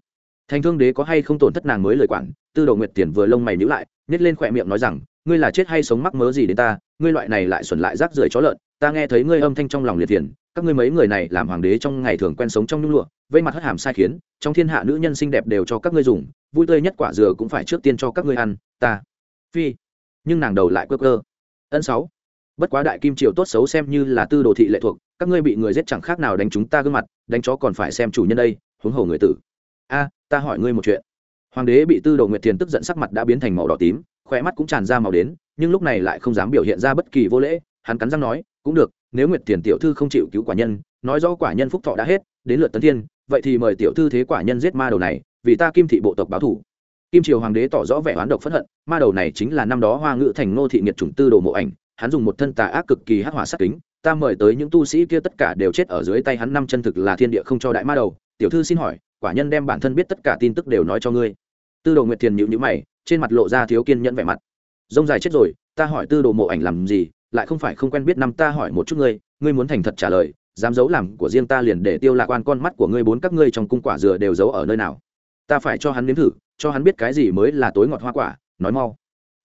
Thành thương đế có hay không tổn thất nàng mới lời quản, tư đồ nguyệt tiền vừa lông mày nhữ lại nhét lên khỏe miệng nói rằng, ngươi là chết hay sống mắc mớ gì đến ta, ngươi loại này lại xuẩn lại rác rưởi chó lợn, ta nghe thấy ngươi âm thanh trong lòng liệt tiền các ngươi mấy người này làm hoàng đế trong ngày thường quen sống trong nhung lụa, vây mặt hất hàm sai khiến, trong thiên hạ nữ nhân xinh đẹp đều cho các ngươi dùng, vui tươi nhất quả dừa cũng phải trước tiên cho các ngươi ăn, ta, phi. Nhưng nàng đầu lại cơ cơ ân sáu. Bất quá đại kim triều tốt xấu xem như là tư đồ thị lệ thuộc, các ngươi bị người giết chẳng khác nào đánh chúng ta gương mặt, đánh chó còn phải xem chủ nhân đây, huống hồ người tử. A, ta hỏi ngươi một chuyện. Hoàng đế bị tư đồ nguyệt thiền tức giận sắc mặt đã biến thành màu đỏ tím khỏe mắt cũng tràn ra màu đến, nhưng lúc này lại không dám biểu hiện ra bất kỳ vô lễ, hắn cắn răng nói, cũng được nếu nguyệt tiền tiểu thư không chịu cứu quả nhân, nói rõ quả nhân phúc thọ đã hết, đến lượt tấn thiên, vậy thì mời tiểu thư thế quả nhân giết ma đầu này, vì ta kim thị bộ tộc báo thủ. Kim triều hoàng đế tỏ rõ vẻ oán độc phẫn hận, ma đầu này chính là năm đó hoa ngữ thành ngô thị nghiệt chủng tư đồ mộ ảnh, hắn dùng một thân tà ác cực kỳ hắc hỏa sát kính, ta mời tới những tu sĩ kia tất cả đều chết ở dưới tay hắn năm chân thực là thiên địa không cho đại ma đầu. Tiểu thư xin hỏi, quả nhân đem bản thân biết tất cả tin tức đều nói cho ngươi. Tư đồ nguyệt thiền nhịu nhữ mày, trên mặt lộ ra thiếu kiên nhẫn vẻ mặt. Rông dài chết rồi, ta hỏi tư đồ mộ ảnh làm gì lại không phải không quen biết năm ta hỏi một chút ngươi ngươi muốn thành thật trả lời, dám giấu làm của riêng ta liền để tiêu lạc quan con mắt của ngươi bốn các ngươi trong cung quả dừa đều giấu ở nơi nào. Ta phải cho hắn nếm thử, cho hắn biết cái gì mới là tối ngọt hoa quả, nói mau.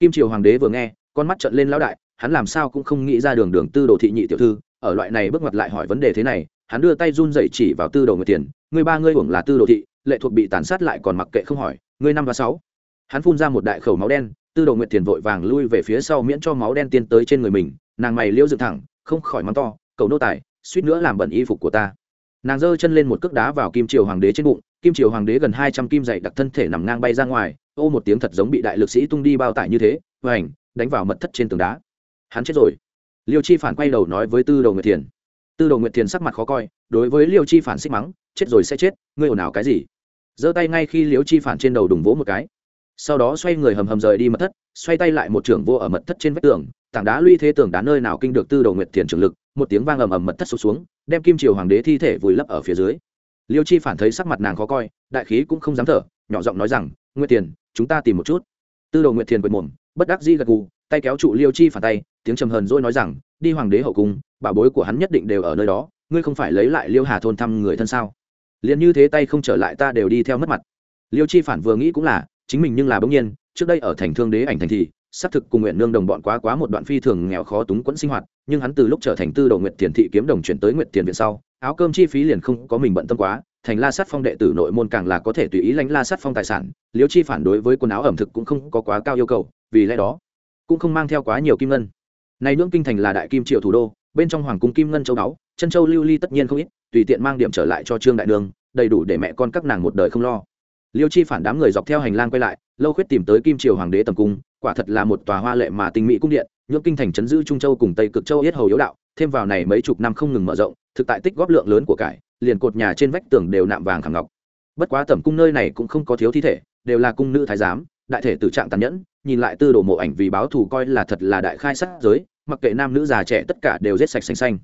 Kim triều hoàng đế vừa nghe, con mắt trợn lên lão đại, hắn làm sao cũng không nghĩ ra đường đường tư đồ thị nhị tiểu thư, ở loại này bước ngoặt lại hỏi vấn đề thế này, hắn đưa tay run rẩy chỉ vào tư đồ người tiền người ba ngươi hưởng là tư đồ thị, lệ thuộc bị tàn sát lại còn mặc kệ không hỏi, ngươi năm và sáu. Hắn phun ra một đại khẩu máu đen tư đồ nguyệt tiền vội vàng lui về phía sau miễn cho máu đen tiên tới trên người mình, nàng mày liễu dựng thẳng, không khỏi mắng to, cầu nô tài, suýt nữa làm bẩn y phục của ta. Nàng giơ chân lên một cước đá vào kim triều hoàng đế trên bụng, kim triều hoàng đế gần hai trăm kim dày đặc thân thể nằm ngang bay ra ngoài, ô một tiếng thật giống bị đại lực sĩ tung đi bao tải như thế, hoành, đánh vào mật thất trên tường đá. Hắn chết rồi. Liêu chi phản quay đầu nói với tư đồ nguyệt thiền. Tư đồ nguyệt thiền sắc mặt khó coi, đối với liêu chi phản xích mắng, chết rồi sẽ chết, ngươi ồn ào cái gì? Giơ tay ngay khi liêu chi phản trên đầu đùng vỗ một cái sau đó xoay người hầm hầm rời đi mật thất xoay tay lại một trưởng vô ở mật thất trên vách tường tảng đá luy thế tường đá nơi nào kinh được tư đồ nguyệt thiền trường lực một tiếng vang ầm ầm mật thất sụt xuống đem kim triều hoàng đế thi thể vùi lấp ở phía dưới. Liêu chi phản thấy sắc mặt nàng khó coi đại khí cũng không dám thở nhỏ giọng nói rằng nguyệt thiền, chúng ta tìm một chút. Tư đồ nguyệt thiền quệt mồm bất đắc di gật gù tay kéo trụ liêu chi phản tay tiếng trầm hờn dỗi nói rằng đi hoàng đế hậu cung bảo bối của hắn nhất định đều ở nơi đó ngươi không phải lấy lại liêu hà thôn thăm người thân sao? Liền như thế tay không trở lại ta đều đi theo mất mặt. Liêu chi phản vừa nghĩ cũng là chính mình nhưng là bỗng nhiên, trước đây ở thành thương đế ảnh thành thị xác thực cùng nguyện nương đồng bọn quá quá một đoạn phi thường nghèo khó túng quẫn sinh hoạt, nhưng hắn từ lúc trở thành tư đầu nguyện tiền thị kiếm đồng chuyển tới nguyện tiền viện sau, áo cơm chi phí liền không có mình bận tâm quá, thành la sát phong đệ tử nội môn càng là có thể tùy ý lánh la sát phong tài sản, liêu chi phản đối với quần áo ẩm thực cũng không có quá cao yêu cầu, vì lẽ đó cũng không mang theo quá nhiều kim ngân. Này nhưỡng kinh thành là đại kim triệu thủ đô, bên trong hoàng cung kim ngân châu đáo chân châu lưu ly tất nhiên không ít, tùy tiện mang điểm trở lại cho trương đại đường đầy đủ để mẹ con các nàng một đời không lo liêu chi phản đám người dọc theo hành lang quay lại, lâu khuyết tìm tới kim triều hoàng đế tầm cung, quả thật là một tòa hoa lệ mà tinh mỹ cung điện nhuộm kinh thành chấn giữ trung châu cùng tây cực châu yết hầu yếu đạo, thêm vào này mấy chục năm không ngừng mở rộng, thực tại tích góp lượng lớn của cải, liền cột nhà trên vách tường đều nạm vàng khảm ngọc. Bất quá tẩm cung nơi này cũng không có thiếu thi thể, đều là cung nữ thái giám, đại thể tử trạng tàn nhẫn, nhìn lại tư đồ mộ ảnh vì báo thù coi là thật là đại khai sát giới, mặc kệ nam nữ già trẻ tất cả đều rết sạch xanh xanh.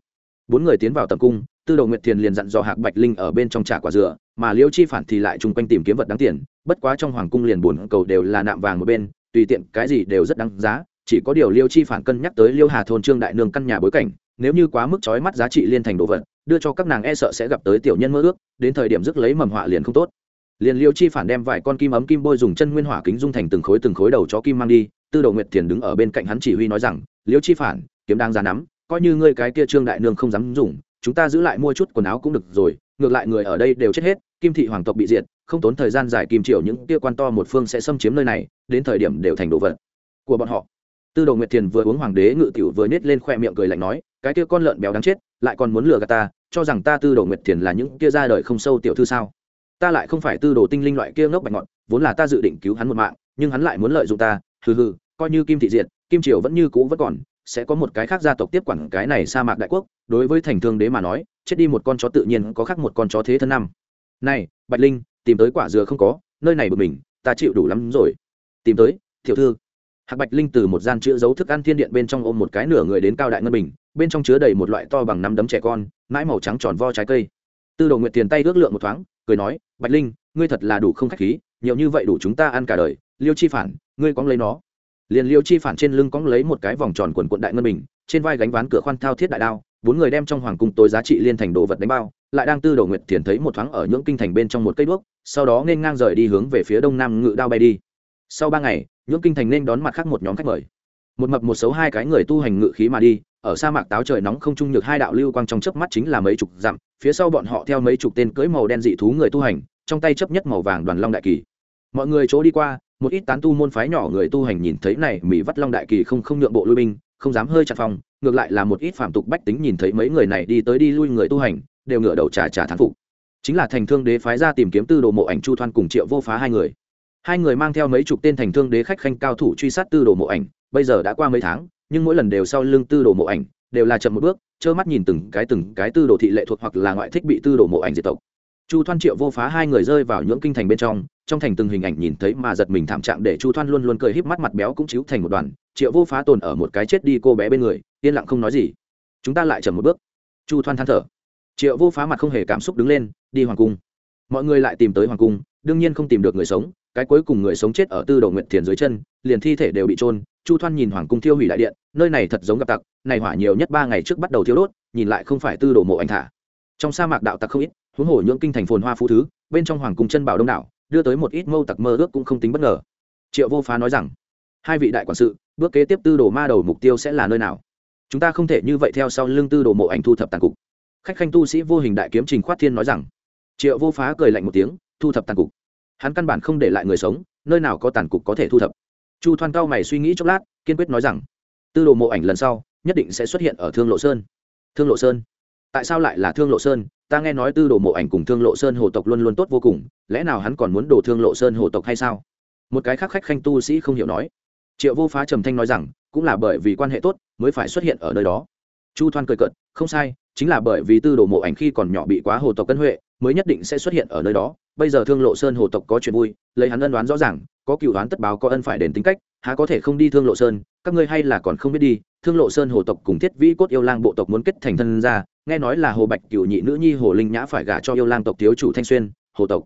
Bốn người tiến vào tầm cung, tư đồ nguyệt thiền liền dặn dò hạc bạch linh ở bên trong trà quả dừa mà liêu chi phản thì lại chung quanh tìm kiếm vật đáng tiền, bất quá trong hoàng cung liền buồn cầu đều là nạm vàng một bên, tùy tiện cái gì đều rất đáng giá, chỉ có điều liêu chi phản cân nhắc tới liêu hà thôn trương đại nương căn nhà bối cảnh, nếu như quá mức trói mắt giá trị liên thành đồ vật, đưa cho các nàng e sợ sẽ gặp tới tiểu nhân mơ ước, đến thời điểm rước lấy mầm họa liền không tốt. Liền liêu chi phản đem vài con kim ấm kim bôi dùng chân nguyên hỏa kính dung thành từng khối từng khối đầu chó kim mang đi, tư đầu nguyệt thiền đứng ở bên cạnh hắn chỉ huy nói rằng, liêu chi phản, kiếm đang ra nắm, coi như ngươi cái kia trương đại nương không dám dùng, chúng ta giữ lại mua chút quần áo cũng được rồi ngược lại người ở đây đều chết hết, kim thị hoàng tộc bị diệt, không tốn thời gian dài kim triều những kia quan to một phương sẽ xâm chiếm nơi này, đến thời điểm đều thành đồ vật của bọn họ. Tư đồ nguyệt thiền vừa uống hoàng đế ngự tiểu vừa nết lên khoe miệng cười lạnh nói, cái kia con lợn béo đáng chết, lại còn muốn lừa gạt ta, cho rằng ta tư đồ nguyệt thiền là những kia ra đời không sâu tiểu thư sao? Ta lại không phải tư đồ tinh linh loại kia ngốc bạch ngọt vốn là ta dự định cứu hắn một mạng, nhưng hắn lại muốn lợi dụng ta, hừ hừ, coi như kim thị diệt, kim triều vẫn như cũ vẫn còn, sẽ có một cái khác gia tộc tiếp quản cái này sa mạc đại quốc. Đối với thành thương đế mà nói chết đi một con chó tự nhiên có khác một con chó thế thân năm. Này, bạch linh, tìm tới quả dừa không có, nơi này bực mình, ta chịu đủ lắm rồi. Tìm tới, tiểu thư. Hạc bạch linh từ một gian chữ giấu thức ăn thiên điện bên trong ôm một cái nửa người đến cao đại ngân bình, bên trong chứa đầy một loại to bằng năm đấm trẻ con, mãi màu trắng tròn vo trái cây. Tư đồ nguyệt tiền tay ước lượng một thoáng, cười nói, bạch linh, ngươi thật là đủ không khách khí, nhiều như vậy đủ chúng ta ăn cả đời, liêu chi phản, ngươi cóng lấy nó. Liền liêu chi phản trên lưng cóng lấy một cái vòng tròn quần quận đại ngân bình, trên vai gánh ván cửa khoan thao thiết đại đao bốn người đem trong hoàng cung tối giá trị liên thành đồ vật đánh bao, lại đang tư đầu nguyệt thiền thấy một thoáng ở những kinh thành bên trong một cây đuốc, sau đó nên ngang rời đi hướng về phía đông nam ngự đao bay đi. Sau ba ngày những kinh thành nên đón mặt khác một nhóm khách mời. Một mập một xấu hai cái người tu hành ngự khí mà đi, ở sa mạc táo trời nóng không trung nhược hai đạo lưu quang trong chớp mắt chính là mấy chục dặm, phía sau bọn họ theo mấy chục tên cưỡi màu đen dị thú người tu hành, trong tay chấp nhất màu vàng đoàn long đại kỳ. Mọi người chỗ đi qua, một ít tán tu môn phái nhỏ người tu hành nhìn thấy này mỹ vắt long đại kỳ không không nhượng bộ lui binh không dám hơi chặt phòng, ngược lại là một ít phạm tục bách tính nhìn thấy mấy người này đi tới đi lui người tu hành, đều ngửa đầu trà trà thán phục. Chính là thành thương đế phái ra tìm kiếm tư đồ mộ ảnh chu thoan cùng triệu vô phá hai người. Hai người mang theo mấy chục tên thành thương đế khách khanh cao thủ truy sát tư đồ mộ ảnh, bây giờ đã qua mấy tháng, nhưng mỗi lần đều sau lưng tư đồ mộ ảnh, đều là chậm một bước, trơ mắt nhìn từng cái từng cái tư đồ thị lệ thuộc hoặc là ngoại thích bị tư đồ mộ ảnh diệt tộc. Chu thoan triệu vô phá hai người rơi vào những kinh thành bên trong trong thành từng hình ảnh nhìn thấy mà giật mình thảm trạng để chu thoan luôn luôn cười híp mắt mặt béo cũng chiếu thành một đoàn, triệu vô phá tồn ở một cái chết đi cô bé bên người, yên lặng không nói gì. Chúng ta lại chậm một bước. Chu thoan than thở. Triệu vô phá mặt không hề cảm xúc đứng lên, đi hoàng cung. Mọi người lại tìm tới hoàng cung, đương nhiên không tìm được người sống, cái cuối cùng người sống chết ở tư đồ nguyện thiền dưới chân, liền thi thể đều bị trôn chu thoan nhìn hoàng cung thiêu hủy đại điện, nơi này thật giống gặp tặc, này hỏa nhiều nhất ba ngày trước bắt đầu thiêu đốt, nhìn lại không phải tư đồ mộ anh thả. Trong sa mạc đạo tặc không ít, huống hồ nhưỡng kinh thành phồn hoa phú thứ, bên trong hoàng cung chân bảo đông đảo đưa tới một ít mâu tặc mơ ước cũng không tính bất ngờ. Triệu vô phá nói rằng, hai vị đại quản sự, bước kế tiếp tư đồ ma đầu mục tiêu sẽ là nơi nào? Chúng ta không thể như vậy theo sau lưng tư đồ mộ ảnh thu thập tàn cục. Khách khanh tu sĩ vô hình đại kiếm trình khoát thiên nói rằng, triệu vô phá cười lạnh một tiếng, thu thập tàn cục. Hắn căn bản không để lại người sống, nơi nào có tàn cục có thể thu thập. Chu thoan cao mày suy nghĩ chốc lát, kiên quyết nói rằng, tư đồ mộ ảnh lần sau nhất định sẽ xuất hiện ở thương lộ sơn. Thương lộ sơn tại sao lại là thương lộ sơn? Ta nghe nói tư đồ mộ ảnh cùng thương lộ sơn hồ tộc luôn luôn tốt vô cùng lẽ nào hắn còn muốn đổ thương lộ sơn hồ tộc hay sao? Một cái khác khách khanh tu sĩ không hiểu nói. Triệu vô phá trầm thanh nói rằng cũng là bởi vì quan hệ tốt mới phải xuất hiện ở nơi đó. Chu thoan cười cợt, không sai chính là bởi vì tư đồ mộ ảnh khi còn nhỏ bị quá hồ tộc cân huệ mới nhất định sẽ xuất hiện ở nơi đó. Bây giờ thương lộ sơn hồ tộc có chuyện vui lấy hắn ân đoán rõ ràng có cựu đoán tất báo có ân phải đền tính cách há có thể không đi thương lộ sơn? Các ngươi hay là còn không biết đi thương lộ sơn hồ tộc cùng thiết vĩ cốt yêu lang bộ tộc muốn kết thành thân ra nghe nói là hồ bạch cựu nhị nữ nhi hồ linh nhã phải gả cho yêu lang tộc thiếu chủ thanh xuyên, hồ tộc.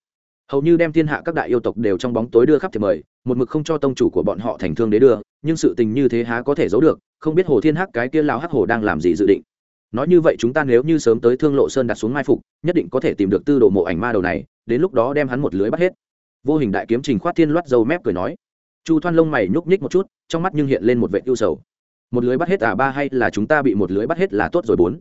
Hầu như đem thiên hạ các đại yêu tộc đều trong bóng tối đưa khắp thiệp mời, một mực không cho tông chủ của bọn họ thành thương đế đưa, nhưng sự tình như thế há có thể giấu được, không biết hồ thiên hắc cái kia lao hắc hồ đang làm gì dự định. Nói như vậy chúng ta nếu như sớm tới thương lộ sơn đặt xuống mai phục, nhất định có thể tìm được tư đồ mộ ảnh ma đầu này, đến lúc đó đem hắn một lưới bắt hết. Vô hình đại kiếm trình khoát thiên loát dâu mép cười nói. Chu thoan lông mày nhúc nhích một chút, trong mắt nhưng hiện lên một vệ ưu sầu. Một lưới bắt hết à ba hay là chúng ta bị một lưới bắt hết là tốt rồi bốn?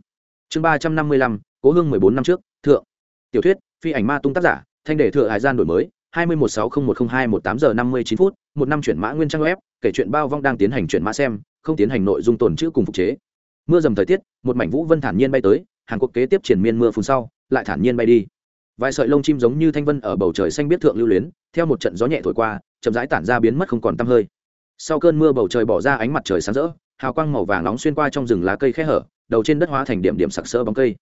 Chương ba trăm năm mươi lăm, cố hương mười bốn năm trước, thượng. Tiểu thuyết, phi ảnh ma tung tác giả, thanh đề thừa hải gian đổi mới, hai mươi một sáu không một không hai một tám giờ năm mươi chín phút, một năm chuyển mã nguyên trang web, kể chuyện bao vong đang tiến hành chuyển mã xem, không tiến hành nội dung tồn chữ cùng phục chế. Mưa dầm thời tiết, một mảnh vũ vân thản nhiên bay tới, hàn quốc kế tiếp triển miên mưa phun sau, lại thản nhiên bay đi. Vài sợi lông chim giống như thanh vân ở bầu trời xanh biết thượng lưu luyến, theo một trận gió nhẹ thổi qua, chậm rãi tản ra biến mất không còn tăm hơi. Sau cơn mưa bầu trời bỏ ra ánh mặt trời sáng rỡ, hào quang màu vàng nóng xuyên qua trong rừng lá cây khe hở đầu trên đất hóa thành điểm điểm sặc sỡ bóng cây.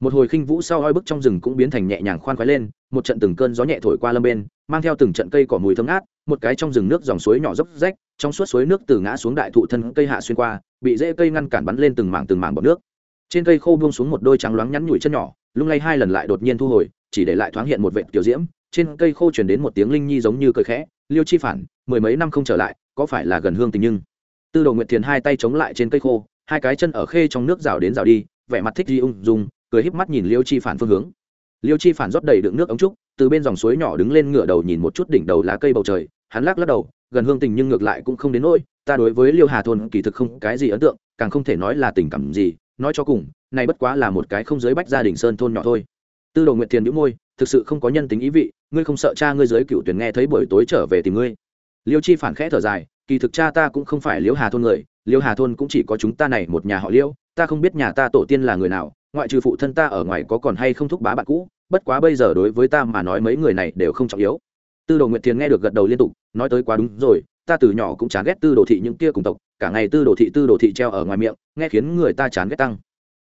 Một hồi khinh vũ sau oi bức trong rừng cũng biến thành nhẹ nhàng khoan khoái lên, một trận từng cơn gió nhẹ thổi qua lâm bên, mang theo từng trận cây cỏ mùi thơm ngát, một cái trong rừng nước dòng suối nhỏ dốc rách, trong suốt suối nước từ ngã xuống đại thụ thân cây hạ xuyên qua, bị rễ cây ngăn cản bắn lên từng mảng từng mảng bọt nước. Trên cây khô buông xuống một đôi trắng loáng nhắn nhủi chân nhỏ, lung lay hai lần lại đột nhiên thu hồi, chỉ để lại thoáng hiện một vệt tiểu diễm. Trên cây khô chuyển đến một tiếng linh nhi giống như cười khẽ, liêu chi phản, mười mấy năm không trở lại, có phải là gần hương tình nhưng? Tư đồ nguyệt thiền hai tay chống lại trên cây khô hai cái chân ở khê trong nước rào đến rào đi, vẻ mặt thích di ung dung, cười híp mắt nhìn liêu chi phản phương hướng. Liêu chi phản rót đầy đựng nước ống trúc, từ bên dòng suối nhỏ đứng lên ngửa đầu nhìn một chút đỉnh đầu lá cây bầu trời, hắn lắc lắc đầu, gần hương tình nhưng ngược lại cũng không đến nỗi, ta đối với liêu hà thôn kỳ thực không cái gì ấn tượng, càng không thể nói là tình cảm gì, nói cho cùng, này bất quá là một cái không giới bách gia đình sơn thôn nhỏ thôi. Tư đồ nguyệt thiền nhũ môi, thực sự không có nhân tính ý vị, ngươi không sợ cha ngươi giới cựu tuyển nghe thấy buổi tối trở về tìm ngươi? Liêu chi phản khẽ thở dài, kỳ thực cha ta cũng không phải liêu hà thôn người liêu hà thôn cũng chỉ có chúng ta này một nhà họ liêu, ta không biết nhà ta tổ tiên là người nào, ngoại trừ phụ thân ta ở ngoài có còn hay không thúc bá bạn cũ, bất quá bây giờ đối với ta mà nói mấy người này đều không trọng yếu. Tư đồ nguyệt thiền nghe được gật đầu liên tục, nói tới quá đúng rồi, ta từ nhỏ cũng chán ghét tư đồ thị những kia cùng tộc, cả ngày tư đồ thị tư đồ thị treo ở ngoài miệng, nghe khiến người ta chán ghét tăng.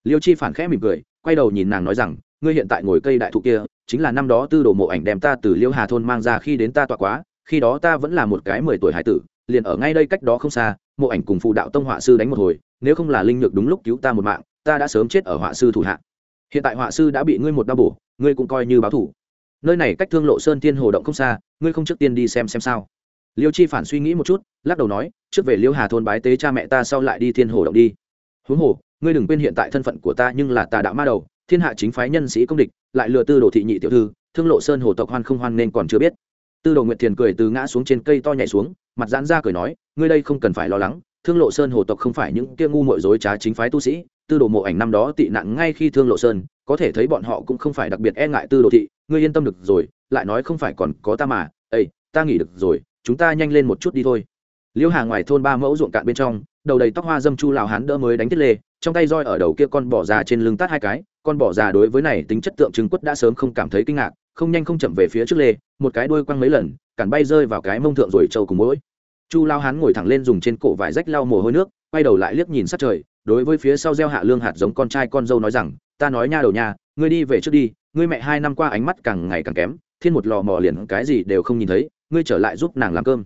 Liêu chi phản khẽ mỉm cười, quay đầu nhìn nàng nói rằng, ngươi hiện tại ngồi cây đại thụ kia, chính là năm đó tư đồ mộ ảnh đem ta từ liêu hà thôn mang ra khi đến ta tọa quá, khi đó ta vẫn là một cái mười tuổi hải tử, liền ở ngay đây cách đó không xa mộ ảnh cùng phụ đạo tông họa sư đánh một hồi, nếu không là linh nhược đúng lúc cứu ta một mạng, ta đã sớm chết ở họa sư thủ hạ. Hiện tại họa sư đã bị ngươi một đau bổ, ngươi cũng coi như báo thủ. Nơi này cách thương lộ sơn tiên hồ động không xa, ngươi không trước tiên đi xem xem sao. Liêu chi phản suy nghĩ một chút, lắc đầu nói, trước về liêu hà thôn bái tế cha mẹ ta sau lại đi thiên hồ động đi. Huống hồ, ngươi đừng quên hiện tại thân phận của ta nhưng là tà đạo ma đầu, thiên hạ chính phái nhân sĩ công địch, lại lừa tư đồ thị nhị tiểu thư, thương lộ sơn hồ tộc hoan không hoan nên còn chưa biết. Tư đồ nguyệt thiền cười từ ngã xuống trên cây to nhảy xuống, mặt giãn ra cười nói ngươi đây không cần phải lo lắng, thương lộ sơn hồ tộc không phải những kia ngu muội dối trá chính phái tu sĩ, tư đồ mộ ảnh năm đó tị nạn ngay khi thương lộ sơn, có thể thấy bọn họ cũng không phải đặc biệt e ngại tư đồ thị, ngươi yên tâm được rồi, lại nói không phải còn có ta mà ây ta nghỉ được rồi, chúng ta nhanh lên một chút đi thôi. Liêu hà ngoài thôn ba mẫu ruộng cạn bên trong, đầu đầy tóc hoa dâm chu lào hán đỡ mới đánh thiết lê, trong tay roi ở đầu kia con bỏ già trên lưng tát hai cái, con bỏ già đối với này tính chất tượng trưng quất đã sớm không cảm thấy kinh ngạc, không nhanh không chậm về phía trước lê, một cái đuôi quăng mấy lần, cản bay rơi vào cái mông thượng rồi trâu cùng mỗi chu lao hán ngồi thẳng lên dùng trên cổ vải rách lau mồ hôi nước, quay đầu lại liếc nhìn sát trời, đối với phía sau gieo hạ lương hạt giống con trai con dâu nói rằng, ta nói nha đầu nha, ngươi đi về trước đi, ngươi mẹ hai năm qua ánh mắt càng ngày càng kém, thiên một lò mò liền cái gì đều không nhìn thấy, ngươi trở lại giúp nàng làm cơm.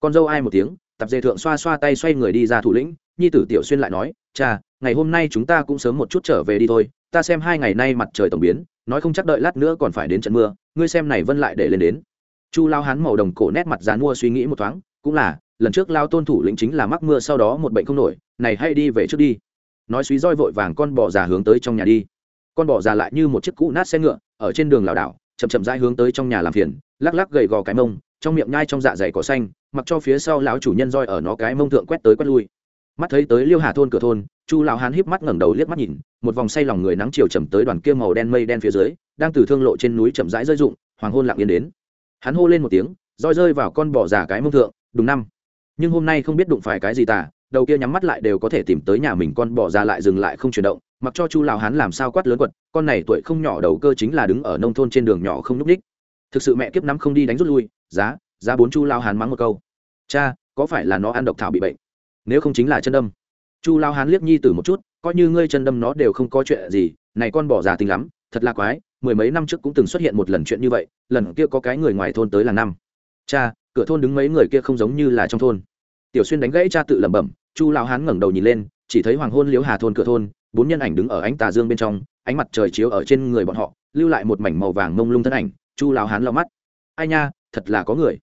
Con dâu ai một tiếng tập dề thượng xoa xoa tay xoay người đi ra thủ lĩnh, nhi tử tiểu xuyên lại nói, cha, ngày hôm nay chúng ta cũng sớm một chút trở về đi thôi, ta xem hai ngày nay mặt trời tổng biến, nói không chắc đợi lát nữa còn phải đến trận mưa, ngươi xem này vân lại để lên đến. Chu lao hán màu đồng cổ nét mặt dán mua suy nghĩ một thoáng, cũng là lần trước lao tôn thủ lĩnh chính là mắc mưa sau đó một bệnh không nổi, này hay đi về trước đi. Nói suý roi vội vàng con bò già hướng tới trong nhà đi. Con bò già lại như một chiếc cũ nát xe ngựa, ở trên đường lảo đảo, chậm chậm rãi hướng tới trong nhà làm phiền, lắc lắc gầy gò cái mông, trong miệng nhai trong dạ dày cỏ xanh, mặc cho phía sau lão chủ nhân roi ở nó cái mông thượng quét tới quét lui. Mắt thấy tới liêu hà thôn cửa thôn, chu lão hán híp mắt ngẩng đầu liếc mắt nhìn, một vòng say lòng người nắng chiều chầm tới đoàn kia màu đen mây đen phía dưới, đang từ thương lộ trên núi chậm rãi rơi rụng, hoàng hôn lặng yên đến. Hắn hô lên một tiếng, roi rơi vào con bò già cái mông thượng đúng năm nhưng hôm nay không biết đụng phải cái gì tả đầu kia nhắm mắt lại đều có thể tìm tới nhà mình con bỏ ra lại dừng lại không chuyển động, mặc cho chu lao hán làm sao quát lớn quật, con này tuổi không nhỏ đầu cơ chính là đứng ở nông thôn trên đường nhỏ không nhúc ních thực sự mẹ kiếp nắm không đi đánh rút lui, giá giá bốn chu lao hán mắng một câu. Cha, có phải là nó ăn độc thảo bị bệnh? Nếu không chính là chân đâm. Chu lao hán liếc nhi tử một chút, coi như ngươi chân đâm nó đều không có chuyện gì, này con bỏ già tính lắm, thật là quái, mười mấy năm trước cũng từng xuất hiện một lần chuyện như vậy, lần kia có cái người ngoài thôn tới là năm. Cha cửa thôn đứng mấy người kia không giống như là trong thôn. Tiểu xuyên đánh gãy cha tự lẩm bẩm, chu lao hán ngẩng đầu nhìn lên, chỉ thấy hoàng hôn liếu hà thôn cửa thôn, bốn nhân ảnh đứng ở ánh tà dương bên trong, ánh mặt trời chiếu ở trên người bọn họ, lưu lại một mảnh màu vàng mông lung thân ảnh, chu lao hán lau mắt. Ai nha, thật là có người.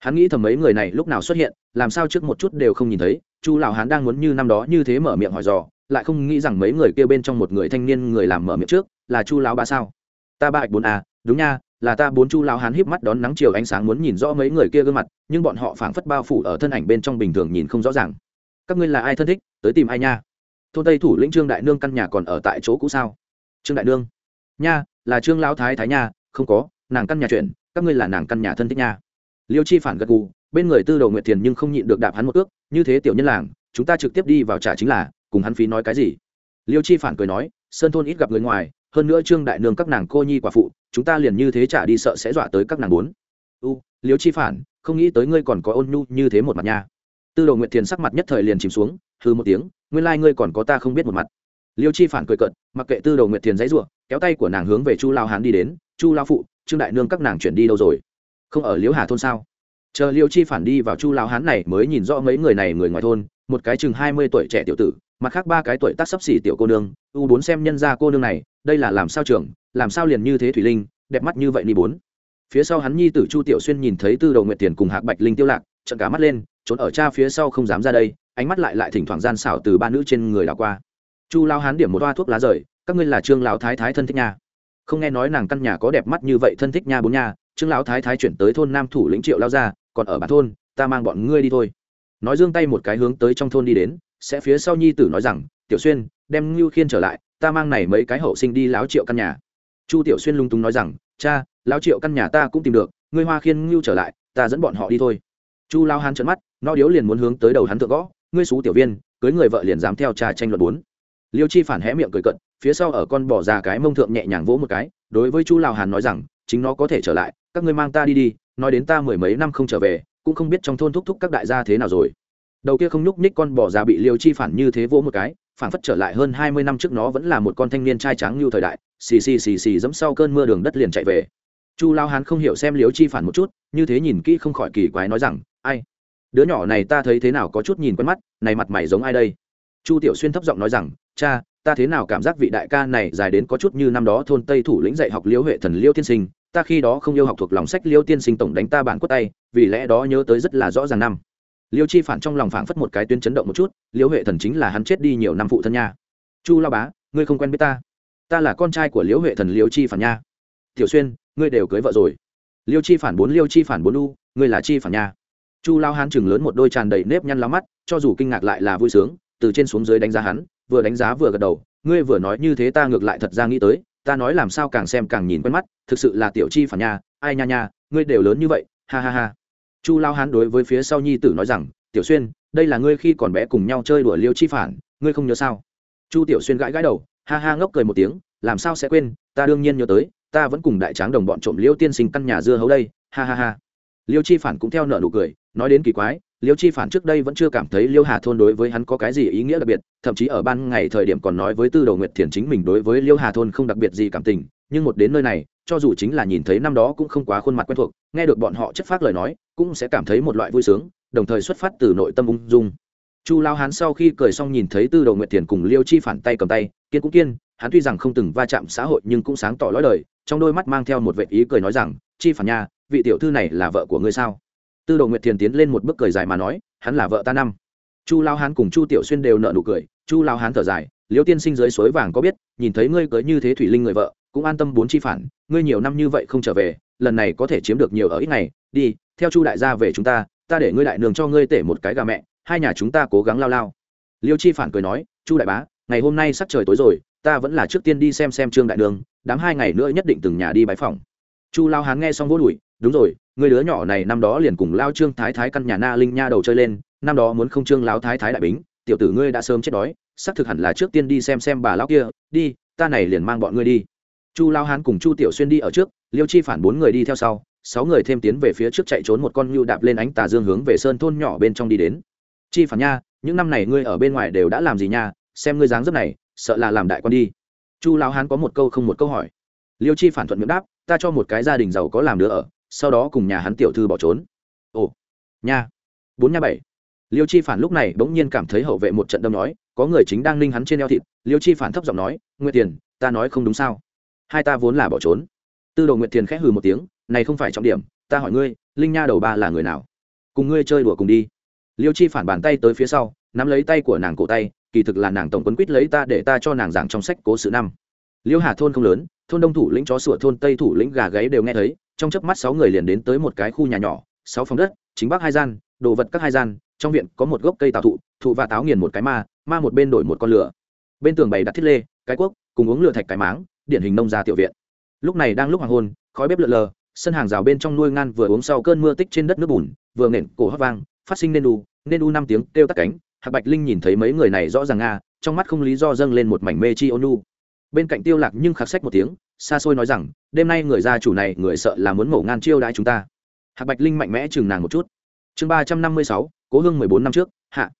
Hắn nghĩ thầm mấy người này lúc nào xuất hiện, làm sao trước một chút đều không nhìn thấy, chu lão hán đang muốn như năm đó như thế mở miệng hỏi dò, lại không nghĩ rằng mấy người kia bên trong một người thanh niên người làm mở miệng trước, là chu lão ba sao? Ta ba ạch bốn a, đúng nha là ta bốn chu lão hán híp mắt đón nắng chiều ánh sáng muốn nhìn rõ mấy người kia gương mặt, nhưng bọn họ phảng phất bao phủ ở thân ảnh bên trong bình thường nhìn không rõ ràng. Các ngươi là ai thân thích, tới tìm ai nha? Thôn tây thủ lĩnh trương đại nương căn nhà còn ở tại chỗ cũ sao? Trương đại nương. Nha, là trương lão thái thái nha, không có, nàng căn nhà chuyện, các ngươi là nàng căn nhà thân thích nha. Liêu chi phản gật gù, bên người tư đầu nguyệt thiền nhưng không nhịn được đạp hắn một ước như thế tiểu nhân làng, chúng ta trực tiếp đi vào trả chính là, cùng hắn phí nói cái gì? Liêu chi phản cười nói, sơn thôn ít gặp người ngoài hơn nữa trương đại nương các nàng cô nhi quả phụ, chúng ta liền như thế trả đi sợ sẽ dọa tới các nàng bốn u liếu chi phản, không nghĩ tới ngươi còn có ôn nhu như thế một mặt nha. Tư đồ nguyệt thiền sắc mặt nhất thời liền chìm xuống hư một tiếng, nguyên lai ngươi còn có ta không biết một mặt. Liêu chi phản cười cận mặc kệ tư đồ nguyệt thiền dãy ruộng kéo tay của nàng hướng về chu lao hán đi đến, chu lao phụ, trương đại nương các nàng chuyển đi đâu rồi? Không ở liễu hà thôn sao? Chờ liêu chi phản đi vào chu lao hán này mới nhìn rõ mấy người này người ngoài thôn, một cái chừng hai mươi tuổi trẻ tiểu tử mặt khác ba cái tuổi tác sấp xỉ tiểu cô nương, u bốn xem nhân ra cô nương này, đây là làm sao trưởng, làm sao liền như thế thủy linh, đẹp mắt như vậy ni bốn. Phía sau hắn nhi tử chu tiểu xuyên nhìn thấy tư đầu nguyệt tiền cùng hạc bạch linh tiêu lạc trận cả mắt lên, trốn ở cha phía sau không dám ra đây, ánh mắt lại lại thỉnh thoảng gian xảo từ ba nữ trên người đảo qua. Chu lao hán điểm một toa thuốc lá rời, các ngươi là trương lão thái thái thân thích nha. Không nghe nói nàng căn nhà có đẹp mắt như vậy thân thích nha bốn nha, trương lão thái thái chuyển tới thôn nam thủ lĩnh triệu lao ra còn ở bản thôn, ta mang bọn ngươi đi thôi. Nói dương tay một cái hướng tới trong thôn đi đến sẽ phía sau nhi tử nói rằng, tiểu xuyên, đem ngưu khiên trở lại, ta mang này mấy cái hậu sinh đi láo triệu căn nhà. Chu tiểu xuyên lung túng nói rằng, cha, láo triệu căn nhà ta cũng tìm được, ngươi hoa khiên ngưu trở lại, ta dẫn bọn họ đi thôi. Chu lao hán trợn mắt, nó điếu liền muốn hướng tới đầu hắn thượng gõ, ngươi xú tiểu viên, cưới người vợ liền dám theo cha tranh luận bốn. Liêu chi phản hé miệng cười cận, phía sau ở con bỏ ra cái mông thượng nhẹ nhàng vỗ một cái, đối với chu lào hàn nói rằng, chính nó có thể trở lại, các ngươi mang ta đi đi, nói đến ta mười mấy năm không trở về, cũng không biết trong thôn thúc thúc các đại gia thế nào rồi đầu kia không nhúc ních con bỏ ra bị liêu chi phản như thế vỗ một cái phản phất trở lại hơn hai mươi năm trước nó vẫn là một con thanh niên trai trắng như thời đại, xì xì xì xì dẫm sau cơn mưa đường đất liền chạy về. Chu lao hán không hiểu xem liêu chi phản một chút, như thế nhìn kỹ không khỏi kỳ quái nói rằng, ai? Đứa nhỏ này ta thấy thế nào có chút nhìn quen mắt, này mặt mày giống ai đây? Chu tiểu xuyên thấp giọng nói rằng, cha, ta thế nào cảm giác vị đại ca này dài đến có chút như năm đó thôn tây thủ lĩnh dạy học liễu huệ thần liêu tiên sinh, ta khi đó không yêu học thuộc lòng sách liêu tiên sinh tổng đánh ta bản quất tay, vì lẽ đó nhớ tới rất là rõ ràng năm liêu chi phản trong lòng phảng phất một cái tuyến chấn động một chút, Liêu huệ thần chính là hắn chết đi nhiều năm phụ thân nha. Chu lao bá, ngươi không quen biết ta. Ta là con trai của Liêu huệ thần liêu chi phản nha. Tiểu xuyên, ngươi đều cưới vợ rồi. Liêu chi phản bốn, liêu chi phản bốn u, ngươi là chi phản nha. Chu lao hán chừng lớn một đôi tràn đầy nếp nhăn lao mắt, cho dù kinh ngạc lại là vui sướng, từ trên xuống dưới đánh giá hắn, vừa đánh giá vừa gật đầu, ngươi vừa nói như thế ta ngược lại thật ra nghĩ tới, ta nói làm sao càng xem càng nhìn quen mắt, thực sự là tiểu chi phản nha, ai nha nha, ngươi đều lớn như vậy, ha ha ha chu lao hán đối với phía sau nhi tử nói rằng, tiểu xuyên, đây là ngươi khi còn bé cùng nhau chơi đùa liêu chi phản, ngươi không nhớ sao? Chu tiểu xuyên gãi gãi đầu, ha ha ngốc cười một tiếng, làm sao sẽ quên, ta đương nhiên nhớ tới, ta vẫn cùng đại tráng đồng bọn trộm liêu tiên sinh căn nhà dưa hấu đây, ha ha ha. Liêu chi phản cũng theo nợ nụ cười, nói đến kỳ quái, liêu chi phản trước đây vẫn chưa cảm thấy liêu hà thôn đối với hắn có cái gì ý nghĩa đặc biệt, thậm chí ở ban ngày thời điểm còn nói với tư đầu nguyệt thiền chính mình đối với liêu hà thôn không đặc biệt gì cảm tình, nhưng một đến nơi này, cho dù chính là nhìn thấy năm đó cũng không quá khuôn mặt quen thuộc, nghe được bọn họ chất phát lời nói cũng sẽ cảm thấy một loại vui sướng, đồng thời xuất phát từ nội tâm ung dung. Chu lao hán sau khi cười xong nhìn thấy tư đầu nguyệt thiền cùng liêu chi phản tay cầm tay, kiên cũng kiên, hắn tuy rằng không từng va chạm xã hội nhưng cũng sáng tỏ lõi đời, trong đôi mắt mang theo một vệ ý cười nói rằng, chi phản nha, vị tiểu thư này là vợ của ngươi sao? Tư đồ nguyệt thiền tiến lên một bước cười dài mà nói, hắn là vợ ta năm. Chu lao hán cùng chu tiểu xuyên đều nợ nụ cười, chu lao hán thở dài, liêu tiên sinh dưới suối vàng có biết, nhìn thấy ngươi cưới như thế thủy linh người vợ, cũng an tâm bốn chi phản, ngươi nhiều năm như vậy không trở về, lần này có thể chiếm được nhiều ở ít ngày, đi theo chu đại gia về chúng ta ta để ngươi đại nương cho ngươi tể một cái gà mẹ, hai nhà chúng ta cố gắng lao lao. Liêu chi phản cười nói, chu đại bá, ngày hôm nay sắc trời tối rồi, ta vẫn là trước tiên đi xem xem trương đại đường đám hai ngày nữa nhất định từng nhà đi bãi phòng chu lao hán nghe xong vô đùi, đúng rồi, người đứa nhỏ này năm đó liền cùng lao trương thái thái căn nhà na linh nha đầu chơi lên, năm đó muốn không trương lao thái thái đại bính, tiểu tử ngươi đã sớm chết đói, xác thực hẳn là trước tiên đi xem xem bà lão kia, đi, ta này liền mang bọn ngươi đi. Chu lao hán cùng chu tiểu xuyên đi ở trước, liêu chi phản bốn người đi theo sau sáu người thêm tiến về phía trước chạy trốn một con ngưu đạp lên ánh tà dương hướng về sơn thôn nhỏ bên trong đi đến. Chi phản nha, những năm này ngươi ở bên ngoài đều đã làm gì nha? Xem ngươi dáng dấp này, sợ là làm đại con đi. Chu lão hán có một câu không một câu hỏi. Liêu chi phản thuận miệng đáp, ta cho một cái gia đình giàu có làm đứa ở, sau đó cùng nhà hắn tiểu thư bỏ trốn. Ồ, nha. Bốn nha bảy. Liêu chi phản lúc này bỗng nhiên cảm thấy hậu vệ một trận đâm nói, có người chính đang ninh hắn trên eo thịt. Liêu chi phản thấp giọng nói nguyện tiền, ta nói không đúng sao? Hai ta vốn là bỏ trốn. Tư đồ nguyện tiền khẽ hừ một tiếng này không phải trọng điểm, ta hỏi ngươi, linh nha đầu ba là người nào? Cùng ngươi chơi đùa cùng đi. Liêu chi phản bàn tay tới phía sau, nắm lấy tay của nàng cổ tay, kỳ thực là nàng tổng quấn quýt lấy ta để ta cho nàng giảng trong sách cố sự năm. Liêu hà thôn không lớn, thôn đông thủ lĩnh chó sủa, thôn tây thủ lĩnh gà gáy đều nghe thấy, trong chớp mắt sáu người liền đến tới một cái khu nhà nhỏ, sáu phòng đất, chính bắc hai gian, đồ vật các hai gian, trong viện có một gốc cây tạo thụ thụ và táo nghiền một cái ma ma một bên đổi một con lửa. Bên tường bày đặt thiết lê, cái cuốc, cùng uống lửa thạch cái máng, điển hình nông gia tiểu viện. Lúc này đang lúc hoàng hôn, khói bếp lợn lờ sân hàng rào bên trong nuôi ngan vừa uống sau cơn mưa tích trên đất nước bùn, vừa nện cổ hót vang, phát sinh nên đu nên đu năm tiếng kêu tắt cánh. Hạc bạch linh nhìn thấy mấy người này rõ ràng nga trong mắt không lý do dâng lên một mảnh mê chi ônu bên cạnh tiêu lạc nhưng khắc sách một tiếng, xa xôi nói rằng, đêm nay người gia chủ này, người sợ là muốn mổ ngan chiêu đãi chúng ta. Hạc bạch linh mạnh mẽ chừng nàng một chút. Chương ba trăm năm mươi sáu, cố hương mười bốn năm trước, hạ.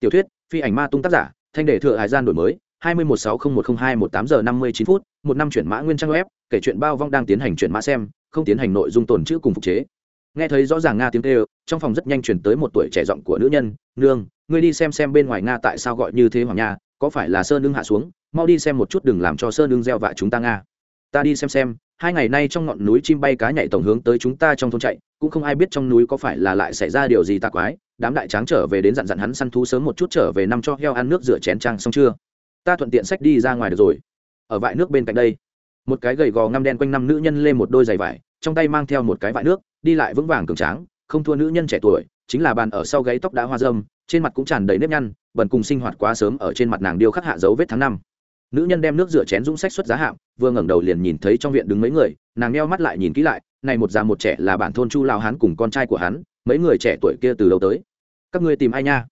Tiểu thuyết, phi ảnh ma tung tác giả, thanh đề thừa hải gian đổi mới, hai mươi một sáu không một không hai một tám giờ năm mươi chín phút, một năm chuyển mã nguyên trang web, kể chuyện bao vong đang tiến hành chuyển mã xem không tiến hành nội dung tồn chữ cùng phục chế. Nghe thấy rõ ràng nga tiếng kêu, trong phòng rất nhanh chuyển tới một tuổi trẻ giọng của nữ nhân, nương, ngươi đi xem xem bên ngoài nga tại sao gọi như thế hoàng nha, có phải là sơn ưng hạ xuống, mau đi xem một chút đừng làm cho sơn ưng gieo vạ chúng ta nga. Ta đi xem xem, hai ngày nay trong ngọn núi chim bay cá nhảy tổng hướng tới chúng ta trong thôn chạy, cũng không ai biết trong núi có phải là lại xảy ra điều gì tà quái, đám đại tráng trở về đến dặn dặn hắn săn thú sớm một chút trở về năm cho heo ăn nước rửa chén trang xong chưa? Ta thuận tiện sách đi ra ngoài được rồi. Ở vại nước bên cạnh đây một cái gầy gò ngăm đen quanh năm nữ nhân lên một đôi giày vải, trong tay mang theo một cái vại nước, đi lại vững vàng cường tráng, không thua nữ nhân trẻ tuổi, chính là bàn ở sau gáy tóc đã hoa dâm trên mặt cũng tràn đầy nếp nhăn bần cùng sinh hoạt quá sớm ở trên mặt nàng điêu khắc hạ dấu vết tháng năm. Nữ nhân đem nước rửa chén dũng sách xuất giá hạm vừa ngẩng đầu liền nhìn thấy trong viện đứng mấy người, nàng neo mắt lại nhìn kỹ lại, này một già một trẻ là bản thôn chu lao hán cùng con trai của hắn, mấy người trẻ tuổi kia từ đầu tới? Các ngươi tìm ai nha?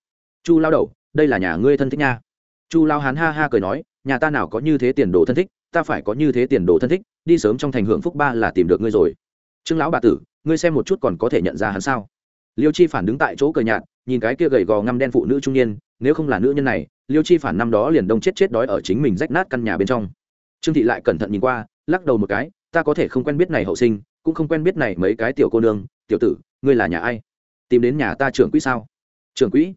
Chu lao đầu, đây là nhà ngươi thân thích nha. Chu lao hán ha ha cười nói, nhà ta nào có như thế tiền đồ thân thích ta phải có như thế tiền đồ thân thích, đi sớm trong thành hưởng phúc ba là tìm được ngươi rồi. Trương lão bà tử, ngươi xem một chút còn có thể nhận ra hắn sao? Liêu chi phản đứng tại chỗ cờ nhạt, nhìn cái kia gầy gò ngăm đen phụ nữ trung niên, nếu không là nữ nhân này, liêu chi phản năm đó liền đông chết chết đói ở chính mình rách nát căn nhà bên trong. Trương thị lại cẩn thận nhìn qua, lắc đầu một cái, ta có thể không quen biết này hậu sinh, cũng không quen biết này mấy cái tiểu cô nương, tiểu tử, ngươi là nhà ai? Tìm đến nhà ta trưởng quỹ sao? Trưởng quỹ?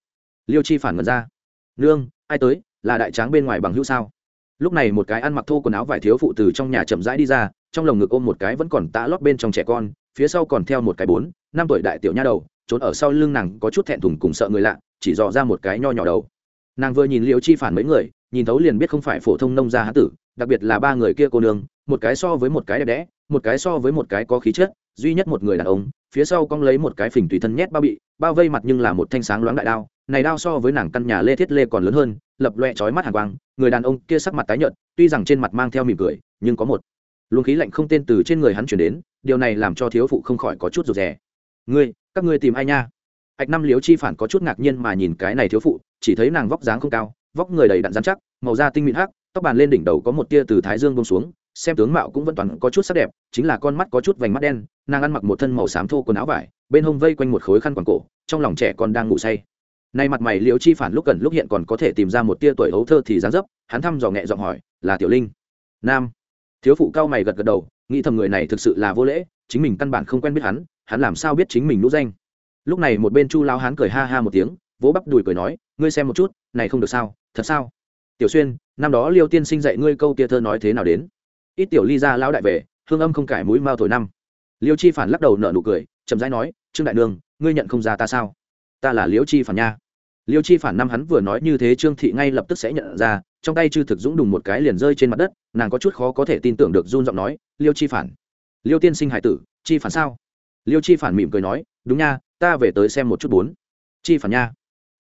Liêu chi phản ngẩn ra. Nương, ai tới, là đại tráng bên ngoài bằng hữu sao? Lúc này một cái ăn mặc thô quần áo vải thiếu phụ từ trong nhà chậm rãi đi ra, trong lồng ngực ôm một cái vẫn còn tã lót bên trong trẻ con, phía sau còn theo một cái bốn, năm tuổi đại tiểu nha đầu, trốn ở sau lưng nàng có chút thẹn thùng cùng sợ người lạ, chỉ dò ra một cái nho nhỏ đầu. Nàng vừa nhìn liễu chi phản mấy người, nhìn thấu liền biết không phải phổ thông nông gia hán tử, đặc biệt là ba người kia cô nương, một cái so với một cái đẹp đẽ, một cái so với một cái có khí chất, duy nhất một người đàn ông, phía sau cong lấy một cái phình tùy thân nhét bao bị, bao vây mặt nhưng là một thanh sáng loáng đại đao, này đao so với nàng căn nhà lê thiết lê còn lớn hơn lập loẹ trói mắt hàng quang, người đàn ông kia sắc mặt tái nhợt, tuy rằng trên mặt mang theo mỉm cười, nhưng có một luồng khí lạnh không tên từ trên người hắn chuyển đến, điều này làm cho thiếu phụ không khỏi có chút rụt rè. Ngươi, các ngươi tìm ai nha? Ạch năm liếu chi phản có chút ngạc nhiên mà nhìn cái này thiếu phụ, chỉ thấy nàng vóc dáng không cao, vóc người đầy đặn dán chắc, màu da tinh mịn hắc, tóc bàn lên đỉnh đầu có một tia từ thái dương bông xuống, xem tướng mạo cũng vẫn toàn có chút sắc đẹp, chính là con mắt có chút vành mắt đen, nàng ăn mặc một thân màu xám thô quần áo vải, bên hông vây quanh một khối khăn quàng cổ, trong lòng trẻ còn đang ngủ say nay mặt mày liễu chi phản lúc cần lúc hiện còn có thể tìm ra một tia tuổi hấu thơ thì dáng dấp, hắn thăm dò nhẹ giọng hỏi, là tiểu linh? Nam. Thiếu phụ cao mày gật gật đầu, nghĩ thầm người này thực sự là vô lễ, chính mình căn bản không quen biết hắn hắn làm sao biết chính mình nũ danh? Lúc này một bên chu lao hán cười ha ha một tiếng, vỗ bắp đùi cười nói, ngươi xem một chút, này không được sao, thật sao? Tiểu xuyên, năm đó liêu tiên sinh dạy ngươi câu tia thơ nói thế nào đến? Ít tiểu ly ra lão đại về, hương âm không cải mũi mao thổi năm. Liêu chi phản lắc đầu nở nụ cười, chậm rãi nói, trương đại nương, ngươi nhận không ra ta sao? Ta là liêu chi phản nha liêu chi phản năm hắn vừa nói như thế trương thị ngay lập tức sẽ nhận ra, trong tay chư thực dũng đùng một cái liền rơi trên mặt đất, nàng có chút khó có thể tin tưởng được run giọng nói, liêu chi phản, liêu tiên sinh hải tử, chi phản sao? Liêu chi phản mỉm cười nói, đúng nha, ta về tới xem một chút bốn. Chi phản nha.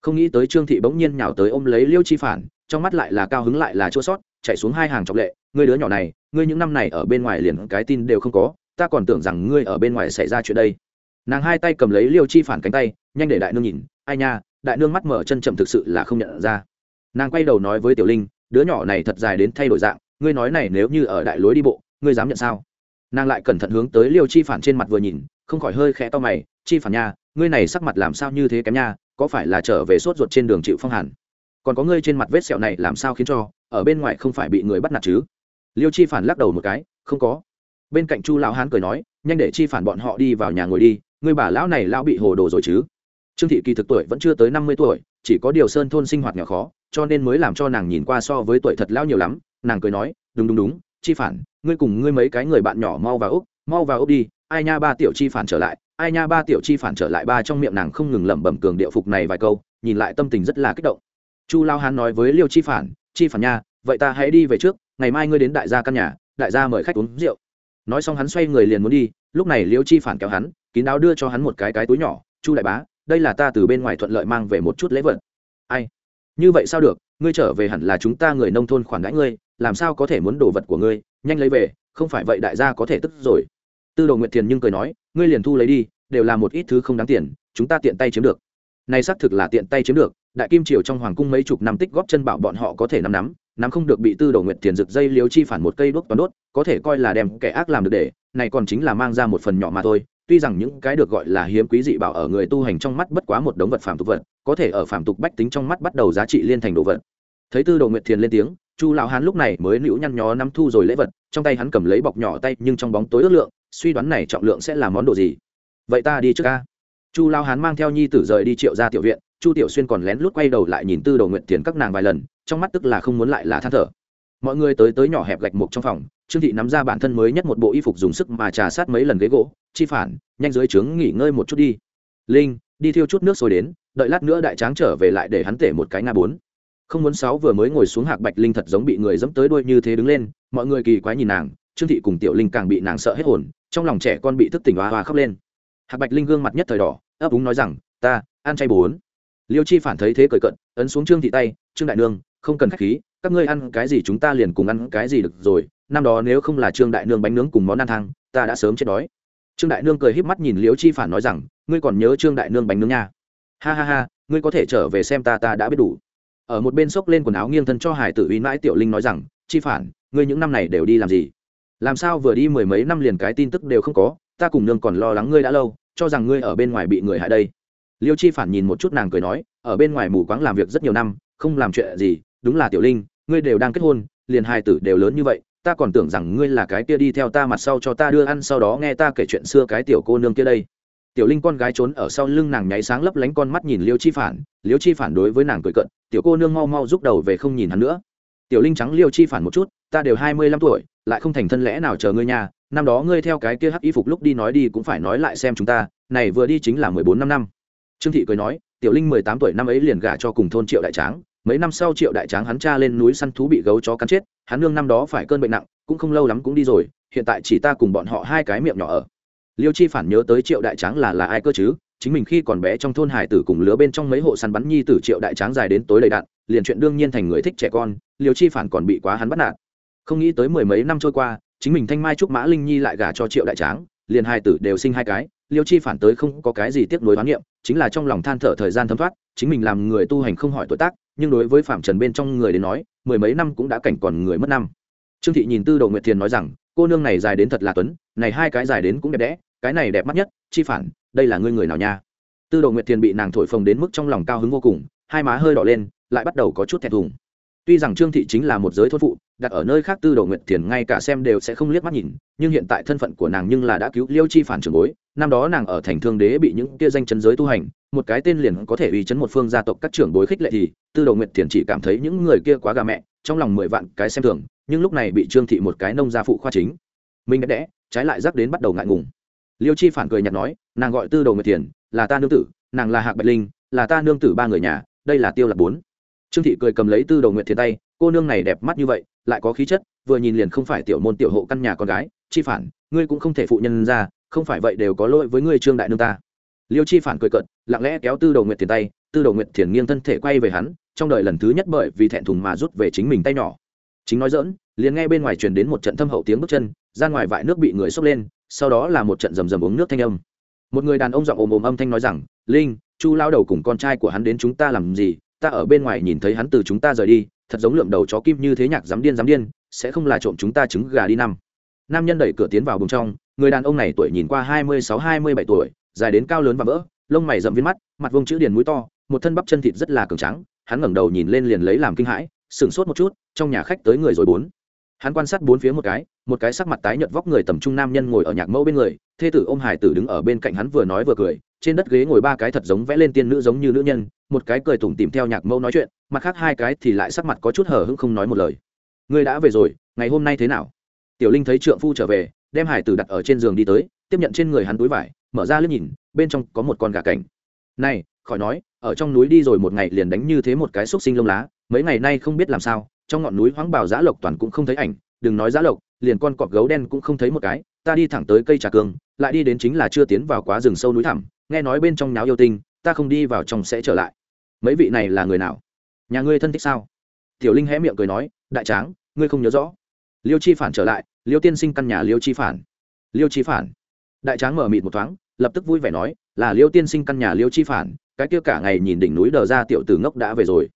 Không nghĩ tới trương thị bỗng nhiên nhào tới ôm lấy liêu chi phản, trong mắt lại là cao hứng lại là chua sót, chạy xuống hai hàng trọng lệ, ngươi đứa nhỏ này, ngươi những năm này ở bên ngoài liền cái tin đều không có, ta còn tưởng rằng ngươi ở bên ngoài xảy ra chuyện đây. Nàng hai tay cầm lấy liêu chi phản cánh tay, nhanh để đại nương nhìn, ai nha đại nương mắt mở chân chậm thực sự là không nhận ra. Nàng quay đầu nói với tiểu linh, đứa nhỏ này thật dài đến thay đổi dạng, ngươi nói này nếu như ở đại lối đi bộ, ngươi dám nhận sao? Nàng lại cẩn thận hướng tới liêu chi phản trên mặt vừa nhìn, không khỏi hơi khẽ to mày, chi phản nha, ngươi này sắc mặt làm sao như thế kém nha, có phải là trở về sốt ruột trên đường chịu phong hàn? Còn có ngươi trên mặt vết sẹo này làm sao khiến cho, ở bên ngoài không phải bị người bắt nạt chứ? Liêu chi phản lắc đầu một cái, không có. Bên cạnh chu lão hán cười nói, nhanh để chi phản bọn họ đi vào nhà ngồi đi, ngươi bà lão này lão bị hồ đồ rồi chứ? Trương thị kỳ thực tuổi vẫn chưa tới năm mươi tuổi, chỉ có điều sơn thôn sinh hoạt nhỏ khó, cho nên mới làm cho nàng nhìn qua so với tuổi thật lão nhiều lắm. Nàng cười nói, đúng đúng đúng, chi phản, ngươi cùng ngươi mấy cái người bạn nhỏ mau vào úc, mau vào úc đi, ai nha ba tiểu chi phản trở lại, ai nha ba tiểu chi phản trở lại ba trong miệng nàng không ngừng lẩm bẩm cường điệu phục này vài câu, nhìn lại tâm tình rất là kích động. Chu lao hán nói với liêu chi phản chi phản nha, vậy ta hãy đi về trước, ngày mai ngươi đến đại gia căn nhà, đại gia mời khách uống rượu. Nói xong hắn xoay người liền muốn đi, lúc này liêu chi phản kéo hắn, kín đáo đưa cho hắn một cái cái túi nhỏ, chu đại bá đây là ta từ bên ngoài thuận lợi mang về một chút lễ vật. Ai? Như vậy sao được? Ngươi trở về hẳn là chúng ta người nông thôn khoản đãi ngươi, làm sao có thể muốn đồ vật của ngươi? Nhanh lấy về, không phải vậy đại gia có thể tức rồi. Tư đồ nguyệt thiền nhưng cười nói, ngươi liền thu lấy đi, đều là một ít thứ không đáng tiền, chúng ta tiện tay chiếm được. Này xác thực là tiện tay chiếm được, đại kim triều trong hoàng cung mấy chục năm tích góp chân bảo bọn họ có thể nắm nắm nắm không được bị tư đồ nguyệt tiền rực dây liếu chi phản một cây đốt toàn đốt, có thể coi là đem kẻ ác làm được để, này còn chính là mang ra một phần nhỏ mà thôi tuy rằng những cái được gọi là hiếm quý dị bảo ở người tu hành trong mắt bất quá một đống vật phàm tục vật, có thể ở phàm tục bách tính trong mắt bắt đầu giá trị liên thành đồ vật. Thấy tư đồ nguyệt thiền lên tiếng, chu lão hán lúc này mới nữu nhăn nhó nắm thu rồi lễ vật, trong tay hắn cầm lấy bọc nhỏ tay, nhưng trong bóng tối ước lượng, suy đoán này trọng lượng sẽ là món đồ gì. Vậy ta đi trước ca. Chu lão hán mang theo nhi tử rời đi triệu ra tiểu viện, chu tiểu xuyên còn lén lút quay đầu lại nhìn tư đồ nguyện thiền các nàng vài lần, trong mắt tức là không muốn lại là than thở mọi người tới tới nhỏ hẹp gạch mục trong phòng, trương thị nắm ra bản thân mới nhất một bộ y phục dùng sức mà trà sát mấy lần ghế gỗ, chi phản, nhanh dưới trướng nghỉ ngơi một chút đi. Linh, đi thiêu chút nước sôi đến, đợi lát nữa đại tráng trở về lại để hắn tể một cái nga bốn. Không muốn sáu vừa mới ngồi xuống hạc bạch linh thật giống bị người dẫm tới đuôi như thế đứng lên, mọi người kỳ quái nhìn nàng, trương thị cùng tiểu linh càng bị nàng sợ hết hồn, trong lòng trẻ con bị thức tỉnh hoa hoa khóc lên. Hạc bạch linh gương mặt nhất thời đỏ, ấp úng nói rằng, ta, ăn chay bốn. Liêu chi phản thấy thế cởi cận ấn xuống trương thị tay, trương đại nương, không cần khách khí các ngươi ăn cái gì chúng ta liền cùng ăn cái gì được rồi, năm đó nếu không là trương đại nương bánh nướng cùng món ăn thang, ta đã sớm chết đói. Trương đại nương cười híp mắt nhìn liêu chi phản nói rằng, ngươi còn nhớ trương đại nương bánh nướng nha. Ha ha ha, ngươi có thể trở về xem ta ta đã biết đủ. Ở một bên xốc lên quần áo nghiêng thân cho hải tử uy mãi tiểu linh nói rằng, chi phản, ngươi những năm này đều đi làm gì? Làm sao vừa đi mười mấy năm liền cái tin tức đều không có, ta cùng nương còn lo lắng ngươi đã lâu, cho rằng ngươi ở bên ngoài bị người hại đây. Liêu chi phản nhìn một chút nàng cười nói, ở bên ngoài mù quáng làm việc rất nhiều năm, không làm chuyện gì, đúng là tiểu linh ngươi đều đang kết hôn, liền hai tử đều lớn như vậy, ta còn tưởng rằng ngươi là cái kia đi theo ta mặt sau cho ta đưa ăn sau đó nghe ta kể chuyện xưa cái tiểu cô nương kia đây. Tiểu linh con gái trốn ở sau lưng nàng nháy sáng lấp lánh con mắt nhìn liêu chi phản, liêu chi phản đối với nàng cười cận tiểu cô nương mau mau rút đầu về không nhìn hắn nữa. Tiểu linh trắng liêu chi phản một chút, ta đều hai mươi lăm tuổi, lại không thành thân lẽ nào chờ ngươi nhà năm đó ngươi theo cái kia hắc y phục lúc đi nói đi cũng phải nói lại xem chúng ta, này vừa đi chính là mười bốn năm năm. Trương thị cười nói, tiểu linh mười tám tuổi năm ấy liền gả cho cùng thôn triệu đại tráng mấy năm sau triệu đại tráng hắn cha lên núi săn thú bị gấu chó cắn chết, hắn nương năm đó phải cơn bệnh nặng, cũng không lâu lắm cũng đi rồi, hiện tại chỉ ta cùng bọn họ hai cái miệng nhỏ ở. Liêu chi phản nhớ tới triệu đại tráng là là ai cơ chứ? Chính mình khi còn bé trong thôn hải tử cùng lứa bên trong mấy hộ săn bắn nhi tử triệu đại tráng dài đến tối đầy đạn, liền chuyện đương nhiên thành người thích trẻ con, liêu chi phản còn bị quá hắn bắt nạt. Không nghĩ tới mười mấy năm trôi qua, chính mình thanh mai trúc mã linh nhi lại gả cho triệu đại tráng, liền hai tử đều sinh hai cái liêu chi phản tới không có cái gì tiếc nuối hoán niệm, chính là trong lòng than thở thời gian thấm thoát, chính mình làm người tu hành không hỏi tuổi tác, nhưng đối với phạm trần bên trong người đến nói, mười mấy năm cũng đã cảnh còn người mất năm. Trương thị nhìn tư đồ nguyệt thiền nói rằng, cô nương này dài đến thật là tuấn, này hai cái dài đến cũng đẹp đẽ, cái này đẹp mắt nhất, chi phản, đây là ngươi người nào nha? Tư đồ nguyệt thiền bị nàng thổi phồng đến mức trong lòng cao hứng vô cùng, hai má hơi đỏ lên, lại bắt đầu có chút thẹn thùng. Tuy rằng trương thị chính là một giới thôn phụ đặt ở nơi khác tư đồ nguyệt thiền ngay cả xem đều sẽ không liếc mắt nhìn, nhưng hiện tại thân phận của nàng nhưng là đã cứu liêu chi phản trường bối, năm đó nàng ở thành thương đế bị những kia danh chân giới tu hành, một cái tên liền có thể uy chấn một phương gia tộc các trưởng bối khích lệ thì, tư đồ nguyệt thiền chỉ cảm thấy những người kia quá gà mẹ, trong lòng mười vạn cái xem thường, nhưng lúc này bị trương thị một cái nông gia phụ khoa chính. Mình đẹp đẽ, trái lại rắc đến bắt đầu ngại ngùng. Liêu chi phản cười nhạt nói, nàng gọi tư đồ nguyệt thiền, là ta nương tử, nàng là hạc bạch linh, là ta nương tử ba người nhà, đây là tiêu là bốn. Trương thị cười cầm lấy tư đồ nguyệt thiền tay, cô nương này đẹp mắt như vậy lại có khí chất, vừa nhìn liền không phải tiểu môn tiểu hộ căn nhà con gái, chi phản, ngươi cũng không thể phụ nhân ra, không phải vậy đều có lỗi với ngươi trương đại nương ta. Liêu chi phản cười cận lặng lẽ kéo tư đầu nguyệt tiền tay, tư đầu nguyệt thiền nghiêng thân thể quay về hắn, trong đời lần thứ nhất bởi vì thẹn thùng mà rút về chính mình tay nhỏ. Chính nói dỡn liền nghe bên ngoài truyền đến một trận thâm hậu tiếng bước chân, ra ngoài vại nước bị người xốc lên, sau đó là một trận rầm rầm uống nước thanh âm. Một người đàn ông giọng ồm ồm âm thanh nói rằng, linh, chu lao đầu cùng con trai của hắn đến chúng ta làm gì? Ta ở bên ngoài nhìn thấy hắn từ chúng ta rời đi, thật giống lượm đầu chó kim như thế nhạc dám điên dám điên, sẽ không là trộm chúng ta trứng gà đi năm. Nam nhân đẩy cửa tiến vào bùng trong, người đàn ông này tuổi nhìn qua hai mươi sáu, hai mươi bảy tuổi, dài đến cao lớn và vỡ, lông mày rậm viên mắt, mặt vông chữ điền mũi to, một thân bắp chân thịt rất là cường trắng hắn ngẩng đầu nhìn lên liền lấy làm kinh hãi, sửng sốt một chút, trong nhà khách tới người rồi bốn hắn quan sát bốn phía một cái một cái sắc mặt tái nhợt vóc người tầm trung nam nhân ngồi ở nhạc mẫu bên người, thê tử ôm hải tử đứng ở bên cạnh hắn vừa nói vừa cười, trên đất ghế ngồi ba cái thật giống vẽ lên tiên nữ giống như nữ nhân, một cái cười tủm tìm theo nhạc mẫu nói chuyện, mặt khác hai cái thì lại sắc mặt có chút hở hững không nói một lời. Ngươi đã về rồi, ngày hôm nay thế nào? Tiểu linh thấy trượng phu trở về, đem hải tử đặt ở trên giường đi tới, tiếp nhận trên người hắn túi vải, mở ra liếc nhìn, bên trong có một con gà cảnh. Này, khỏi nói, ở trong núi đi rồi một ngày liền đánh như thế một cái xúc sinh lông lá, mấy ngày nay không biết làm sao trong ngọn núi hoang bảo giã lộc toàn cũng không thấy ảnh, đừng nói giã lộc, liền con cọp gấu đen cũng không thấy một cái, ta đi thẳng tới cây trà cương, lại đi đến chính là chưa tiến vào quá rừng sâu núi thẳm, nghe nói bên trong nháo yêu tinh, ta không đi vào trong sẽ trở lại. Mấy vị này là người nào? Nhà ngươi thân thích sao? Tiểu linh hé miệng cười nói, đại tráng, ngươi không nhớ rõ. Liêu chi phản trở lại, liêu tiên sinh căn nhà liêu chi phản. Liêu chi phản. Đại tráng mở mịt một thoáng, lập tức vui vẻ nói, là liêu tiên sinh căn nhà liêu chi phản, cái kia cả ngày nhìn đỉnh núi đờ ra tiểu tử ngốc đã về rồi.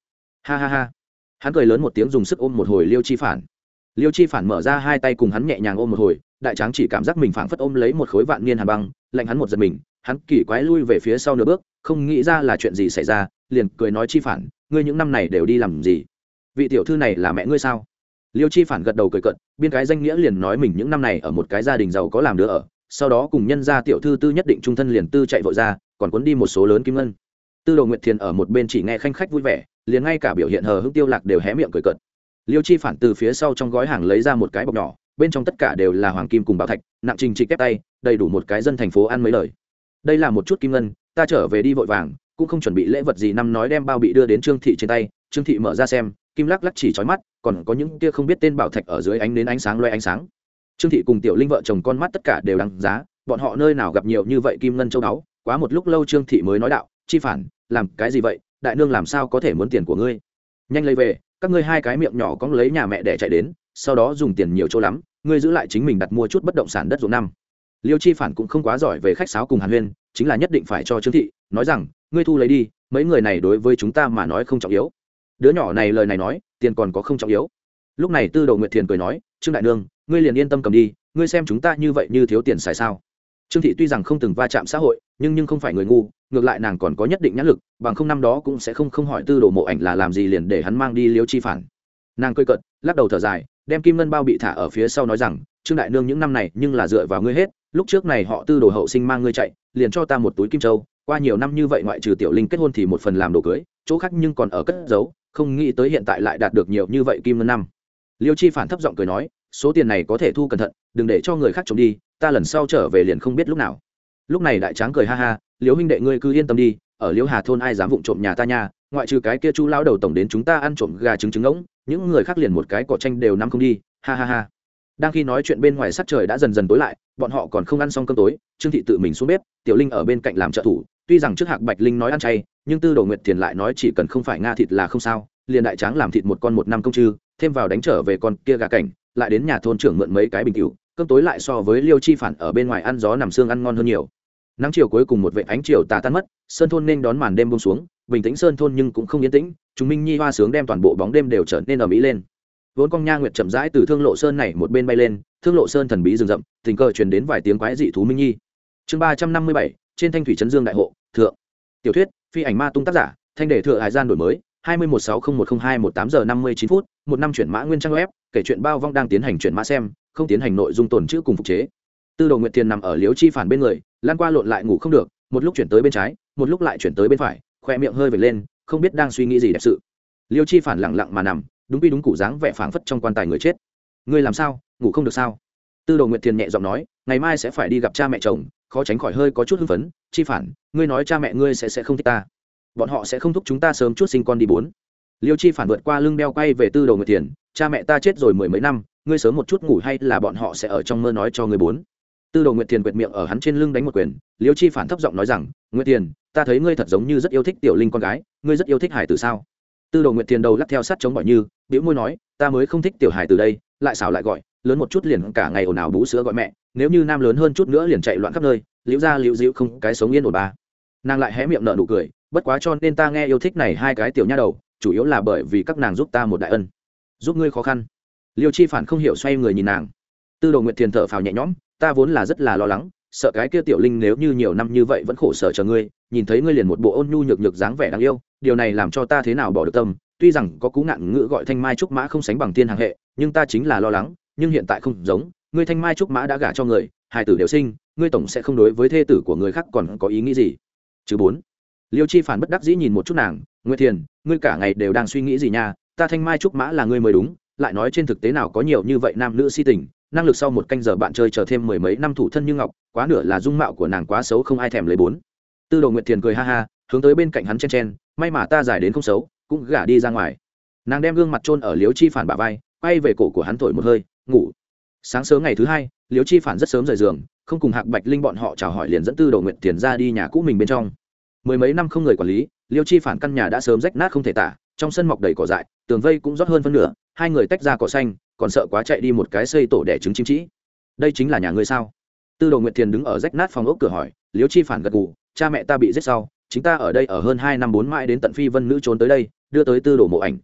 Ha ha ha hắn cười lớn một tiếng dùng sức ôm một hồi liêu chi phản. Liêu chi phản mở ra hai tay cùng hắn nhẹ nhàng ôm một hồi, đại tráng chỉ cảm giác mình phảng phất ôm lấy một khối vạn niên hàn băng, lạnh hắn một giật mình, hắn kỳ quái lui về phía sau nửa bước, không nghĩ ra là chuyện gì xảy ra, liền cười nói chi phản, ngươi những năm này đều đi làm gì? Vị tiểu thư này là mẹ ngươi sao? Liêu chi phản gật đầu cười cận biên cái danh nghĩa liền nói mình những năm này ở một cái gia đình giàu có làm đứa ở, sau đó cùng nhân gia tiểu thư tư nhất định trung thân liền tư chạy vội ra, còn cuốn đi một số lớn kim ngân tư đồ nguyệt thiền ở một bên chỉ nghe khanh khách vui vẻ, liền ngay cả biểu hiện hờ hững tiêu lạc đều hé miệng cười cợt. Liêu chi phản từ phía sau trong gói hàng lấy ra một cái bọc nhỏ, bên trong tất cả đều là hoàng kim cùng bảo thạch, nặng trình trịch kép tay, đầy đủ một cái dân thành phố ăn mấy lời. Đây là một chút kim ngân, ta trở về đi vội vàng, cũng không chuẩn bị lễ vật gì năm nói đem bao bị đưa đến trương thị trên tay. Trương thị mở ra xem, kim lắc lắc chỉ chói mắt, còn có những kia không biết tên bảo thạch ở dưới ánh đến ánh sáng loe ánh sáng. Trương thị cùng tiểu linh vợ chồng con mắt tất cả đều đáng giá, bọn họ nơi nào gặp nhiều như vậy kim ngân châu đáo, quá một lúc lâu trương thị mới nói đạo chi phản, làm cái gì vậy? Đại nương làm sao có thể muốn tiền của ngươi? Nhanh lấy về, các ngươi hai cái miệng nhỏ cóng lấy nhà mẹ để chạy đến, sau đó dùng tiền nhiều chỗ lắm, ngươi giữ lại chính mình đặt mua chút bất động sản đất ruộng năm. Liêu chi phản cũng không quá giỏi về khách sáo cùng hàn huyên, chính là nhất định phải cho trương thị, nói rằng, ngươi thu lấy đi, mấy người này đối với chúng ta mà nói không trọng yếu. Đứa nhỏ này lời này nói, tiền còn có không trọng yếu. Lúc này tư đầu nguyệt thiền cười nói, trương đại nương, ngươi liền yên tâm cầm đi, ngươi xem chúng ta như vậy như thiếu tiền xài sao? Trương thị tuy rằng không từng va chạm xã hội, nhưng nhưng không phải người ngu, ngược lại nàng còn có nhất định nhãn lực, bằng không năm đó cũng sẽ không không hỏi tư đồ mộ ảnh là làm gì liền để hắn mang đi liêu chi phản. Nàng cơi cận lắc đầu thở dài, đem kim ngân bao bị thả ở phía sau nói rằng, trương đại nương những năm này nhưng là dựa vào ngươi hết, lúc trước này họ tư đồ hậu sinh mang ngươi chạy, liền cho ta một túi kim châu, qua nhiều năm như vậy ngoại trừ tiểu linh kết hôn thì một phần làm đồ cưới, chỗ khác nhưng còn ở cất giấu, không nghĩ tới hiện tại lại đạt được nhiều như vậy kim ngân năm. Liêu chi phản thấp giọng cười nói, số tiền này có thể thu cẩn thận, đừng để cho người khác trộm đi ta lần sau trở về liền không biết lúc nào. Lúc này đại tráng cười ha ha, liễu huynh đệ ngươi cứ yên tâm đi, ở liễu hà thôn ai dám vụng trộm nhà ta nha, ngoại trừ cái kia chu lao đầu tổng đến chúng ta ăn trộm gà trứng trứng ngỗng, những người khác liền một cái cỏ tranh đều nắm không đi, ha ha ha. Đang khi nói chuyện bên ngoài sắc trời đã dần dần tối lại, bọn họ còn không ăn xong cơm tối, trương thị tự mình xuống bếp, tiểu linh ở bên cạnh làm trợ thủ, tuy rằng trước hạc bạch linh nói ăn chay, nhưng tư đồ nguyệt thiền lại nói chỉ cần không phải nga thịt là không sao, liền đại tráng làm thịt một con một năm công chư, thêm vào đánh trở về con kia gà cảnh, lại đến nhà thôn trưởng mượn mấy cái bình cựu cơm tối lại so với liêu chi phản ở bên ngoài ăn gió nằm xương ăn ngon hơn nhiều. Nắng chiều cuối cùng một vệ ánh chiều tà tan mất, sơn thôn nên đón màn đêm bông xuống, bình tĩnh sơn thôn nhưng cũng không yên tĩnh, chúng minh nhi hoa sướng đem toàn bộ bóng đêm đều trở nên ở mỹ lên. Vốn con nha nguyệt chậm rãi từ thương lộ sơn này một bên bay lên, thương lộ sơn thần bí rừng rậm, tình cờ truyền đến vài tiếng quái dị thú minh nhi. Chương ba trăm năm mươi bảy, trên thanh thủy trấn dương đại hộ, thượng. Tiểu thuyết, phi ảnh ma tung tác giả, thanh đề thừa hải gian đổi mới hai mươi một sáu không một không hai một tám giờ năm mươi chín phút, một năm chuyển mã nguyên trang web, kể chuyện bao vong đang tiến hành chuyển mã xem, không tiến hành nội dung tồn chữ cùng phục chế. Tư đồ nguyệt thiền nằm ở liếu chi phản bên người, lan qua lộn lại ngủ không được, một lúc chuyển tới bên trái, một lúc lại chuyển tới bên phải, khoe miệng hơi vệt lên, không biết đang suy nghĩ gì đẹp sự. Liêu chi phản lẳng lặng mà nằm, đúng vị đúng cụ dáng vẻ phảng phất trong quan tài người chết. Ngươi làm sao, ngủ không được sao? Tư đồ nguyệt thiền nhẹ giọng nói, ngày mai sẽ phải đi gặp cha mẹ chồng, khó tránh khỏi hơi có chút hưng phấn. Chi phản, ngươi nói cha mẹ ngươi sẽ sẽ không thích ta bọn họ sẽ không thúc chúng ta sớm chút sinh con đi bốn. Liêu chi phản vượt qua lưng đeo quay về tư đồ nguyệt thiền, cha mẹ ta chết rồi mười mấy năm, ngươi sớm một chút ngủ hay là bọn họ sẽ ở trong mơ nói cho ngươi bốn. Tư đồ nguyệt thiền quệt miệng ở hắn trên lưng đánh một quyền, liêu chi phản thấp giọng nói rằng, nguyệt thiền, ta thấy ngươi thật giống như rất yêu thích tiểu linh con gái, ngươi rất yêu thích hải tử sao? Tư đồ nguyệt thiền đầu lắc theo sát chống bỏi như biểu môi nói, ta mới không thích tiểu hải từ đây, lại xảo lại gọi, lớn một chút liền cả ngày ồn ào bú sữa gọi mẹ, nếu như nam lớn hơn chút nữa liền chạy loạn khắp nơi, liễu ra liễu dịu không, cái sống yên ổn ba. Nàng lại hé miệng nở nụ cười bất quá cho nên ta nghe yêu thích này hai cái tiểu nha đầu, chủ yếu là bởi vì các nàng giúp ta một đại ân. Giúp ngươi khó khăn. Liêu chi phản không hiểu xoay người nhìn nàng. Tư đồ nguyệt thiền thở phào nhẹ nhõm, ta vốn là rất là lo lắng, sợ cái kia tiểu linh nếu như nhiều năm như vậy vẫn khổ sở chờ ngươi, nhìn thấy ngươi liền một bộ ôn nhu nhược nhược dáng vẻ đáng yêu, điều này làm cho ta thế nào bỏ được tâm. Tuy rằng có cú ngạn ngữ gọi thanh mai trúc mã không sánh bằng tiên hàng hệ, nhưng ta chính là lo lắng, nhưng hiện tại không giống, ngươi thanh mai trúc mã đã gả cho người, hai tử đều sinh, ngươi tổng sẽ không đối với thê tử của người khác còn có ý nghĩ gì. Chứ bốn liêu chi phản bất đắc dĩ nhìn một chút nàng, nguyệt thiền, ngươi cả ngày đều đang suy nghĩ gì nha? Ta thanh mai trúc mã là ngươi mới đúng, lại nói trên thực tế nào có nhiều như vậy nam nữ si tình, năng lực sau một canh giờ bạn chơi chờ thêm mười mấy năm thủ thân như ngọc, quá nửa là dung mạo của nàng quá xấu không ai thèm lấy bốn. Tư đồ nguyệt thiền cười ha ha, hướng tới bên cạnh hắn chen chen, may mà ta giải đến không xấu, cũng gả đi ra ngoài. Nàng đem gương mặt trôn ở liếu chi phản bả vai, quay về cổ của hắn thổi một hơi, ngủ. Sáng sớm ngày thứ hai liếu chi phản rất sớm rời giường, không cùng hạc bạch linh bọn họ chào hỏi liền dẫn tư đồ nguyệt tiền ra đi nhà cũ mình bên trong mười mấy năm không người quản lý, liêu chi phản căn nhà đã sớm rách nát không thể tả, trong sân mọc đầy cỏ dại, tường vây cũng rót hơn phân nửa, hai người tách ra cỏ xanh, còn sợ quá chạy đi một cái xây tổ đẻ trứng chim trĩ đây chính là nhà ngươi sao? Tư đồ nguyệt thiền đứng ở rách nát phòng ốc cửa hỏi, liêu chi phản gật gù, cha mẹ ta bị giết sau, chính ta ở đây ở hơn hai năm bốn mãi đến tận phi vân nữ trốn tới đây, đưa tới tư đồ mộ ảnh.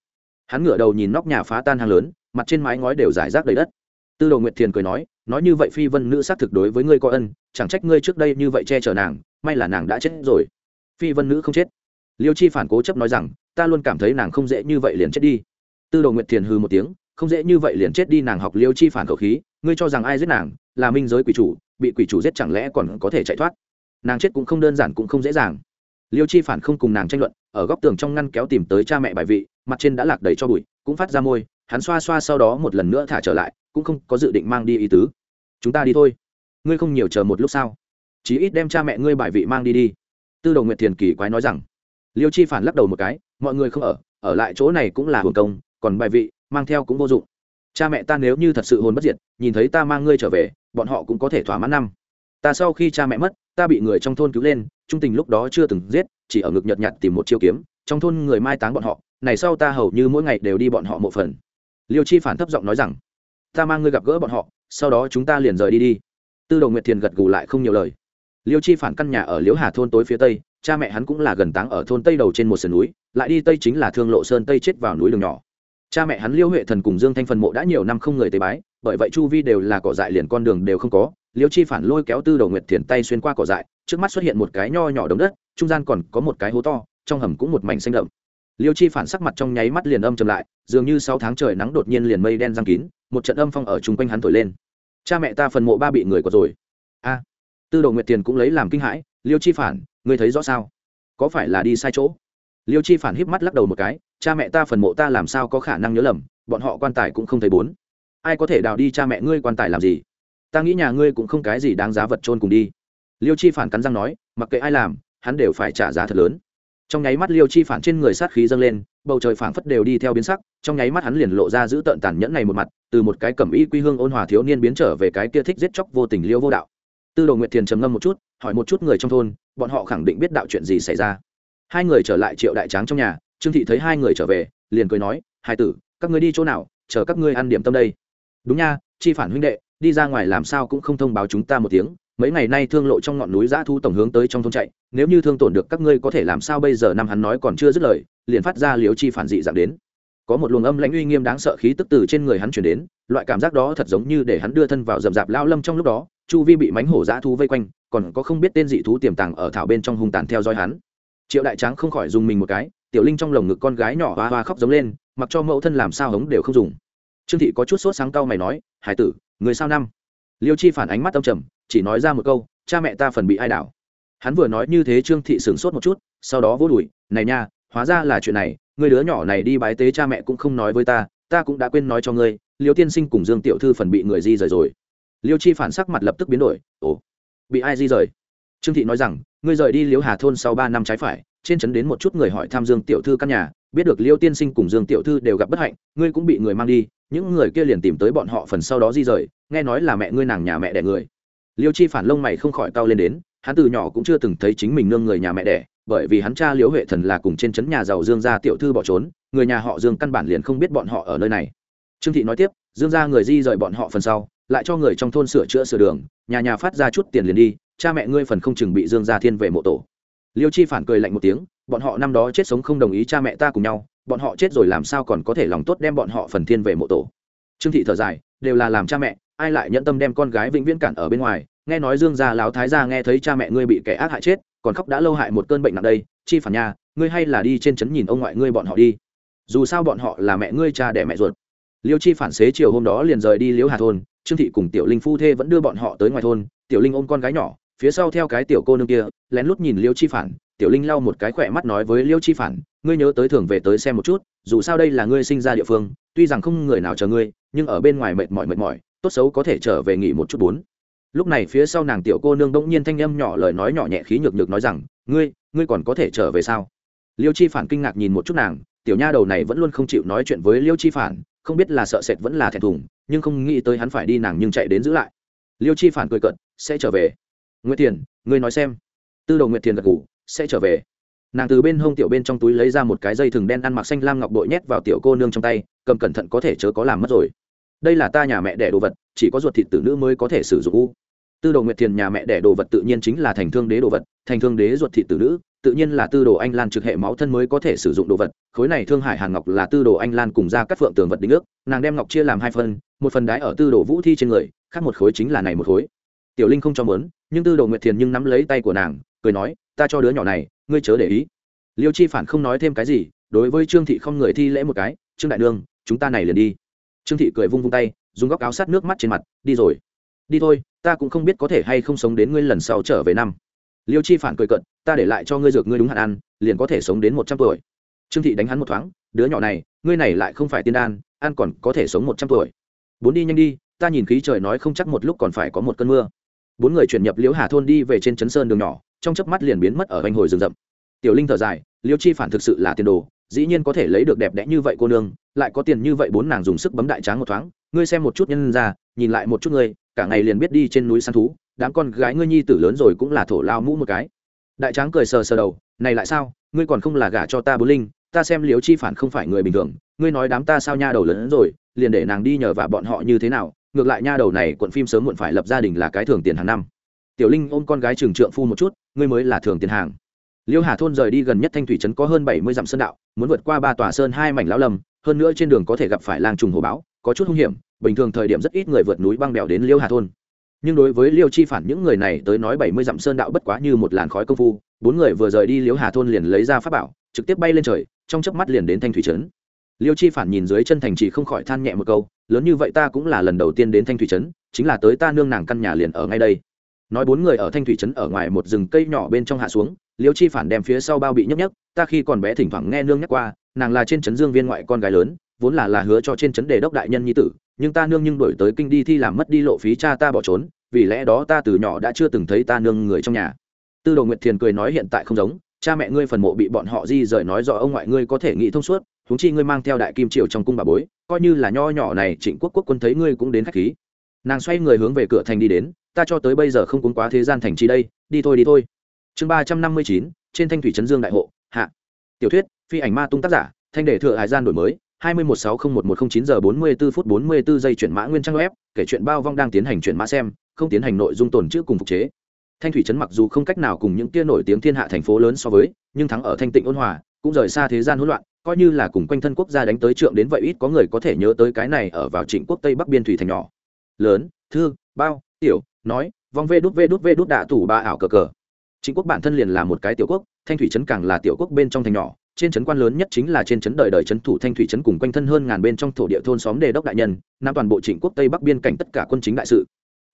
Hắn ngửa đầu nhìn nóc nhà phá tan hàng lớn, mặt trên mái ngói đều rải rác đầy đất. Tư đồ nguyệt thiền cười nói nói như vậy phi vân nữ xác thực đối với ngươi có ân, chẳng trách ngươi trước đây như vậy che chở nàng, may là nàng đã chết rồi phi vân nữ không chết. Liêu chi phản cố chấp nói rằng, ta luôn cảm thấy nàng không dễ như vậy liền chết đi. Tư đồ nguyệt thiền hư một tiếng, không dễ như vậy liền chết đi, nàng học liêu chi phản khẩu khí, ngươi cho rằng ai giết nàng, là minh giới quỷ chủ, bị quỷ chủ giết chẳng lẽ còn có thể chạy thoát? Nàng chết cũng không đơn giản cũng không dễ dàng. Liêu chi phản không cùng nàng tranh luận, ở góc tường trong ngăn kéo tìm tới cha mẹ bài vị, mặt trên đã lạc đầy cho bụi, cũng phát ra môi, hắn xoa xoa sau đó một lần nữa thả trở lại, cũng không có dự định mang đi ý tứ. Chúng ta đi thôi. Ngươi không nhiều chờ một lúc sao? Chí ít đem cha mẹ ngươi bài vị mang đi đi tư đồ nguyệt thiền kỳ quái nói rằng, liêu chi phản lắc đầu một cái, mọi người không ở ở lại chỗ này cũng là hồn công, còn bài vị, mang theo cũng vô dụng. Cha mẹ ta nếu như thật sự hồn bất diệt, nhìn thấy ta mang ngươi trở về, bọn họ cũng có thể thỏa mãn năm. Ta sau khi cha mẹ mất, ta bị người trong thôn cứu lên, trung tình lúc đó chưa từng giết, chỉ ở ngực nhợt nhạt tìm một chiêu kiếm, trong thôn người mai táng bọn họ, này sau ta hầu như mỗi ngày đều đi bọn họ một phần. Liêu chi phản thấp giọng nói rằng, ta mang ngươi gặp gỡ bọn họ, sau đó chúng ta liền rời đi đi. Tư đồ nguyệt thiền gật gù lại không nhiều lời liêu chi phản căn nhà ở liễu hà thôn tối phía tây, cha mẹ hắn cũng là gần táng ở thôn tây đầu trên một sườn núi, lại đi tây chính là thương lộ sơn tây chết vào núi đường nhỏ. Cha mẹ hắn liêu huệ thần cùng dương thanh phần mộ đã nhiều năm không người tế bái, bởi vậy chu vi đều là cỏ dại liền con đường đều không có. Liêu chi phản lôi kéo tư đầu nguyệt thiền tay xuyên qua cỏ dại, trước mắt xuất hiện một cái nho nhỏ đống đất, trung gian còn có một cái hố to, trong hầm cũng một mảnh xanh đậm. Liêu chi phản sắc mặt trong nháy mắt liền âm trầm lại, dường như sáu tháng trời nắng đột nhiên liền mây đen giang kín, một trận âm phong ở chung quanh hắn thổi lên. Cha mẹ ta phần mộ ba bị người có rồi. A! Tư đồ nguyệt tiền cũng lấy làm kinh hãi, liêu chi phản, ngươi thấy rõ sao? Có phải là đi sai chỗ? Liêu chi phản híp mắt lắc đầu một cái, cha mẹ ta phần mộ ta làm sao có khả năng nhớ lầm, bọn họ quan tài cũng không thấy bốn. Ai có thể đào đi cha mẹ ngươi quan tài làm gì? Ta nghĩ nhà ngươi cũng không cái gì đáng giá vật trôn cùng đi. Liêu chi phản cắn răng nói, mặc kệ ai làm, hắn đều phải trả giá thật lớn. Trong nháy mắt liêu chi phản trên người sát khí dâng lên, bầu trời phảng phất đều đi theo biến sắc, trong nháy mắt hắn liền lộ ra giữ tợn tàn nhẫn này một mặt, từ một cái cẩm y quy hương ôn hòa thiếu niên biến trở về cái kia thích giết chóc vô tình liêu vô đạo tư đồ nguyệt thiền trầm ngâm một chút, hỏi một chút người trong thôn, bọn họ khẳng định biết đạo chuyện gì xảy ra. Hai người trở lại triệu đại tráng trong nhà, trương thị thấy hai người trở về, liền cười nói, hai tử, các ngươi đi chỗ nào, chờ các ngươi ăn điểm tâm đây. Đúng nha, chi phản huynh đệ, đi ra ngoài làm sao cũng không thông báo chúng ta một tiếng, mấy ngày nay thương lộ trong ngọn núi giã thu tổng hướng tới trong thôn chạy, nếu như thương tổn được các ngươi có thể làm sao bây giờ năm hắn nói còn chưa dứt lời, liền phát ra liếu chi phản dị dạng đến. Có một luồng âm lãnh uy nghiêm đáng sợ khí tức từ trên người hắn chuyển đến, loại cảm giác đó thật giống như để hắn đưa thân vào rậm rạp lao lâm trong lúc đó chu vi bị mánh hổ dã thú vây quanh, còn có không biết tên dị thú tiềm tàng ở thảo bên trong hung tàn theo dõi hắn. Triệu đại tráng không khỏi dùng mình một cái, tiểu linh trong lồng ngực con gái nhỏ hoa hoa khóc giống lên, mặc cho mẫu thân làm sao hống đều không dùng. Trương thị có chút sốt sáng cau mày nói, hải tử, người sao năm? Liêu chi phản ánh mắt âm trầm, chỉ nói ra một câu, cha mẹ ta phần bị ai đảo. Hắn vừa nói như thế trương thị sửng sốt một chút, sau đó vỗ đùi, này nha, hóa ra là chuyện này, người đứa nhỏ này đi bái tế cha mẹ cũng không nói với ta ta cũng đã quên nói cho ngươi, liêu tiên sinh cùng dương tiểu thư phần bị người di rời rồi liêu chi phản sắc mặt lập tức biến đổi, ồ, bị ai di rời? Trương thị nói rằng, ngươi rời đi liễu hà thôn sau ba năm trái phải, trên trấn đến một chút người hỏi tham dương tiểu thư căn nhà, biết được liêu tiên sinh cùng dương tiểu thư đều gặp bất hạnh, ngươi cũng bị người mang đi, những người kia liền tìm tới bọn họ phần sau đó di rời, nghe nói là mẹ ngươi nàng nhà mẹ đẻ người. Liêu chi phản lông mày không khỏi cau lên đến, hắn từ nhỏ cũng chưa từng thấy chính mình nương người nhà mẹ đẻ, bởi vì hắn cha liễu huệ thần là cùng trên trấn nhà giàu dương gia tiểu thư bỏ trốn, người nhà họ dương căn bản liền không biết bọn họ ở nơi này. Trương thị nói tiếp, dương gia người di rời bọn họ phần sau lại cho người trong thôn sửa chữa sửa đường, nhà nhà phát ra chút tiền liền đi, cha mẹ ngươi phần không chừng bị dương gia thiên về mộ tổ. Liêu chi phản cười lạnh một tiếng, bọn họ năm đó chết sống không đồng ý cha mẹ ta cùng nhau, bọn họ chết rồi làm sao còn có thể lòng tốt đem bọn họ phần thiên về mộ tổ. Trương thị thở dài, đều là làm cha mẹ, ai lại nhẫn tâm đem con gái vĩnh viễn cản ở bên ngoài, nghe nói dương gia láo thái gia nghe thấy cha mẹ ngươi bị kẻ ác hại chết, còn khóc đã lâu hại một cơn bệnh nặng đây, chi phản nha, ngươi hay là đi trên trấn nhìn ông ngoại ngươi bọn họ đi. Dù sao bọn họ là mẹ ngươi cha đẻ mẹ ruột. Liêu chi phản xế chiều hôm đó liền rời đi liễu hà thôn trương thị cùng tiểu linh phu thê vẫn đưa bọn họ tới ngoài thôn, tiểu linh ôm con gái nhỏ, phía sau theo cái tiểu cô nương kia, lén lút nhìn liêu chi phản. Tiểu linh lau một cái khỏe mắt nói với liêu chi phản, ngươi nhớ tới thường về tới xem một chút, dù sao đây là ngươi sinh ra địa phương, tuy rằng không người nào chờ ngươi, nhưng ở bên ngoài mệt mỏi mệt mỏi, tốt xấu có thể trở về nghỉ một chút bốn. Lúc này phía sau nàng tiểu cô nương bỗng nhiên thanh âm nhỏ lời nói nhỏ nhẹ khí nhược nhược nói rằng, ngươi ngươi còn có thể trở về sao? Liêu chi phản kinh ngạc nhìn một chút nàng, tiểu nha đầu này vẫn luôn không chịu nói chuyện với liêu chi phản, không biết là sợ sệt vẫn là thẹn thùng nhưng không nghĩ tới hắn phải đi nàng nhưng chạy đến giữ lại. Liêu chi phản cười cận sẽ trở về. Nguyễn tiền ngươi nói xem. Tư đồ nguyệt tiền gật ngủ sẽ trở về. Nàng từ bên hông tiểu bên trong túi lấy ra một cái dây thừng đen ăn mặc xanh lam ngọc bội nhét vào tiểu cô nương trong tay, cầm cẩn thận có thể chớ có làm mất rồi. Đây là ta nhà mẹ đẻ đồ vật, chỉ có ruột thịt tử nữ mới có thể sử dụng u. Tư đồ nguyệt thiền nhà mẹ đẻ đồ vật tự nhiên chính là thành thương đế đồ vật, thành thương đế ruột thịt tử nữ tự nhiên là tư đồ anh lan trực hệ máu thân mới có thể sử dụng đồ vật, khối này thương hải hàn ngọc là tư đồ anh lan cùng ra các phượng tường vật đính ước, nàng đem ngọc chia làm hai phần, một phần đái ở tư đồ vũ thi trên người, khác một khối chính là này một khối. Tiểu linh không cho mớn nhưng tư đồ nguyệt thiền nhưng nắm lấy tay của nàng, cười nói, ta cho đứa nhỏ này, ngươi chớ để ý. Liêu chi phản không nói thêm cái gì, đối với trương thị không người thi lễ một cái, trương đại đương chúng ta này liền đi. Trương thị cười vung vung tay, dùng góc áo sát nước mắt trên mặt, đi rồi, đi thôi, ta cũng không biết có thể hay không sống đến ngươi lần sau trở về năm liêu chi phản cười cận ta để lại cho ngươi dược ngươi đúng hạn ăn, liền có thể sống đến một trăm tuổi. Trương thị đánh hắn một thoáng, đứa nhỏ này, ngươi này lại không phải tiên đan, ăn còn có thể sống một trăm tuổi. Bốn đi nhanh đi, ta nhìn khí trời nói không chắc một lúc còn phải có một cơn mưa. Bốn người chuyển nhập liễu hà thôn đi về trên chấn sơn đường nhỏ, trong chớp mắt liền biến mất ở vành hồi rừng rậm. Tiểu linh thở dài, liêu chi phản thực sự là tiền đồ, dĩ nhiên có thể lấy được đẹp đẽ như vậy cô nương, lại có tiền như vậy bốn nàng dùng sức bấm đại tráng một thoáng, ngươi xem một chút nhân ra, nhìn lại một chút ngươi, cả ngày liền biết đi trên núi săn thú đám con gái ngươi nhi tử lớn rồi cũng là thổ lao mũ một cái. Đại tráng cười sờ sờ đầu, này lại sao? Ngươi còn không là gả cho ta bố linh, ta xem liếu chi phản không phải người bình thường, ngươi nói đám ta sao nha đầu lớn rồi, liền để nàng đi nhờ và bọn họ như thế nào, ngược lại nha đầu này quận phim sớm muộn phải lập gia đình là cái thường tiền hàng năm. Tiểu linh ôm con gái trường trượng phu một chút, ngươi mới là thường tiền hàng. Liêu hà thôn rời đi gần nhất thanh thủy trấn có hơn bảy mươi dặm sơn đạo, muốn vượt qua ba tòa sơn hai mảnh lão lầm, hơn nữa trên đường có thể gặp phải lang trùng hồ báo, có chút hung hiểm, bình thường thời điểm rất ít người vượt núi băng bèo đến liêu hà thôn nhưng đối với liêu chi phản, những người này tới nói bảy mươi dặm sơn đạo bất quá như một làn khói công phu, bốn người vừa rời đi liêu hà thôn liền lấy ra pháp bảo, trực tiếp bay lên trời, trong chớp mắt liền đến thanh thủy trấn. Liêu chi phản nhìn dưới chân thành chỉ không khỏi than nhẹ một câu, lớn như vậy ta cũng là lần đầu tiên đến thanh thủy trấn, chính là tới ta nương nàng căn nhà liền ở ngay đây. Nói bốn người ở thanh thủy trấn ở ngoài một rừng cây nhỏ bên trong hạ xuống, liêu chi phản đem phía sau bao bị nhấp nhấp ta khi còn bé thỉnh thoảng nghe nương nhắc qua, nàng là trên trấn dương viên ngoại con gái lớn, vốn là là hứa cho trên trấn đề đốc đại nhân nhi tử nhưng ta nương nhưng đổi tới kinh đi thi làm mất đi lộ phí cha ta bỏ trốn, vì lẽ đó ta từ nhỏ đã chưa từng thấy ta nương người trong nhà. Tư đồ nguyệt thiền cười nói hiện tại không giống, cha mẹ ngươi phần mộ bị bọn họ di rời nói rõ ông ngoại ngươi có thể nghĩ thông suốt, huống chi ngươi mang theo đại kim triều trong cung bà bối, coi như là nho nhỏ này trịnh quốc quốc quân thấy ngươi cũng đến khách khí. Nàng xoay người hướng về cửa thành đi đến, ta cho tới bây giờ không cuốn quá thế gian thành chi đây, đi thôi đi thôi. Chương ba trăm năm mươi chín, trên thanh thủy trấn dương đại hộ, hạ. Tiểu thuyết, phi ảnh ma tung tác giả, thanh đề thừa hải gian đổi mới hai mươi một sáu không một một không chín giờ bốn mươi bốn phút bốn mươi bốn giây chuyển mã nguyên trang web kể chuyện bao vong đang tiến hành chuyển mã xem không tiến hành nội dung tồn trước cùng phục chế. Thanh thủy trấn mặc dù không cách nào cùng những kia nổi tiếng thiên hạ thành phố lớn so với nhưng thắng ở thanh tịnh ôn hòa cũng rời xa thế gian hỗn loạn coi như là cùng quanh thân quốc gia đánh tới trượng đến vậy ít có người có thể nhớ tới cái này ở vào trịnh quốc tây bắc biên thủy thành nhỏ. Lớn thương, bao tiểu nói vong vê đút vê đút vê đút đạ tủ ba ảo cờ cờ. Trịnh quốc bản thân liền là một cái tiểu quốc thanh thủy trấn càng là tiểu quốc bên trong thành nhỏ trên trấn quan lớn nhất chính là trên trấn đời đời trấn thủ thanh thủy trấn cùng quanh thân hơn ngàn bên trong thổ địa thôn xóm đề đốc đại nhân nam toàn bộ trịnh quốc tây bắc biên cảnh tất cả quân chính đại sự.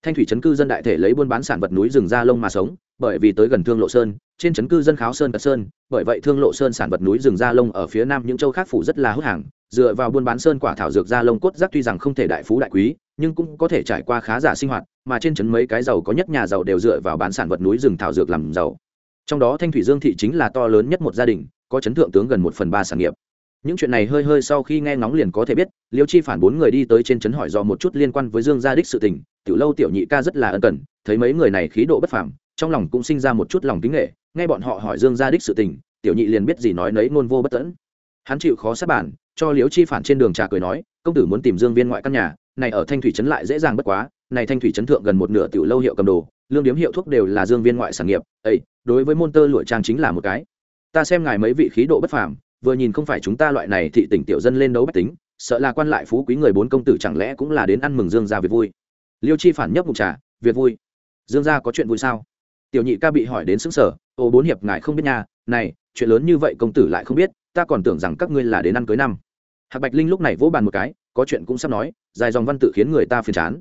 Thanh thủy trấn cư dân đại thể lấy buôn bán sản vật núi rừng da lông mà sống, bởi vì tới gần thương lộ sơn, trên trấn cư dân kháo sơn cật sơn, bởi vậy thương lộ sơn sản vật núi rừng da lông ở phía nam những châu khác phủ rất là hút hàng, dựa vào buôn bán sơn quả thảo dược da lông cốt giác tuy rằng không thể đại phú đại quý, nhưng cũng có thể trải qua khá giả sinh hoạt, mà trên trấn mấy cái giàu có nhất nhà giàu đều dựa vào bán sản vật núi rừng thảo dược làm giàu. Trong đó thanh thủy dương thị chính là to lớn nhất một gia đình có chấn thượng tướng gần một phần ba sản nghiệp. Những chuyện này hơi hơi sau khi nghe ngóng liền có thể biết, liêu chi phản bốn người đi tới trên trấn hỏi do một chút liên quan với dương gia đích sự tình. Tiểu lâu, tiểu nhị ca rất là ân cần, thấy mấy người này khí độ bất phàm, trong lòng cũng sinh ra một chút lòng kính nghệ. Nghe bọn họ hỏi dương gia đích sự tình, tiểu nhị liền biết gì nói nấy ngôn vô bất tẫn. Hắn chịu khó sát bản, cho liễu chi phản trên đường trà cười nói, công tử muốn tìm dương viên ngoại căn nhà, này ở thanh thủy trấn lại dễ dàng bất quá, này thanh thủy trấn thượng gần một nửa tiểu lâu hiệu cầm đồ, lương điếm hiệu thuốc đều là dương viên ngoại sản nghiệp. Ấy đối với môn tơ lụa trang chính là một cái ta xem ngài mấy vị khí độ bất phàm, vừa nhìn không phải chúng ta loại này thị tỉnh tiểu dân lên đấu bách tính, sợ là quan lại phú quý người bốn công tử chẳng lẽ cũng là đến ăn mừng dương gia việc vui. Liêu chi phản nhấp mục trà việc vui. Dương gia có chuyện vui sao? Tiểu nhị ca bị hỏi đến xứng sở ô bốn hiệp, ngài không biết nha, này, chuyện lớn như vậy công tử lại không biết, ta còn tưởng rằng các ngươi là đến ăn cưới năm. Hạc bạch linh lúc này vỗ bàn một cái, có chuyện cũng sắp nói, dài dòng văn tự khiến người ta phiền chán.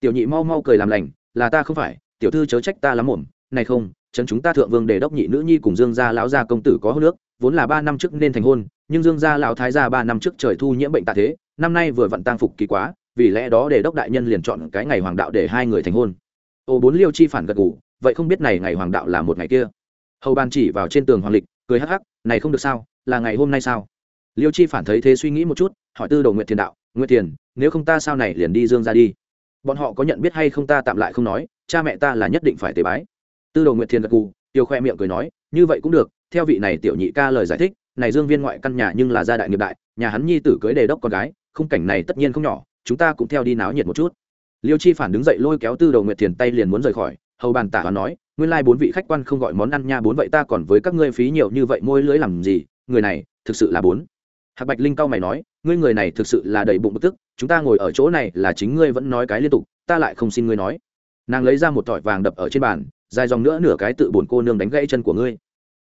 Tiểu nhị mau mau cười làm lành, là ta không phải, tiểu thư chớ trách ta lắm mồm này không chấn chúng ta thượng vương đề đốc nhị nữ nhi cùng dương gia lão gia công tử có hô nước vốn là ba năm trước nên thành hôn, nhưng dương gia lão thái gia ba năm trước trời thu nhiễm bệnh tạ thế, năm nay vừa vặn tang phục kỳ quá, vì lẽ đó đề đốc đại nhân liền chọn cái ngày hoàng đạo để hai người thành hôn. Ô bốn liêu chi phản gật ngủ vậy không biết này ngày hoàng đạo là một ngày kia? Hầu ban chỉ vào trên tường hoàng lịch, cười hắc hắc, này không được sao, là ngày hôm nay sao? Liêu chi phản thấy thế suy nghĩ một chút, hỏi tư đồ nguyện thiền đạo nguyện thiền, nếu không ta sao này liền đi dương ra đi. Bọn họ có nhận biết hay không ta tạm lại không nói, cha mẹ ta là nhất định phải tế bái tư đồ nguyệt thiền gật cù tiêu khoe miệng cười nói, như vậy cũng được, theo vị này tiểu nhị ca lời giải thích, này dương viên ngoại căn nhà nhưng là gia đại nghiệp đại, nhà hắn nhi tử cưới đề đốc con gái, khung cảnh này tất nhiên không nhỏ, chúng ta cũng theo đi náo nhiệt một chút. Liêu chi phản đứng dậy lôi kéo tư đồ nguyệt thiền tay liền muốn rời khỏi, hầu bàn tả và nói, nguyên lai bốn vị khách quan không gọi món ăn nha bốn vậy ta còn với các ngươi phí nhiều như vậy môi lưới làm gì, người này thực sự là bốn. Hạc bạch linh cao mày nói, ngươi người này thực sự là đầy bụng bức tức, chúng ta ngồi ở chỗ này là chính ngươi vẫn nói cái liên tục, ta lại không xin ngươi nói. Nàng lấy ra một tỏi vàng đập ở trên bàn dài dòng nữa nửa cái tự bổn cô nương đánh gãy chân của ngươi.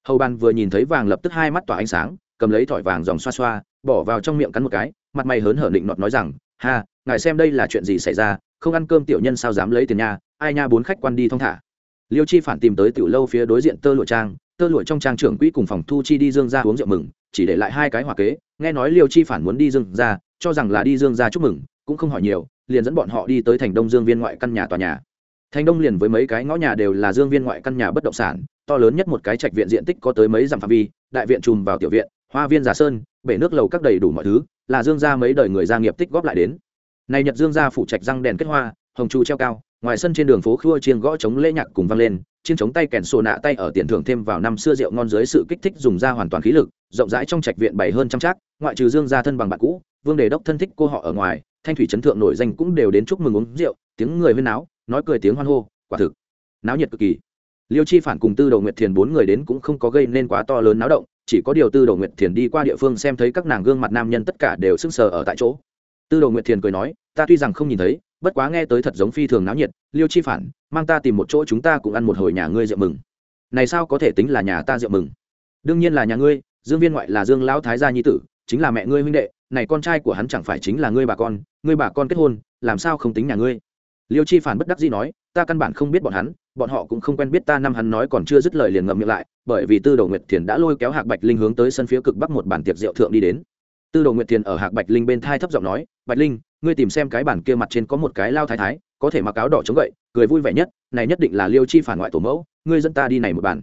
Hầu bàn vừa nhìn thấy vàng lập tức hai mắt tỏa ánh sáng, cầm lấy thỏi vàng dòng xoa xoa, bỏ vào trong miệng cắn một cái, mặt mày hớn hở định nọt nói rằng, ha, ngài xem đây là chuyện gì xảy ra, không ăn cơm tiểu nhân sao dám lấy tiền nhà ai nha bốn khách quan đi thong thả. Liêu chi phản tìm tới tiểu lâu phía đối diện tơ lụa trang, tơ lụa trong trang trưởng quỹ cùng phòng thu chi đi dương ra uống rượu mừng, chỉ để lại hai cái hòa kế, nghe nói liêu chi phản muốn đi dương ra cho rằng là đi dương ra chúc mừng, cũng không hỏi nhiều, liền dẫn bọn họ đi tới thành đông dương viên ngoại căn nhà tòa nhà thành đông liền với mấy cái ngõ nhà đều là dương viên ngoại căn nhà bất động sản, to lớn nhất một cái trạch viện diện tích có tới mấy dặm phạm vi, đại viện chùm vào tiểu viện, hoa viên giả sơn, bể nước lầu các đầy đủ mọi thứ, là dương gia mấy đời người gia nghiệp tích góp lại đến. Này nhật dương gia phủ trạch răng đèn kết hoa, hồng trụ treo cao, ngoài sân trên đường phố khua chiên gõ chống lễ nhạc cùng vang lên chiên chống tay kèn sổ nạ tay ở tiền thưởng thêm vào năm xưa rượu ngon dưới sự kích thích dùng ra hoàn toàn khí lực, rộng rãi trong trạch viện bảy hơn trăm trác, ngoại trừ dương gia thân bằng bạn cũ, vương đề đốc thân thích cô họ ở ngoài, thanh thủy chấn thượng nổi danh cũng đều đến chúc mừng uống rượu, tiếng người huyên náo nói cười tiếng hoan hô, quả thực, náo nhiệt cực kỳ. Liêu chi phản cùng tư đầu nguyệt thiền bốn người đến cũng không có gây nên quá to lớn náo động, chỉ có điều tư đầu nguyệt thiền đi qua địa phương xem thấy các nàng gương mặt nam nhân tất cả đều sưng sờ ở tại chỗ. Tư đầu nguyệt thiền cười nói, ta tuy rằng không nhìn thấy, bất quá nghe tới thật giống phi thường náo nhiệt, liêu chi phản, mang ta tìm một chỗ chúng ta cũng ăn một hồi nhà ngươi rượu mừng. Này sao có thể tính là nhà ta rượu mừng? Đương nhiên là nhà ngươi, dương viên ngoại là dương lão thái gia nhi tử, chính là mẹ ngươi huynh đệ, này con trai của hắn chẳng phải chính là ngươi bà con, ngươi bà con kết hôn, làm sao không tính nhà ngươi? Liêu chi phản bất đắc dĩ nói, ta căn bản không biết bọn hắn, bọn họ cũng không quen biết ta năm hắn nói còn chưa dứt lời liền ngậm miệng lại, bởi vì tư đồ nguyệt thiền đã lôi kéo hạc bạch linh hướng tới sân phía cực bắc một bản tiệc rượu thượng đi đến. Tư đồ nguyệt thiền ở hạc bạch linh bên thai thấp giọng nói, bạch linh, ngươi tìm xem cái bản kia mặt trên có một cái lao thái thái, có thể mặc áo đỏ chống gậy, cười vui vẻ nhất, này nhất định là liêu chi phản ngoại tổ mẫu, ngươi dẫn ta đi này một bản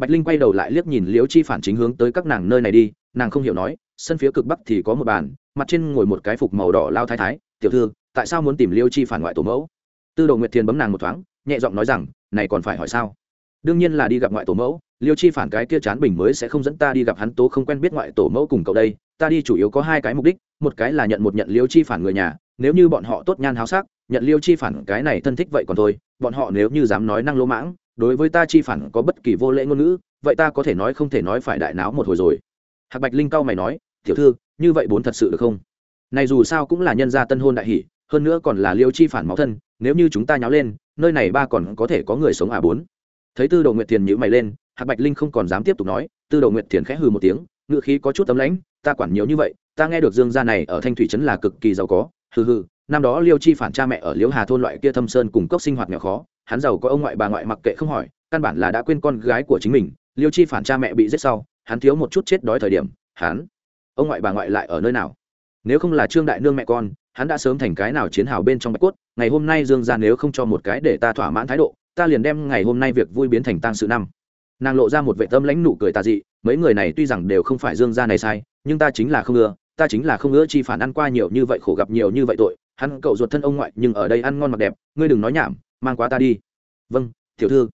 bạch linh quay đầu lại liếc nhìn liêu chi phản chính hướng tới các nàng nơi này đi, nàng không hiểu nói, sân phía cực bắc thì có một bàn, mặt trên ngồi một cái phục màu đỏ lao thái thái, tiểu thư, tại sao muốn tìm liêu chi phản ngoại tổ mẫu? Tư đồ nguyệt thiền bấm nàng một thoáng, nhẹ giọng nói rằng, này còn phải hỏi sao? Đương nhiên là đi gặp ngoại tổ mẫu, liêu chi phản cái kia chán bình mới sẽ không dẫn ta đi gặp hắn, tố không quen biết ngoại tổ mẫu cùng cậu đây, ta đi chủ yếu có hai cái mục đích, một cái là nhận một nhận liêu chi phản người nhà, nếu như bọn họ tốt nhan háo sắc, nhận liêu chi phản cái này thân thích vậy còn thôi, bọn họ nếu như dám nói năng lỗ mãng, đối với ta chi phản có bất kỳ vô lễ ngôn ngữ, vậy ta có thể nói không thể nói phải đại náo một hồi rồi. Hạc bạch linh cao mày nói, tiểu thư, như vậy bốn thật sự được không? Này dù sao cũng là nhân gia tân hôn đại hỷ, hơn nữa còn là liêu chi phản máu thân nếu như chúng ta nháo lên, nơi này ba còn có thể có người sống à bốn. Thấy tư đồ nguyệt thiền nhữ mày lên, hạc bạch linh không còn dám tiếp tục nói, tư đồ nguyệt thiền khẽ hừ một tiếng ngự khí có chút tấm lãnh, ta quản nhiều như vậy, ta nghe được dương gia này ở thanh thủy trấn là cực kỳ giàu có, hừ hừ, năm đó liêu chi phản cha mẹ ở liễu hà thôn loại kia thâm sơn cùng cốc sinh hoạt nghèo khó, hắn giàu có ông ngoại bà ngoại mặc kệ không hỏi, căn bản là đã quên con gái của chính mình, liêu chi phản cha mẹ bị giết sau, hắn thiếu một chút chết đói thời điểm, hắn, ông ngoại bà ngoại lại ở nơi nào? Nếu không là trương đại nương mẹ con hắn đã sớm thành cái nào chiến hào bên trong bạch cốt, ngày hôm nay dương gia nếu không cho một cái để ta thỏa mãn thái độ, ta liền đem ngày hôm nay việc vui biến thành tang sự năm. Nàng lộ ra một vệ tâm lãnh nụ cười tà dị, mấy người này tuy rằng đều không phải dương gia này sai, nhưng ta chính là không ưa, ta chính là không ưa chi phản ăn qua nhiều như vậy khổ gặp nhiều như vậy tội, hắn cậu ruột thân ông ngoại nhưng ở đây ăn ngon mặc đẹp, ngươi đừng nói nhảm, mang quá ta đi. Vâng tiểu thư.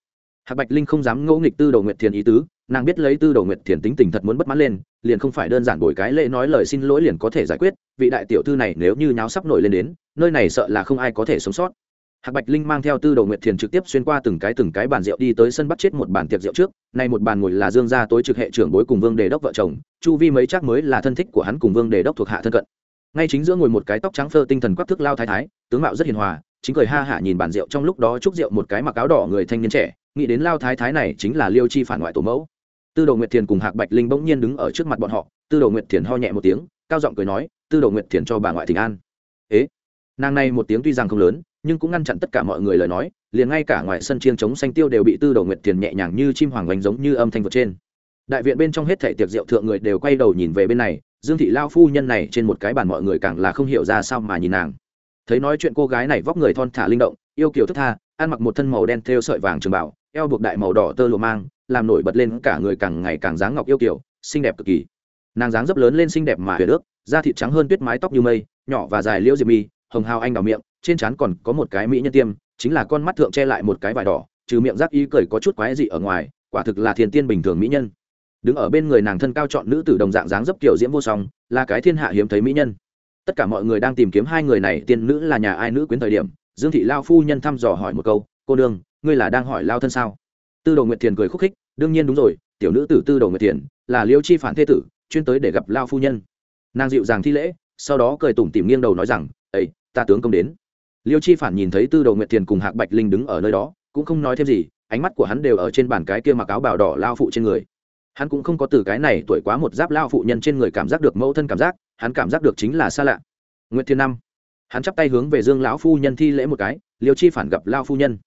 Hạc bạch linh không dám ngẫu nghịch tư đầu nguyệt thiền ý tứ nàng biết lấy tư đầu nguyệt thiền tính tình thật muốn bất mãn lên, liền không phải đơn giản bồi cái lễ nói lời xin lỗi liền có thể giải quyết, vị đại tiểu thư này nếu như nháo sắp nổi lên đến, nơi này sợ là không ai có thể sống sót. Hạc bạch linh mang theo tư đầu nguyệt thiền trực tiếp xuyên qua từng cái từng cái bàn rượu đi tới sân bắt chết một bàn tiệc rượu trước, nay một bàn ngồi là dương gia tối trực hệ trưởng bối cùng vương đề đốc vợ chồng, chu vi mấy chắc mới là thân thích của hắn cùng vương đề đốc thuộc hạ thân cận. Ngay chính giữa ngồi một cái tóc trắng phơ tinh thần quắc thức lao thái thái, tướng mạo rất hiền hòa, chính cười ha hả nhìn bàn rượu trong lúc đó chúc rượu một cái mặc áo đỏ người thanh niên trẻ, nghĩ đến lao thái thái này chính là liêu chi phản ngoại tổ mẫu tư đồ nguyệt thiền cùng hạc bạch linh bỗng nhiên đứng ở trước mặt bọn họ, tư đồ nguyệt thiền ho nhẹ một tiếng, cao giọng cười nói, tư đồ nguyệt thiền cho bà ngoại thịnh an. Ế? Nàng này một tiếng tuy rằng không lớn, nhưng cũng ngăn chặn tất cả mọi người lời nói, liền ngay cả ngoài sân chiêng chống xanh tiêu đều bị tư đồ nguyệt thiền nhẹ nhàng như chim hoàng oanh giống như âm thanh vượt trên. Đại viện bên trong hết thảy tiệc rượu thượng người đều quay đầu nhìn về bên này, dương thị lao phu nhân này trên một cái bàn mọi người càng là không hiểu ra sao mà nhìn nàng. Thấy nói chuyện cô gái này vóc người thon thả linh động, yêu kiều thức tha, ăn mặc một thân màu đen thêu sợi vàng trường bảo eo buộc đại màu đỏ tơ lụa mang làm nổi bật lên cả người càng ngày càng dáng ngọc yêu kiều, xinh đẹp cực kỳ. Nàng dáng dấp lớn lên xinh đẹp mà huyền ước, da thịt trắng hơn tuyết mái tóc như mây, nhỏ và dài liễu diệp mi, hồng hào anh đào miệng, trên trán còn có một cái mỹ nhân tiêm, chính là con mắt thượng che lại một cái vải đỏ, trừ miệng rác y cười có chút quái dị ở ngoài, quả thực là thiền tiên bình thường mỹ nhân. Đứng ở bên người nàng thân cao chọn nữ tử đồng dạng dáng dấp kiểu diễm vô song, là cái thiên hạ hiếm thấy mỹ nhân. Tất cả mọi người đang tìm kiếm hai người này, tiên nữ là nhà ai nữ quyến thời điểm, dương thị lao phu nhân thăm dò hỏi một câu, cô đương ngươi là đang hỏi lao thân sao? Tư đồ nguyệt thiền cười khúc khích, đương nhiên đúng rồi, tiểu nữ tử tư đồ nguyệt thiền là liêu chi phản thế tử, chuyên tới để gặp lao phu nhân. Nàng dịu dàng thi lễ, sau đó cười tủm tỉm nghiêng đầu nói rằng ấy ta tướng công đến. Liêu chi phản nhìn thấy tư đồ nguyệt thiền cùng hạc bạch linh đứng ở nơi đó, cũng không nói thêm gì, ánh mắt của hắn đều ở trên bàn cái kia mặc áo bào đỏ lao phụ trên người. Hắn cũng không có từ cái này tuổi quá một giáp lao phụ nhân trên người cảm giác được mẫu thân cảm giác, hắn cảm giác được chính là xa lạ. Nguyệt thiên năm, hắn chắp tay hướng về dương lão phu nhân thi lễ một cái, liêu chi phản gặp lao phu nhân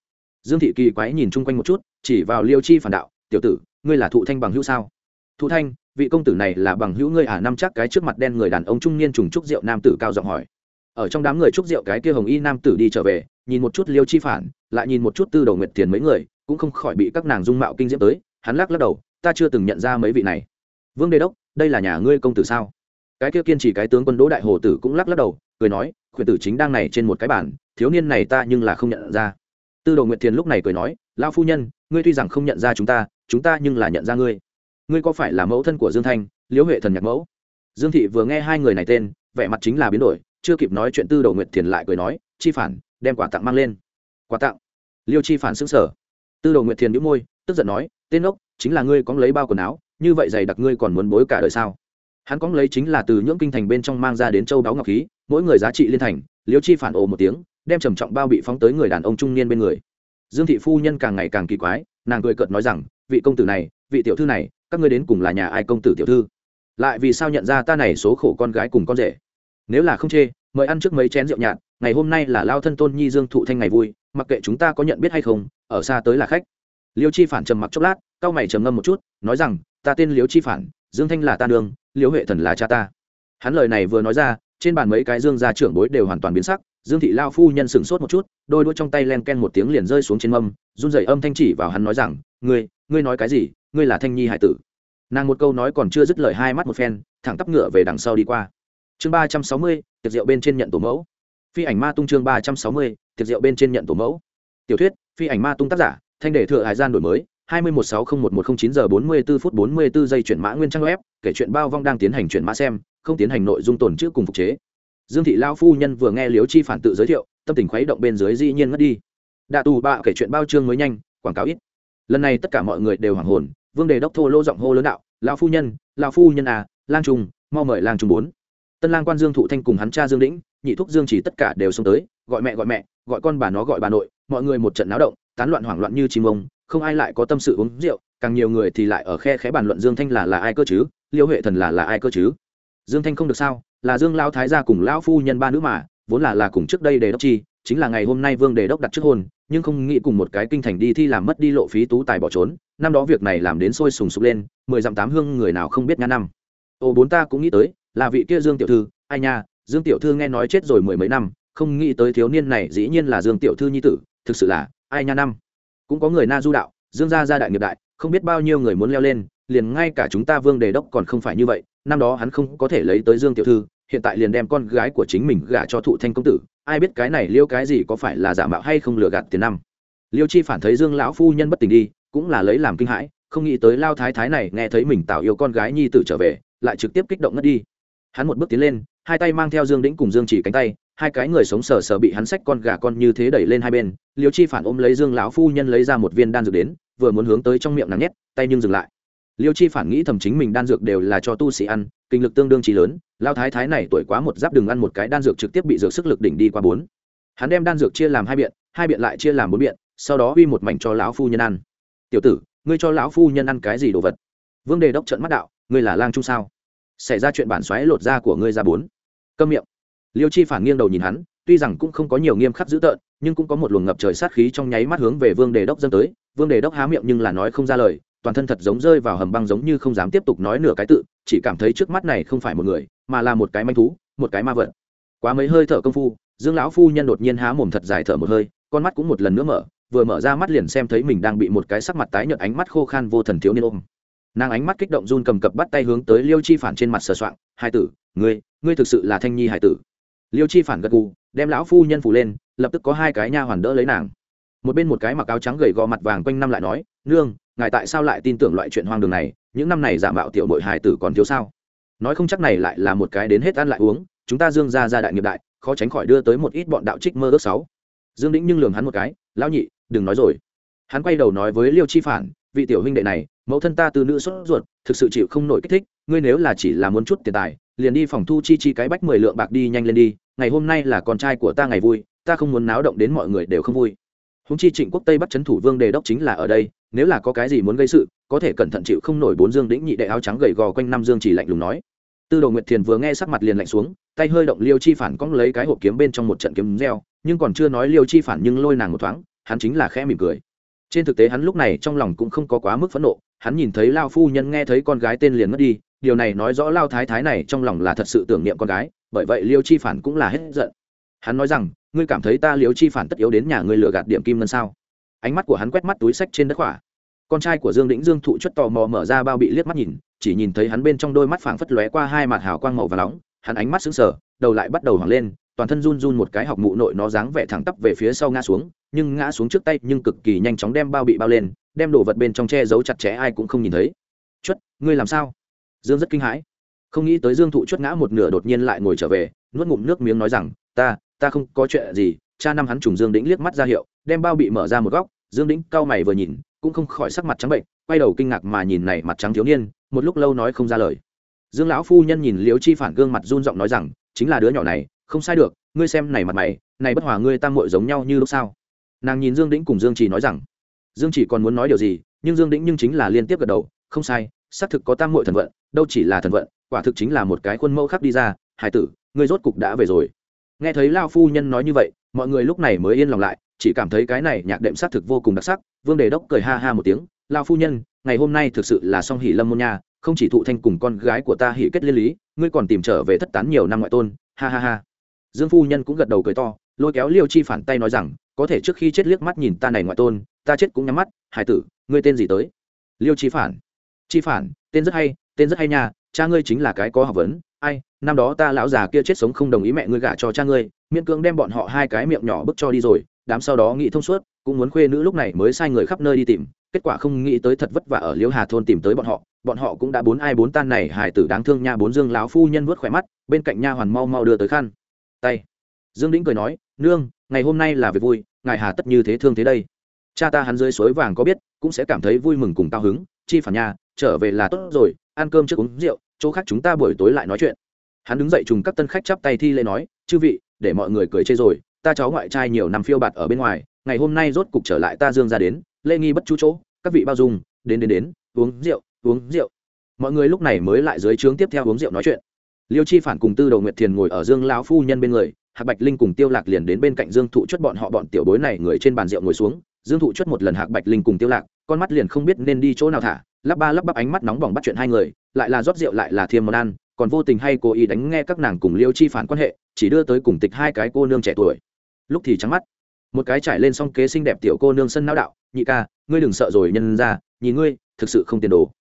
dương thị kỳ quái nhìn chung quanh một chút, chỉ vào liêu chi phản đạo, tiểu tử, ngươi là thụ thanh bằng hữu sao? Thụ thanh, vị công tử này là bằng hữu ngươi à? Năm chắc cái trước mặt đen người đàn ông trung niên trùng trúc rượu nam tử cao giọng hỏi. Ở trong đám người trúc rượu cái kia hồng y nam tử đi trở về, nhìn một chút liêu chi phản, lại nhìn một chút tư đầu nguyệt tiền mấy người, cũng không khỏi bị các nàng dung mạo kinh diễm tới, hắn lắc lắc đầu, ta chưa từng nhận ra mấy vị này. Vương đề đốc, đây là nhà ngươi công tử sao? Cái kia kiên trì cái tướng quân đỗ đại hồ tử cũng lắc lắc đầu, cười nói, khuyển tử chính đang này trên một cái bản thiếu niên này ta nhưng là không nhận ra tư đồ nguyệt thiền lúc này cười nói, lão phu nhân, ngươi tuy rằng không nhận ra chúng ta chúng ta nhưng là nhận ra ngươi. Ngươi có phải là mẫu thân của dương thanh, liễu huệ thần nhạc mẫu? Dương thị vừa nghe hai người này tên, vẻ mặt chính là biến đổi, chưa kịp nói chuyện tư đồ nguyệt thiền lại cười nói, chi phản, đem quà tặng mang lên. Quà tặng? Liêu chi phản xứng sở tư đồ nguyệt thiền đĩu môi, tức giận nói, tên ốc, chính là ngươi có lấy bao quần áo, như vậy giày đặc ngươi còn muốn bối cả đời sao? Hắn có lấy chính là từ những kinh thành bên trong mang ra đến châu đáo ngọc khí, mỗi người giá trị liên thành, liêu chi phản ồ một tiếng đem trầm trọng bao bị phóng tới người đàn ông trung niên bên người. Dương thị phu nhân càng ngày càng kỳ quái, nàng cười cợt nói rằng, vị công tử này, vị tiểu thư này, các ngươi đến cùng là nhà ai công tử tiểu thư? Lại vì sao nhận ra ta này số khổ con gái cùng con rể? Nếu là không chê, mời ăn trước mấy chén rượu nhạt, ngày hôm nay là lao thân tôn nhi dương thụ thanh ngày vui, mặc kệ chúng ta có nhận biết hay không, ở xa tới là khách. Liêu chi phản trầm mặc chốc lát cao mày trầm ngâm một chút, nói rằng, ta tên liêu chi phản, dương thanh là ta nương, liêu huệ thần là cha ta. Hắn lời này vừa nói ra, trên bàn mấy cái dương gia trưởng bối đều hoàn toàn biến sắc dương thị lao phu nhân sửng sốt một chút, đôi đuôi trong tay len ken một tiếng liền rơi xuống trên mâm, run rẩy âm thanh chỉ vào hắn nói rằng, ngươi ngươi nói cái gì? Ngươi là thanh nhi hải tử. Nàng một câu nói còn chưa dứt lời hai mắt một phen, thẳng tắp ngựa về đằng sau đi qua. Chương ba trăm sáu mươi, tiệc rượu bên trên nhận tổ mẫu. Phi ảnh ma tung chương ba trăm sáu mươi, tiệc rượu bên trên nhận tổ mẫu. Tiểu thuyết, phi ảnh ma tung tác giả, thanh đề thừa hải gian đổi mới, hai mươi một sáu không một một không chín giờ bốn mươi bốn phút bốn mươi bốn giây chuyển mã nguyên trang web, kể chuyện bao vong đang tiến hành chuyển mã xem, không tiến hành nội dung tồn chữ cùng phục chế dương thị lao phu nhân vừa nghe liếu chi phản tự giới thiệu tâm tình khuấy động bên dưới dĩ nhiên ngất đi. Đạ tù bạ kể chuyện bao chương mới nhanh quảng cáo ít. Lần này tất cả mọi người đều hoảng hồn vương đề đốc thô lô giọng hô lớn đạo lao phu nhân lao phu nhân à lang trung mau mời lang trung bốn. Tân lang quan dương thụ thanh cùng hắn cha dương Lĩnh, nhị thúc dương chỉ tất cả đều xông tới gọi mẹ gọi mẹ gọi con bà nó gọi bà nội mọi người một trận náo động tán loạn hoảng loạn như chim ông không ai lại có tâm sự uống rượu càng nhiều người thì lại ở khe khẽ bàn luận dương thanh là là ai cơ chứ liêu huệ thần là là ai cơ chứ dương thanh không được sao, là dương lao thái gia cùng lão phu nhân ba nữ mà, vốn là là cùng trước đây đề đốc chi, chính là ngày hôm nay vương đề đốc đặt trước hôn, nhưng không nghĩ cùng một cái kinh thành đi thi làm mất đi lộ phí tú tài bỏ trốn, năm đó việc này làm đến sôi sùng sục lên, mười dặm tám hương người nào không biết nga năm. Ô bốn ta cũng nghĩ tới, là vị kia dương tiểu thư, ai nha, dương tiểu thư nghe nói chết rồi mười mấy năm, không nghĩ tới thiếu niên này dĩ nhiên là dương tiểu thư nhi tử, thực sự là, ai nha năm. Cũng có người na du đạo, dương gia gia đại nghiệp đại, không biết bao nhiêu người muốn leo lên liền ngay cả chúng ta vương đề đốc còn không phải như vậy, năm đó hắn không có thể lấy tới dương tiểu thư, hiện tại liền đem con gái của chính mình gả cho thụ thanh công tử, ai biết cái này liêu cái gì có phải là giả mạo hay không lừa gạt tiền năm. Liêu chi phản thấy dương lão phu nhân bất tỉnh đi, cũng là lấy làm kinh hãi, không nghĩ tới lao thái thái này nghe thấy mình tạo yêu con gái nhi tử trở về, lại trực tiếp kích động ngất đi. Hắn một bước tiến lên, hai tay mang theo dương đĩnh cùng dương chỉ cánh tay, hai cái người sống sờ sờ bị hắn xách con gà con như thế đẩy lên hai bên, liêu chi phản ôm lấy dương lão phu nhân lấy ra một viên đan dược đến, vừa muốn hướng tới trong miệng nắng nhét, tay nhưng dừng lại liêu chi phản nghĩ thầm chính mình đan dược đều là cho tu sĩ ăn, kinh lực tương đương trí lớn lao thái thái này tuổi quá một giáp đừng ăn một cái đan dược trực tiếp bị dược sức lực đỉnh đi qua bốn. Hắn đem đan dược chia làm hai biện hai biện lại chia làm bốn biện, sau đó uy một mảnh cho lão phu nhân ăn. Tiểu tử, ngươi cho lão phu nhân ăn cái gì đồ vật? Vương đề đốc trận mắt đạo, ngươi là lang trung sao? Xảy ra chuyện bản xoáy lột da của ngươi ra bốn. Câm miệng. Liêu chi phản nghiêng đầu nhìn hắn, tuy rằng cũng không có nhiều nghiêm khắc dữ tợn, nhưng cũng có một luồng ngập trời sát khí trong nháy mắt hướng về vương đề đốc dâng tới. Vương đề đốc há miệng nhưng là nói không ra lời toàn thân thật giống rơi vào hầm băng giống như không dám tiếp tục nói nửa cái tự, chỉ cảm thấy trước mắt này không phải một người, mà là một cái manh thú, một cái ma vật. Quá mấy hơi thở công phu, dương lão phu nhân đột nhiên há mồm thật dài thở một hơi, con mắt cũng một lần nữa mở, vừa mở ra mắt liền xem thấy mình đang bị một cái sắc mặt tái nhợt ánh mắt khô khan vô thần thiếu niên ôm. Nàng ánh mắt kích động run cầm cập bắt tay hướng tới liêu chi phản trên mặt sờ soạng hai tử, ngươi ngươi thực sự là thanh nhi hải tử. Liêu chi phản gật gù, đem lão phu nhân phủ lên, lập tức có hai cái nha hoàn đỡ lấy nàng. Một bên một cái mặc áo trắng gầy gò mặt vàng quanh năm lại nói, nương ngài tại sao lại tin tưởng loại chuyện hoang đường này? Những năm này giả mạo tiểu nội hải tử còn thiếu sao? Nói không chắc này lại là một cái đến hết ăn lại uống, chúng ta dương ra ra đại nghiệp đại, khó tránh khỏi đưa tới một ít bọn đạo trích mơ ước sáu. Dương đĩnh nhưng lường hắn một cái, lão nhị, đừng nói rồi. Hắn quay đầu nói với liêu chi phản, vị tiểu huynh đệ này, mẫu thân ta từ nữ xuất ruột, thực sự chịu không nổi kích thích, ngươi nếu là chỉ là muốn chút tiền tài, liền đi phòng thu chi chi cái bách mười lượng bạc đi nhanh lên đi, ngày hôm nay là con trai của ta ngày vui, ta không muốn náo động đến mọi người đều không vui. Húng chi trịnh quốc tây bắt chấn thủ vương đề đốc chính là ở đây nếu là có cái gì muốn gây sự, có thể cẩn thận chịu không nổi bốn dương đĩnh nhị đệ áo trắng gầy gò quanh năm dương chỉ lạnh lùng nói. Tư đồ nguyệt thiền vừa nghe sắc mặt liền lạnh xuống, tay hơi động liêu chi phản cong lấy cái hộp kiếm bên trong một trận kiếm reo, nhưng còn chưa nói liêu chi phản nhưng lôi nàng một thoáng, hắn chính là khẽ mỉm cười. Trên thực tế hắn lúc này trong lòng cũng không có quá mức phẫn nộ, hắn nhìn thấy lao phu nhân nghe thấy con gái tên liền mất đi, điều này nói rõ lao thái thái này trong lòng là thật sự tưởng niệm con gái, bởi vậy liêu chi phản cũng là hết giận. Hắn nói rằng, ngươi cảm thấy ta liêu chi phản tất yếu đến nhà ngươi lừa gạt điểm kim ngân sao? Ánh mắt của hắn quét mắt túi sách trên đất khỏa. Con trai của dương đĩnh dương thụ chất tò mò mở ra bao bị liếc mắt nhìn, chỉ nhìn thấy hắn bên trong đôi mắt phảng phất lóe qua hai mặt hào quang màu và nóng, hắn ánh mắt sững sờ, đầu lại bắt đầu hoảng lên, toàn thân run run một cái học mụ nội nó dáng vẻ thẳng tắp về phía sau ngã xuống, nhưng ngã xuống trước tay nhưng cực kỳ nhanh chóng đem bao bị bao lên, đem đồ vật bên trong che giấu chặt chẽ ai cũng không nhìn thấy. Chuất, ngươi làm sao? Dương rất kinh hãi. Không nghĩ tới dương thụ chuất ngã một nửa đột nhiên lại ngồi trở về, nuốt ngụm nước miếng nói rằng, ta ta không có chuyện gì, cha năm hắn trùng dương đĩnh liếc mắt ra hiệu đem bao bị mở ra một góc, dương đĩnh cau mày vừa nhìn, cũng không khỏi sắc mặt trắng bệnh, quay đầu kinh ngạc mà nhìn này mặt trắng thiếu niên, một lúc lâu nói không ra lời. Dương lão phu nhân nhìn liễu chi phản gương mặt run giọng nói rằng, chính là đứa nhỏ này, không sai được, ngươi xem này mặt mày, này bất hòa ngươi tam muội giống nhau như lúc sao? Nàng nhìn dương đĩnh cùng dương chỉ nói rằng, dương chỉ còn muốn nói điều gì, nhưng dương đĩnh nhưng chính là liên tiếp gật đầu, không sai, xác thực có tam muội thần vận, đâu chỉ là thần vận, quả thực chính là một cái khuôn mẫu khác đi ra hải tử, ngươi rốt cục đã về rồi. Nghe thấy lao phu nhân nói như vậy, mọi người lúc này mới yên lòng lại chỉ cảm thấy cái này nhạc đệm sát thực vô cùng đặc sắc, vương đề đốc cười ha ha một tiếng lao phu nhân, ngày hôm nay thực sự là song hỷ lâm môn nha, không chỉ thụ thanh cùng con gái của ta hỷ kết liên lý, ngươi còn tìm trở về thất tán nhiều năm ngoại tôn. Ha ha ha. Dương phu nhân cũng gật đầu cười to, lôi kéo liêu chi phản tay nói rằng, có thể trước khi chết liếc mắt nhìn ta này ngoại tôn, ta chết cũng nhắm mắt, hải tử, ngươi tên gì tới? Liêu chi phản. Chi phản, tên rất hay, tên rất hay nha, cha ngươi chính là cái có học vấn, ai, năm đó ta lão già kia chết sống không đồng ý mẹ ngươi gả cho cha ngươi, miễn cưỡng đem bọn họ hai cái miệng nhỏ bức cho đi rồi đám sau đó nghĩ thông suốt, cũng muốn khuê nữ lúc này mới sai người khắp nơi đi tìm, kết quả không nghĩ tới thật vất vả ở liễu hà thôn tìm tới bọn họ bọn họ cũng đã bốn ai bốn tan này hải tử đáng thương nha bốn dương láo phu nhân vớt khỏe mắt, bên cạnh nha hoàn mau mau đưa tới khăn. Tay. Dương đĩnh cười nói, nương, ngày hôm nay là việc vui, ngài hà tất như thế thương thế đây. Cha ta hắn dưới suối vàng có biết, cũng sẽ cảm thấy vui mừng cùng cao hứng, chi phản nhà trở về là tốt rồi, ăn cơm trước uống rượu, chỗ khác chúng ta buổi tối lại nói chuyện. Hắn đứng dậy trùng các tân khách chắp tay thi lễ nói, chư vị, để mọi người cười chê rồi ta cháu ngoại trai nhiều năm phiêu bạt ở bên ngoài, ngày hôm nay rốt cục trở lại ta dương ra đến lê nghi bất chú chỗ, các vị bao dung, đến đến đến, uống rượu uống rượu. Mọi người lúc này mới lại dưới trướng tiếp theo uống rượu nói chuyện. Liêu chi phản cùng tư đầu nguyệt thiền ngồi ở dương lão phu nhân bên người, hạc bạch linh cùng tiêu lạc liền đến bên cạnh dương thụ chất bọn họ bọn tiểu bối này người trên bàn rượu ngồi xuống. Dương thụ chất một lần hạc bạch linh cùng tiêu lạc, con mắt liền không biết nên đi chỗ nào thả, lắp ba lắp bắp ánh mắt nóng bỏng bắt chuyện hai người, lại là rót rượu lại là thiêm món ăn còn vô tình hay cố ý đánh nghe các nàng cùng liêu chi phản quan hệ, chỉ đưa tới cùng tịch hai cái cô nương trẻ tuổi. Lúc thì trắng mắt. Một cái trải lên song kế xinh đẹp tiểu cô nương sân não đạo, nhị ca, ngươi đừng sợ rồi, nhân ra, nhìn ngươi, thực sự không tiền đồ.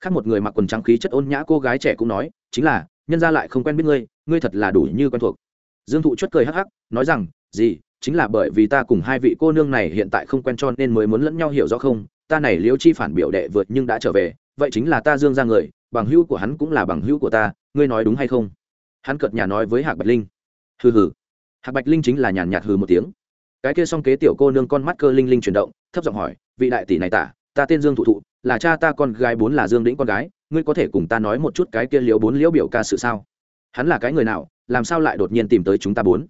Khác một người mặc quần trắng khí chất ôn nhã cô gái trẻ cũng nói, chính là, nhân ra lại không quen biết ngươi ngươi thật là đủ như quen thuộc. Dương thụ chất cười hắc hắc, nói rằng, gì, chính là bởi vì ta cùng hai vị cô nương này hiện tại không quen cho nên mới muốn lẫn nhau hiểu rõ không? Ta này liêu chi phản biểu đệ vượt nhưng đã trở về, vậy chính là ta dương ra người bằng hữu của hắn cũng là bằng hữu của ta, ngươi nói đúng hay không? Hắn cợt nhà nói với hạc bạch linh. Hừ hừ. Hạc bạch linh chính là nhàn nhạt hừ một tiếng. Cái kia xong kế tiểu cô nương con mắt cơ linh linh chuyển động, thấp giọng hỏi, vị đại tỷ này tả, ta tên dương thụ thụ, là cha ta con gái bốn là dương đĩnh con gái, ngươi có thể cùng ta nói một chút cái kia liễu bốn liễu biểu ca sự sao? Hắn là cái người nào, làm sao lại đột nhiên tìm tới chúng ta bốn?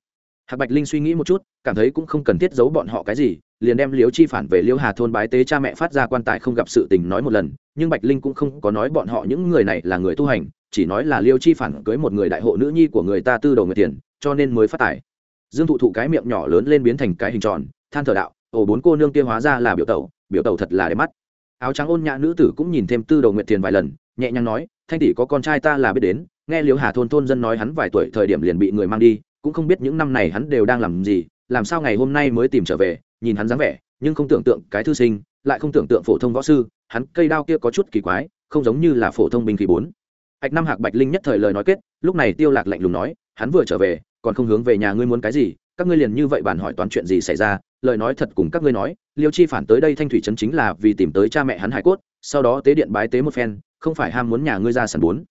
Hạc bạch linh suy nghĩ một chút, cảm thấy cũng không cần thiết giấu bọn họ cái gì liền đem liễu chi phản về liễu hà thôn bái tế cha mẹ phát ra quan tài không gặp sự tình nói một lần, nhưng bạch linh cũng không có nói bọn họ những người này là người tu hành, chỉ nói là liễu chi phản cưới một người đại hộ nữ nhi của người ta tư đầu người tiền, cho nên mới phát tài. Dương thụ thụ cái miệng nhỏ lớn lên biến thành cái hình tròn, than thở đạo, ồ, bốn cô nương kia hóa ra là biểu tẩu biểu tẩu thật là đẹp mắt. Áo trắng ôn nhã nữ tử cũng nhìn thêm tư đầu nguyện tiền vài lần, nhẹ nhàng nói, thanh tỷ có con trai ta là biết đến, nghe liễu hà thôn thôn dân nói hắn vài tuổi thời điểm liền bị người mang đi, cũng không biết những năm này hắn đều đang làm gì, làm sao ngày hôm nay mới tìm trở về nhìn hắn dáng vẻ, nhưng không tưởng tượng cái thư sinh, lại không tưởng tượng phổ thông võ sư, hắn cây đao kia có chút kỳ quái, không giống như là phổ thông binh khí bốn. Hạch năm hạc bạch linh nhất thời lời nói kết, lúc này tiêu lạc lạnh lùng nói, hắn vừa trở về, còn không hướng về nhà ngươi muốn cái gì, các ngươi liền như vậy bàn hỏi toán chuyện gì xảy ra, lời nói thật cùng các ngươi nói, liêu chi phản tới đây thanh thủy trấn chính là vì tìm tới cha mẹ hắn hải cốt, sau đó tế điện bái tế một phen, không phải ham muốn nhà ngươi ra sàn bốn.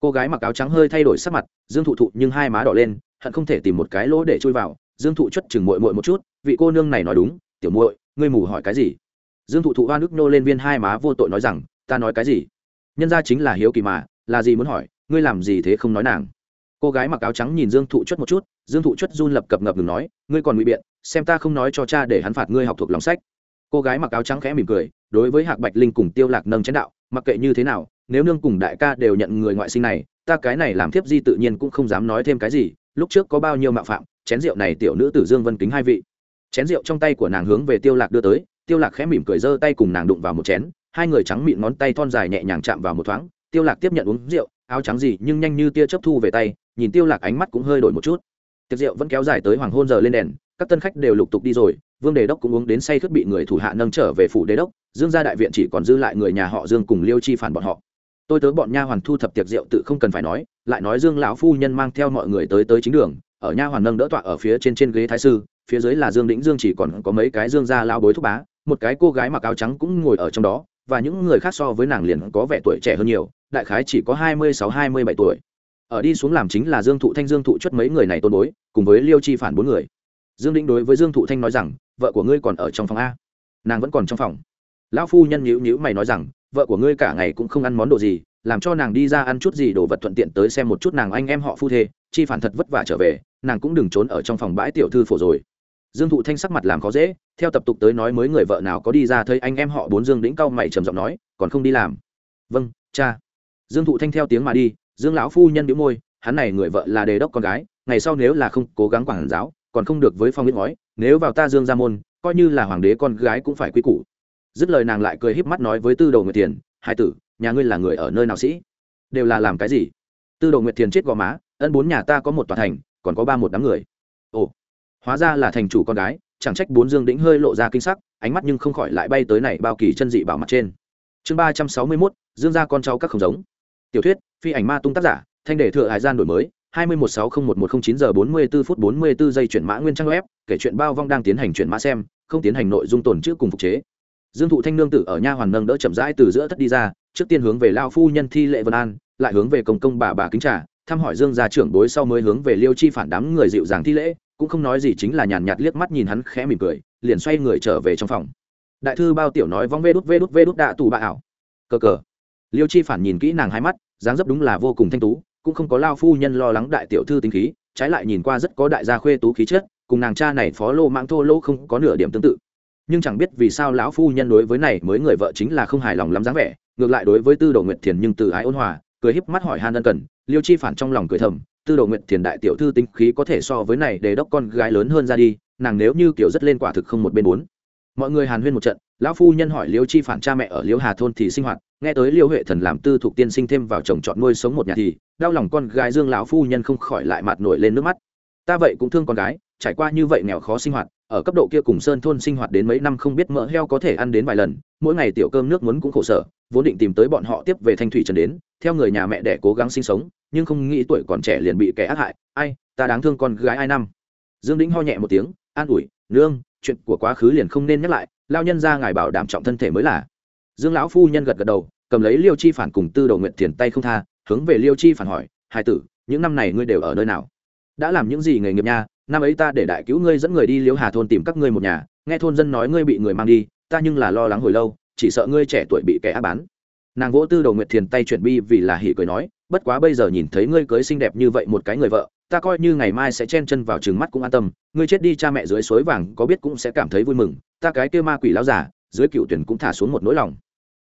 Cô gái mặc áo trắng hơi thay đổi sắc mặt, dương thụ thụ nhưng hai má đỏ lên, hận không thể tìm một cái lỗ để chui vào dương thụ chất chừng muội muội một chút, vị cô nương này nói đúng, tiểu muội, ngươi mù hỏi cái gì? Dương thụ thụ hoa nước nô lên viên hai má vô tội nói rằng, ta nói cái gì? Nhân ra chính là hiếu kỳ mà, là gì muốn hỏi, ngươi làm gì thế không nói nàng? Cô gái mặc áo trắng nhìn dương thụ chất một chút, dương thụ chất run lập cập ngập ngừng nói, ngươi còn ngụy biện, xem ta không nói cho cha để hắn phạt ngươi học thuộc lòng sách. Cô gái mặc áo trắng khẽ mỉm cười, đối với hạc bạch linh cùng tiêu lạc nâng chén đạo, mặc kệ như thế nào, nếu nương cùng đại ca đều nhận người ngoại sinh này, ta cái này làm thiếp di tự nhiên cũng không dám nói thêm cái gì, lúc trước có bao nhiêu mạo phạm chén rượu này tiểu nữ tử dương vân kính hai vị. Chén rượu trong tay của nàng hướng về tiêu lạc đưa tới, tiêu lạc khẽ mỉm cười giơ tay cùng nàng đụng vào một chén, hai người trắng mịn ngón tay thon dài nhẹ nhàng chạm vào một thoáng, tiêu lạc tiếp nhận uống rượu, áo trắng gì nhưng nhanh như tia chớp thu về tay, nhìn tiêu lạc ánh mắt cũng hơi đổi một chút. Tiệc rượu vẫn kéo dài tới hoàng hôn giờ lên đèn, các tân khách đều lục tục đi rồi, vương đề đốc cũng uống đến say khướt bị người thủ hạ nâng trở về phủ đề đốc, dương gia đại viện chỉ còn dư lại người nhà họ dương cùng liêu chi phản bọn họ. Tôi tớ bọn nha hoàn thu thập tiệc rượu tự không cần phải nói, lại nói dương lão phu nhân mang theo mọi người tới tới chính đường ở nha hoàn nâng đỡ tọa ở phía trên trên ghế thái sư, phía dưới là dương đĩnh dương chỉ còn có mấy cái dương gia lao bối thúc bá, một cái cô gái mặc áo trắng cũng ngồi ở trong đó, và những người khác so với nàng liền có vẻ tuổi trẻ hơn nhiều, đại khái chỉ có hai mươi sáu, hai mươi bảy tuổi. Ở đi xuống làm chính là dương thụ thanh dương thụ chất mấy người này tôn bối, cùng với liêu chi phản bốn người. Dương đĩnh đối với dương thụ thanh nói rằng, vợ của ngươi còn ở trong phòng a. Nàng vẫn còn trong phòng. Lão phu nhân nhữ nhữ mày nói rằng, vợ của ngươi cả ngày cũng không ăn món đồ gì, làm cho nàng đi ra ăn chút gì đồ vật thuận tiện tới xem một chút nàng anh em họ phu thê chi phản thật vất vả trở về nàng cũng đừng trốn ở trong phòng bãi tiểu thư phổ rồi. Dương thụ thanh sắc mặt làm khó dễ theo tập tục tới nói mới người vợ nào có đi ra thấy anh em họ bốn dương đĩnh cao mày trầm giọng nói còn không đi làm? Vâng cha. Dương thụ thanh theo tiếng mà đi dương lão phu nhân đĩu môi hắn này người vợ là đề đốc con gái ngày sau nếu là không cố gắng quản giáo còn không được với phong biết ngói nếu vào ta dương gia môn coi như là hoàng đế con gái cũng phải quy củ. Dứt lời nàng lại cười híp mắt nói với tư đầu nguyệt Thiền, hai tử nhà ngươi là người ở nơi nào sĩ? Đều là làm cái gì? Tư đầu nguyệt Thiền chết gò má ân bốn nhà ta có một tòa thành, còn có ba một đám người. Ồ, hóa ra là thành chủ con gái, chẳng trách bốn dương đĩnh hơi lộ ra kinh sắc, ánh mắt nhưng không khỏi lại bay tới này bao kỳ chân dị bảo mặt trên. Chương ba trăm sáu mươi mốt, dương gia con cháu các không giống. Tiểu thuyết, phi ảnh ma tung tác giả, thanh đề thừa hải gian đổi mới, hai mươi một sáu không một một không chín giờ bốn mươi bốn phút bốn mươi bốn giây chuyển mã nguyên trang web, kể chuyện bao vong đang tiến hành chuyển mã xem, không tiến hành nội dung tồn chữ cùng phục chế. Dương thụ thanh nương tử ở nha hoàn nâng đỡ chậm rãi từ giữa thất đi ra, trước tiên hướng về lao phu nhân thi lệ vân an, lại hướng về công công bà bà kính trà thăm hỏi dương gia trưởng đối sau mới hướng về liêu chi phản đám người dịu dàng thi lễ, cũng không nói gì chính là nhàn nhạt liếc mắt nhìn hắn khẽ mỉm cười, liền xoay người trở về trong phòng. Đại thư bao tiểu nói vong vê đút vê đút vê đút đạ tù bà ảo. Cờ cờ. Liêu chi phản nhìn kỹ nàng hai mắt, dáng dấp đúng là vô cùng thanh tú, cũng không có lao phu nhân lo lắng đại tiểu thư tính khí, trái lại nhìn qua rất có đại gia khuê tú khí chất, cùng nàng cha này phó lô mạng thô lô không có nửa điểm tương tự. Nhưng chẳng biết vì sao lão phu nhân đối với này mới người vợ chính là không hài lòng lắm dáng vẻ, ngược lại đối với tư đồ nguyệt thiền nhưng từ ái ôn hòa cười híp mắt hỏi han ân cần, liêu chi phản trong lòng cười thầm, tư đồ nguyệt thiền đại tiểu thư tính khí có thể so với này để đốc con gái lớn hơn ra đi, nàng nếu như kiểu rất lên quả thực không một bên bốn mọi người hàn huyên một trận, lão phu nhân hỏi liêu chi phản cha mẹ ở liêu hà thôn thì sinh hoạt, nghe tới liêu huệ thần làm tư thuộc tiên sinh thêm vào chồng chọn nuôi sống một nhà thì, đau lòng con gái dương lão phu nhân không khỏi lại mặt nổi lên nước mắt ta vậy cũng thương con gái, trải qua như vậy nghèo khó sinh hoạt, ở cấp độ kia cùng sơn thôn sinh hoạt đến mấy năm không biết mỡ heo có thể ăn đến vài lần, mỗi ngày tiểu cơm nước muốn cũng khổ sở, vốn định tìm tới bọn họ tiếp về thanh thủy trần đến, theo người nhà mẹ để cố gắng sinh sống, nhưng không nghĩ tuổi còn trẻ liền bị kẻ ác hại, ai, ta đáng thương con gái ai năm. Dương đĩnh ho nhẹ một tiếng, an ủi, nương, chuyện của quá khứ liền không nên nhắc lại, lao nhân ra ngài bảo đảm trọng thân thể mới là. Dương lão phu nhân gật gật đầu, cầm lấy liêu chi phản cùng tư đầu nguyện tiền tay không tha, hướng về liêu chi phản hỏi hai tử, những năm này ngươi đều ở nơi nào? Đã làm những gì nghề nghiệp nha, năm ấy ta để đại cứu ngươi dẫn người đi liễu hà thôn tìm các ngươi một nhà, nghe thôn dân nói ngươi bị người mang đi, ta nhưng là lo lắng hồi lâu, chỉ sợ ngươi trẻ tuổi bị kẻ áp bán nàng vỗ tư đầu nguyệt thiền tay chuyển bi vì là hỉ cười nói, bất quá bây giờ nhìn thấy ngươi cưới xinh đẹp như vậy một cái người vợ, ta coi như ngày mai sẽ chen chân vào trừng mắt cũng an tâm, ngươi chết đi cha mẹ dưới suối vàng có biết cũng sẽ cảm thấy vui mừng, ta cái kêu ma quỷ lão giả dưới cựu tuyển cũng thả xuống một nỗi lòng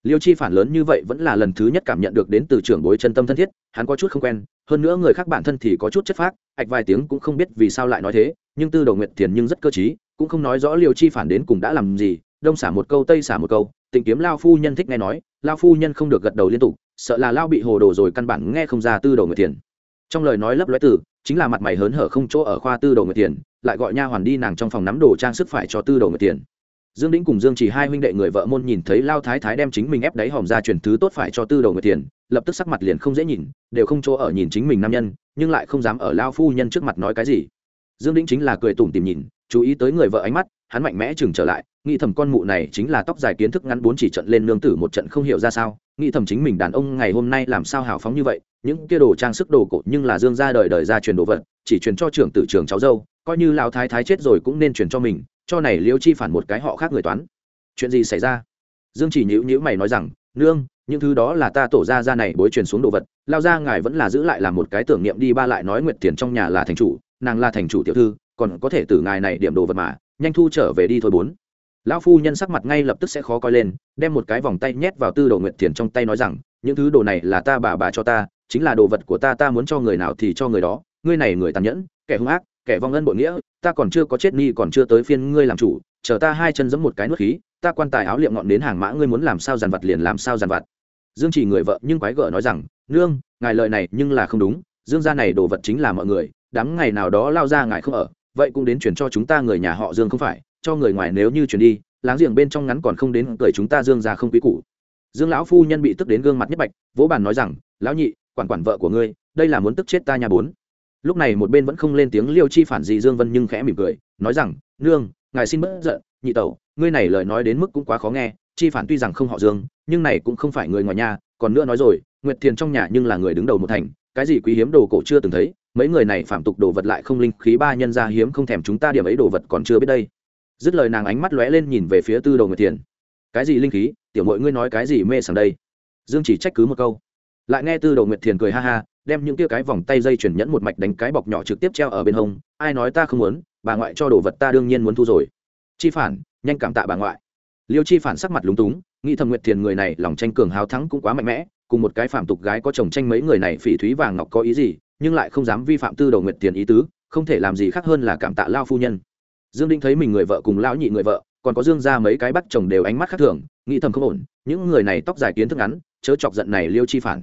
liêu chi phản lớn như vậy vẫn là lần thứ nhất cảm nhận được đến từ trưởng bối chân tâm thân thiết, hắn có chút không quen, hơn nữa người khác bản thân thì có chút chất phác, ạch vài tiếng cũng không biết vì sao lại nói thế, nhưng tư đầu nguyệt thiền nhưng rất cơ t cũng không nói rõ liêu chi phản đến cùng đã làm gì, đông xả một câu, tây xả một câu, tịnh kiếm lao phu nhân thích nghe nói, lao phu nhân không được gật đầu liên tục, sợ là lao bị hồ đồ rồi căn bản nghe không ra tư đầu nguyệt thiền. Trong lời nói lấp lóe từ, chính là mặt mày hớn hở không chỗ ở khoa tư đầu nguyệt tiền lại gọi nha hoàn đi nàng trong phòng nắm đồ trang sức phải cho tư đầu nguyệt tiền dương đĩnh cùng dương chỉ hai huynh đệ người vợ môn nhìn thấy lao thái thái đem chính mình ép đáy hòm ra truyền thứ tốt phải cho tư đầu nguyệt tiền, lập tức sắc mặt liền không dễ nhìn, đều không chỗ ở nhìn chính mình nam nhân, nhưng lại không dám ở lao phu nhân trước mặt nói cái gì. Dương đĩnh chính là cười tủm tìm nhìn, chú ý tới người vợ ánh mắt, hắn mạnh mẽ chừng trở lại, nghĩ thầm con mụ này chính là tóc dài kiến thức ngắn bốn chỉ trận lên nương tử một trận không hiểu ra sao, nghĩ thầm chính mình đàn ông ngày hôm nay làm sao hào phóng như vậy, những kia đồ trang sức đồ cổ nhưng là dương gia đời đời ra truyền đồ vật, chỉ truyền cho trưởng tử trưởng cháu dâu, coi như lão thái thái chết rồi cũng nên truyền cho mình cho này liêu chi phản một cái họ khác người toán. Chuyện gì xảy ra? Dương chỉ nhữ nhữ mày nói rằng, nương, những thứ đó là ta tổ ra ra này bối truyền xuống đồ vật, lao ra ngài vẫn là giữ lại làm một cái tưởng niệm đi, ba lại nói nguyệt tiền trong nhà là thành chủ, nàng là thành chủ tiểu thư, còn có thể từ ngài này điểm đồ vật mà, nhanh thu trở về đi thôi bốn. Lão phu nhân sắc mặt ngay lập tức sẽ khó coi lên, đem một cái vòng tay nhét vào tư đồ nguyệt tiền trong tay nói rằng, những thứ đồ này là ta bà bà cho ta, chính là đồ vật của ta ta muốn cho người nào thì cho người đó, ngươi này người tàn nhẫn, kẻ hung ác kẻ vong ân bội nghĩa, ta còn chưa có chết ni còn chưa tới phiên ngươi làm chủ, chờ ta hai chân giẫm một cái nuốt khí, ta quan tài áo liệm ngọn đến hàng mã ngươi muốn làm sao dàn vật liền làm sao dàn vật dương chỉ người vợ nhưng quái gở nói rằng, nương, ngài lời này nhưng là không đúng, dương gia này đồ vật chính là mọi người, đám ngày nào đó lao ra ngài không ở, vậy cũng đến chuyển cho chúng ta người nhà họ dương không phải, cho người ngoài nếu như chuyển đi, láng giềng bên trong ngắn còn không đến cười chúng ta dương ra không quý cũ dương lão phu nhân bị tức đến gương mặt nhất bạch, vỗ bàn nói rằng, lão nhị, quản quản vợ của ngươi, đây là muốn tức chết ta nhà bốn lúc này một bên vẫn không lên tiếng liêu chi phản gì dương vân nhưng khẽ mỉm cười, nói rằng, nương, ngài xin bớt giận, nhị tẩu, ngươi này lời nói đến mức cũng quá khó nghe, chi phản tuy rằng không họ dương, nhưng này cũng không phải người ngoài nhà, còn nữa nói rồi, nguyệt thiền trong nhà nhưng là người đứng đầu một thành, cái gì quý hiếm đồ cổ chưa từng thấy, mấy người này phạm tục đồ vật lại không linh khí ba nhân ra hiếm không thèm chúng ta điểm ấy đồ vật còn chưa biết đây. Dứt lời nàng ánh mắt lóe lên nhìn về phía tư đồ nguyệt thiền. Cái gì linh khí? Tiểu mội ngươi nói cái gì mê sảng đây? Dương chỉ trách cứ một câu. Lại nghe tư đồ nguyệt thiền cười ha ha đem những tia cái vòng tay dây chuyển nhẫn một mạch đánh cái bọc nhỏ trực tiếp treo ở bên hông, ai nói ta không muốn, bà ngoại cho đồ vật ta đương nhiên muốn thu rồi. Chi phản, nhanh cảm tạ bà ngoại. Liêu chi phản sắc mặt lúng túng, nghĩ thầm nguyệt thiền người này lòng tranh cường hào thắng cũng quá mạnh mẽ, cùng một cái phạm tục gái có chồng tranh mấy người này phỉ thúy vàng ngọc có ý gì, nhưng lại không dám vi phạm tư đầu nguyệt tiền ý tứ, không thể làm gì khác hơn là cảm tạ lao phu nhân. Dương đinh thấy mình người vợ cùng lão nhị người vợ, còn có dương ra mấy cái bắt chồng đều ánh mắt khác thường, nghĩ thầm không ổn, những người này tóc dài kiến thức ngắn, chớ chọc giận này liêu chi phản.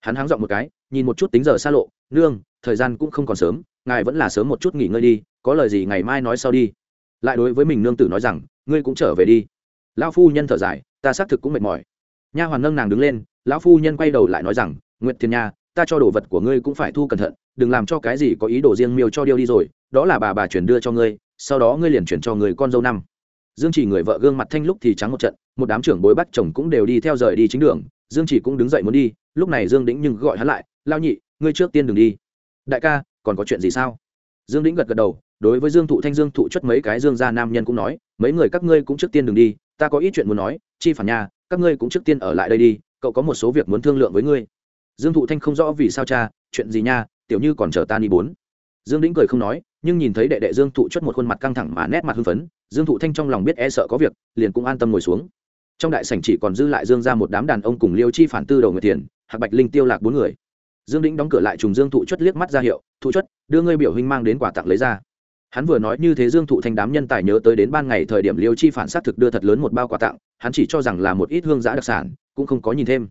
Hắn háng giọng một cái nhìn một chút tính giờ xa lộ, nương, thời gian cũng không còn sớm, ngài vẫn là sớm một chút nghỉ ngơi đi, có lời gì ngày mai nói sau đi. Lại đối với mình nương tử nói rằng, ngươi cũng trở về đi. Lão phu nhân thở dài, ta xác thực cũng mệt mỏi. Nha hoàn nâng nàng đứng lên, lão phu nhân quay đầu lại nói rằng, nguyệt thiên nha, ta cho đồ vật của ngươi cũng phải thu cẩn thận, đừng làm cho cái gì có ý đồ riêng miêu cho điêu đi rồi, đó là bà bà chuyển đưa cho ngươi, sau đó ngươi liền chuyển cho người con dâu năm dương chỉ người vợ gương mặt thanh lúc thì trắng một trận, một đám trưởng bối bắt chồng cũng đều đi theo rời đi chính đường. Dương chỉ cũng đứng dậy muốn đi, lúc này dương đĩnh nhưng gọi hắn lại, lao nhị, ngươi trước tiên đừng đi. Đại ca, còn có chuyện gì sao? Dương đĩnh gật gật đầu, đối với dương thụ thanh dương thụ chất mấy cái dương gia nam nhân cũng nói, mấy người các ngươi cũng trước tiên đừng đi, ta có ít chuyện muốn nói, chi phản nhà các ngươi cũng trước tiên ở lại đây đi, cậu có một số việc muốn thương lượng với ngươi. Dương thụ thanh không rõ vì sao cha, chuyện gì nha, tiểu như còn chờ ta đi bốn dương đĩnh cười không nói, nhưng nhìn thấy đệ đệ dương thụ chất một khuôn mặt căng thẳng mà nét mặt hưng phấn, dương thụ thanh trong lòng biết e sợ có việc, liền cũng an tâm ngồi xuống. Trong đại sảnh chỉ còn dư lại dương ra một đám đàn ông cùng liêu chi phản tư đầu người tiền, hạc bạch linh tiêu lạc bốn người. Dương đĩnh đóng cửa lại trùng dương thụ chất liếc mắt ra hiệu, thụ chất đưa ngươi biểu huynh mang đến quà tặng lấy ra. Hắn vừa nói như thế dương thụ thanh đám nhân tài nhớ tới đến ban ngày thời điểm liêu chi phản xác thực đưa thật lớn một bao quà tặng, hắn chỉ cho rằng là một ít hương giã đặc sản, cũng không có nhìn thêm.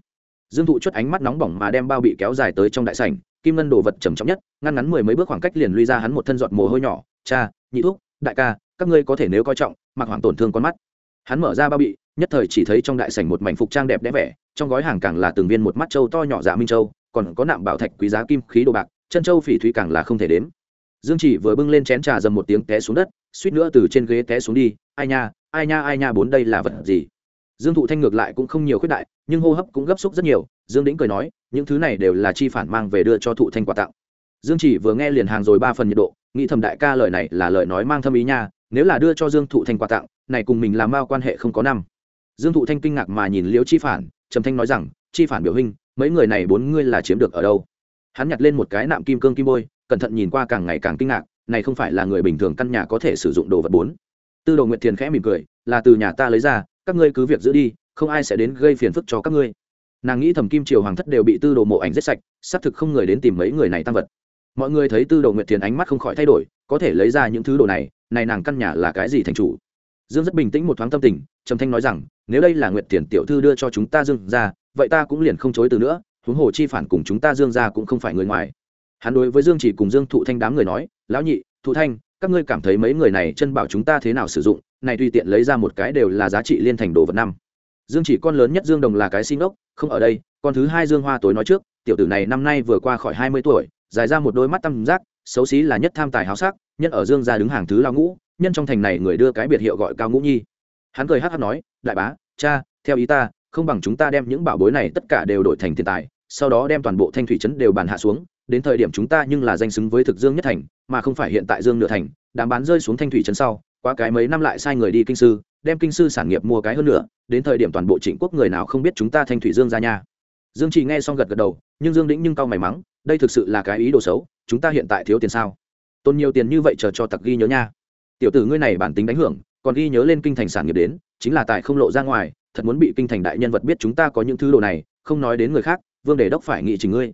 Dương thụ chất ánh mắt nóng bỏng mà đem bao bị kéo dài tới trong đại sảnh kim ngân đồ vật trầm trọng nhất, ngăn ngắn mười mấy bước khoảng cách liền lui ra hắn một thân giọt mồ hôi nhỏ. Cha, nhị thuốc đại ca, các ngươi có thể nếu coi trọng, mặc hoàng tổn thương con mắt. Hắn mở ra bao bị, nhất thời chỉ thấy trong đại sảnh một mảnh phục trang đẹp đẽ vẻ, trong gói hàng càng là từng viên một mắt trâu to nhỏ dạ minh châu, còn có nạm bảo thạch quý giá kim khí đồ bạc, chân châu phỉ thúy càng là không thể đếm. Dương chỉ vừa bưng lên chén trà dầm một tiếng té xuống đất, suýt nữa từ trên ghế té xuống đi. Ai nha ai nha ai nha, bốn đây là vật gì? Dương thụ thanh ngược lại cũng không nhiều khuyết đại, nhưng hô hấp cũng gấp xúc rất nhiều, dương đĩnh cười nói, những thứ này đều là chi phản mang về đưa cho thụ thanh quà tặng. Dương chỉ vừa nghe liền hàng rồi ba phần nhiệt độ, nghĩ thầm đại ca lời này là lời nói mang thâm ý nha, nếu là đưa cho dương thụ thanh quà tặng, này cùng mình làm bao quan hệ không có năm. Dương thụ thanh kinh ngạc mà nhìn liễu chi phản, trầm thanh nói rằng, chi phản biểu hình mấy người này bốn ngươi là chiếm được ở đâu? Hắn nhặt lên một cái nạm kim cương kim bôi, cẩn thận nhìn qua càng ngày càng kinh ngạc, này không phải là người bình thường căn nhà có thể sử dụng đồ vật bốn? Tư đồ nguyệt thiền khẽ mỉm cười, là từ nhà ta lấy ra các ngươi cứ việc giữ đi, không ai sẽ đến gây phiền phức cho các ngươi. Nàng nghĩ thẩm kim triều hoàng thất đều bị tư đồ mộ ảnh giết sạch, xác thực không người đến tìm mấy người này tăng vật. Mọi người thấy tư đồ nguyệt thiền ánh mắt không khỏi thay đổi, có thể lấy ra những thứ đồ này này nàng căn nhà là cái gì thành chủ? Dương rất bình tĩnh một thoáng tâm tình, trầm thanh nói rằng, nếu đây là nguyệt thiền tiểu thư đưa cho chúng ta dương ra, vậy ta cũng liền không chối từ nữa, huống hồ chi phản cùng chúng ta dương ra cũng không phải người ngoài. Hắn đối với dương chỉ cùng dương thụ thanh đám người nói, lão nhị, thụ thanh các ngươi cảm thấy mấy người này chân bảo chúng ta thế nào sử dụng, này tùy tiện lấy ra một cái đều là giá trị liên thành đồ vật năm. Dương chỉ con lớn nhất dương đồng là cái xin ốc, không ở đây, con thứ hai dương hoa tối nói trước, tiểu tử này năm nay vừa qua khỏi hai mươi tuổi, dài ra một đôi mắt tăm giác, xấu xí là nhất tham tài háo sắc nhân ở dương gia đứng hàng thứ lao ngũ, nhân trong thành này người đưa cái biệt hiệu gọi cao ngũ nhi. Hắn cười hát hát nói, đại bá, cha, theo ý ta, không bằng chúng ta đem những bảo bối này tất cả đều đổi thành tiền tài, sau đó đem toàn bộ thanh thủy trấn đều bàn hạ xuống đến thời điểm chúng ta nhưng là danh xứng với thực dương nhất thành, mà không phải hiện tại dương nửa thành đàm bán rơi xuống thanh thủy trấn sau qua cái mấy năm lại sai người đi kinh sư, đem kinh sư sản nghiệp mua cái hơn nữa đến thời điểm toàn bộ trịnh quốc người nào không biết chúng ta thanh thủy dương ra nha. Dương chỉ nghe xong gật gật đầu, nhưng dương đĩnh nhưng cau mày mắng, đây thực sự là cái ý đồ xấu, chúng ta hiện tại thiếu tiền sao? Tôn nhiều tiền như vậy chờ cho tặc ghi nhớ nha. Tiểu tử ngươi này bản tính đánh hưởng, còn ghi nhớ lên kinh thành sản nghiệp đến, chính là tại không lộ ra ngoài, thật muốn bị kinh thành đại nhân vật biết chúng ta có những thứ đồ này, không nói đến người khác, vương đề đốc phải nghị trình ngươi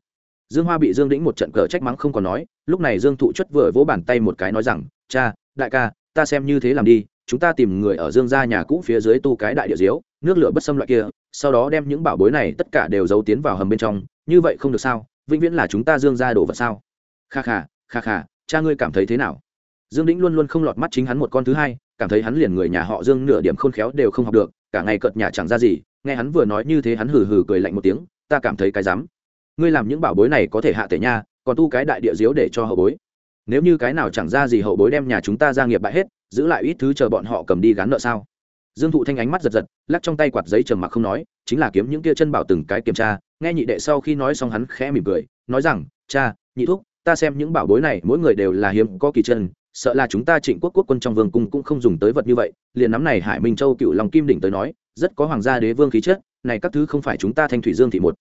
dương hoa bị dương đĩnh một trận cờ trách mắng không còn nói, lúc này dương thụ chất vừa vỗ bàn tay một cái nói rằng, cha, đại ca, ta xem như thế làm đi, chúng ta tìm người ở dương gia nhà cũ phía dưới tu cái đại địa diếu, nước lửa bất xâm loại kia, sau đó đem những bảo bối này tất cả đều giấu tiến vào hầm bên trong, như vậy không được sao? Vĩnh viễn là chúng ta dương gia đổ vật sao? Kha kha kha kha, cha ngươi cảm thấy thế nào? Dương đĩnh luôn luôn không lọt mắt chính hắn một con thứ hai, cảm thấy hắn liền người nhà họ dương nửa điểm khôn khéo đều không học được, cả ngày cợt nhà chẳng ra gì, nghe hắn vừa nói như thế hắn hừ hừ cười lạnh một tiếng, ta cảm thấy cái dám ngươi làm những bảo bối này có thể hạ tể nha, còn tu cái đại địa diếu để cho hậu bối. Nếu như cái nào chẳng ra gì hậu bối đem nhà chúng ta ra nghiệp bại hết, giữ lại ít thứ chờ bọn họ cầm đi gắn nợ sao? Dương thụ thanh ánh mắt giật giật, lắc trong tay quạt giấy trầm mặc không nói, chính là kiếm những kia chân bảo từng cái kiểm tra, nghe nhị đệ sau khi nói xong hắn khẽ mỉm cười, nói rằng, cha, nhị thúc, ta xem những bảo bối này, mỗi người đều là hiếm, có kỳ chân, sợ là chúng ta trịnh quốc quốc quân trong vương cung cũng không dùng tới vật như vậy. Liền nắm này hải minh châu cựu lòng kim đỉnh tới nói, rất có hoàng gia đế vương khí chất, này các thứ không phải chúng ta thanh thủy dương thị một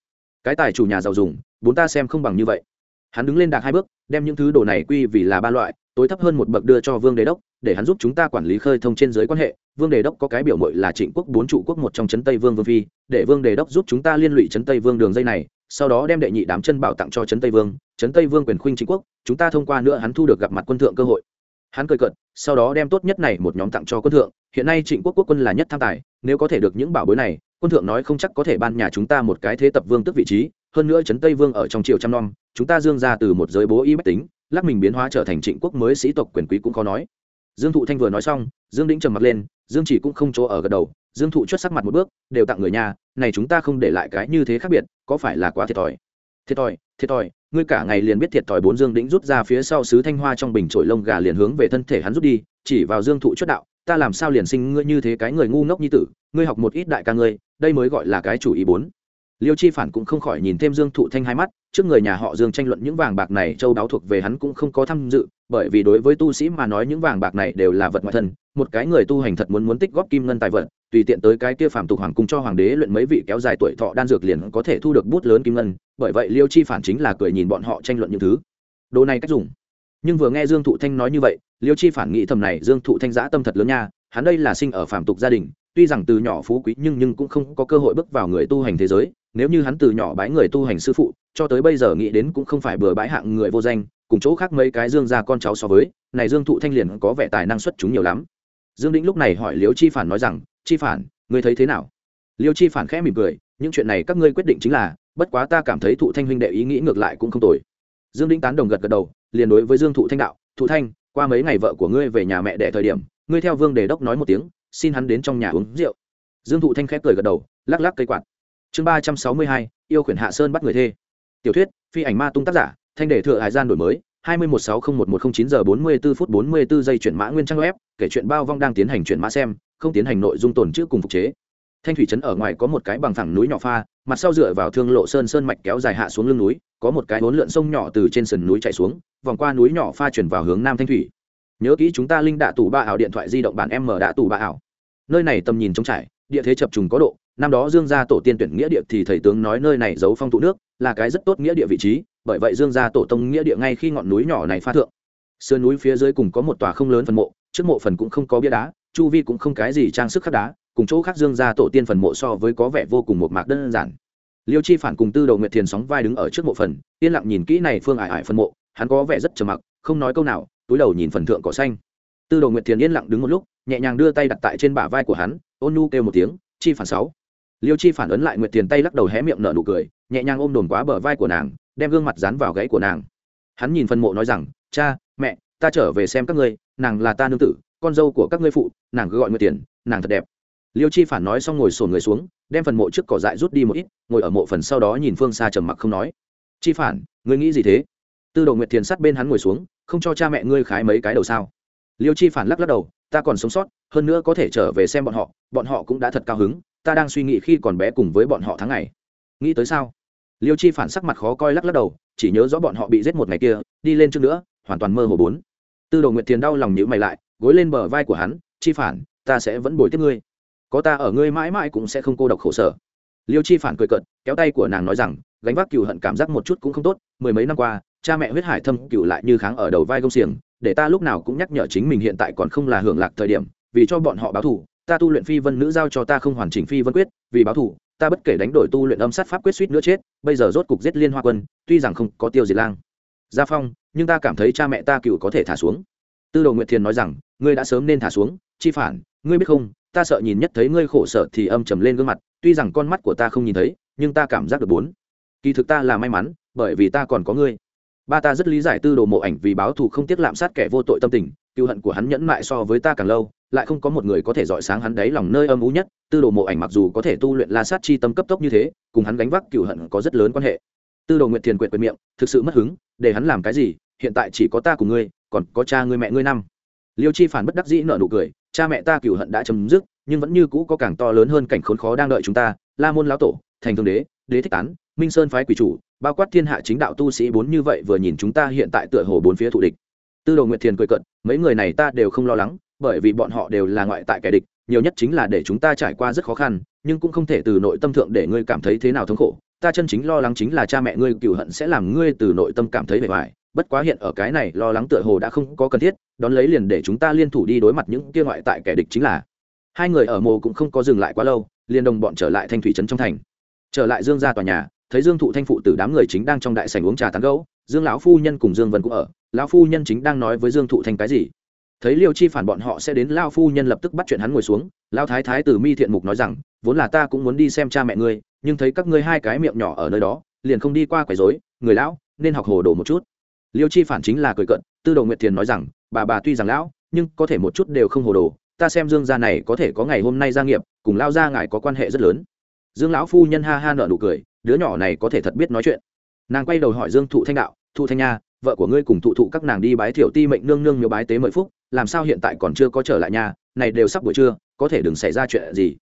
cái tài chủ nhà giàu dùng, bốn ta xem không bằng như vậy. Hắn đứng lên đạc hai bước, đem những thứ đồ này quy vì là ba loại, tối thấp hơn một bậc đưa cho vương đề đốc, để hắn giúp chúng ta quản lý khơi thông trên giới quan hệ. Vương đề đốc có cái biểu mội là trịnh quốc bốn trụ quốc một trong trấn tây vương vương phi, để vương đề đốc giúp chúng ta liên lụy trấn tây vương đường dây này, sau đó đem đệ nhị đám chân bảo tặng cho trấn tây vương trấn tây vương quyền khuynh trịnh quốc, chúng ta thông qua nữa hắn thu được gặp mặt quân thượng cơ hội. Hắn cười cận sau đó đem tốt nhất này một nhóm tặng cho quân thượng, hiện nay trịnh quốc quốc quân là nhất tham tài, nếu có thể được những bảo bối này quân thượng nói không chắc có thể ban nhà chúng ta một cái thế tập vương tức vị trí, hơn nữa trấn tây vương ở trong triều trăm năm, chúng ta dương ra từ một giới bố y bách tính, lắc mình biến hóa trở thành trịnh quốc mới sĩ tộc quyền quý cũng khó nói. Dương thụ thanh vừa nói xong, dương đĩnh trầm mặt lên, dương chỉ cũng không chỗ ở gật đầu, dương thụ chuất sắc mặt một bước, đều tặng người nhà, này chúng ta không để lại cái như thế khác biệt, có phải là quá thiệt thòi? Thiệt thòi thiệt thòi, ngươi cả ngày liền biết thiệt thòi bốn dương đĩnh rút ra phía sau sứ thanh hoa trong bình trội lông gà liền hướng về thân thể hắn rút đi, chỉ vào dương thụ chuất đạo ta làm sao liền sinh ngươi như thế cái người ngu ngốc như tử, ngươi học một ít đại ca ngươi, đây mới gọi là cái chủ ý bốn. Liêu chi phản cũng không khỏi nhìn thêm dương thụ thanh hai mắt, trước người nhà họ dương tranh luận những vàng bạc này châu đáo thuộc về hắn cũng không có tham dự, bởi vì đối với tu sĩ mà nói những vàng bạc này đều là vật ngoại thân, một cái người tu hành thật muốn muốn tích góp kim ngân tài vật, tùy tiện tới cái kia phạm tục hoàng cung cho hoàng đế luyện mấy vị kéo dài tuổi thọ đan dược liền có thể thu được bút lớn kim ngân, bởi vậy liêu chi phản chính là cười nhìn bọn họ tranh luận những thứ. Đồ này cách dùng nhưng vừa nghe dương thụ thanh nói như vậy, liêu chi phản nghĩ thầm này, dương thụ thanh giã tâm thật lớn nha, hắn đây là sinh ở phạm tục gia đình, tuy rằng từ nhỏ phú quý nhưng nhưng cũng không có cơ hội bước vào người tu hành thế giới. Nếu như hắn từ nhỏ bái người tu hành sư phụ, cho tới bây giờ nghĩ đến cũng không phải bừa bãi hạng người vô danh, cùng chỗ khác mấy cái dương ra con cháu so với, này dương thụ thanh liền có vẻ tài năng xuất chúng nhiều lắm. Dương đĩnh lúc này hỏi liêu chi phản nói rằng, chi phản, ngươi thấy thế nào? Liêu chi phản khẽ mỉm cười, những chuyện này các ngươi quyết định chính là, bất quá ta cảm thấy thụ thanh huynh đệ ý nghĩ ngược lại cũng không tồi. Dương đĩnh tán đồng gật gật đầu liền đối với dương thụ thanh đạo, thụ thanh, qua mấy ngày vợ của ngươi về nhà mẹ đẻ thời điểm, ngươi theo vương đề đốc nói một tiếng, xin hắn đến trong nhà uống rượu. Dương thụ thanh khép cười gật đầu, lắc lắc cây quạt. Chương ba trăm sáu mươi hai, yêu khuyển hạ sơn bắt người thê. Tiểu thuyết, phi ảnh ma tung tác giả, thanh đề thừa hải gian đổi mới 21601109 giờ 44 phút 44 giây chuyển mã nguyên trang web, kể chuyện bao vong đang tiến hành chuyển mã xem, không tiến hành nội dung tồn chữ cùng phục chế. Thanh thủy trấn ở ngoài có một cái bằng thẳng núi nhỏ pha mặt sau dựa vào thương lộ sơn sơn mạch kéo dài hạ xuống lưng núi, có một cái bốn lượn sông nhỏ từ trên sườn núi chạy xuống, vòng qua núi nhỏ pha chuyển vào hướng nam thanh thủy. Nhớ kỹ chúng ta linh đạ tủ ba ảo điện thoại di động bản em mở đạ tủ ba ảo. Nơi này tầm nhìn trống trải, địa thế chập trùng có độ, năm đó dương gia tổ tiên tuyển nghĩa địa thì thầy tướng nói nơi này giấu phong tụ nước, là cái rất tốt nghĩa địa vị trí, bởi vậy dương gia tổ tông nghĩa địa ngay khi ngọn núi nhỏ này pha thượng. Sườn núi phía dưới cùng có một tòa không lớn phần mộ, trước mộ phần cũng không có bia đá, chu vi cũng không cái gì trang sức khắc đá cùng chỗ khác dương gia tổ tiên phần mộ so với có vẻ vô cùng một mạc đơn giản. Liêu chi phản cùng tư đầu nguyệt thiền sóng vai đứng ở trước mộ phần, yên lặng nhìn kỹ này phương ải ải phần mộ, hắn có vẻ rất trầm mặc, không nói câu nào, túi đầu nhìn phần thượng cỏ xanh. Tư đầu nguyệt thiền yên lặng đứng một lúc, nhẹ nhàng đưa tay đặt tại trên bả vai của hắn, ôn nu kêu một tiếng, chi phản sáu. Liêu chi phản ấn lại nguyệt thiền tay lắc đầu hé miệng nở nụ cười, nhẹ nhàng ôm đồn quá bờ vai của nàng, đem gương mặt dán vào gáy của nàng. Hắn nhìn phần mộ nói rằng, cha, mẹ, ta trở về xem các ngươi, nàng là ta nương tử, con dâu của các ngươi phụ, nàng cứ gọi nguyệt tiền nàng thật đẹp liêu chi phản nói xong ngồi sổn người xuống, đem phần mộ trước cỏ dại rút đi một ít, ngồi ở mộ phần sau đó nhìn phương xa trầm mặc không nói. Chi phản, ngươi nghĩ gì thế? Tư đồ nguyệt thiền sát bên hắn ngồi xuống, không cho cha mẹ ngươi khái mấy cái đầu sao? Liêu chi phản lắc lắc đầu, ta còn sống sót, hơn nữa có thể trở về xem bọn họ bọn họ cũng đã thật cao hứng, ta đang suy nghĩ khi còn bé cùng với bọn họ tháng ngày. Nghĩ tới sao? Liêu chi phản sắc mặt khó coi lắc lắc đầu, chỉ nhớ rõ bọn họ bị giết một ngày kia, đi lên trước nữa, hoàn toàn mơ hồ bốn. Tư đồ nguyệt thiền đau lòng nhữ mày lại, gối lên bờ vai của hắn, chi phản, ta sẽ vẫn bồi tiếp ngươi có ta ở ngươi mãi mãi cũng sẽ không cô độc khổ sở. Liêu chi phản cười cận kéo tay của nàng nói rằng, gánh vác cựu hận cảm giác một chút cũng không tốt, mười mấy năm qua, cha mẹ huyết hải thâm cựu lại như kháng ở đầu vai công xiềng, để ta lúc nào cũng nhắc nhở chính mình hiện tại còn không là hưởng lạc thời điểm, vì cho bọn họ báo thù, ta tu luyện phi vân nữ giao cho ta không hoàn chỉnh phi vân quyết, vì báo thù, ta bất kể đánh đổi tu luyện âm sát pháp quyết suýt nữa chết, bây giờ rốt cục giết liên hoa quân, tuy rằng không có tiêu diệt lang. Gia phong, nhưng ta cảm thấy cha mẹ ta cựu có thể thả xuống. Tư đồ nguyệt thiền nói rằng, ngươi đã sớm nên thả xuống, chi phản, ngươi biết không ta sợ nhìn nhất thấy ngươi khổ sở thì âm trầm lên gương mặt, tuy rằng con mắt của ta không nhìn thấy, nhưng ta cảm giác được bốn. Kỳ thực ta là may mắn, bởi vì ta còn có ngươi. Ba ta rất lý giải tư đồ mộ ảnh vì báo thù không tiếc lạm sát kẻ vô tội tâm tình cựu hận của hắn nhẫn mại so với ta càng lâu, lại không có một người có thể dọi sáng hắn đáy lòng nơi âm ú nhất. Tư đồ mộ ảnh mặc dù có thể tu luyện la sát chi tâm cấp tốc như thế, cùng hắn gánh vác cựu hận có rất lớn quan hệ. Tư đồ nguyện thiền quyệt quyệt miệng, thực sự mất hứng, để hắn làm cái gì? Hiện tại chỉ có ta cùng ngươi, còn có cha ngươi mẹ ngươi năm. Liêu chi phản bất đắc dĩ nợ nụ cười cha mẹ ta cửu hận đã chấm dứt, nhưng vẫn như cũ có càng to lớn hơn cảnh khốn khó đang đợi chúng ta. La môn lão tổ, thành thương đế đế thích tán, minh sơn phái quỷ chủ, bao quát thiên hạ chính đạo tu sĩ bốn như vậy vừa nhìn chúng ta hiện tại tựa hồ bốn phía thù địch. Tư đồ nguyệt thiền cười cận mấy người này ta đều không lo lắng, bởi vì bọn họ đều là ngoại tại kẻ địch, nhiều nhất chính là để chúng ta trải qua rất khó khăn, nhưng cũng không thể từ nội tâm thượng để ngươi cảm thấy thế nào thống khổ. Ta chân chính lo lắng chính là cha mẹ ngươi cựu hận sẽ làm ngươi từ nội tâm cảm thấy bề ngoài bất quá hiện ở cái này, lo lắng tựa hồ đã không có cần thiết, đón lấy liền để chúng ta liên thủ đi đối mặt những kia ngoại tại kẻ địch chính là. Hai người ở mồ cũng không có dừng lại quá lâu, liền đồng bọn trở lại thanh thủy trấn trong thành. Trở lại dương ra tòa nhà, thấy dương thụ thanh phụ từ đám người chính đang trong đại sảnh uống trà tán gấu dương lão phu nhân cùng dương vân cũng ở, lão phu nhân chính đang nói với dương thụ thanh cái gì. Thấy liêu chi phản bọn họ sẽ đến lao phu nhân lập tức bắt chuyện hắn ngồi xuống lao thái thái từ mi thiện mục nói rằng, vốn là ta cũng muốn đi xem cha mẹ ngươi, nhưng thấy các ngươi hai cái miệng nhỏ ở nơi đó, liền không đi qua quấy rối, người lão, nên học hồ đồ một chút liêu chi phản chính là cười cận tư đồ nguyệt thiền nói rằng, bà bà tuy rằng lão, nhưng có thể một chút đều không hồ đồ, ta xem dương gia này có thể có ngày hôm nay gia nghiệp, cùng lao gia ngài có quan hệ rất lớn. Dương lão phu nhân ha ha nợ nụ cười, đứa nhỏ này có thể thật biết nói chuyện. Nàng quay đầu hỏi dương thụ thanh đạo, thụ thanh nha, vợ của ngươi cùng thụ thụ các nàng đi bái thiểu ti mệnh nương nương miếu bái tế mười phúc, làm sao hiện tại còn chưa có trở lại nhà, này đều sắp buổi trưa, có thể đừng xảy ra chuyện gì?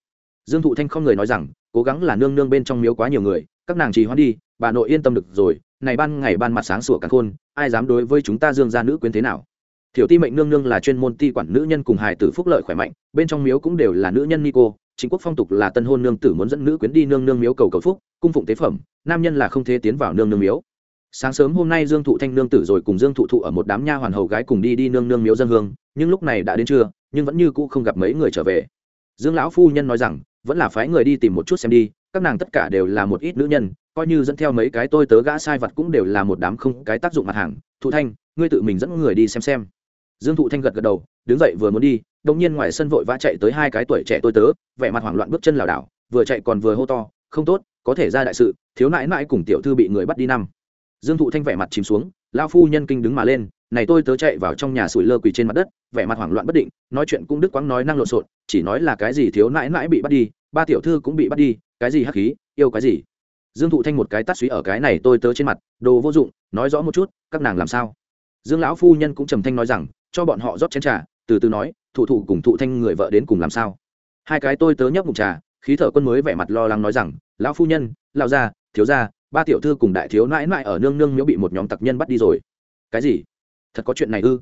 Dương thụ thanh không người nói rằng, cố gắng là nương nương bên trong miếu quá nhiều người, các nàng trì hoãn đi, bà nội yên tâm được rồi này ban ngày ban mặt sáng sủa càng khôn, ai dám đối với chúng ta dương gia nữ quyến thế nào? Thiểu ti mệnh nương nương là chuyên môn ti quản nữ nhân cùng hài tử phúc lợi khỏe mạnh, bên trong miếu cũng đều là nữ nhân ni cô, chính quốc phong tục là tân hôn nương tử muốn dẫn nữ quyến đi nương nương miếu cầu cầu phúc, cung phụng tế phẩm, nam nhân là không thể tiến vào nương nương miếu. Sáng sớm hôm nay dương thụ thanh nương tử rồi cùng dương thụ thụ ở một đám nha hoàn hầu gái cùng đi đi nương nương miếu dân hương, nhưng lúc này đã đến trưa, nhưng vẫn như cũ không gặp mấy người trở về. Dương lão phu nhân nói rằng, vẫn là phái người đi tìm một chút xem đi các nàng tất cả đều là một ít nữ nhân, coi như dẫn theo mấy cái tôi tớ gã sai vật cũng đều là một đám không cái tác dụng mặt hàng. Thụ thanh, ngươi tự mình dẫn người đi xem xem. Dương thụ thanh gật gật đầu, đứng dậy vừa muốn đi đông nhiên ngoài sân vội vã chạy tới hai cái tuổi trẻ tôi tớ, vẻ mặt hoảng loạn bước chân lảo đảo, vừa chạy còn vừa hô to, không tốt, có thể ra đại sự, thiếu nãi nãi cùng tiểu thư bị người bắt đi năm. Dương thụ thanh vẻ mặt chìm xuống lao phu nhân kinh đứng mà lên, này tôi tớ chạy vào trong nhà sủi lơ quỳ trên mặt đất, vẻ mặt hoảng loạn bất định, nói chuyện cũng đức quáng nói năng lộn xộn, chỉ nói là cái gì thiếu nãi nãi bị bắt đi, ba tiểu thư cũng bị bắt đi, cái gì hắc khí, yêu cái gì? Dương thụ thanh một cái tắt suý ở cái này tôi tớ trên mặt, đồ vô dụng, nói rõ một chút, các nàng làm sao? Dương lão phu nhân cũng trầm thanh nói rằng, cho bọn họ rót chén trà, từ từ nói, thụ thụ cùng thụ thanh người vợ đến cùng làm sao? Hai cái tôi tớ nhấp mục trà, khí thở quân mới vẻ mặt lo lắng nói rằng, lão phu nhân, lão gia, thiếu gia ba tiểu thư cùng đại thiếu nãi nãi ở nương nương miếu bị một nhóm tặc nhân bắt đi rồi. Cái gì? Thật có chuyện này ư?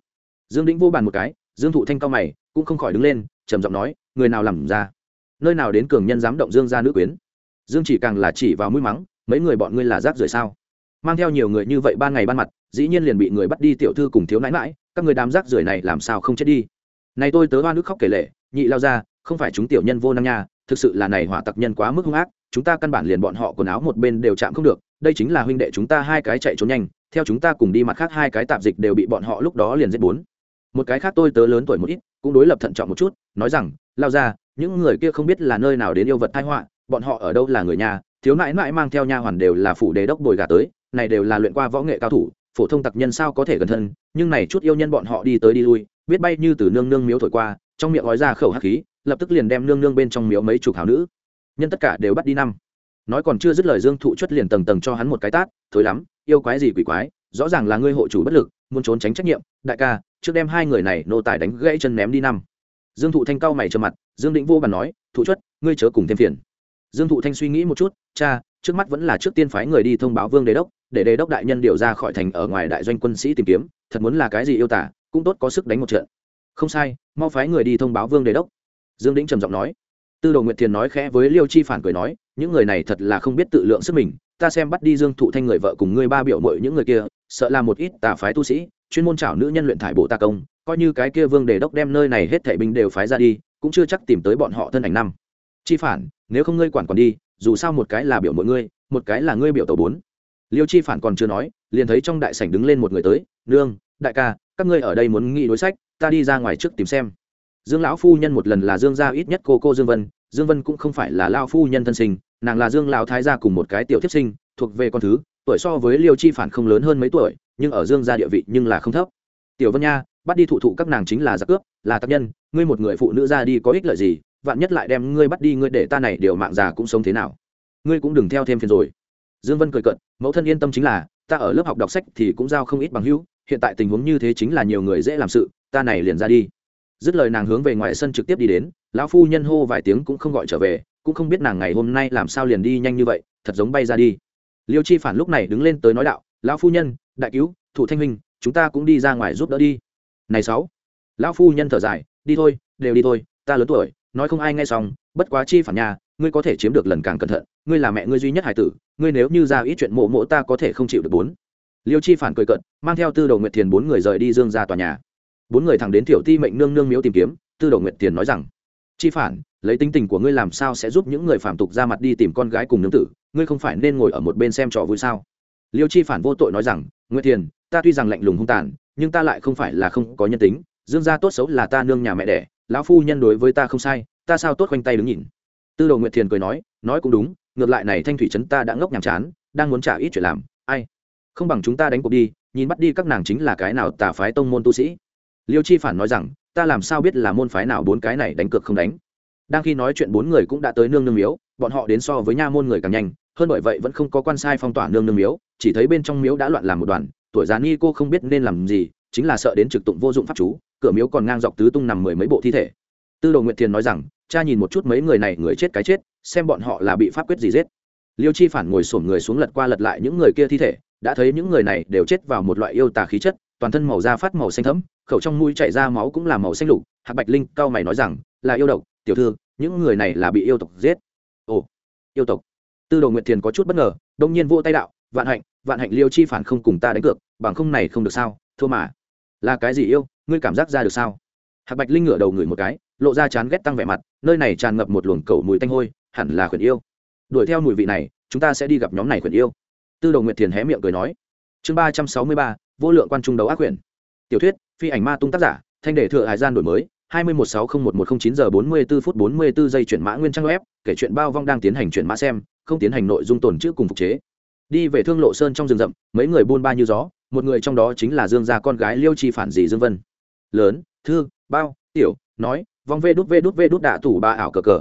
Dương đĩnh vô bàn một cái, dương thụ thanh cao mày, cũng không khỏi đứng lên, trầm giọng nói, người nào làm ra? Nơi nào đến cường nhân dám động dương ra nữ quyến? Dương chỉ càng là chỉ vào mũi mắng, mấy người bọn ngươi là rác rưởi sao? Mang theo nhiều người như vậy ban ngày ban mặt, dĩ nhiên liền bị người bắt đi tiểu thư cùng thiếu nãi mãi các người đám rác rưởi này làm sao không chết đi? Này tôi tớ hoa nước khóc kể lệ, nhị lao ra, không phải chúng tiểu nhân vô năng nha, thực sự là này hỏa tặc nhân quá mức hung ác chúng ta căn bản liền bọn họ quần áo một bên đều chạm không được, đây chính là huynh đệ chúng ta hai cái chạy trốn nhanh, theo chúng ta cùng đi mặt khác hai cái tạp dịch đều bị bọn họ lúc đó liền giết bốn. Một cái khác tôi tớ lớn tuổi một ít, cũng đối lập thận trọng một chút, nói rằng, lao ra, những người kia không biết là nơi nào đến yêu vật thai họa, bọn họ ở đâu là người nhà, thiếu nãi nãi mang theo nha hoàn đều là phủ đề đốc bồi gà tới, này đều là luyện qua võ nghệ cao thủ, phổ thông tặc nhân sao có thể gần thân, nhưng này chút yêu nhân bọn họ đi tới đi lui, biết bay như từ nương nương miếu thổi qua, trong miệng gói ra khẩu hắc khí, lập tức liền đem nương nương bên trong miếu mấy chục hào nữ nhân tất cả đều bắt đi năm. Nói còn chưa dứt lời dương thụ chất liền tầng tầng cho hắn một cái tát thối lắm, yêu quái gì quỷ quái, rõ ràng là ngươi hộ chủ bất lực, muốn trốn tránh trách nhiệm, đại ca, trước đem hai người này nô tài đánh gãy chân ném đi năm. Dương thụ thanh cao mày trơ mặt, dương định vô bàn nói, thụ chất ngươi chớ cùng thêm phiền. Dương thụ thanh suy nghĩ một chút, cha, trước mắt vẫn là trước tiên phái người đi thông báo vương đế đốc, để đế đốc đại nhân điều ra khỏi thành ở ngoài đại doanh quân sĩ tìm kiếm, thật muốn là cái gì yêu tả, cũng tốt có sức đánh một trận. Không sai, mau phái người đi thông báo vương đế đốc. Dương đĩnh trầm giọng nói tư đồ nguyệt thiền nói khẽ với liêu chi phản cười nói, những người này thật là không biết tự lượng sức mình, ta xem bắt đi dương thụ thanh người vợ cùng ngươi ba biểu mội những người kia, sợ là một ít tà phái tu sĩ, chuyên môn chảo nữ nhân luyện thải bộ ta công, coi như cái kia vương đề đốc đem nơi này hết thảy binh đều phái ra đi, cũng chưa chắc tìm tới bọn họ thân ảnh năm. Chi phản, nếu không ngươi quản quản đi, dù sao một cái là biểu muội ngươi, một cái là ngươi biểu tổ bốn. Liêu chi phản còn chưa nói, liền thấy trong đại sảnh đứng lên một người tới, nương, đại ca, các ngươi ở đây muốn nghĩ đối sách, ta đi ra ngoài trước tìm xem. Dương lão phu nhân một lần là dương gia ít nhất cô cô dương vân dương vân cũng không phải là lao phu nhân thân sinh, nàng là dương lão thái gia cùng một cái tiểu tiếp sinh, thuộc về con thứ, tuổi so với liêu chi phản không lớn hơn mấy tuổi, nhưng ở dương gia địa vị nhưng là không thấp. Tiểu vân nha, bắt đi thụ thụ các nàng chính là giặc cướp, là tác nhân, ngươi một người phụ nữ ra đi có ích lợi gì, vạn nhất lại đem ngươi bắt đi ngươi để ta này điều mạng già cũng sống thế nào. Ngươi cũng đừng theo thêm phiền rồi. Dương vân cười cận mẫu thân yên tâm chính là, ta ở lớp học đọc sách thì cũng giao không ít bằng hữu, hiện tại tình huống như thế chính là nhiều người dễ làm sự, ta này liền ra đi. Dứt lời nàng hướng về ngoài sân trực tiếp đi đến lão phu nhân hô vài tiếng cũng không gọi trở về, cũng không biết nàng ngày hôm nay làm sao liền đi nhanh như vậy, thật giống bay ra đi. Liêu chi phản lúc này đứng lên tới nói đạo, lão phu nhân, đại cứu, thủ thanh minh chúng ta cũng đi ra ngoài giúp đỡ đi. Này sáu. Lão phu nhân thở dài, đi thôi, đều đi thôi, ta lớn tuổi, nói không ai nghe xong, bất quá chi phản nhà, ngươi có thể chiếm được lần càng cẩn thận, ngươi là mẹ ngươi duy nhất hải tử, ngươi nếu như ra ít chuyện mộ mộ ta có thể không chịu được bốn. Liêu chi phản cười cận mang theo tư đầu nguyệt thiền bốn người rời đi dương ra tòa nhà. Bốn người thẳng đến tiểu ti mệnh nương nương miếu tìm kiếm, tư đầu nguyệt thiền nói rằng chi phản, lấy tính tình của ngươi làm sao sẽ giúp những người phạm tục ra mặt đi tìm con gái cùng nương tử, ngươi không phải nên ngồi ở một bên xem trò vui sao? Liêu chi phản vô tội nói rằng nguyễn thiền, ta tuy rằng lạnh lùng hung tàn, nhưng ta lại không phải là không có nhân tính, dương gia tốt xấu là ta nương nhà mẹ đẻ, lão phu nhân đối với ta không sai, ta sao tốt khoanh tay đứng nhìn? Tư đồ nguyệt thiền cười nói nói cũng đúng, ngược lại này thanh thủy trấn ta đã ngốc nhàm chán, đang muốn trả ít chuyện làm, ai? Không bằng chúng ta đánh cuộc đi, nhìn bắt đi các nàng chính là cái nào tà phái tông môn tu sĩ liêu chi phản nói rằng, ta làm sao biết là môn phái nào bốn cái này đánh cược không đánh? Đang khi nói chuyện bốn người cũng đã tới nương nương miếu, bọn họ đến so với nha môn người càng nhanh, hơn bởi vậy vẫn không có quan sai phong tỏa nương nương miếu, chỉ thấy bên trong miếu đã loạn làm một đoàn, tuổi già ni cô không biết nên làm gì, chính là sợ đến trực tụng vô dụng pháp chú, cửa miếu còn ngang dọc tứ tung nằm mười mấy bộ thi thể. Tư đồ nguyệt thiền nói rằng, cha nhìn một chút mấy người này, người chết cái chết, xem bọn họ là bị pháp quyết gì giết. Liêu chi phản ngồi sổm người xuống lật qua lật lại những người kia thi thể, đã thấy những người này đều chết vào một loại yêu tà khí chất toàn thân màu da phát màu xanh thẫm, khẩu trong mũi chảy ra máu cũng là màu xanh lục. Hạc bạch linh cao mày nói rằng, là yêu độc, tiểu thư, những người này là bị yêu tộc giết. Ồ, yêu tộc. Tư đồ nguyệt thiền có chút bất ngờ, đông nhiên vô tay đạo, vạn hạnh vạn hạnh liêu chi phản không cùng ta đánh cược, bằng không này không được sao, thua mà. Là cái gì yêu, ngươi cảm giác ra được sao? Hạc bạch linh ngửa đầu ngửi một cái, lộ ra chán ghét tăng vẻ mặt, nơi này tràn ngập một luồng cầu mùi tanh hôi, hẳn là khuyển yêu. Đuổi theo mùi vị này, chúng ta sẽ đi gặp nhóm này khuyển yêu. Tư Đồ nguyệt thiền hé miệng cười nói. Chương ba trăm sáu mươi ba vô lượng quan trung đấu ác quyển tiểu thuyết, phi ảnh ma tung tác giả, thanh đề thừa hải gian đổi mới, hai mươi một sáu không một một không chín giờ bốn mươi bốn phút bốn mươi bốn giây chuyển mã nguyên trang web, kể chuyện bao vong đang tiến hành chuyển mã xem, không tiến hành nội dung tồn chữ cùng phục chế. Đi về thương lộ sơn trong rừng rậm, mấy người buôn ba như gió, một người trong đó chính là dương gia con gái liêu chi phản dì dương vân. Lớn, thư, bao, tiểu, nói, vong vê đút vê đút vê đút đạ tủ ba ảo cờ cờ.